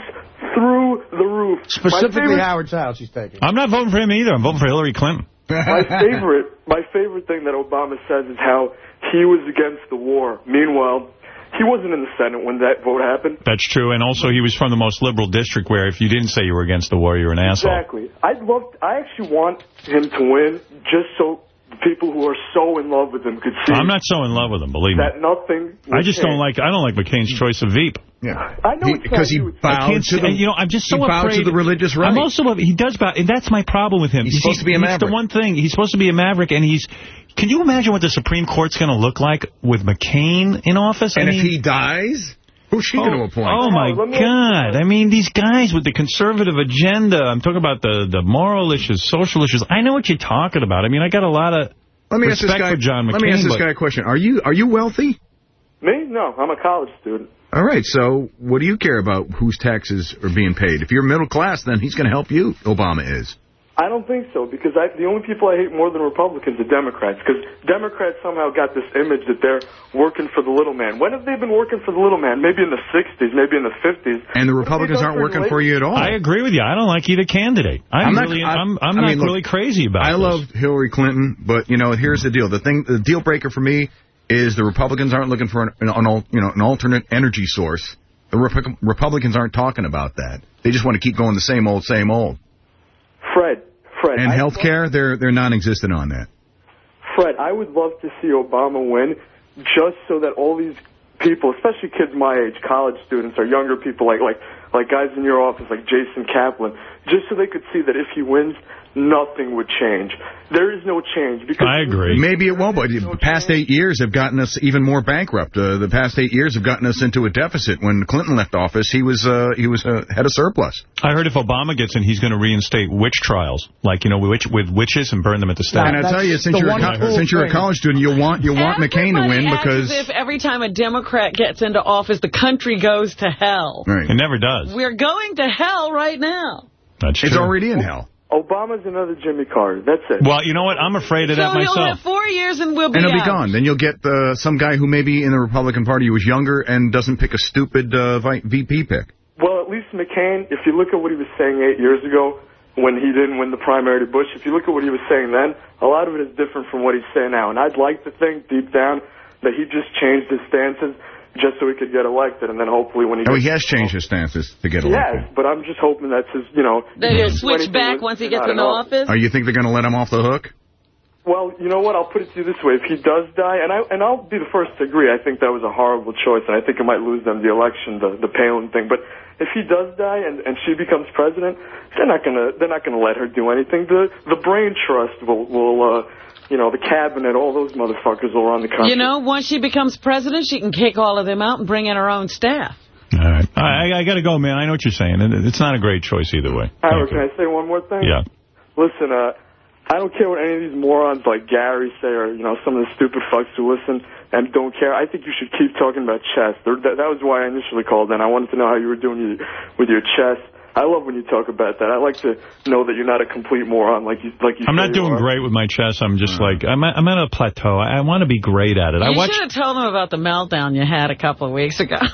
through the roof. Specifically favorite- Howard's house he's taking. I'm not voting for him either. I'm voting for Hillary Clinton. my favorite, my favorite thing that Obama says is how he was against the war. Meanwhile, he wasn't in the Senate when that vote happened. That's true. And also, he was from the most liberal district where if you didn't say you were against the war, you were an asshole. Exactly. I'd love. I actually want him to win, just so people who are so in love with him could see I'm not so in love with him, believe me. that nothing. I just change. don't like I don't like McCain's choice of Veep. Yeah. I know it's Because he you, bowed can't to the, you know, I'm just so he bowed afraid. to the religious right. I'm also, he does bow, and that's my problem with him. He's supposed to be a He's maverick. the one thing. He's supposed to be a maverick, and he's, can you imagine what the Supreme Court's going to look like with McCain in office? and I if he dies, who's she Oh, going to appoint? Oh, my oh, let God. I mean, these guys with the conservative agenda. I'm talking about the, the moral issues, social issues. I know what you're talking about. I mean, I got a lot of Let me ask this guy. for John McCain. let me ask this guy a question. Are you are you wealthy? Me? No, I'm a college student. All right. So what do you care about whose taxes are being paid? If you're middle class, then he's going to help you. Obama is. I don't think so because I, the only people I hate more than Republicans are Democrats because Democrats somehow got this image that they're working for the little man. When have they been working for the little man? Maybe in the 60s, maybe in the 50s. And the What have they Republicans aren't for working for you at all. I agree with you. I don't like either candidate. I'm, I'm not- really, I- I'm, I'm I not mean, look, crazy about I this. love Hillary Clinton, but you know, here's the deal: the thing, the deal breaker for me is the Republicans aren't looking for an, an, al- you know an alternate energy source. The Repu- Republicans aren't talking about that. They just want to keep going the same old, same old. Fred, Fred. And health care, they're they're non-existent on that. Fred, I would love to see Obama win just so that all these people, especially kids my age, college students or younger people like like like guys in your office like Jason Kaplan, just so they could see that if he wins, nothing would change. There is no change because I agree. Maybe it won't, but the past eight years have gotten us even more bankrupt. Uh, the past eight years have gotten us into a deficit. When Clinton left office, he was uh, he was uh, had a surplus. I heard if Obama gets in, he's going to reinstate witch trials, like you know, witch, with witches and burn them at the stake. and I tell you, since you're a cool since you're a college student, you'll want you'll want McCain to win because if every time a Democrat gets into office, the country goes to hell. right. It never does. We're going to hell right now. That's it's true. already in hell. Obama's another Jimmy Carter. That's it. Well, you know what? I'm afraid of So that he'll myself. have four years and we'll be And he'll be gone. Then you'll get uh, some guy who may be in the Republican Party who was younger and doesn't pick a stupid uh, vi- VP pick. Well, at least McCain, if you look at what he was saying eight years ago when he didn't win the primary to Bush, if you look at what he was saying then, a lot of it is different from what he's saying now. And I'd like to think deep down that he just changed his stances just so he could get elected, and then hopefully when he Oh, gets he has changed his stances to get elected. Yes, but I'm just hoping that's his, you know... That he'll do switch back once he gets in know. office? Oh, you think they're going to let him off the hook? Well, you know what? I'll put it to you this way: if he does die, and I and I'll be the first to agree, I think that was a horrible choice, and I think it might lose them the election, the the Palin thing. But if he does die and and she becomes president, they're not gonna they're not gonna let her do anything. The the brain trust will will uh, you know the cabinet, all those motherfuckers will run the country. You know, once she becomes president, she can kick all of them out and bring in her own staff. All right. I, I got to go, man. I know what you're saying. and It's not a great choice either way. Howard, can I say one more thing? Yeah. Listen, uh, I don't care what any of these morons like Gary say or, you know, some of the stupid fucks who listen and don't care. I think you should keep talking about chess. There- That, that was why I initially called and I wanted to know how you were doing with your chess. I love when you talk about that. I like to know that you're not a complete moron like you like you I'm not doing are. great with my chess. I'm just mm. like, I'm at, I'm at a plateau. I, I want to be great at it. I you watch. should have told them about the meltdown you had a couple of weeks ago.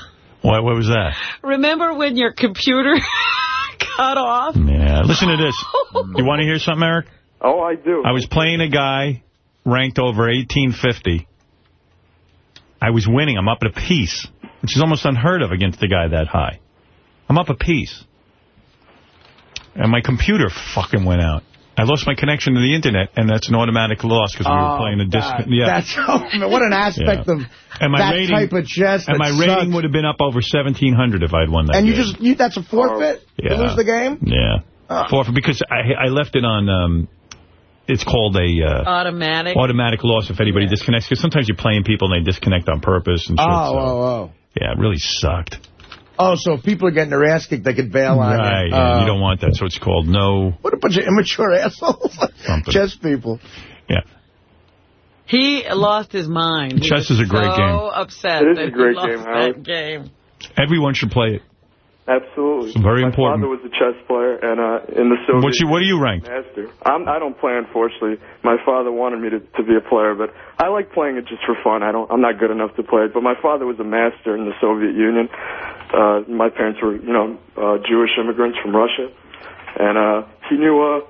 What, what was that? Remember when your computer cut off? Yeah. Listen to this. You want to hear something, Eric? Oh, I do. I was playing a guy ranked over 1850. I was winning. I'm up at a piece, which is almost unheard of against a guy that high. I'm up a piece. And my computer fucking went out. I lost my connection to the internet, and that's an automatic loss because we were Oh, playing a disc. God. Yeah. That's oh, what an aspect Yeah. of and my that rating, type of chess. And that my rating would have been up over 1,700 if I'd won that And you game. just you that's a forfeit. Yeah. You lose the game. Yeah. Oh. Forfeit, because I, I left it on, um, it's called a... Uh, Automatic. automatic loss if anybody disconnects. Because sometimes you're playing people and they disconnect on purpose and shit. Oh, so, oh, oh. Yeah, it really sucked. Oh, so if people are getting their ass kicked, they could bail on Right, you. yeah, Oh. you don't want that. So it's called no... What a bunch of immature assholes. Something. Chess people. Yeah. He lost his mind. Chess is a great so game. upset It is that a great he lost game, Howard. that game. Everyone should play it. Absolutely. It's very My important. father was a chess player, and uh, in the Soviet What you, what are you ranked? master. I'm, I don't play, unfortunately. My father wanted me to, to be a player, but I like playing it just for fun. I don't. I'm not good enough to play it. But my father was a master in the Soviet Union. Uh, my parents were, you know, uh, Jewish immigrants from Russia, and uh, he knew. Uh,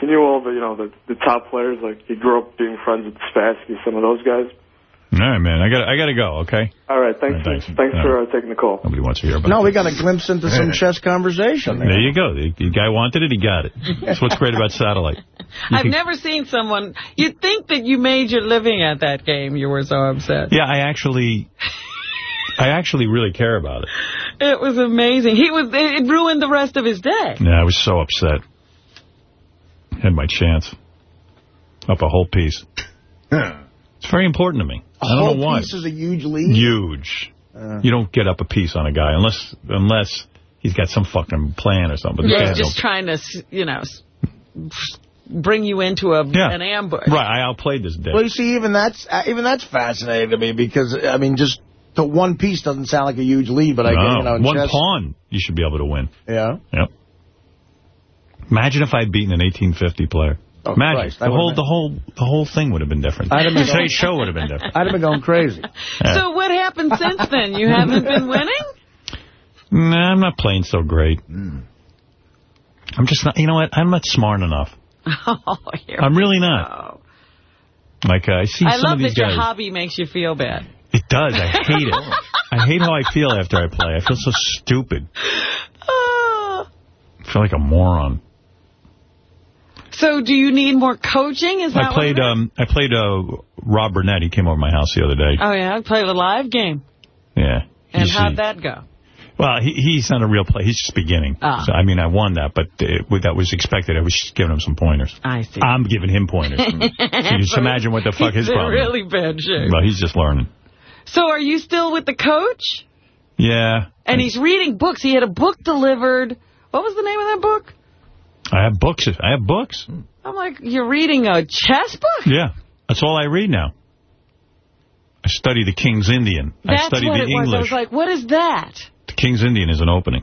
he knew all the, you know, the, the top players. Like he grew up being friends with Spassky, some of those guys. All right, man. I got I got to go, okay? All right, thanks. All right, thanks. thanks All for uh, taking the call. Nobody wants to hear about No, it. we got a glimpse into some chess conversation. There you go. The, the guy wanted it, he got it. That's what's great about satellite. You I've can- never seen someone... You'd think that you made your living at that game. You were so upset. Yeah, I actually... I actually really care about it. It was amazing. He was. It ruined the rest of his day. Yeah, I was so upset. Had my chance. Up a whole piece. Yeah. It's very important to me. A I don't whole know why. piece is a huge lead. Huge. Uh, You don't get up a piece on a guy unless unless he's got some fucking plan or something. This Yeah, guy he's just no- trying to, you know, bring you into a Yeah. an ambush. Right, I outplayed this dick. Well, you see, even that's uh, even that's fascinating to me because I mean, just the one piece doesn't sound like a huge lead, but I No, get you know in one chess- pawn, you should be able to win. Yeah. Yep. Imagine if I'd beaten an 1850 player. Oh, Imagine Christ, the whole the whole the whole thing would have been different. I'd have been Today's going- show would have been different. I'd have been going crazy. Yeah. So what happened since then? You haven't been winning? Nah, I'm not playing so great. I'm just not. You know what? I'm not smart enough. Oh, here I'm we really go. not. Like uh, I see I some love of these that your hobby makes you feel bad. It does. I hate it. I hate how I feel after I play. I feel so stupid. Ah. I feel like a moron. So do you need more coaching? Is that I played. What it is? um I played. Uh, Rob Burnett. He came over to my house the other day. oh yeah, I played a live game. Yeah. And how'd that go? Well, he, he's not a real player. He's just beginning. Ah. So, I mean, I won that, but it, that was expected. I was just giving him some pointers. I see. I'm giving him pointers. so you just imagine what the fuck his He's in problem is. really bad shape. Well, he's just learning. So are you still with the coach? Yeah. And he's reading books. He had a book delivered. What was the name of that book? I have books. I have books. I'm like, you're reading a chess book? Yeah. That's all I read now. I study the King's Indian. I That's study what the it was. I was like, what is that? the King's Indian is an opening.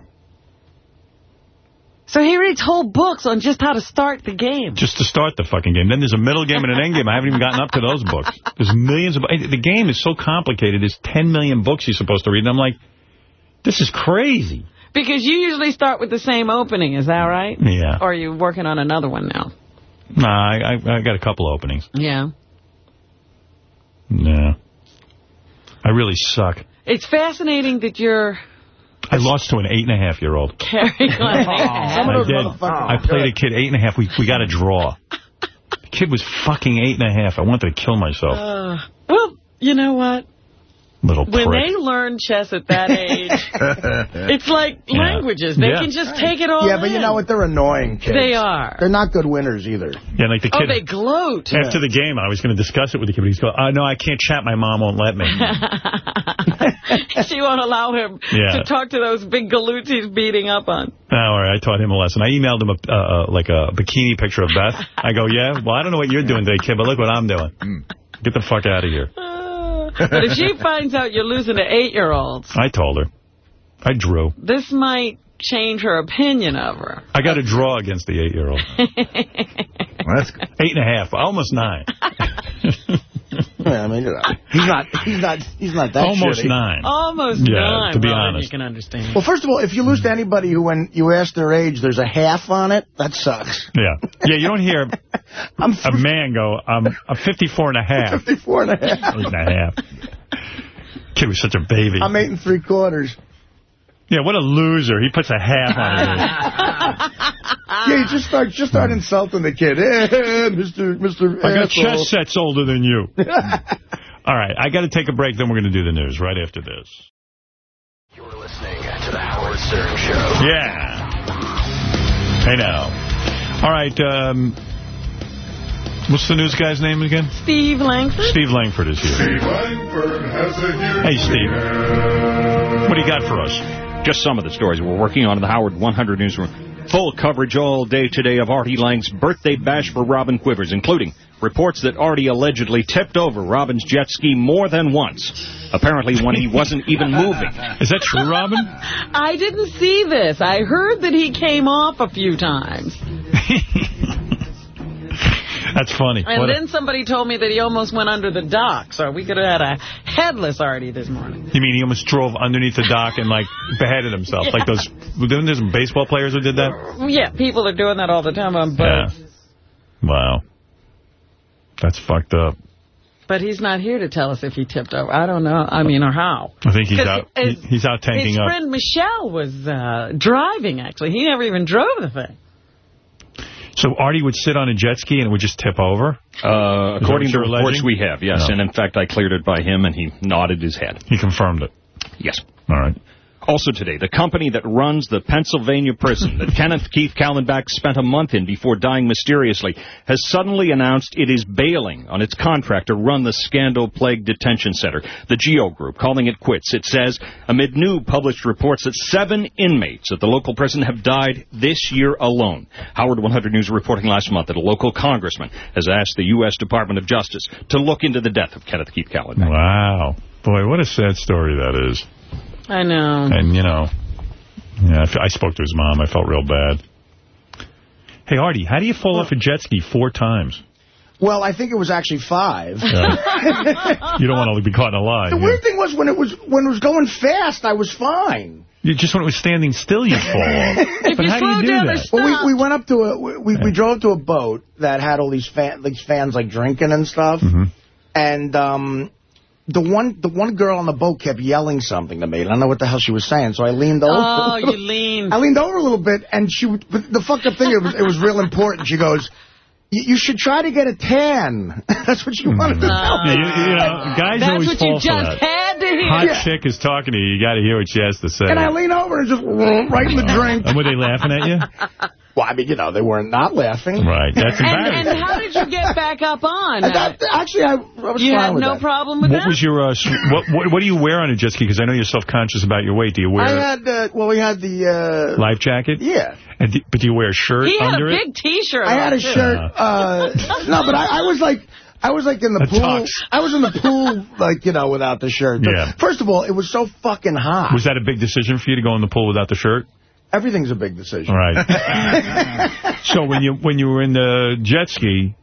So he reads whole books on just how to start the game. Just to start the fucking game. Then there's a middle game and an end game. I haven't even gotten up to those books. There's millions of... The game is so complicated. There's 10 million books you're supposed to read. And I'm like, this is crazy. Because you usually start with the same opening, is that right? Yeah. Or are you working on another one now? Nah, I, I, I got a couple openings. Yeah. Yeah. I really suck. It's fascinating that you're I lost to an eight-and-a-half-year-old. carrying on. I did. I played a kid eight and a half. We we got a draw. The kid was fucking eight and a half. I wanted to kill myself. Uh, well, you know what? Little When prick. they learn chess at that age, it's like Yeah. languages. They Yeah. can just take it all Yeah, but you know what? They're annoying kids. They are. They're not good winners either. Yeah, like the Oh, they gloat. After the game, I was going to discuss it with the kid, but he's going, oh, no, I can't chat. My mom won't let me. she won't allow him Yeah. to talk to those big galoots he's beating up on. Oh, all right, I taught him a lesson. I emailed him a, uh, uh, like a bikini picture of Beth. I go, yeah, well, I don't know what you're doing today, kid, but look what I'm doing. Get the fuck out of here. But if she finds out you're losing to eight-year-olds, I told her. I drew. this might change her opinion of her. I got a draw against the eight-year-old. That's eight and a half, almost nine. Yeah, I mean, you know, he's not, he's not, he's not that Almost shitty. nine. Almost Yeah, nine. to be well, honest. you can understand. Well, first of all, if you lose to anybody who, when you ask their age, there's a half on it, that sucks. Yeah. Yeah, you don't hear a man go, um, I'm, I'm 54 and a half. 54 and a half. Eight and a half. Kid was such a baby. I'm eight and three quarters. Yeah, what a loser. He puts a half on it. Yeah, you just start, just start insulting the kid. Hey, Mr. Mr. I got asshole. chess sets older than you. All right, I got to take a break, then we're going to do the news right after this. You're listening to the Howard Stern Show. Yeah. Hey now. All right, um, what's the news guy's name again? Steve Langford? Steve Langford is here. Hey, Steve. What do you got for us? Just some of the stories we're working on in the Howard 100 newsroom. Full coverage all day today of Artie Lange's birthday bash for Robin Quivers, including reports that Artie allegedly tipped over Robin's jet ski more than once, apparently when he wasn't even moving. Is that true, Robin? I didn't see this. I heard that he came off a few times. That's funny. And What a- then somebody told me that he almost went under the dock, so we could have had a headless Artie this morning. you mean he almost drove underneath the dock and, like, beheaded himself? Like those, didn't there some baseball players who did that? Yeah, people are doing that all the time on boats. Yeah. Wow. That's fucked up. But he's not here to tell us if he tipped over. I don't know. I mean, or how. I think he's out. he- he's out tanking His up. friend Michelle was uh, driving, actually. He never even drove the thing. So Artie would sit on a jet ski and it would just tip over? Uh, according to Is that what you're reports alleging? we have, yes. No. And in fact, I cleared it by him, and he nodded his head. He confirmed it. Yes. All right. Also today, the company that runs the Pennsylvania prison that Kenneth Keith Kallenbach spent a month in before dying mysteriously has suddenly announced it is bailing on its contract to run the scandal-plagued detention center, the Geo Group, calling it quits. It says, amid new published reports that seven inmates at the local prison have died this year alone. Howard 100 News reporting last month that a local congressman has asked the U.S. Department of Justice to look into the death of Kenneth Keith Kallenbach. Wow. Boy, what a sad story that is. I know. And, you know, yeah, I f- I spoke to his mom. I felt real bad. Hey, Artie, how do you fall off a jet ski four times? Well, I think it was actually five. You don't want to be caught in a lie. The yeah. weird thing was when it was when it was going fast, I was fine. You just when it was standing still, you'd fall off. If but how do you do that? Well, we, we went up to a we, we drove to a boat that had all these fan, these fans like drinking and stuff, Mm-hmm. and um, the one the one girl on the boat kept yelling something to me. I don't know what the hell she was saying, so I leaned over. Oh, you leaned. I leaned over a little bit, and she but the fucked up thing it was it was real important. She goes. "You you should try to get a tan. That's what you wanted to mm-hmm. tell me. Yeah, you, you know, guys That's always what you for just that. had to hear. Hot Yeah. chick is talking to you. You got to hear what she has to say. And I lean over and just right in the drink. And were they laughing at you? Well, I mean, you know, they were not not laughing. Right. That's And, embarrassing. and how did you get back up on? And that- actually, I, I was you fine had with no that. problem with What that? was your uh, what, what what do you wear on a jet ski? Because I know you're self-conscious about your weight. Do you wear I a had, uh, well, we had the, uh, life jacket? yeah. And do, but do you wear a shirt He had under a it? big T-shirt. I had a shirt. Uh, no, but I, I was like, I was like in the A pool. tux. I was in the pool, like you know, without the shirt. But Yeah. First of all, it was so fucking hot. Was that a big decision for you to go in the pool without the shirt? Everything's a big decision. Right. so when you when you were in the jet ski,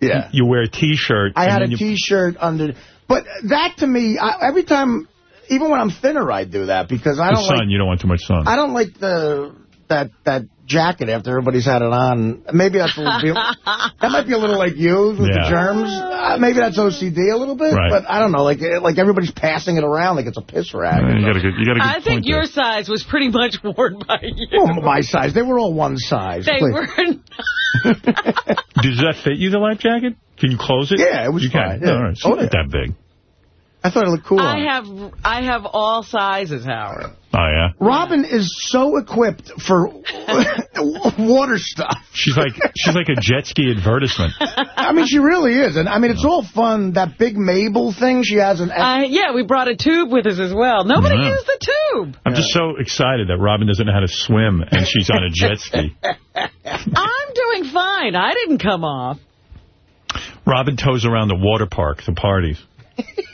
Yeah. you wear a T-shirt. I had a T-shirt under. But that to me, I, every time, even when I'm thinner, I do that because I The don't sun. like. you don't want too much sun. I don't like the that that jacket after everybody's had it on. Maybe that's a little bit, that might be a little like you with Yeah. the germs. Uh, maybe that's OCD a little bit, Right. but I don't know. Like like everybody's passing it around like it's a piss rag. Uh, you got a good, you got a good I point think there. your size was pretty much worn by you. Oh, my size. They were all one size. They please. were Does that fit you, the life jacket? Can you close it? Yeah, it was you fine, Can. yeah. All right, so Oh, it's not that big. I thought it looked cool. I have I have all sizes, Howard. Oh, yeah? Robin is so equipped for water stuff. She's like she's like a jet ski advertisement. I mean, she really is. And I mean, it's all fun. That big Mabel thing she has an. Uh, yeah, we brought a tube with us as well. Nobody Yeah. used the tube. I'm just so excited that Robin doesn't know how to swim and she's on a jet ski. I'm doing fine. I didn't come off. Robin tows around the water park the parties.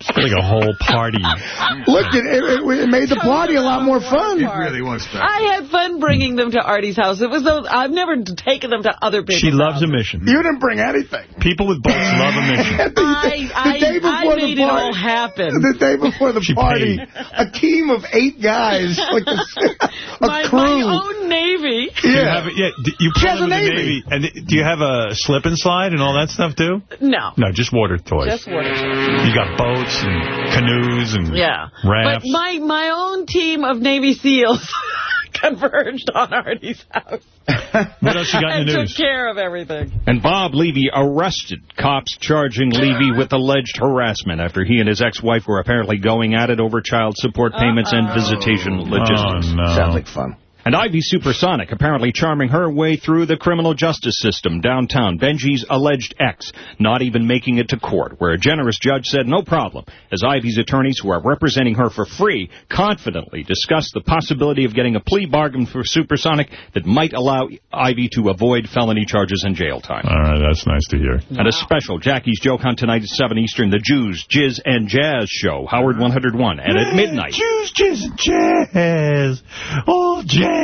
It's like a whole party. Look, it, it, it made the party a lot more fun. It really was I had fun bringing them to Artie's house. It was those I've never taken them to other people's She loves a mission. You didn't bring anything. People with boats love a mission. I, I, day before I the made it party- all happen. The day before the She party, paid. a team of eight guys, like a, a my, crew. my own Navy. Do you have, yeah, do you She has a Navy. Navy. And do you have a slip and slide and all that stuff, too? No. No, just water toys. Just water. You got boats and canoes and Yeah. rafts. But my, my own team of Navy SEALs converged on Artie's house. what else you got in and the took care of everything. And Bob Levy arrested. Cops charging Levy with alleged harassment after he and his ex-wife were apparently going at it over child support payments and visitation logistics. Oh, no. Sounds like fun. And Ivy Supersonic apparently charming her way through the criminal justice system downtown. Benji's alleged ex not even making it to court, where a generous judge said no problem, as Ivy's attorneys who are representing her for free confidently discussed the possibility of getting a plea bargain for Supersonic that might allow Ivy to avoid felony charges and jail time. All right, that's nice to hear. And a special Jackie's Joke Hunt tonight at 7 Eastern, the Jews, Jizz, and Jazz Show, Howard 101, and at midnight. Jews, jizz, and jazz. Oh, jazz.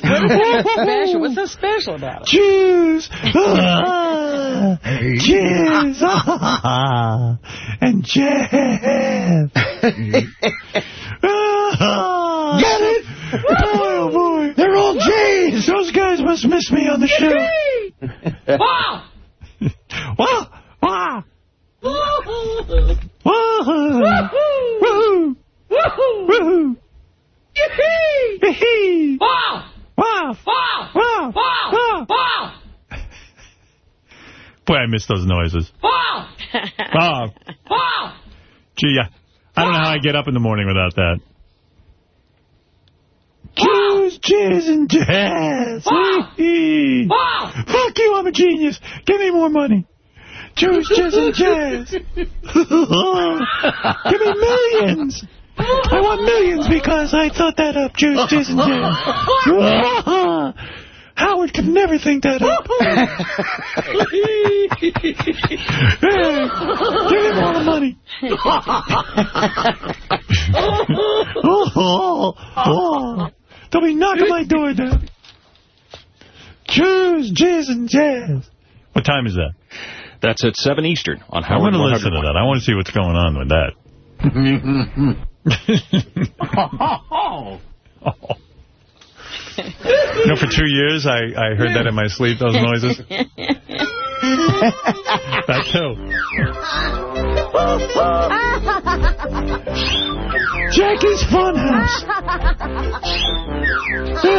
What's special? What's so special about it? Jews. Jizz. Ah, and Jeff. Get it? Boy, oh, boy. They're all J's. Those guys must miss me on the show. Wow! Wow. Wow. Wow. Woo. Woo. Yee-hee. Wow! Wow. Wow! Wow. Wow! Wow! Boy, I miss those noises. Wow! Wow. Wow! Gee, yeah. I don't know how I get up in the morning without that. Jews, jizz, and jazz. Wow. Wow! Fuck you, I'm a genius. Give me more money. Jews, jizz, and jazz. Give me millions. I want millions because I thought that up, Jews, jizz, and jazz. Howard could never think that up. Give him all the money. oh, oh. They'll be knocking my door down. Jews, jizz, and jazz. What time is that? That's at 7 Eastern on Howard I Howard want to listen to that. I want to see what's going on with that. You know, for two years, I, I heard that in my sleep, those noises. that too. Jackie's Funhouse.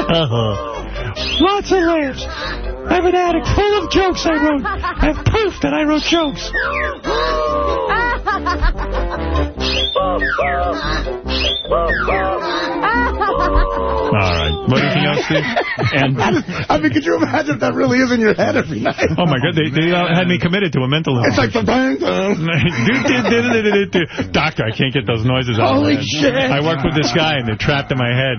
Uh-huh. Lots of laughs. I have an attic full of jokes I wrote. I have proof that I wrote jokes. Ah! All right. What, anything else, Steve? And, I mean, could you imagine if that really is in your head every night? oh, my God. They, they uh, had me committed to a mental It's like the bang, bang. Doctor, I can't get those noises out. Holy of my head. shit. I work with this guy, and they're trapped in my head.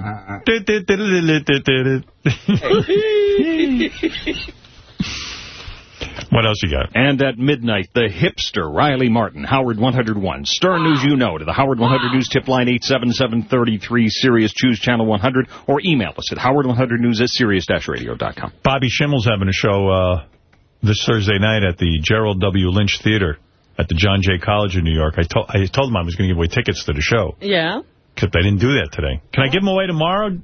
What else you got? And at midnight, the hipster Riley Martin, Howard 101. Stern News You Know to the Howard 100 News tip line 877-33 Sirius Choose Channel 100 or email us at howard100news at sirius-radio.com. Bobby Schimmel's having a show uh, this Thursday night at the Gerald W. Lynch Theater at the John Jay College in New York. I, told I told him I was going to give away tickets to the show, Yeah? except I didn't do that today. Can I give them away tomorrow?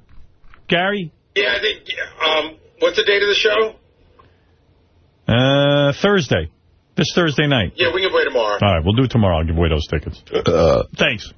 Gary? Yeah, I think, um, what's the date of the show? Uh, Thursday. This Thursday night. Yeah, we can play tomorrow. All right, we'll do it tomorrow. I'll give away those tickets. Uh, Thanks.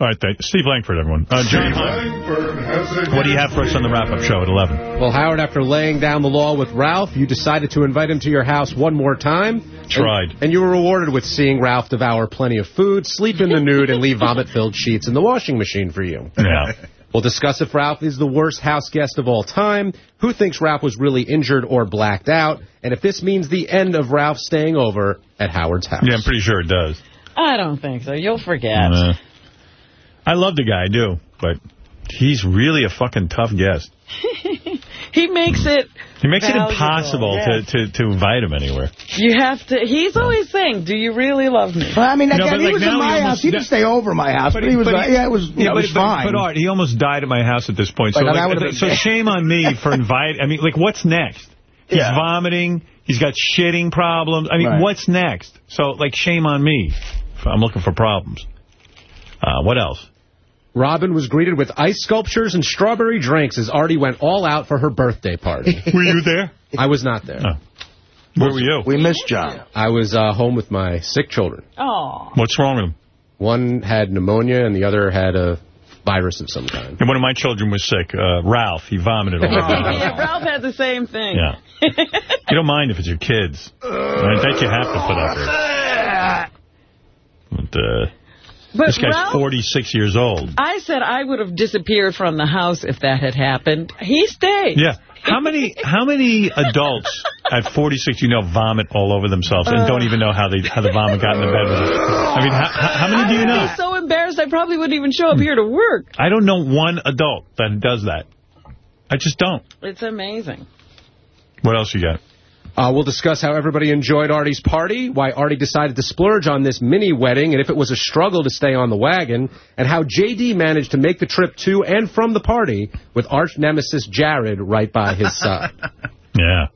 All right, thanks. Steve Langford, everyone. Uh, John Hunt, what do you have for us on the wrap-up show at 11? Well, Howard, after laying down the law with Ralph, you decided to invite him to your house one more time. Tried. And, and you were rewarded with seeing Ralph devour plenty of food, sleep in the nude, and leave vomit-filled sheets in the washing machine for you. Yeah. We'll discuss if Ralph is the worst house guest of all time, who thinks Ralph was really injured or blacked out, and if this means the end of Ralph staying over at Howard's house. Yeah, I'm pretty sure it does. I don't think so. You'll forget. Uh, I love the guy, I do, but he's really a fucking tough guest. he makes it He makes valuable, it impossible yes. to, to, to invite him anywhere. You have to. He's always saying, "Do you really love me?" Well, I mean, No, again, he like, was in my almost- house. He didn't stay over my house, but, he was. uh, yeah, it was. yeah, it was but, fine. But, Art, he almost died at my house at this point. So, Like, like, that so shame on me for inviting. I mean, like, what's next? He's Yeah. vomiting. He's got shitting problems. I mean, Right. what's next? So, like, shame on me. I'm looking for problems. Uh, what else? Robin was greeted with ice sculptures and strawberry drinks as Artie went all out for her birthday party. Were you there? I was not there. Where were you? We missed John. I was uh, home with my sick children. Oh. What's wrong with him? One had pneumonia and the other had a virus of some kind. And one of my children was sick. Uh, Ralph, he vomited all over me. yeah, Ralph had the same thing. Yeah. You don't mind if it's your kids. I think you have to put up with. it. But, uh, But this guy's Ralph, 46 years old. I said I would have disappeared from the house if that had happened. He stayed. Yeah. How many how many adults at 46 you know vomit all over themselves and don't even know how they how the vomit got in the bed? I mean, how, how many do you know? Be so embarrassed I probably wouldn't even show up here to work. I don't know one adult that does that. I just don't. It's amazing. What else you got? Uh, we'll discuss how everybody enjoyed Artie's party, why Artie decided to splurge on this mini wedding, and if it was a struggle to stay on the wagon, and how J.D. managed to make the trip to and from the party with arch nemesis Jared right by his side. Yeah.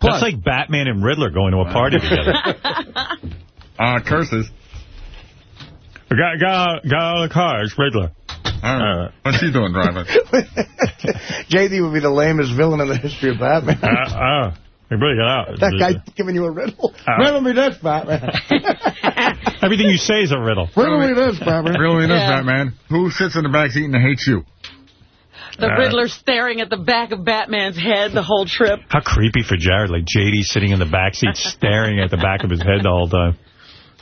Plus- That's like Batman and Riddler going to a party together. Uh, curses. got, got, got out of the car. It's Riddler. Uh, what's he doing driving? JD would be the lamest villain in the history of Batman. Uh, uh, he really got out. that guy giving you a riddle. Uh, riddle me this, Batman. Everything you say is a riddle. riddle me this, Batman. Really, this Yeah. Batman. Who sits in the back seat and hates you? The Uh, Riddler staring at the back of Batman's head the whole trip. How creepy for Jared. Like J.D. sitting in the back seat staring at the back of his head the whole time.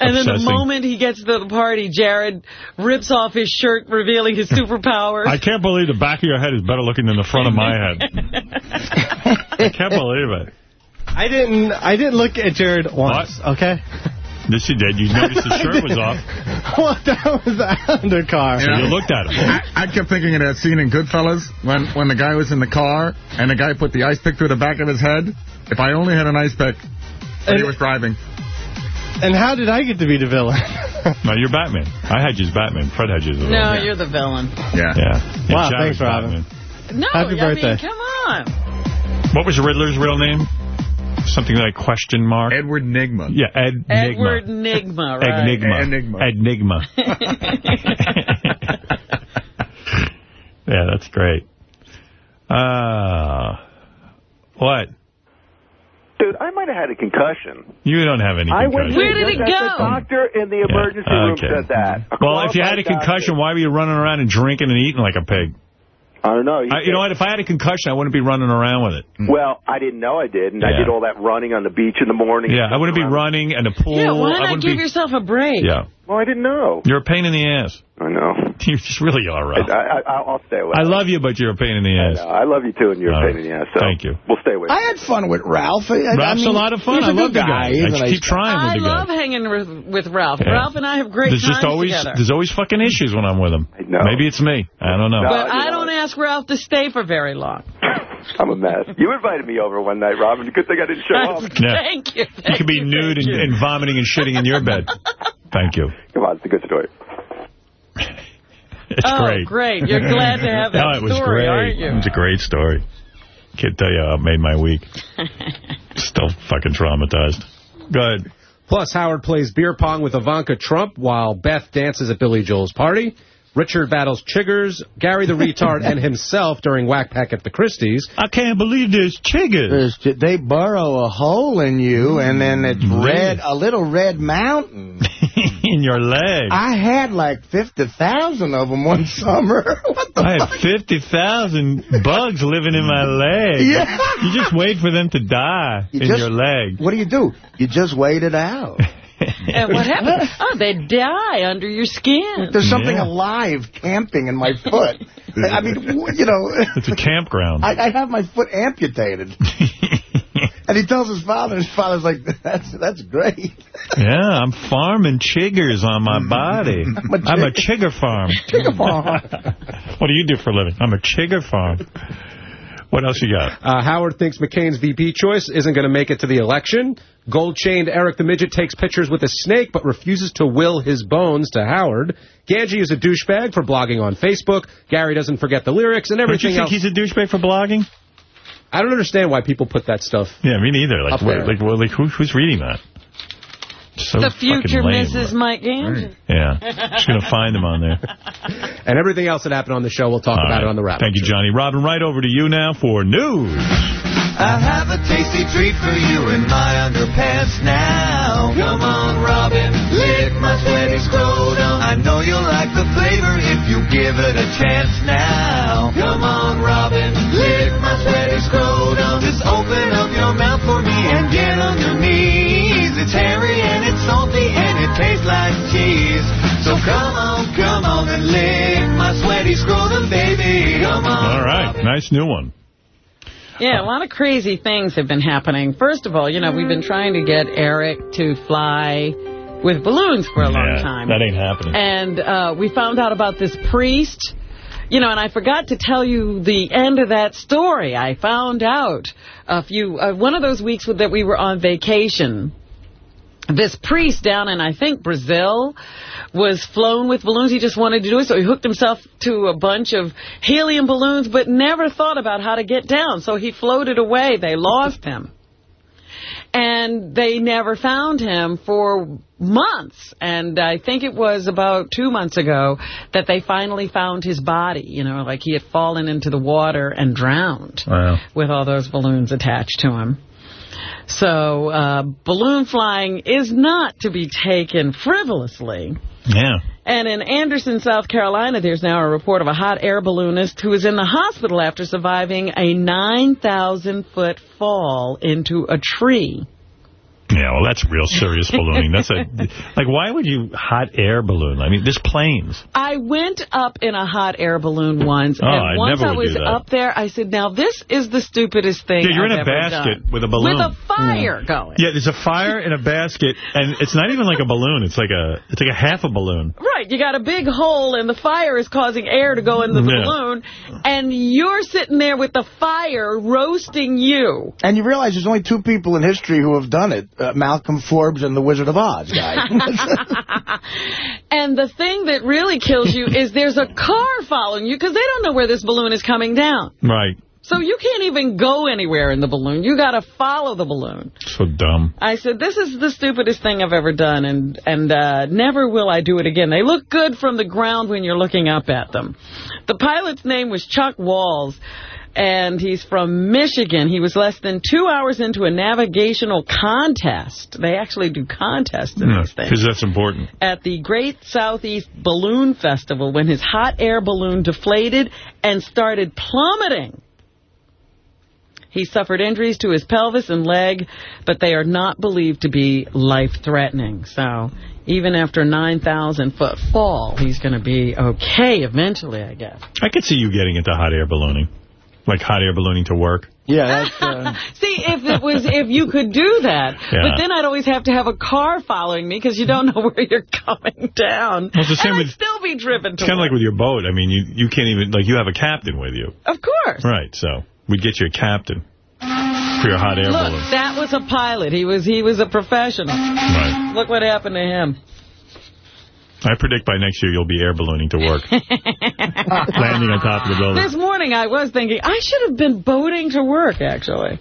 And then the moment he gets to the party, Jared rips off his shirt, revealing his superpowers. I can't believe the back of your head is better looking than the front of my head. I can't believe it. I didn't. I didn't look at Jared once. Okay. Yes, you did. You noticed his shirt was off, well, that was the undercar. so you looked at him. I, I kept thinking of that scene in Goodfellas when, when the guy was in the car and the guy put the ice pick through the back of his head. If I only had an ice pick and he was driving. And how did I get to be the villain? No, you're Batman. I had you as Batman. Fred had you as a no, villain. you're the villain. Yeah. Yeah. yeah Wow, Jared's thanks, Robin. Batman. No, Happy I birthday. mean, come on. What was Riddler's real name? Something like question mark? Edward Nigma. Yeah, Ed Edward Nigma. Nigma, right? Enigma. Enigma. Enigma. yeah, that's great. Uh, what? Dude, I might have had a concussion. You don't have any I went concussion. Where did it go? The doctor in the emergency room okay. said that. Well, if you had a qualified concussion, why were you running around and drinking and eating like a pig? I don't know. I, you know what? If I had a concussion, I wouldn't be running around with it. Mm. Well, I didn't know I did, and I did all that running on the beach in the morning. Yeah, I wouldn't be running in the pool. Yeah, why not wouldn't give be... yourself a break? Yeah. Well, I didn't know. You're a pain in the ass. I know. You just really are, I, Ralph. I, I, I'll stay away. I love you, but you're a pain in the I, ass. know. I love you too, and you're All a right. pain in the ass. So Thank you. We'll stay with. I had fun with Ralph. I, I Ralph's mean, a lot of fun. He's I a love good the guy. He's I a just nice keep trying I with the love hanging with, with Ralph. Yeah. Ralph and I have great There's times just always together. there's always fucking issues when I'm with him. I know. Maybe it's me. I don't know. No. But I know don't ask Ralph to stay for very long. I'm a mess. You invited me over one night, Robin. Good thing I didn't show up. Yeah. Thank you. You could be nude and, and vomiting and shitting in your bed. Thank you. Come on, it's a good story. It's oh, great. great. You're glad to have that no, it was story, great. aren't you? It was a great story. Can't tell you how it made my week. Still fucking traumatized. Go ahead. Plus, Howard plays beer pong with Ivanka Trump while Beth dances at Billy Joel's party. Richard battles chiggers, Gary the retard, and himself during Wack Pack at the Christie's. I can't believe there's chiggers. There's- They burrow a hole in you, and then it's mm. red, a little red mountain. In your leg. I had like 50,000 of them one summer. what the I fuck? had 50,000 bugs living in my leg. Yeah. You just wait for them to die You in just- your leg. What do you do? You just wait it out. And what happened? Oh, they die under your skin. There's something alive camping in my foot. I mean, you know, It's a campground. I, I have my foot amputated. and he tells his father, his father's like, that's that's great. Yeah, I'm farming chiggers on my body. I'm a chigger farm. Chigger farm. what do you do for a living? I'm a chigger farm. What else you got? Uh, Howard thinks McCain's VP choice isn't going to make it to the election. Gold-chained Eric the Midget takes pictures with a snake but refuses to will his bones to Howard. Gange is a douchebag for blogging on Facebook. Gary doesn't forget the lyrics and Don't you think else. he's a douchebag for blogging? I don't understand why people put that stuff. Yeah, me neither. Like, like, well, like who, who's reading that? So the future lame. Mrs. Mike Gange. Yeah, She's gonna find them on there. And everything else that happened on the show, we'll talk All about right. it on the wrap. Thank you, Johnny. Robin, right over to you now for news. I have a tasty treat for you in my underpants now. Come on, Robin, lick my sweaty scrotum. I know you'll like the flavor if you give it a chance now. Come on, Robin, lick my sweaty scrotum. Just open up your mouth for me and get on your knees. It's hairy and it's salty and it tastes like cheese. So come on, come on and lick my sweaty scrotum, baby. Come on. All right, nice new one. Yeah, a lot of crazy things have been happening. First of all, you know, we've been trying to get Eric to fly with balloons for a long time. That ain't happening. And uh, we found out about this priest. You know, and I forgot to tell you the end of that story. I found out a few, uh, one of those weeks that we were on vacation, this priest down in, I think, Brazil, was flown with balloons. He just wanted to do it, so he hooked himself to a bunch of helium balloons, but never thought about how to get down. So he floated away. They lost him. And they never found him for months. And I think it was about two months ago that they finally found his body. You know, like he had fallen into the water and drowned Wow. with all those balloons attached to him. So uh, balloon flying is not to be taken frivolously. Yeah. And in Anderson, South Carolina, there's now a report of a hot air balloonist who is in the hospital after surviving a 9,000-foot fall into a tree. Yeah, well, that's real serious ballooning. That's a like, why would you hot air balloon? I mean, there's planes. I went up in a hot air balloon once, Oh, and I once never I would was do that. up there, I said, now this is the stupidest thing Yeah, you're I've in a basket done. with a balloon. With a fire going. Yeah, there's a fire in a basket, and it's not even like a balloon. It's like a it's like a half a balloon. Right, you got a big hole, and the fire is causing air to go into the Yeah. balloon, and you're sitting there with the fire roasting you. And you realize there's only two people in history who have done it, uh, Malcolm Forbes and the Wizard of Oz guy. And the thing that really kills you is there's a car following you because they don't know where this balloon is coming down. Right. So you can't even go anywhere in the balloon. You got to follow the balloon. So dumb. I said, this is the stupidest thing I've ever done, and, and uh, never will I do it again. They look good from the ground when you're looking up at them. The pilot's name was Chuck Walls, and he's from Michigan. He was less than two hours into a navigational contest. They actually do contests in hmm. these things Because that's important. at the Great Southeast Balloon Festival when his hot air balloon deflated and started plummeting. He suffered injuries to his pelvis and leg, but they are not believed to be life-threatening. So even after a 9,000-foot fall, he's going to be okay eventually, I guess. I could see you getting into hot air ballooning, like hot air ballooning to work. Yeah, that's... Uh... See, if it was, if you could do that, Yeah. but then I'd always have to have a car following me because you don't know where you're coming down. Well, it's the same and with- I'd still be driven It's kind of like with your boat. I mean, you you can't even like you have a captain with you, Of course. right? So we'd get you a captain for your hot air Look, balloon. that was a pilot. He was he was a professional. Right. Look what happened to him. I predict by next year you'll be air ballooning to work, landing on top of the building. This morning I was thinking I should have been boating to work, actually.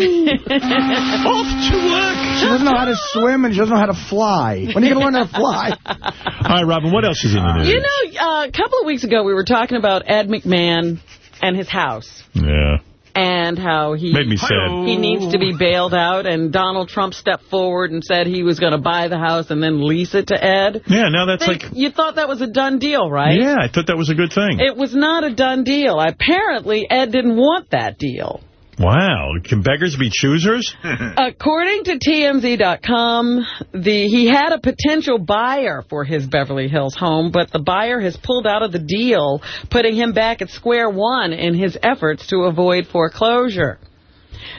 Off to work. She doesn't know how to swim and she doesn't know how to fly. When are you going to learn how to fly? All right, Robin, what else is in the news? You know, uh, a couple of weeks ago, we were talking about Ed McMahon and his house. Yeah. And how he Made me sad. he needs to be bailed out, and Donald Trump stepped forward and said he was going to buy the house and then lease it to Ed. Yeah, now that's Think- like... You thought that was a done deal, right? Yeah, I thought that was a good thing. It was not a done deal. Apparently, Ed didn't want that deal. Wow. Can beggars be choosers? According to TMZ.com, the he had a potential buyer for his Beverly Hills home, but the buyer has pulled out of the deal, putting him back at square one in his efforts to avoid foreclosure.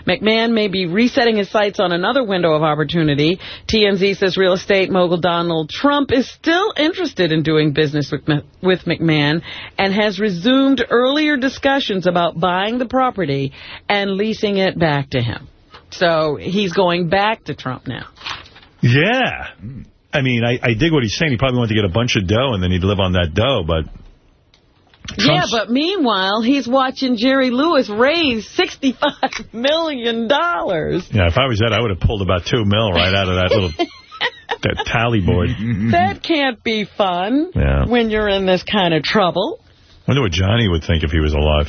McMahon may be resetting his sights on another window of opportunity. TMZ says real estate mogul Donald Trump is still interested in doing business with, McMahon and has resumed earlier discussions about buying the property and leasing it back to him. So he's going back to Trump now. Yeah. I mean, I, I dig what he's saying. He probably wanted to get a bunch of dough and then he'd live on that dough, but... Yeah, but meanwhile, he's watching Jerry Lewis raise 65 million. dollars. Yeah, if I was that, I would have pulled about two mil right out of that little that tally board. That can't be fun Yeah. when you're in this kind of trouble. I wonder what Johnny would think if he was alive.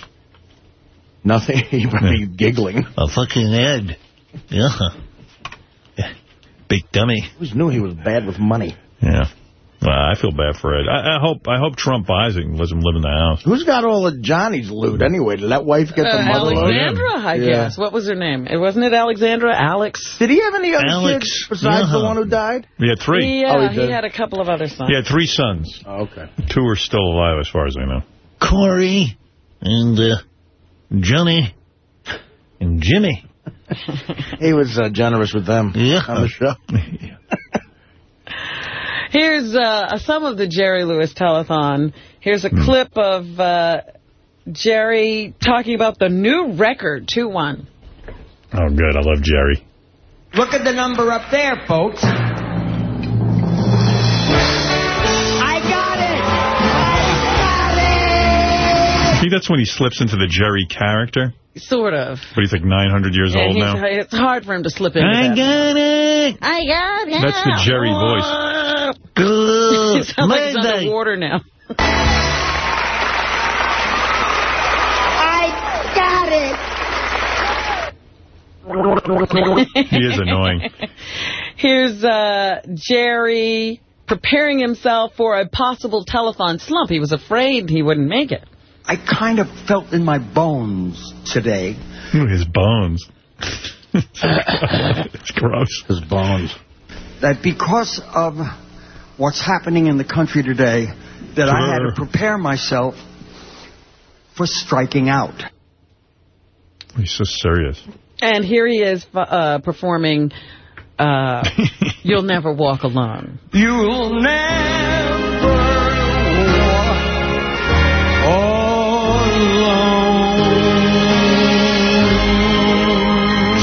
Nothing. He'd probably be giggling. A fucking Ed. Yeah. Big dummy. Who knew he was bad with money? Yeah. Well, I feel bad for Ed. I, I hope I hope Trump buys it and lets him live in the house. Who's got all of Johnny's loot anyway? Did that wife get the Uh, mother load? Alexandra, I Yeah. guess. What was her name? It Wasn't it Alexandra? Alex? Did he have any other Alex. kids besides the one who died? He had three. Yeah, Oh, he he, had a couple of other sons. He had three sons. Oh, okay. Two are still alive, as far as I know. Corey and uh, Johnny and Jimmy. He was uh, generous with them Yeah. on the show. Here's uh, some of the Jerry Lewis telethon. Here's a Hmm. clip of uh, Jerry talking about the new record, 2-1. Oh, good. I love Jerry. Look at the number up there, folks. I got it! I think that's when he slips into the Jerry character, Sort of. but he's like 900 years And old now. It's hard for him to slip into I that. got it. I got it. That's the Jerry voice. Good. It sounds like he's underwater now. I got it! He is annoying. Here's uh, Jerry preparing himself for a possible telethon slump. He was afraid he wouldn't make it. I kind of felt in my bones today. Ooh, His bones. it's gross. His bones. that because of what's happening in the country today, that I had to prepare myself for striking out. He's so serious. And here he is uh, performing uh, You'll Never Walk Alone. You'll never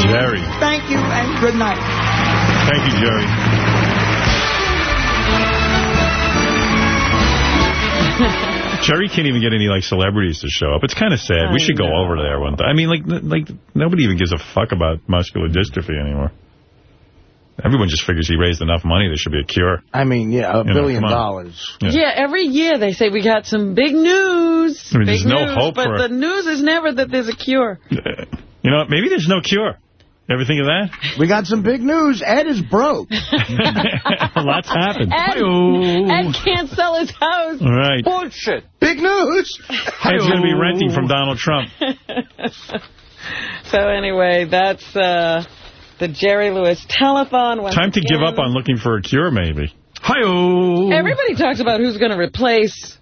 Jerry. Thank you and good night. Thank you, Jerry. Jerry can't even get any like celebrities to show up. It's kind of sad. I we should go over there one time. I mean, like, like nobody even gives a fuck about muscular dystrophy anymore. Everyone just figures he raised enough money, there should be a cure. I mean, yeah, a You billion come on. dollars. Yeah. Yeah. every year they say we got some big news. I mean, big there's no news, hope But for- the news is never that there's a cure. You know, maybe there's no cure. Ever think of that? We got some big news. Ed is broke. Lots happened. Ed, Ed can't sell his house. All right. Bullshit. Big news. Ed's going to be renting from Donald Trump. So anyway, that's uh, the Jerry Lewis telethon. Once Time to give up on looking for a cure, maybe. Hi-oh. Everybody talks about who's going to replace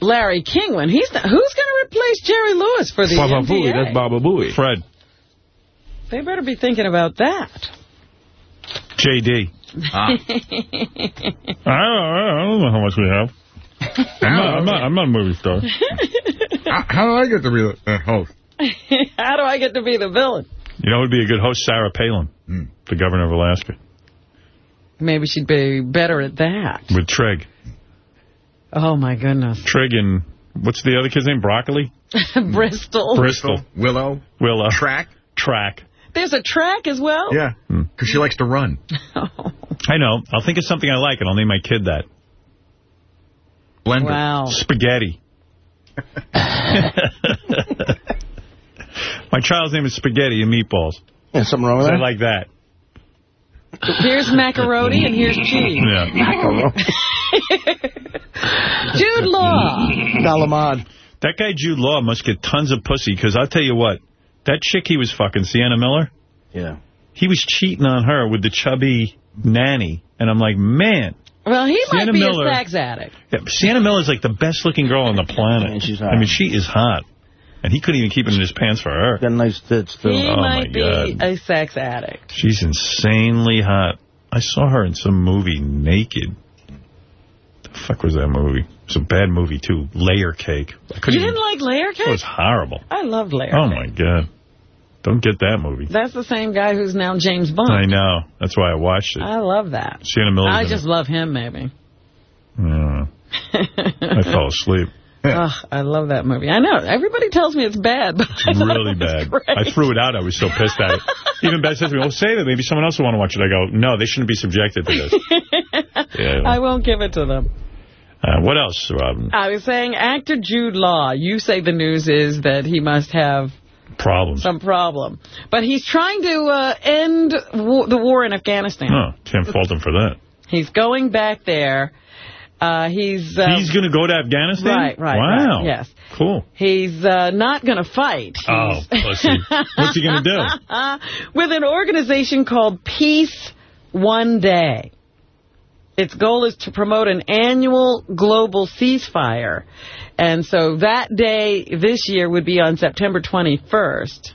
Larry King when he's not, who's going to replace Jerry Lewis for the Baba Booey. MDA? That's Baba Booey. Fred. They better be thinking about that. J.D. Ah. I, don't, I don't know how much we have. I'm not, I'm not, I'm not a movie star. how, how do I get the real uh, host? How do I get to be the villain? You know who would be a good host? Sarah Palin, the governor of Alaska, Maybe she'd be better at that. with Trig. Oh, my goodness. Trig and, what's the other kid's name? Broccoli? Bristol. Bristol. Willow. Willow. Track. Track. There's a track as well? Yeah, because she likes to run. Oh. I know. I'll think of something I like, and I'll name my kid that. Blender. Wow. Spaghetti. my child's name is Spaghetti and Meatballs. Yeah, something wrong with I that? like that. Here's macaroni and here's cheese. Yeah. Jude Law. Galamad. That guy Jude Law must get tons of pussy, because I'll tell you what, that chick he was fucking, Sienna Miller, Yeah. he was cheating on her with the chubby nanny. And I'm like, man. Well, he Sienna might be Miller- a sex addict. Yeah, Sienna Miller's like the best looking girl on the planet. she's I mean, she is hot. And he couldn't even keep it in his pants for her. Got nice tits, too. He oh, my might be God. a sex addict. She's insanely hot. I saw her in some movie naked. Fuck was that movie? It was a bad movie, too. Layer Cake. I You couldn't even, didn't like layer Cake? it was horrible. I loved layer Oh, cake. my God. Don't get that movie. That's the same guy who's now James Bond. I know. That's why I watched it. I love that. Sienna Miller's I just it. love him, maybe. Yeah. I fell asleep. Ugh, I love that movie. I know. Everybody tells me it's bad, but I thought really bad. great. I threw it out. I was so pissed at it. Even Beth says to me, oh, save it. Maybe someone else will want to watch it. I go, no, they shouldn't be subjected to this. Yeah. I won't give it to them. Uh, what else, Robin? I was saying actor Jude Law, you say the news is that he must have Problems. some problem. But he's trying to uh, end the war in Afghanistan. Oh, can't fault him for that. He's going back there. Uh, he's uh, He's going to go to Afghanistan? Right, right, Wow. right, yes. Cool. He's uh, not going to fight. Oh, pussy. What's he going to do? With an organization called Peace One Day. Its goal is to promote an annual global ceasefire. And so that day this year would be on September 21st.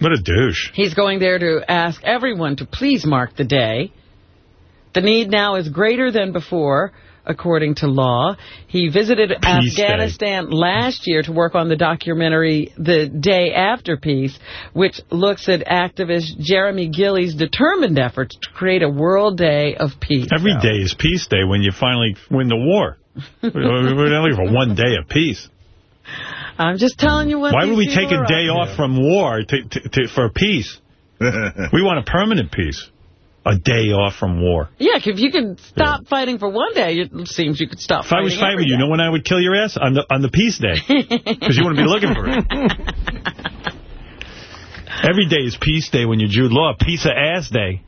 What a douche. He's going there to ask everyone to please mark the day. The need now is greater than before, according to law. He visited Peace Day. Afghanistan last year to work on the documentary The Day After Peace, which looks at activist Jeremy Gilley's determined efforts to create a world day of peace. Every day is peace day when you finally win the war. We're not looking for one day of peace. I'm just telling you what Why would we take a day up off from war to, to, to, for peace? we want a permanent peace. A day off from war. Yeah, if you can stop fighting for one day, it seems you could stop If I was fighting fighting with you, you know when I would kill your ass? On the on the peace day. Because you wouldn't be looking for it. Every day is peace day when you're Jude Law. Piece of ass day.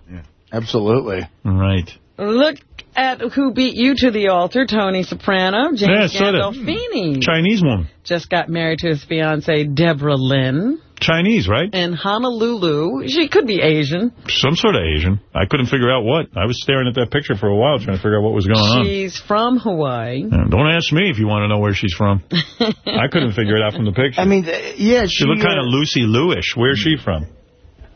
Absolutely. Right. Look at who beat you to the altar, Tony Soprano. Yeah, I James saw that. Gandolfini Chinese woman. just got married to his fiancee, Deborah Lin, Chinese, right? in Honolulu. She could be Asian. Some sort of Asian. I couldn't figure out what. I was staring at that picture for a while trying to figure out what was going on. She's from Hawaii. Yeah, Don't ask me if you want to know where she's from. I couldn't figure it out from the picture. I mean, yeah, she... she looked kind uh, of Lucy Lewish. Where's she from?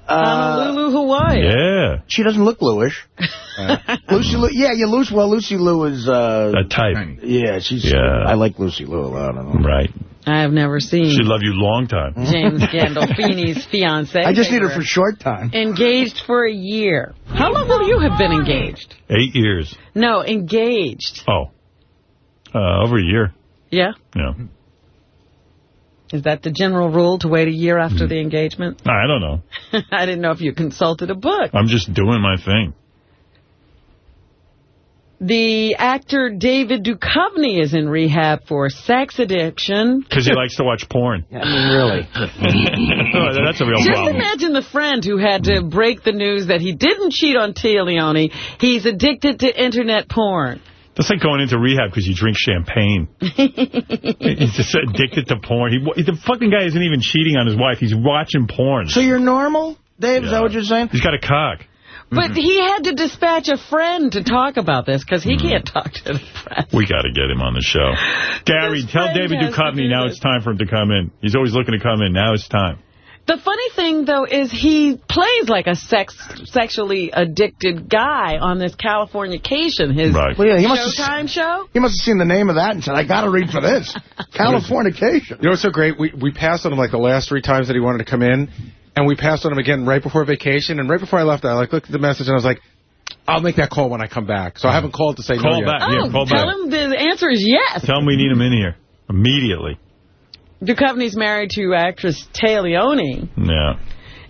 Honolulu, Hawaii. Yeah. She doesn't look Lewish. Lucy Liu, yeah, yeah, Lucy, well, Lucy Liu is, uh... That type. Yeah, she's, Yeah. I like Lucy Liu a lot. I don't know. Right. I have never seen She loved you long time. James Gandolfini's fiance. I just need her for short time. Engaged for a year. How long will you have been engaged? Eight years. No, engaged. Oh. Uh, over a year. Yeah? Yeah. Is that the general rule, to wait a year after hmm. the engagement? I don't know. I didn't know if you consulted a book. I'm just doing my thing. The actor David Duchovny is in rehab for sex addiction. Because he likes to watch porn. I mean, really. That's a real Just problem. imagine the friend who had to break the news that he didn't cheat on Téa Leoni. He's addicted to internet porn. That's like going into rehab because you drink champagne. He's just addicted to porn. He, the fucking guy isn't even cheating on his wife. He's watching porn. So you're normal, Dave? Is that what you're saying? He's got a cock. But he had to dispatch a friend to talk about this because he mm-hmm. can't talk to the press. We got to get him on the show. Gary, tell David has Duchovny now it's time for him to come in. He's always looking to come in. Now it's time. The funny thing, though, is he plays like a sex sexually addicted guy on this Californication, his Right. Well, yeah, he must have- Showtime show. He must have seen the name of that and said, I got to read for this. Californication. You know what's so great? We we passed on him like the last three times that he wanted to come in, and we passed on him again right before vacation. And right before I left, I like looked at the message and I was like, I'll make that call when I come back. So I haven't called to say Call no back. yet. Yeah, oh, call tell back. him the answer is yes. Tell him we need him in here immediately. Duchovny's married to actress Téa Leoni, Yeah.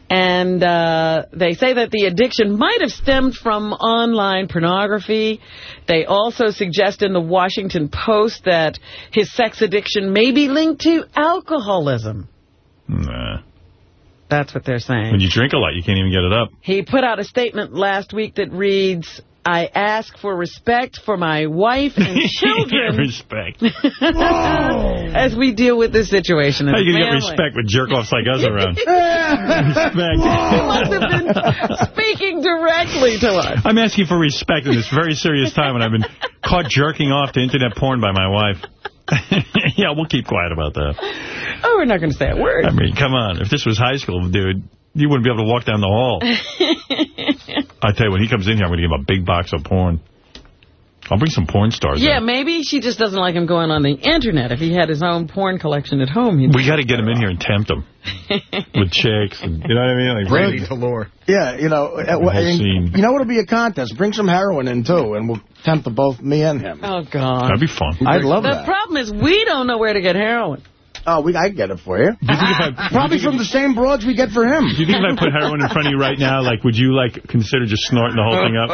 And uh, they say that the addiction might have stemmed from online pornography. They also suggest in the Washington Post that his sex addiction may be linked to alcoholism. Nah. That's what they're saying. When you drink a lot, you can't even get it up. He put out a statement last week that reads, I ask for respect for my wife and children respect. as we deal with this situation. How you going to get respect with jerk-offs like us around? respect. He must have been speaking directly to us. I'm asking for respect in this very serious time when I've been caught jerking off to internet porn by my wife. yeah, we'll keep quiet about that. Oh, we're not going to say a word. I mean, come on. If this was high school, dude, you wouldn't be able to walk down the hall. I tell you, when he comes in here, I'm going to give him a big box of porn. I'll bring some porn stars Yeah, in. maybe she just doesn't like him going on the Internet. If he had his own porn collection at home, he'd We got to get him in here and tempt him with chicks. And, you know what I mean? Like Randy Talor. Yeah, you know, at, uh, and, you know what'll be a contest? Bring some heroin in, too, and we'll tempt the both me and him. Oh, God. That'd be fun. I'd love the that. problem is we don't know where to get heroin. Oh, we I can get it for you. Do you think if I, Probably from the same broads we get for him. do you think if I put heroin in front of you right now, like, would you, like, consider just snorting the whole thing up?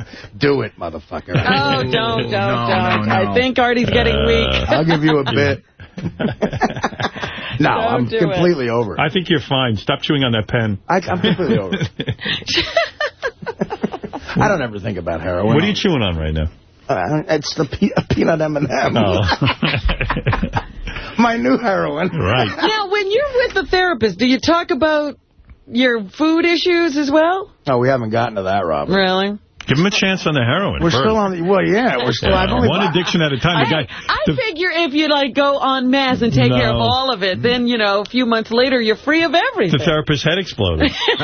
Do it, motherfucker. Oh, don't, don't, No, don't. no, no. I think Artie's getting Uh, weak. I'll give you a bit. no, I'm do it. completely over it. I think you're fine. Stop chewing on that pen. I, I'm completely over it. I don't ever think about heroin. What are you chewing on right now? Uh, it's the pe peanut M&M. Oh. My new heroin. Right. Now, when you're with the therapist, do you talk about your food issues as well? Oh, we haven't gotten to that, Robin. Really? Give him a chance on the heroin. We're first. still on the... Well, yeah, we're still... Yeah, I've only one addiction at a time. The I, guy, I the- figure if you, like, go en masse and take care of all of it, then, you know, a few months later, you're free of everything. the therapist's head exploded.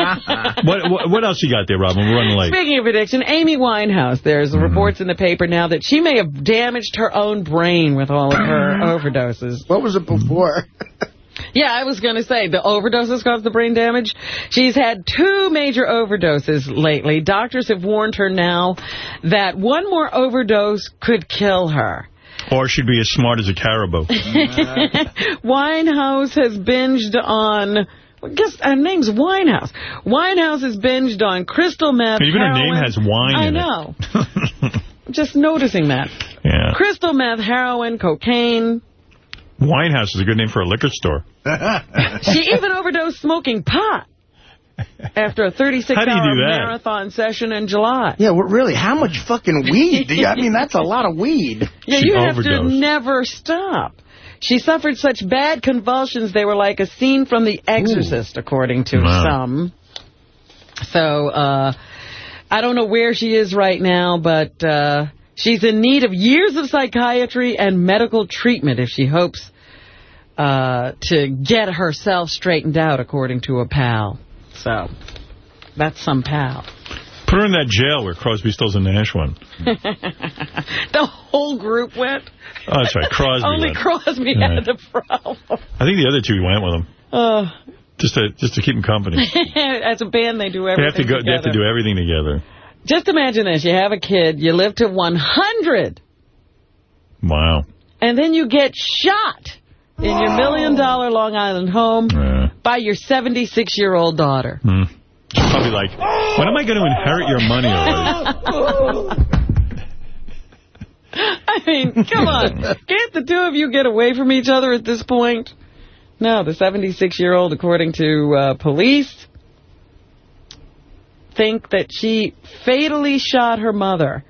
what, what what else you got there, Robin? We're running late. Speaking of addiction, Amy Winehouse, there's Mm-hmm. reports in the paper now that she may have damaged her own brain with all of her overdoses. What was it before? Yeah, I was going to say, the overdoses cause the brain damage. She's had two major overdoses lately. Doctors have warned her now that one more overdose could kill her. Or she'd be as smart as a caribou. Winehouse has binged on... I guess her name's Winehouse. Winehouse has binged on crystal meth, Even her name has wine I in it. know. Just noticing that. Yeah. Crystal meth, heroin, cocaine. Winehouse is a good name for a liquor store. She even overdosed smoking pot after a How do you 36-hour marathon session in July. Yeah, well, really, how much fucking weed do you... I mean, that's a lot of weed. Yeah, She you have to never stop. She suffered such bad convulsions, they were like a scene from The Exorcist, according to Wow. some. So, uh, I don't know where she is right now, but uh, she's in need of years of psychiatry and medical treatment if she hopes uh, to get herself straightened out, according to a pal. So, that's some pal. Put her in that jail where Crosby, Stills, and Nash went. the whole group went. Oh, that's right. Crosby Only went. Crosby Yeah. had the problem. I think the other two went with him. Uh, Just to just to keep him company. as a band, they do everything They have to go. They have to do everything together. Just imagine this. You have a kid, you live to 100, Wow. and then you get shot in your million-dollar Long Island home by your 76-year-old daughter. Hmm. She's probably like, when am I going to inherit your money? I mean, come on. Can't the two of you get away from each other at this point? No, the 76-year-old, according to uh, police, think that she fatally shot her mother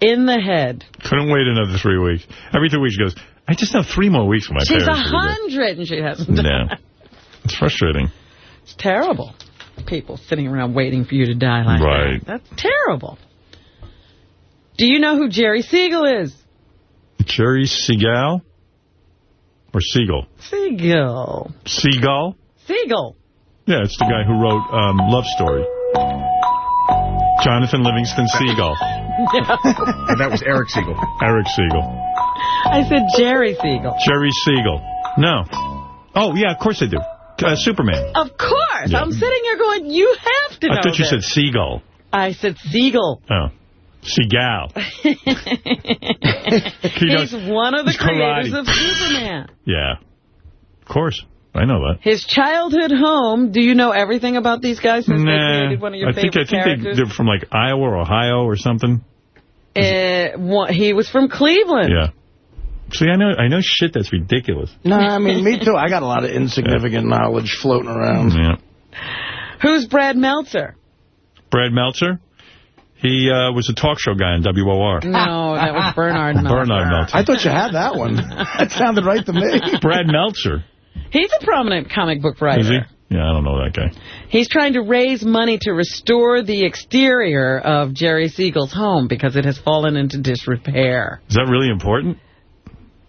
in the head. Couldn't wait another three weeks. Every three weeks she goes, I just have three more weeks with my She's parents. do hundred and she hasn't this." done Yeah. It's frustrating. It's terrible. People sitting around waiting for you to die like Right. that. That's terrible. Do you know who Jerry Siegel is? Jerry Seagal? Or Siegel? Siegel. Seagal? Siegel. Yeah, it's the guy who wrote um, Love Story. Jonathan Livingston Seagull. Yeah. that was Eric Siegel. Eric Siegel. I said Jerry Siegel. Jerry Siegel. No. Oh, yeah, of course I do. Uh, Superman. Of course. Yeah. I'm sitting here going, you have to know I thought you this. said Seagull. I said Siegel. Oh. Seagal. He He's does- one of the creators karate. of Superman. Yeah. Of course. I know that. His childhood home. Do you know everything about these guys since they created one of your I think, favorite I think characters? they, they're from like Iowa or Ohio or something. Uh, one- he was from Cleveland. Yeah. See, I know I know shit that's ridiculous. No, I mean, me too. I got a lot of insignificant knowledge floating around. Yeah. Who's Brad Meltzer? Brad Meltzer, he uh, was a talk show guy on WOR. No, that was Bernard Meltzer. Bernard Meltzer. I thought you had that one. that sounded right to me. Brad Meltzer. He's a prominent comic book writer. Is he? Yeah, I don't know that guy. He's trying to raise money to restore the exterior of Jerry Siegel's home because it has fallen into disrepair. Is that really important?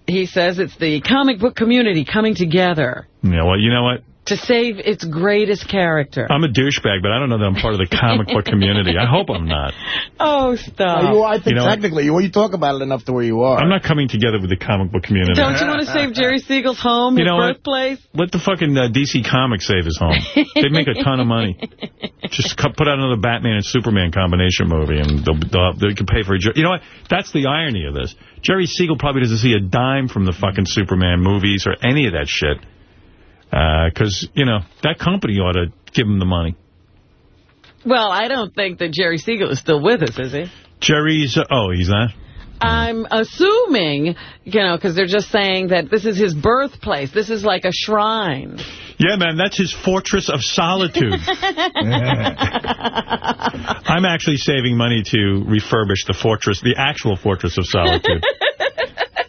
He says it's the comic book community coming together Yeah, well, you know what? To save its greatest character. I'm a douchebag, but I don't know that I'm part of the comic book community. I hope I'm not. Oh, stop. No, you are, I think You know technically, well, you talk about it enough to where you are. I'm not coming together with the comic book community. Don't you want to save Jerry Siegel's home, You his know what? birthplace? Let the fucking uh, DC Comics save his home. They make a ton of money. Just cu- put out another Batman and Superman combination movie, and they'll, they'll, they can pay for it. You know what? That's the irony of this. Jerry Siegel probably doesn't see a dime from the fucking Superman movies or any of that shit. Because, you know, that company ought to give him the money. Well, I don't think that Jerry Siegel is still with us, is he? Jerry's, uh, oh, he's not? I'm assuming, you know, because they're just saying that this is his birthplace. This is like a shrine. Yeah, man, that's his fortress of solitude. I'm actually saving money to refurbish the fortress, the actual fortress of solitude.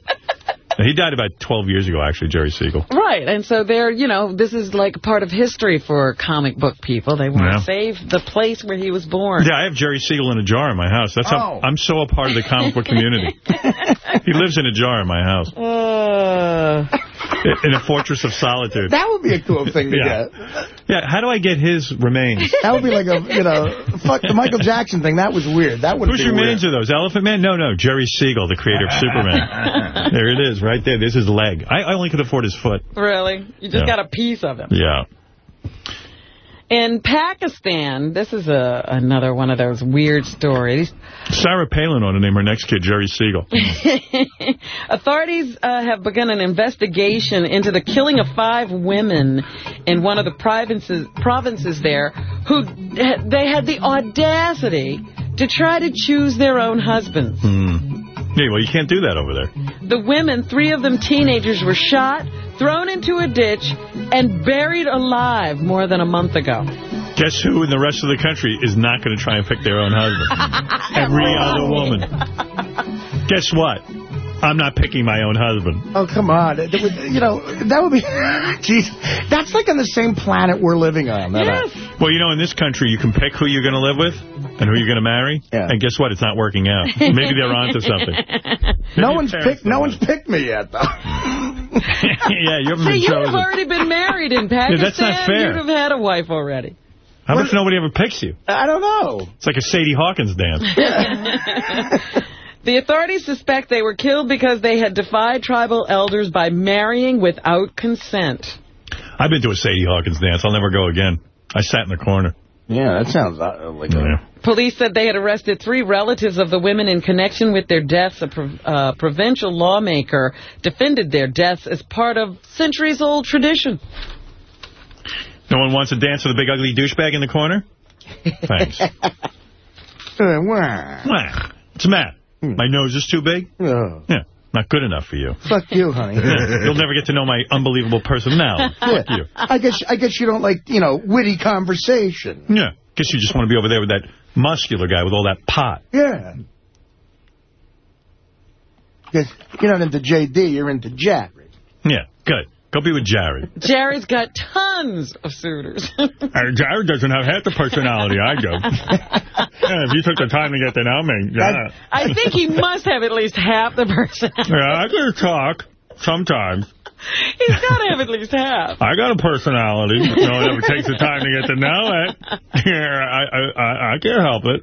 he died about 12 years ago, actually, Jerry Siegel. Right, and so they're, you know, this is like part of history for comic book people. They want Yeah. to save the place where he was born. Yeah, I have Jerry Siegel in a jar in my house. That's how Oh. I'm so a part of the comic book community. he lives in a jar in my house, Uh, in a fortress of solitude. That would be a cool thing to Yeah. get. Yeah, how do I get his remains? That would be like a, you know, fuck the Michael Jackson thing. That was weird. That would Whose be remains weird. are those? Elephant Man? No, no. Jerry Siegel, the creator of Superman. there it is, right there. There's his leg. I, I only could afford his foot. really? You just Yeah. got a piece of him. Yeah. In Pakistan, this is a another one of those weird stories. Sarah Palin ought to name her next kid Jerry Siegel. Authorities uh, have begun an investigation into the killing of five women in one of the provinces provinces there who they had the audacity to try to choose their own husbands. Hmm. Yeah, well, you can't do that over there. The women, three of them teenagers, were shot, thrown into a ditch, and buried alive more than a month ago. Guess who in the rest of the country is not going to try and pick their own husband? Every other woman. Guess what? I'm not picking my own husband. Oh, come on. Would, you know, that would be... Jeez. That's like on the same planet we're living on. that I- Well, you know, in this country, you can pick who you're going to live with and who are you're going to marry. And guess what? It's not working out. Maybe they're onto something. No one's picked. No one's picked me yet, though. yeah, you haven't See, been you have already been married in Yeah, Pakistan. that's not fair. You'd have had a wife already. How much nobody ever picks you? I don't know. It's like a Sadie Hawkins dance. The authorities suspect they were killed because they had defied tribal elders by marrying without consent. I've been to a Sadie Hawkins dance. I'll never go again. I sat in the corner. Yeah, that sounds uh, like a... Police said they had arrested three relatives of the women in connection with their deaths. A prov uh, provincial lawmaker defended their deaths as part of centuries-old tradition. No one wants to dance with a big ugly douchebag in the corner? Thanks. Wah. What's the matter? My nose is too big? Yeah, not good enough for you. Fuck you, honey. You'll never get to know my unbelievable personality. Fuck you. I guess I guess you don't like, you know, witty conversation. Yeah. Guess you just want to be over there with that muscular guy with all that pot. Yeah. Because you're not into JD, you're into Jack. Yeah, good. Go be with Jared. Jerry's got tons of suitors. Jared doesn't have half the personality I do. yeah, if you took the time to get to know me, yeah. I think he must have at least half the personality. Yeah, I can talk sometimes. He's got to have at least half. I got a personality. No one ever takes the time to get to know it. Yeah, I, I, I, I can't help it.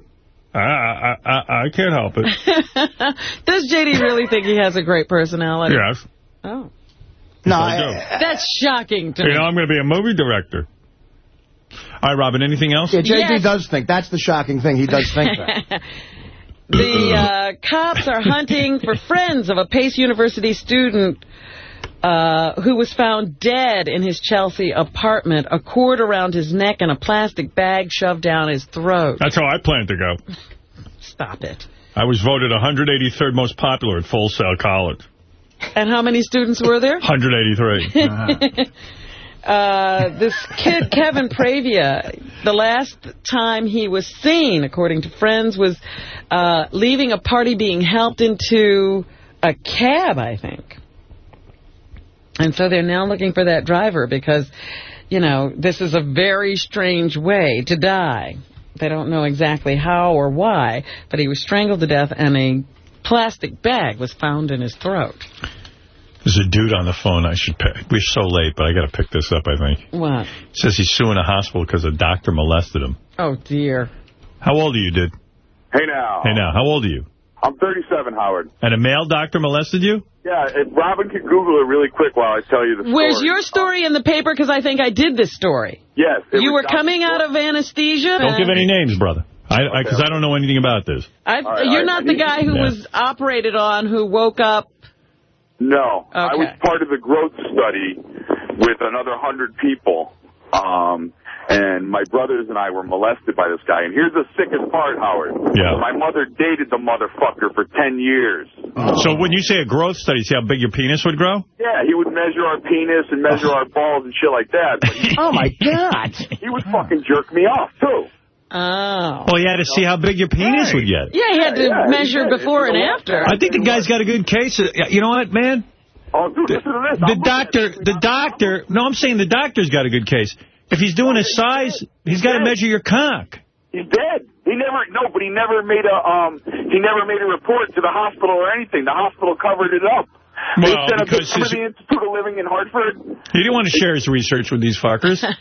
I, I, I, I can't help it. Does J.D. really think he has a great personality? Yes. Oh. No, I do. That's shocking to You me. know, I'm going to be a movie director. All right, Robin, anything else? Yeah, JD Yes. does think. That's the shocking thing. He does think that. The uh, cops are hunting for friends of a Pace University student uh, who was found dead in his Chelsea apartment, a cord around his neck and a plastic bag shoved down his throat. That's how I plan to go. Stop it. I was voted 183rd most popular at Full Sail College. And how many students were there? 183. uh, this kid, Kevin Pravia, the last time he was seen, according to friends, was uh, leaving a party being helped into a cab, I think. And so they're now looking for that driver because, you know, this is a very strange way to die. They don't know exactly how or why, but he was strangled to death and a plastic bag was found in his throat. There's a dude on the phone I should pick. We're so late, but I got to pick this up, I think. What? says he's suing a hospital because a doctor molested him. Oh, dear. How old are you, dude? Hey, now. Hey, now. How old are you? I'm 37, Howard. And a male doctor molested you? Yeah, if Robin can Google it really quick while I tell you the story. Where's your story in the paper? Because I think I did this story. Yes. You were coming out of anesthesia? Don't give any names, brother. I Because I, don't know anything about this. I, All right, you're all not right. the guy who Yeah. was operated on who woke up. No. I was part of the growth study with another 100 people. Um, and my brothers and I were molested by this guy. And here's the sickest part, Howard. Yeah. My mother dated the motherfucker for 10 years. So when you say a growth study, see how big your penis would grow? Yeah, he would measure our penis and measure our balls and shit like that. He, Oh, my God. he would fucking jerk me off, too. Oh. Well, you had to see how big your penis would get. Yeah, he had to Yeah, measure yeah, before and after. I think the guy's got a good case. Uh, You know what, man? Oh, dude, listen to this. The doctor, the doctor, no, I'm saying the doctor's got a good case. If he's doing a size, he's got to measure your cock. He's dead. He never, no, but he never made a, um, he never made a report to the hospital or anything. The hospital covered it up. They Well, sent him to because remember his- the Institute of Living in Hartford. He didn't want to share his research with these fuckers.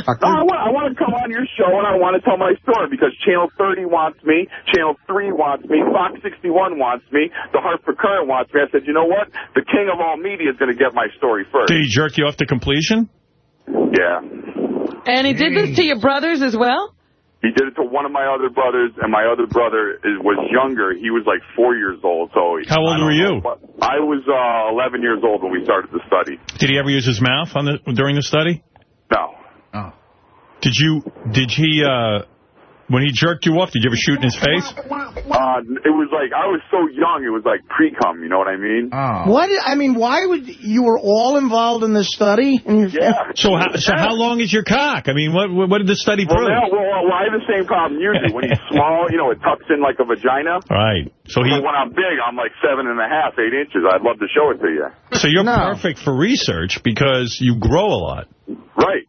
No, I want, I want to come on your show and I want to tell my story because Channel 30 wants me, Channel 3 wants me, Fox 61 wants me, the Hartford Courant wants me. I said, you know what? The king of all media is going to get my story first. Did he jerk you off to completion? Yeah. And he did this to your brothers as well? He did it to one of my other brothers, and my other brother is, was younger. He was like four years old. So How old were you? know, I was uh, 11 years old when we started the study. Did he ever use his mouth on the during the study? No. Oh. Did you? Did he? uh When he jerked you off, did you ever shoot in his face? Uh, it was like I was so young. It was like pre-cum. You know what I mean? What? I mean, why would you were all involved in this study? And Yeah. So how, so how long is your cock? I mean, what what did the study Well, prove? now, well, well, I have the same problem you do. When he's small, you know, it tucks in like a vagina. Right. So he. But when I'm big, I'm like seven and a half, eight inches. I'd love to show it to you. So you're perfect for research because you grow a lot. Right.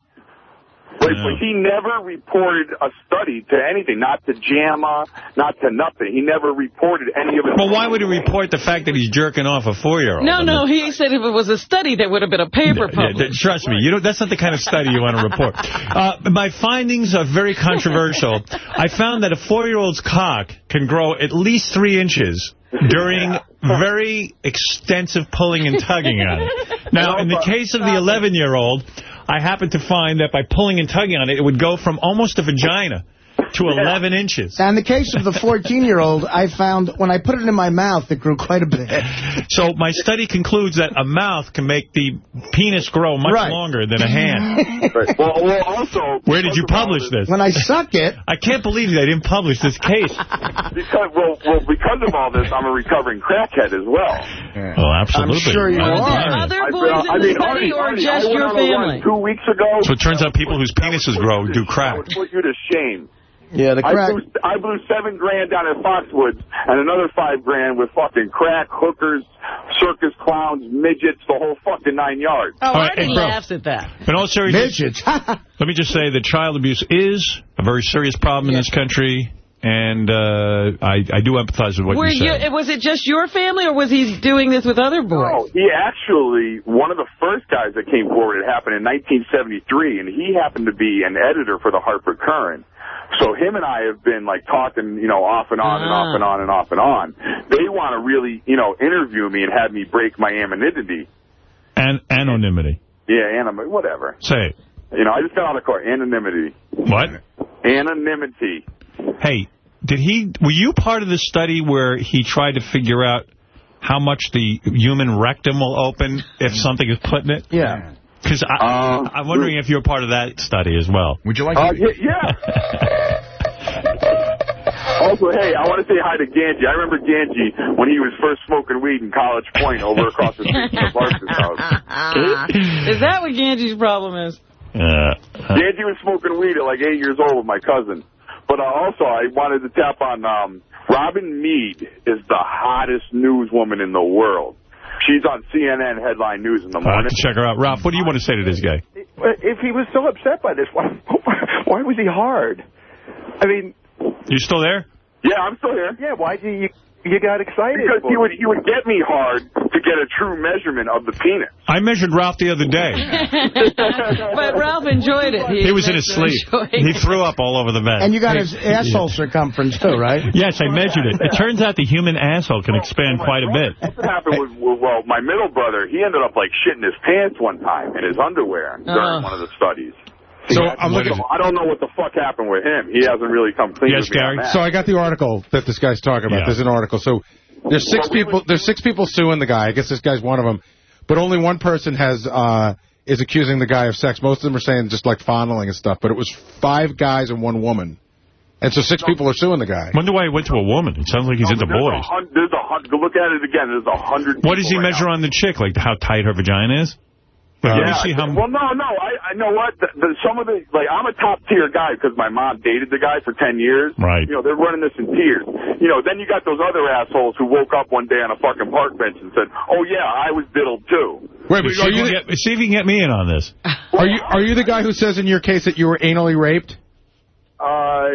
But, but he never reported a study to anything, not to JAMA, not to nothing. He never reported any of it. Well, why would he report the fact that he's jerking off a four-year-old? No, no, he said if it was a study, there would have been a paper Yeah, published. th- trust me, you know that's not the kind of study you want to report. Uh, my findings are very controversial. I found that a four-year-old's cock can grow at least three inches during very extensive pulling and tugging on it. Now, in the case of the 11-year-old, I happened to find that by pulling and tugging on it, it would go from almost a vagina to 11 inches. And in the case of the 14-year-old, I found when I put it in my mouth, it grew quite a bit. So my study concludes that a mouth can make the penis grow much Right. longer than a hand. Right. Well, well, also, Where did you publish this? When I suck it. I can't believe they didn't publish this case. because well, well, because of all this, I'm a recovering crackhead as well. Oh, absolutely. I'm sure you Were are. there other boys I in mean, the study Artie, or Artie, just your on a run family? Two weeks ago. So it turns out people whose penises grow do crack. I would put you to shame. Yeah, the I crack. blew, I blew seven grand down at Foxwoods and another five grand with fucking crack, hookers, circus clowns, midgets, the whole fucking nine yards. Oh, All right, Artie hey, laughs at that. In all seriousness, let me just say that child abuse is a very serious problem in this country, and uh, I, I do empathize with what Were you you, said. was it just your family, or was he doing this with other boys? No, he actually, one of the first guys that came forward, it happened in 1973, and he happened to be an editor for the Hartford Courant. So him and I have been like talking, you know, off and on and off and on and off and on. They want to really, you know, interview me and have me break my anonymity. And anonymity. Yeah, anonymity, whatever. Say it. You know, I just got out of court. Anonymity. What? Anonymity. Hey, did he? Were you part of the study where he tried to figure out how much the human rectum will open if something is put in it? Yeah. Because I'm wondering if you're part of that study as well. Would you like Uh, yeah. yeah. Also, hey, I want to say hi to Gange. I remember Gange when he was first smoking weed in College Point over across the street from Barker's house. is that what Gange's problem is? Uh, Gange was smoking weed at like eight years old with my cousin. But uh, also, I wanted to tap on um, Robin Meade is the hottest newswoman in the world. She's on CNN headline news in the morning. I have morning. to check her out. Ralph, what do you want to say to this guy? If he was so upset by this, why, why was he hard? I mean, You still there? Yeah, I'm still here. Yeah, why do you you got excited? Because he would he would get me hard to get a true measurement of the penis. I measured Ralph the other day. but Ralph enjoyed it. He was in his sleep. He threw up all over the bed. And you got his asshole circumference, too, right? Yes, I measured it. It turns out the human asshole can expand quite a bit. What happened was, well, my middle brother, he ended up like shitting his pants one time in his underwear during Oh. one of the studies. So I'm looking. I don't know what the fuck happened with him. He hasn't really come clean on that. So I got the article that this guy's talking about. Yeah. There's an article. So there's six people. There's six people suing the guy. I guess this guy's one of them. But only one person has uh, is accusing the guy of sex. Most of them are saying just like fondling and stuff. But it was five guys and one woman. And so six people are suing the guy. Wonder why he went to a woman. It sounds like he's into There's a boys. hun- There's a. Look at it again. There's a hundred. What does he measure on the chick? Like how tight her vagina is? Like, let me yeah, see how. well, no, no. I, I know what. The, the, some of the like, I'm a top tier guy because my mom dated the guy for ten years. Right. You know, they're running this in tears. You know, then you got those other assholes who woke up one day on a fucking park bench and said, "Oh yeah, I was diddled too." Wait, but see, are if you you can get, see if you can get me in on this. are you are you the guy who says in your case that you were anally raped? Uh,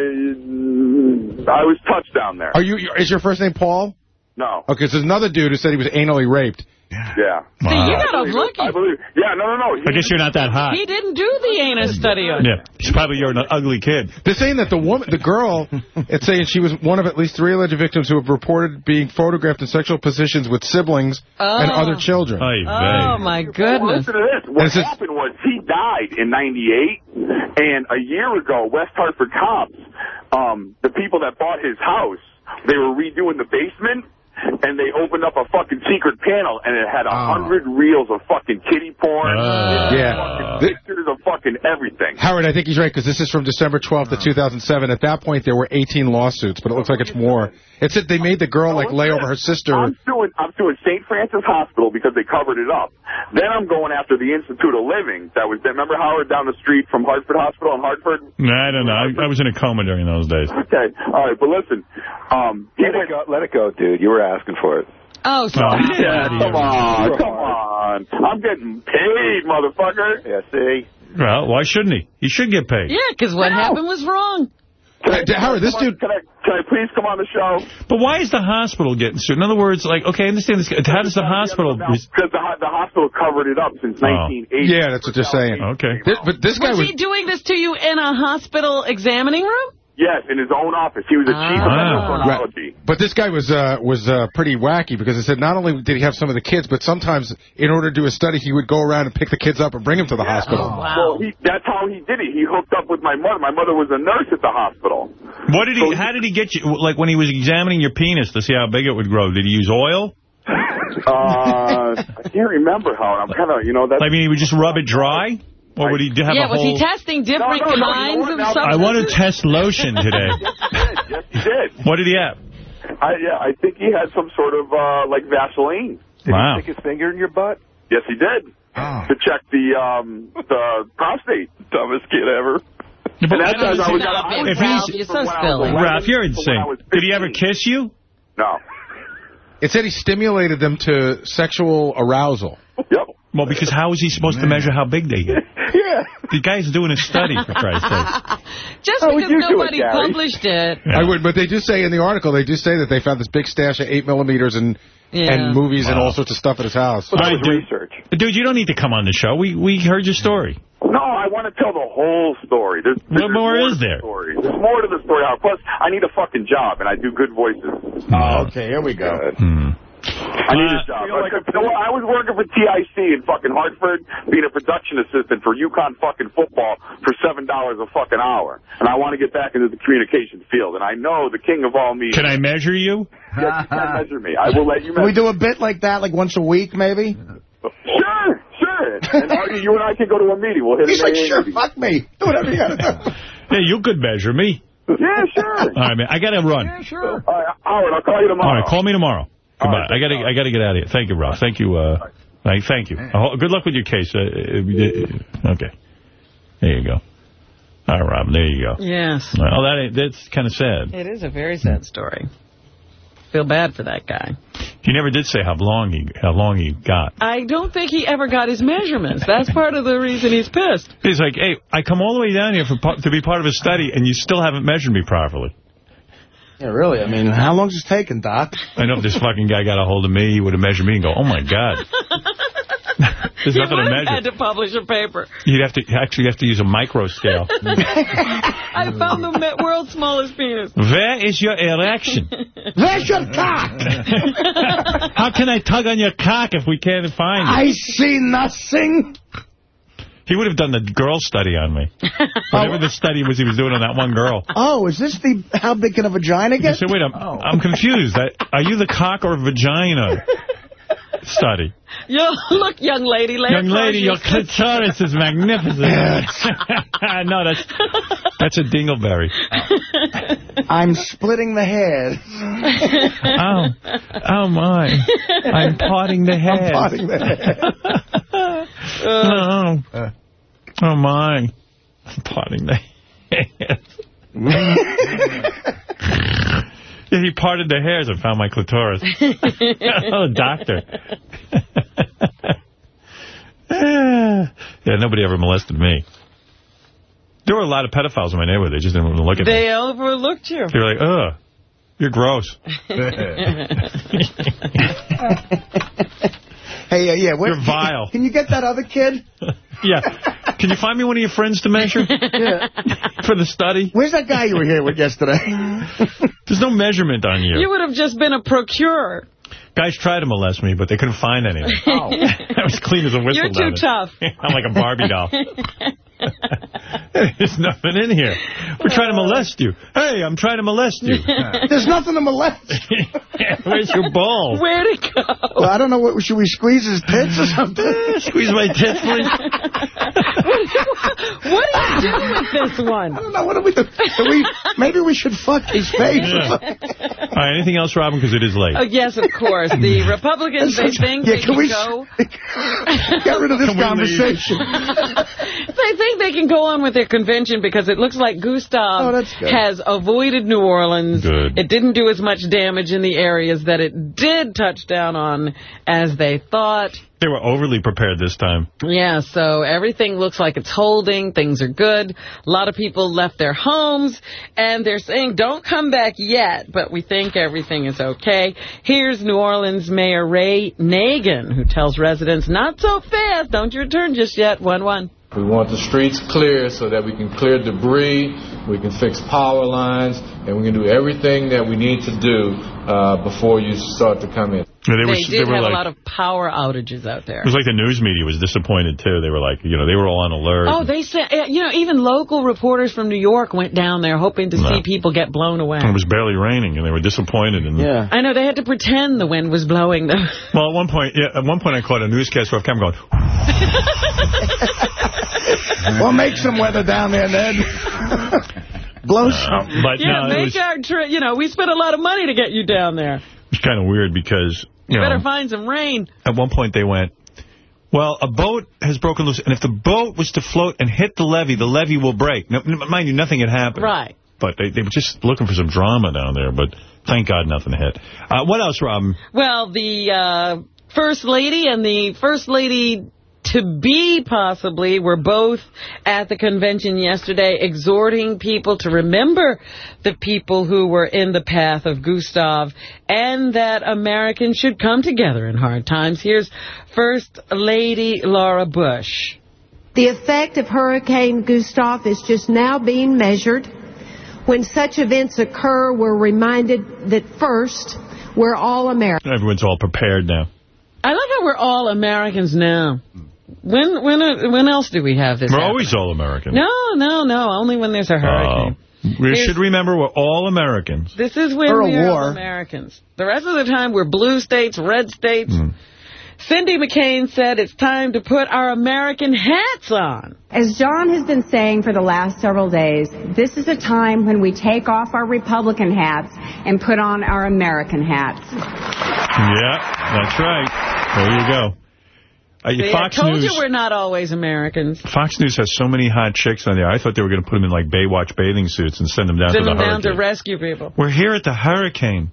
I was touched down there. Are you? Is your first name Paul? No. Okay, so there's another dude who said he was anally raped. Yeah. See, you got off lucky. I believe. Yeah, no, no, no. I guess you're not that hot. He didn't do the anus study on Yeah, he's probably you're an ugly kid. They're saying that the woman, the girl, it's saying she was one of at least three alleged victims who have reported being photographed in sexual positions with siblings and Oh. other children. Oh, my goodness. Listen to this. What happened was he died in 98, and a year ago, West Hartford cops, um, the people that bought his house, they were redoing the basement, and they opened up a fucking secret panel, and it had a hundred reels of fucking kitty porn, Yeah. fucking pictures of fucking everything. Howard, I think he's right, because this is from December 12th of 2007. At that point, there were 18 lawsuits, but it looks like it's more. It said they made the girl, like, lay over her sister. I'm suing, I'm suing St. Francis Hospital because they covered it up. Then I'm going after the Institute of Living that was, remember Howard down the street from Hartford Hospital in Hartford? No, I don't know. I, I was in a coma during those days. Okay, all right, but listen, um, Let it go, let it go, dude. You were asking for it. Oh, stop. yeah, come on, come on. I'm getting paid, motherfucker. Yeah, see? Well, why shouldn't he? He should get paid. Yeah, because what happened was wrong. Howard, this dude... Can I, can I please come on the show? But why is the hospital getting sued? In other words, like, okay, I understand this. How does the hospital... Because the, the hospital covered it up since Oh. 1980. Yeah, that's what they're saying. Okay. but this guy was, was... he doing this to you in a hospital examining room? Yes, in his own office. He was a chief of endocrinology. But this guy was uh, was uh, pretty wacky because it said not only did he have some of the kids, but sometimes in order to do a study, he would go around and pick the kids up and bring them to the hospital. Well, he, that's how he did it. He hooked up with my mother. My mother was a nurse at the hospital. What did he? How did he get you? Like when he was examining your penis to see how big it would grow, did he use oil? Uh, I can't remember how. I'm kind of, you know, that's... I mean, he would just rub it dry, or would he have yeah, a was he testing different No, no, no, kinds of what, now- I want to test lotion today. yes, he did. what did he have? I, yeah, I think he had some sort of, uh, like, Vaseline. Did Wow. he stick his finger in your butt? Yes, he did. To check the, um, the prostate. Dumbest kid ever. And that's If as I was, Stop I was If he's- Ralph. You're so from when I was silly. Ralph, you're insane. Did he ever kiss you? No. It said he stimulated them to sexual arousal. Yep. Well, because how is he supposed to measure how big they get? Yeah. The guy's doing a study, for Christ's sake. Just How because you do it, nobody published it. I would, but they do say in the article, they do say that they found this big stash of eight millimeters and Yeah. and movies and all sorts of stuff at his house. All right, dude. Research. Dude, you don't need to come on the show. We we heard your story. No, I want to tell the whole story. There's, What there's more to is the there? Story. There's more to the story. Plus, I need a fucking job, and I do good voices. Oh, okay, here we go. Hmm. I need a Uh, job. I, you know what? I was working for TIC in fucking Hartford, being a production assistant for UConn fucking football for seven dollars a fucking hour, and I want to get back into the communications field. And I know the king of all media. Can I measure you? Yes, you can measure me. I will let you Can we do a bit like that, like once a week, maybe? Sure, sure. And Artie, you and I can go to a meeting. We'll hit He's like, sure, meeting. fuck me. Do whatever you gotta do. Yeah, you could measure me. Yeah, sure. All right, man. I got to run. Yeah, sure. All right, Howard, I'll call you tomorrow. All right, call me tomorrow. Goodbye. I got to I got to get out of here. Thank you, Ralph. Thank you. Uh, thank, thank you. Uh, good luck with your case. Uh, uh, okay. There you go. All right, Rob. There you go. Yes. Well, that that's kind of sad. It is a very sad story. Feel bad for that guy. He never did say how long he how long he got. I don't think he ever got his measurements. That's part of the reason he's pissed. He's like, hey, I come all the way down here for, to be part of a study, and you still haven't measured me properly. Yeah, really. I mean, how long's this taking, Doc? I know if this fucking guy got a hold of me, he would have measured me and go, oh, my God. There's he nothing to have measure. had to publish a paper. You'd have to actually have to use a micro scale. I found the world's smallest penis. Where is your erection? Where's your cock? How can I tug on your cock if we can't find it? I see nothing. He would have done the girl study on me. Whatever the study was he was doing on that one girl. Oh, is this the how big can a vagina He get? said, wait, I'm, I'm confused. I, are you the cock or vagina study? Yo, look, young lady. lay Young lady, your clitoris is magnificent. no, that's that's a dingleberry. I'm splitting the head. Oh, oh my! I'm parting the head. I'm parting the head. oh, uh. oh my! I'm parting the head. yeah, he parted the hairs and found my clitoris. oh, doctor. yeah, nobody ever molested me. There were a lot of pedophiles in my neighborhood. They just didn't want to look at me. They overlooked you. They were like, ugh, you're gross. Hey, uh, yeah. What, You're vile. Can you get that other kid? yeah. Can you find me one of your friends to measure? Yeah. For the study? Where's that guy you were here with yesterday? There's no measurement on you. You would have just been a procurer. Guys tried to molest me, but they couldn't find anything. Oh. I was clean as a whistle You're too tough. I'm like a Barbie doll. There's nothing in here. We're trying to uh. molest you. Hey, I'm trying to molest you. There's nothing to molest. Where's your ball? Where'd it go? Well, I don't know. What Should we squeeze his tits or something? Eh, squeeze my tits, please. what do you do with this one? I don't know. What do we do? do we, maybe we should fuck his face. Yeah. All right, anything else, Robin? Because it is late. Oh, yes, of course. The Republicans, they think Yeah, they can can we- go... Get rid of this Can conversation. They think they can go on with their convention because it looks like Gustav Oh, has avoided New Orleans. Good. It didn't do as much damage in the areas that it did touch down on as they thought. They were overly prepared this time. Yeah, so everything looks like it's holding. Things are good. A lot of people left their homes, and they're saying, don't come back yet, but we think everything is okay. Here's New Orleans Mayor Ray Nagin, who tells residents, not so fast, don't you return just yet, 1-1. We want the streets clear so that we can clear debris, we can fix power lines, and we can do everything that we need to do uh, before you start to come in. They, They, were, did they were have like, a lot of power outages out there. It was like the news media was disappointed, too. They were like, you know, they were all on alert. Oh, they said, uh, you know, even local reporters from New York went down there hoping to No. see people get blown away. It was barely raining, and they were disappointed. And Yeah. I know, they had to pretend the wind was blowing them. Well, at one point, yeah, at one point I caught a newscaster off camera going, Well, make some weather down there, Ned. Blow some. but yeah, no, make was, our trip. You know, we spent a lot of money to get you down there. It's kind of weird because, you You know, better find some rain. at one point they went, well, a boat has broken loose, and if the boat was to float and hit the levee, the levee will break. Now, mind you, nothing had happened. Right. But they, they were just looking for some drama down there, but thank God nothing hit. Uh, what else, Robin? Well, the uh, First Lady and the First Lady to be, possibly, were both at the convention yesterday exhorting people to remember the people who were in the path of Gustav and that Americans should come together in hard times. Here's First Lady Laura Bush. The effect of Hurricane Gustav is just now being measured. When such events occur, we're reminded that first, we're all Americans. Everyone's all prepared now. I like how we're all Americans now. When when uh, when else do we have this? We're happen? always all American. No, no, no. Only when there's a hurricane. Oh. We Here's- should remember we're all Americans. This is when we're all. Americans. The rest of the time, we're blue states, red states. Hmm. Cindy McCain said it's time to put our American hats on. As John has been saying for the last several days, this is a time when we take off our Republican hats and put on our American hats. Yeah, that's right. There you go. Uh, See, Fox I told News. you we're not always Americans. Fox News has so many hot chicks on there. I thought they were going to put them in like Baywatch bathing suits and send them down Send to the them down hurricane. to rescue people. We're here at the hurricane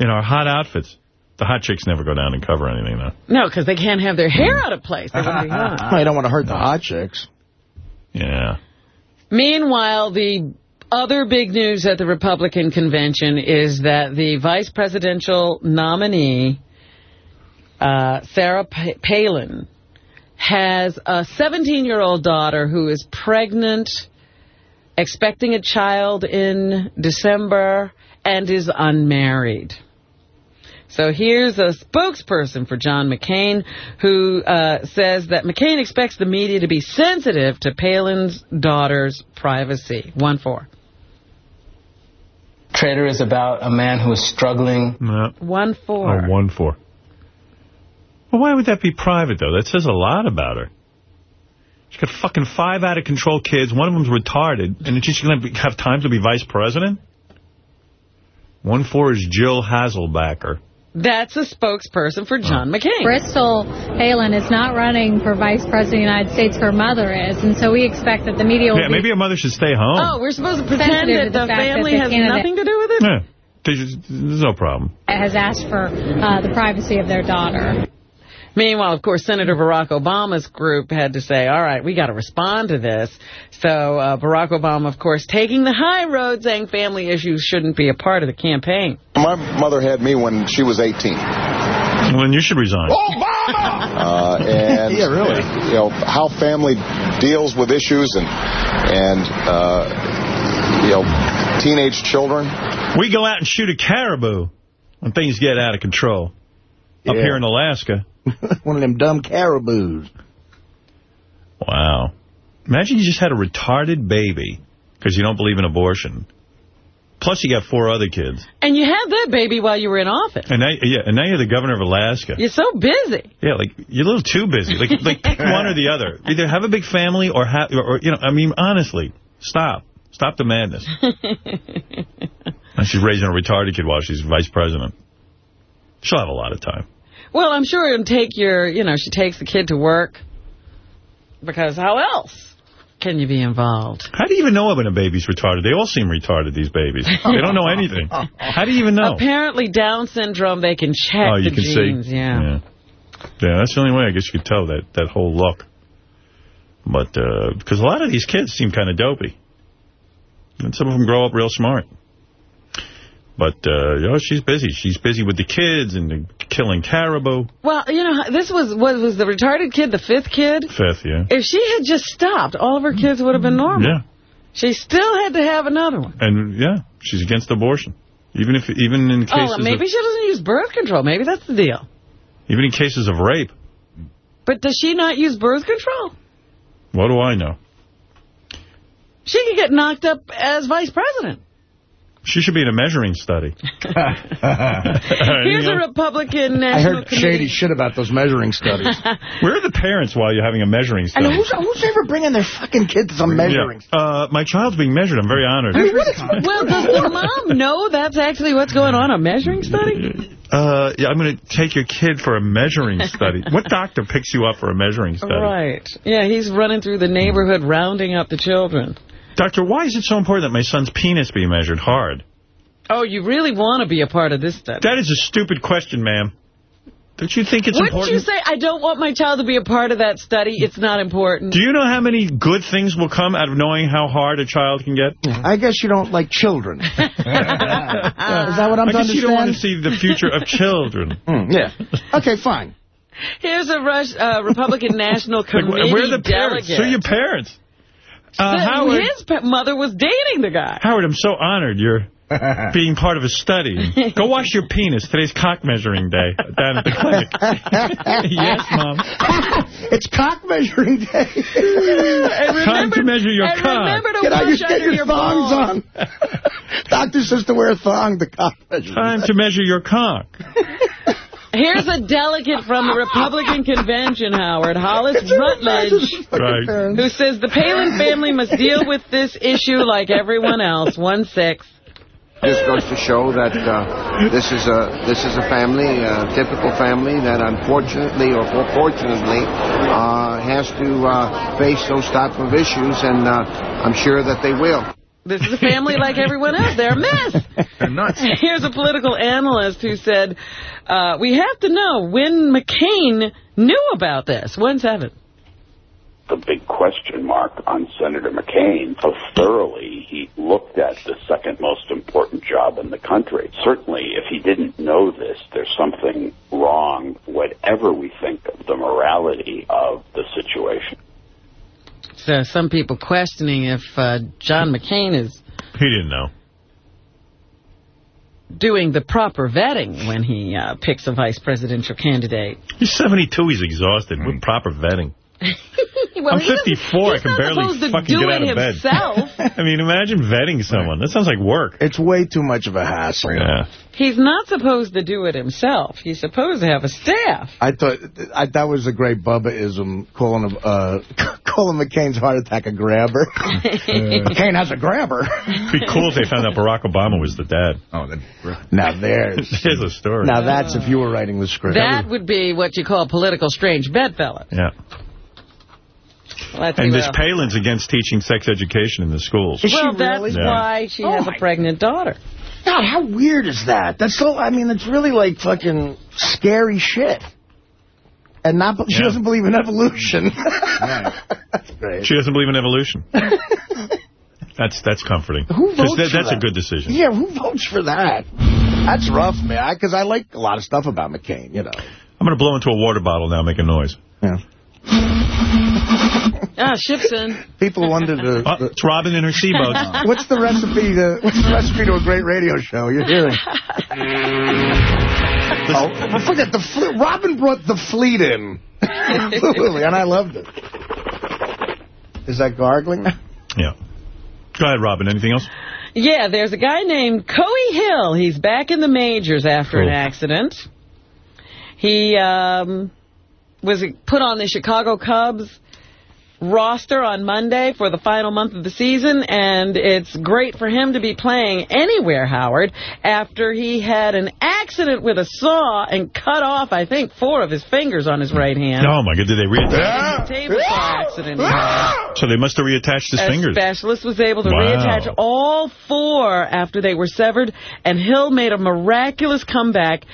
in our hot outfits. The hot chicks never go down and cover anything, though. No, because they can't have their hair out of place. They wouldn't be hot. I don't want to hurt the hot chicks. Yeah. Meanwhile, the other big news at the Republican convention is that the vice presidential nominee, uh, Sarah Pa- Palin, has a 17-year-old daughter who is pregnant, expecting a child in December, and is unmarried. So here's a spokesperson for John McCain who uh, says that McCain expects the media to be sensitive to Palin's daughter's privacy. 1-4. Trader is about a man who is struggling. No. 1-4. Oh, one four. Well, why would that be private, though? That says a lot about her. She's got fucking five out-of-control kids. One of them's retarded. And she's going to have time to be vice president? One four is Jill Hazelbaker. That's a spokesperson for John McCain. Bristol Palin is not running for vice president of the United States. Her mother is, and so we expect that the media will Yeah, be maybe her mother should stay home. Oh, we're supposed to pretend that the the fact that family the has candidate- nothing to do with it? Yeah. There's there's no problem. has asked for uh, the privacy of their daughter. Meanwhile, of course, Senator Barack Obama's group had to say, all right, we got to respond to this. So uh, Barack Obama, of course, taking the high road, saying family issues shouldn't be a part of the campaign. My mother had me when she was 18. Well, then you should resign. Uh, and Yeah, really. you know how family deals with issues and and uh, you know teenage children. We go out and shoot a caribou when things get out of control. Up here in Alaska. One of them dumb caribous. Wow. Imagine you just had a retarded baby because you don't believe in abortion. Plus you got four other kids. And you had that baby while you were in office. And now, yeah, and now you're the governor of Alaska. You're so busy. Yeah, like you're a little too busy. Like, like pick one or the other. Either have a big family or have, or, or, you know, I mean, honestly, stop, stop the madness. and she's raising a retarded kid while she's vice president. She'll have a lot of time. Well, I'm sure it'll take your, you know, she takes the kid to work. Because how else can you be involved? How do you even know when a baby's retarded? They all seem retarded, these babies. They don't know anything. How do you even know? Apparently, Down syndrome, they can check oh, you the can genes. see. Yeah. yeah. Yeah, that's the only way I guess you could tell that, that whole look. But, uh, because a lot of these kids seem kind of dopey. And some of them grow up real smart. But, uh, you know, she's busy. She's busy with the kids and the killing caribou. Well, you know, this was, was, was the retarded kid the fifth kid? Fifth, yeah. If she had just stopped, all of her kids would have been normal. Yeah. She still had to have another one. And, yeah, she's against abortion. Even if, even in cases Oh, maybe of, she doesn't use birth control. Maybe that's the deal. even in cases of rape. But does she not use birth control? What do I know? She could get knocked up as vice president. She should be in a measuring study. Here's a Republican National I heard Committee. shady shit about those measuring studies. Where are the parents while you're having a measuring and study? who's, who's ever bringing their fucking kids to some measuring Yeah. Uh, my child's being measured. I'm very honored. well, does the mom know that's actually what's going on, a measuring study? Uh, yeah, I'm going to take your kid for a measuring study. what doctor picks you up for a measuring study? Right. Yeah, he's running through the neighborhood rounding up the children. Doctor, why is it so important that my son's penis be measured hard? Oh, you really want to be a part of this study? That is a stupid question, ma'am. Don't you think it's Wouldn't important? you say, I don't want my child to be a part of that study, it's not important? Do you know how many good things will come out of knowing how hard a child can get? I guess you don't like children. Is that what I'm I to guess you don't want to see the future of children. Hmm, yeah. Okay, fine. Here's a Rush, uh, Republican National Like, Committee where are the parents? delegate. Who are your parents? Uh, Howard, His mother was dating the guy. Howard, I'm so honored. You're being part of a study. Go wash your penis. Today's cock measuring day down at the clinic. yes, Mom. it's cock measuring day. Time to measure your and cock. remember to Get wash you get your, your thongs balls. on. Doctor says to wear a thong, the cock measuring Time to measure your cock. Here's a delegate from the Republican convention, Howard, Hollis Rutledge, Right. who says the Palin family must deal with this issue like everyone else. One six. This goes to show that uh, this is a this is a family, a typical family that unfortunately or fortunately uh, has to uh, face those type of issues, and uh, I'm sure that they will. This is a family like everyone else. They're a mess. They're nuts. Here's a political analyst who said, uh, we have to know when McCain knew about this. One seven. the big question mark on Senator McCain, how thoroughly he looked at the second most important job in the country. Certainly, if he didn't know this, there's something wrong, whatever we think of the morality of the situation. So some people questioning if uh, John McCain is He didn't know. doing the proper vetting when he uh, picks a vice presidential candidate. He's 72. He's exhausted. With proper vetting. Well, I'm 54. I he's can not barely supposed to fucking do get out it of bed. himself. I mean, imagine vetting someone. That sounds like work. It's way too much of a hassle. Yeah. He's not supposed to do it himself. He's supposed to have a staff. I thought I, that was a great Bubba-ism, calling him, uh, calling McCain's heart attack a grabber. McCain has a grabber. It'd be cool if they found out Barack Obama was the dad. Oh, then. Now there's There's a story. now that's if you were writing the script. That would be what you call political strange bedfellow. Yeah. Let's And see this what. Palin's against teaching sex education in the schools. well, that's Yeah. why she Oh has a oh pregnant daughter. God, how weird is that? That's so. I mean, it's really like fucking scary shit. And not, she Yeah. doesn't believe in evolution. that's great. She doesn't believe in evolution. That's that's comforting. Who votes That- for That's a good decision. Yeah, who votes for that? That's rough, man. Because I like a lot of stuff about McCain. You know. I'm going to blow into a water bottle now, make a noise. Yeah. Ah, Shipson. People wonder the. Oh, it's Robin and her seaboat. What's the recipe to What's the recipe to a great radio show? You're hearing. oh, but forget the fle- Robin brought the fleet in, Absolutely, and I loved it. Is that gargling? Yeah. Go ahead, Robin. Anything else? Yeah, there's a guy named Koyie Hill. He's back in the majors after an accident. He um, was put on the Chicago Cubs roster on Monday for the final month of the season, and it's great for him to be playing anywhere, Howard, after he had an accident with a saw and cut off, I think, four of his fingers on his right hand. Oh, my God. Did they reattach? Table saw accident. So they must have reattached his A fingers. specialist was able to Wow. reattach all four after they were severed, and Hill made a miraculous comeback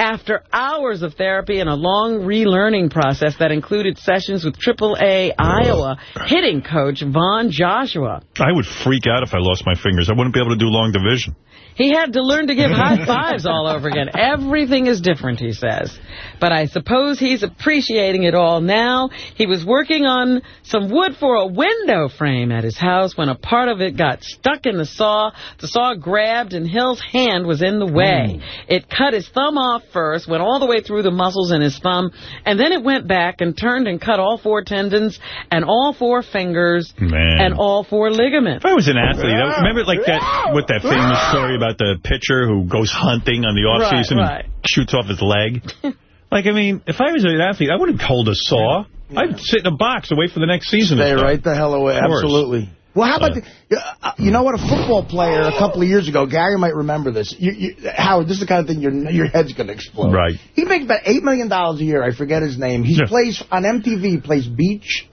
after hours of therapy and a long relearning process that included sessions with AAA Iowa hitting coach Von Joshua. I would freak out if I lost my fingers. I wouldn't be able to do long division. He had to learn to give high fives all over again. Everything is different, he says. But I suppose he's appreciating it all now. He was working on some wood for a window frame at his house when a part of it got stuck in the saw. The saw grabbed and Hill's hand was in the way. Hmm. It cut his thumb off first, went all the way through the muscles in his thumb, and then it went back and turned and cut all four tendons and all four fingers Man. and all four ligaments. If I was an athlete, I, remember like that with that famous story about the pitcher who goes hunting on the off Right, season right. and shoots off his leg. like, I mean, if I was an athlete, I wouldn't hold a saw. I'd sit in a box and wait for the next season. to Stay right the hell away. Absolutely. Well, how about the, uh, you know what? A football player a couple of years ago, Gary might remember this. You, you, Howard, this is the kind of thing your your head's going to explode. Right. He makes about $8 million a year. I forget his name. He Yeah. plays on MTV, he plays beach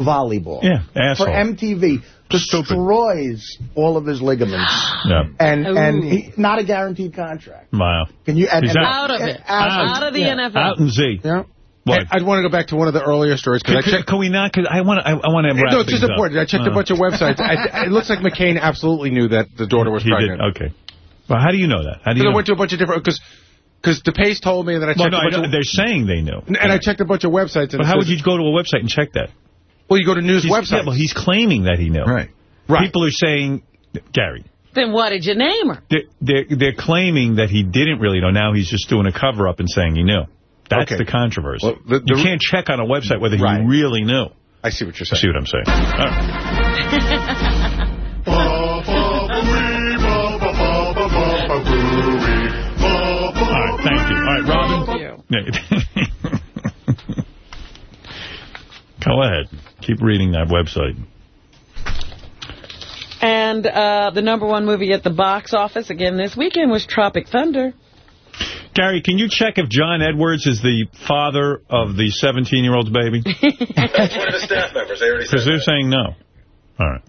volleyball. Yeah, asshole. For MTV. Destroys all of his ligaments. Yeah. And and he, not a guaranteed contract. Wow. Can you? And, He's and- Out of it. Out, Out of the yeah. NFL. Out in Z. Yeah. What? I'd want to go back to one of the earlier stories because I Can, can we not? Cause I want to. I, I want to wrap No, it's just things up. important. I checked a Uh, bunch of websites. I, it looks like McCain absolutely knew that the daughter was He pregnant. did. Okay. Well, how do you know that? How do you Because I went to a bunch of different because because DePace told me and then I well, no, a I bunch know, of they're saying they knew. and I checked a bunch of websites. And But it how would you go to a website and check that? Well, you go to news He's, websites. yeah, well, he's claiming that he knew. Right. Right. People are saying, Gary, Then what did you name her? They're, they're, they're claiming that he didn't really know. Now he's just doing a cover-up and saying he knew. That's Okay. the controversy. Well, the- you can't check on a website whether Right. he really knew. I see what you're You saying. see what I'm saying? All right. All right, thank you. All right, Robin. Thank you. Go ahead. Keep reading that website. And uh, the number one movie at the box office again this weekend was Tropic Thunder. Gary, can you check if John Edwards is the father of the 17-year-old's baby? That's one of the staff members. They already Because they're saying no. All right.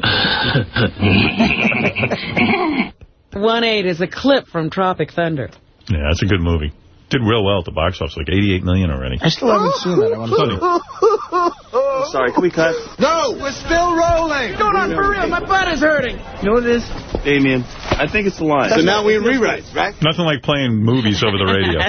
One eight is a clip from Tropic Thunder. Yeah, that's a good movie. Did real well at the box office, like 88 million already. I still haven't seen that. I want to see Sorry, can we cut? No, we're still rolling. Going on for real. My butt is hurting. You know what it is? Damien, I think it's the line. So now we in rewrites, right? Nothing like playing movies over the radio.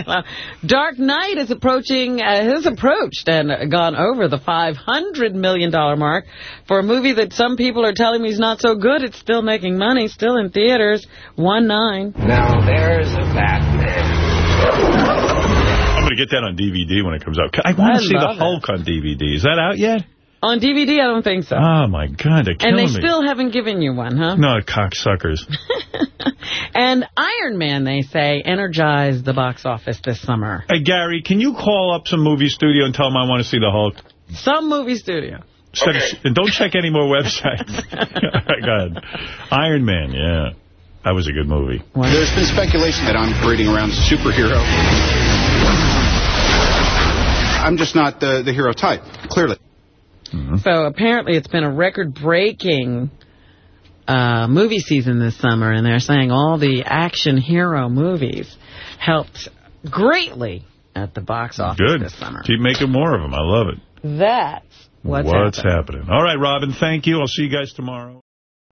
Dark Knight is approaching, uh, has approached and gone over the $500 million mark for a movie that some people are telling me is not so good. It's still making money, still in theaters. One nine. Now there's a Batman. I'm going to get that on DVD when it comes out. I want to see the love it. Hulk on DVD. Is that out yet? On DVD, I don't think so. Oh, my God, they're and they me. still haven't given you one, huh? No, cocksuckers. And Iron Man, they say, energized the box office this summer. hey, Gary, can you call up some movie studio and tell them I want to see the Hulk? Some movie studio. Instead of- and don't check any more websites. Go ahead. Iron Man, yeah. That was a good movie. There's been speculation that I'm parading around as a superhero. I'm just not the, the hero type, clearly. So apparently it's been a record-breaking uh, movie season this summer, and they're saying all the action hero movies helped greatly at the box office Good. this summer. Keep making more of them. I love it. That's what's, happening. happening? All right, Robin, thank you. I'll see you guys tomorrow.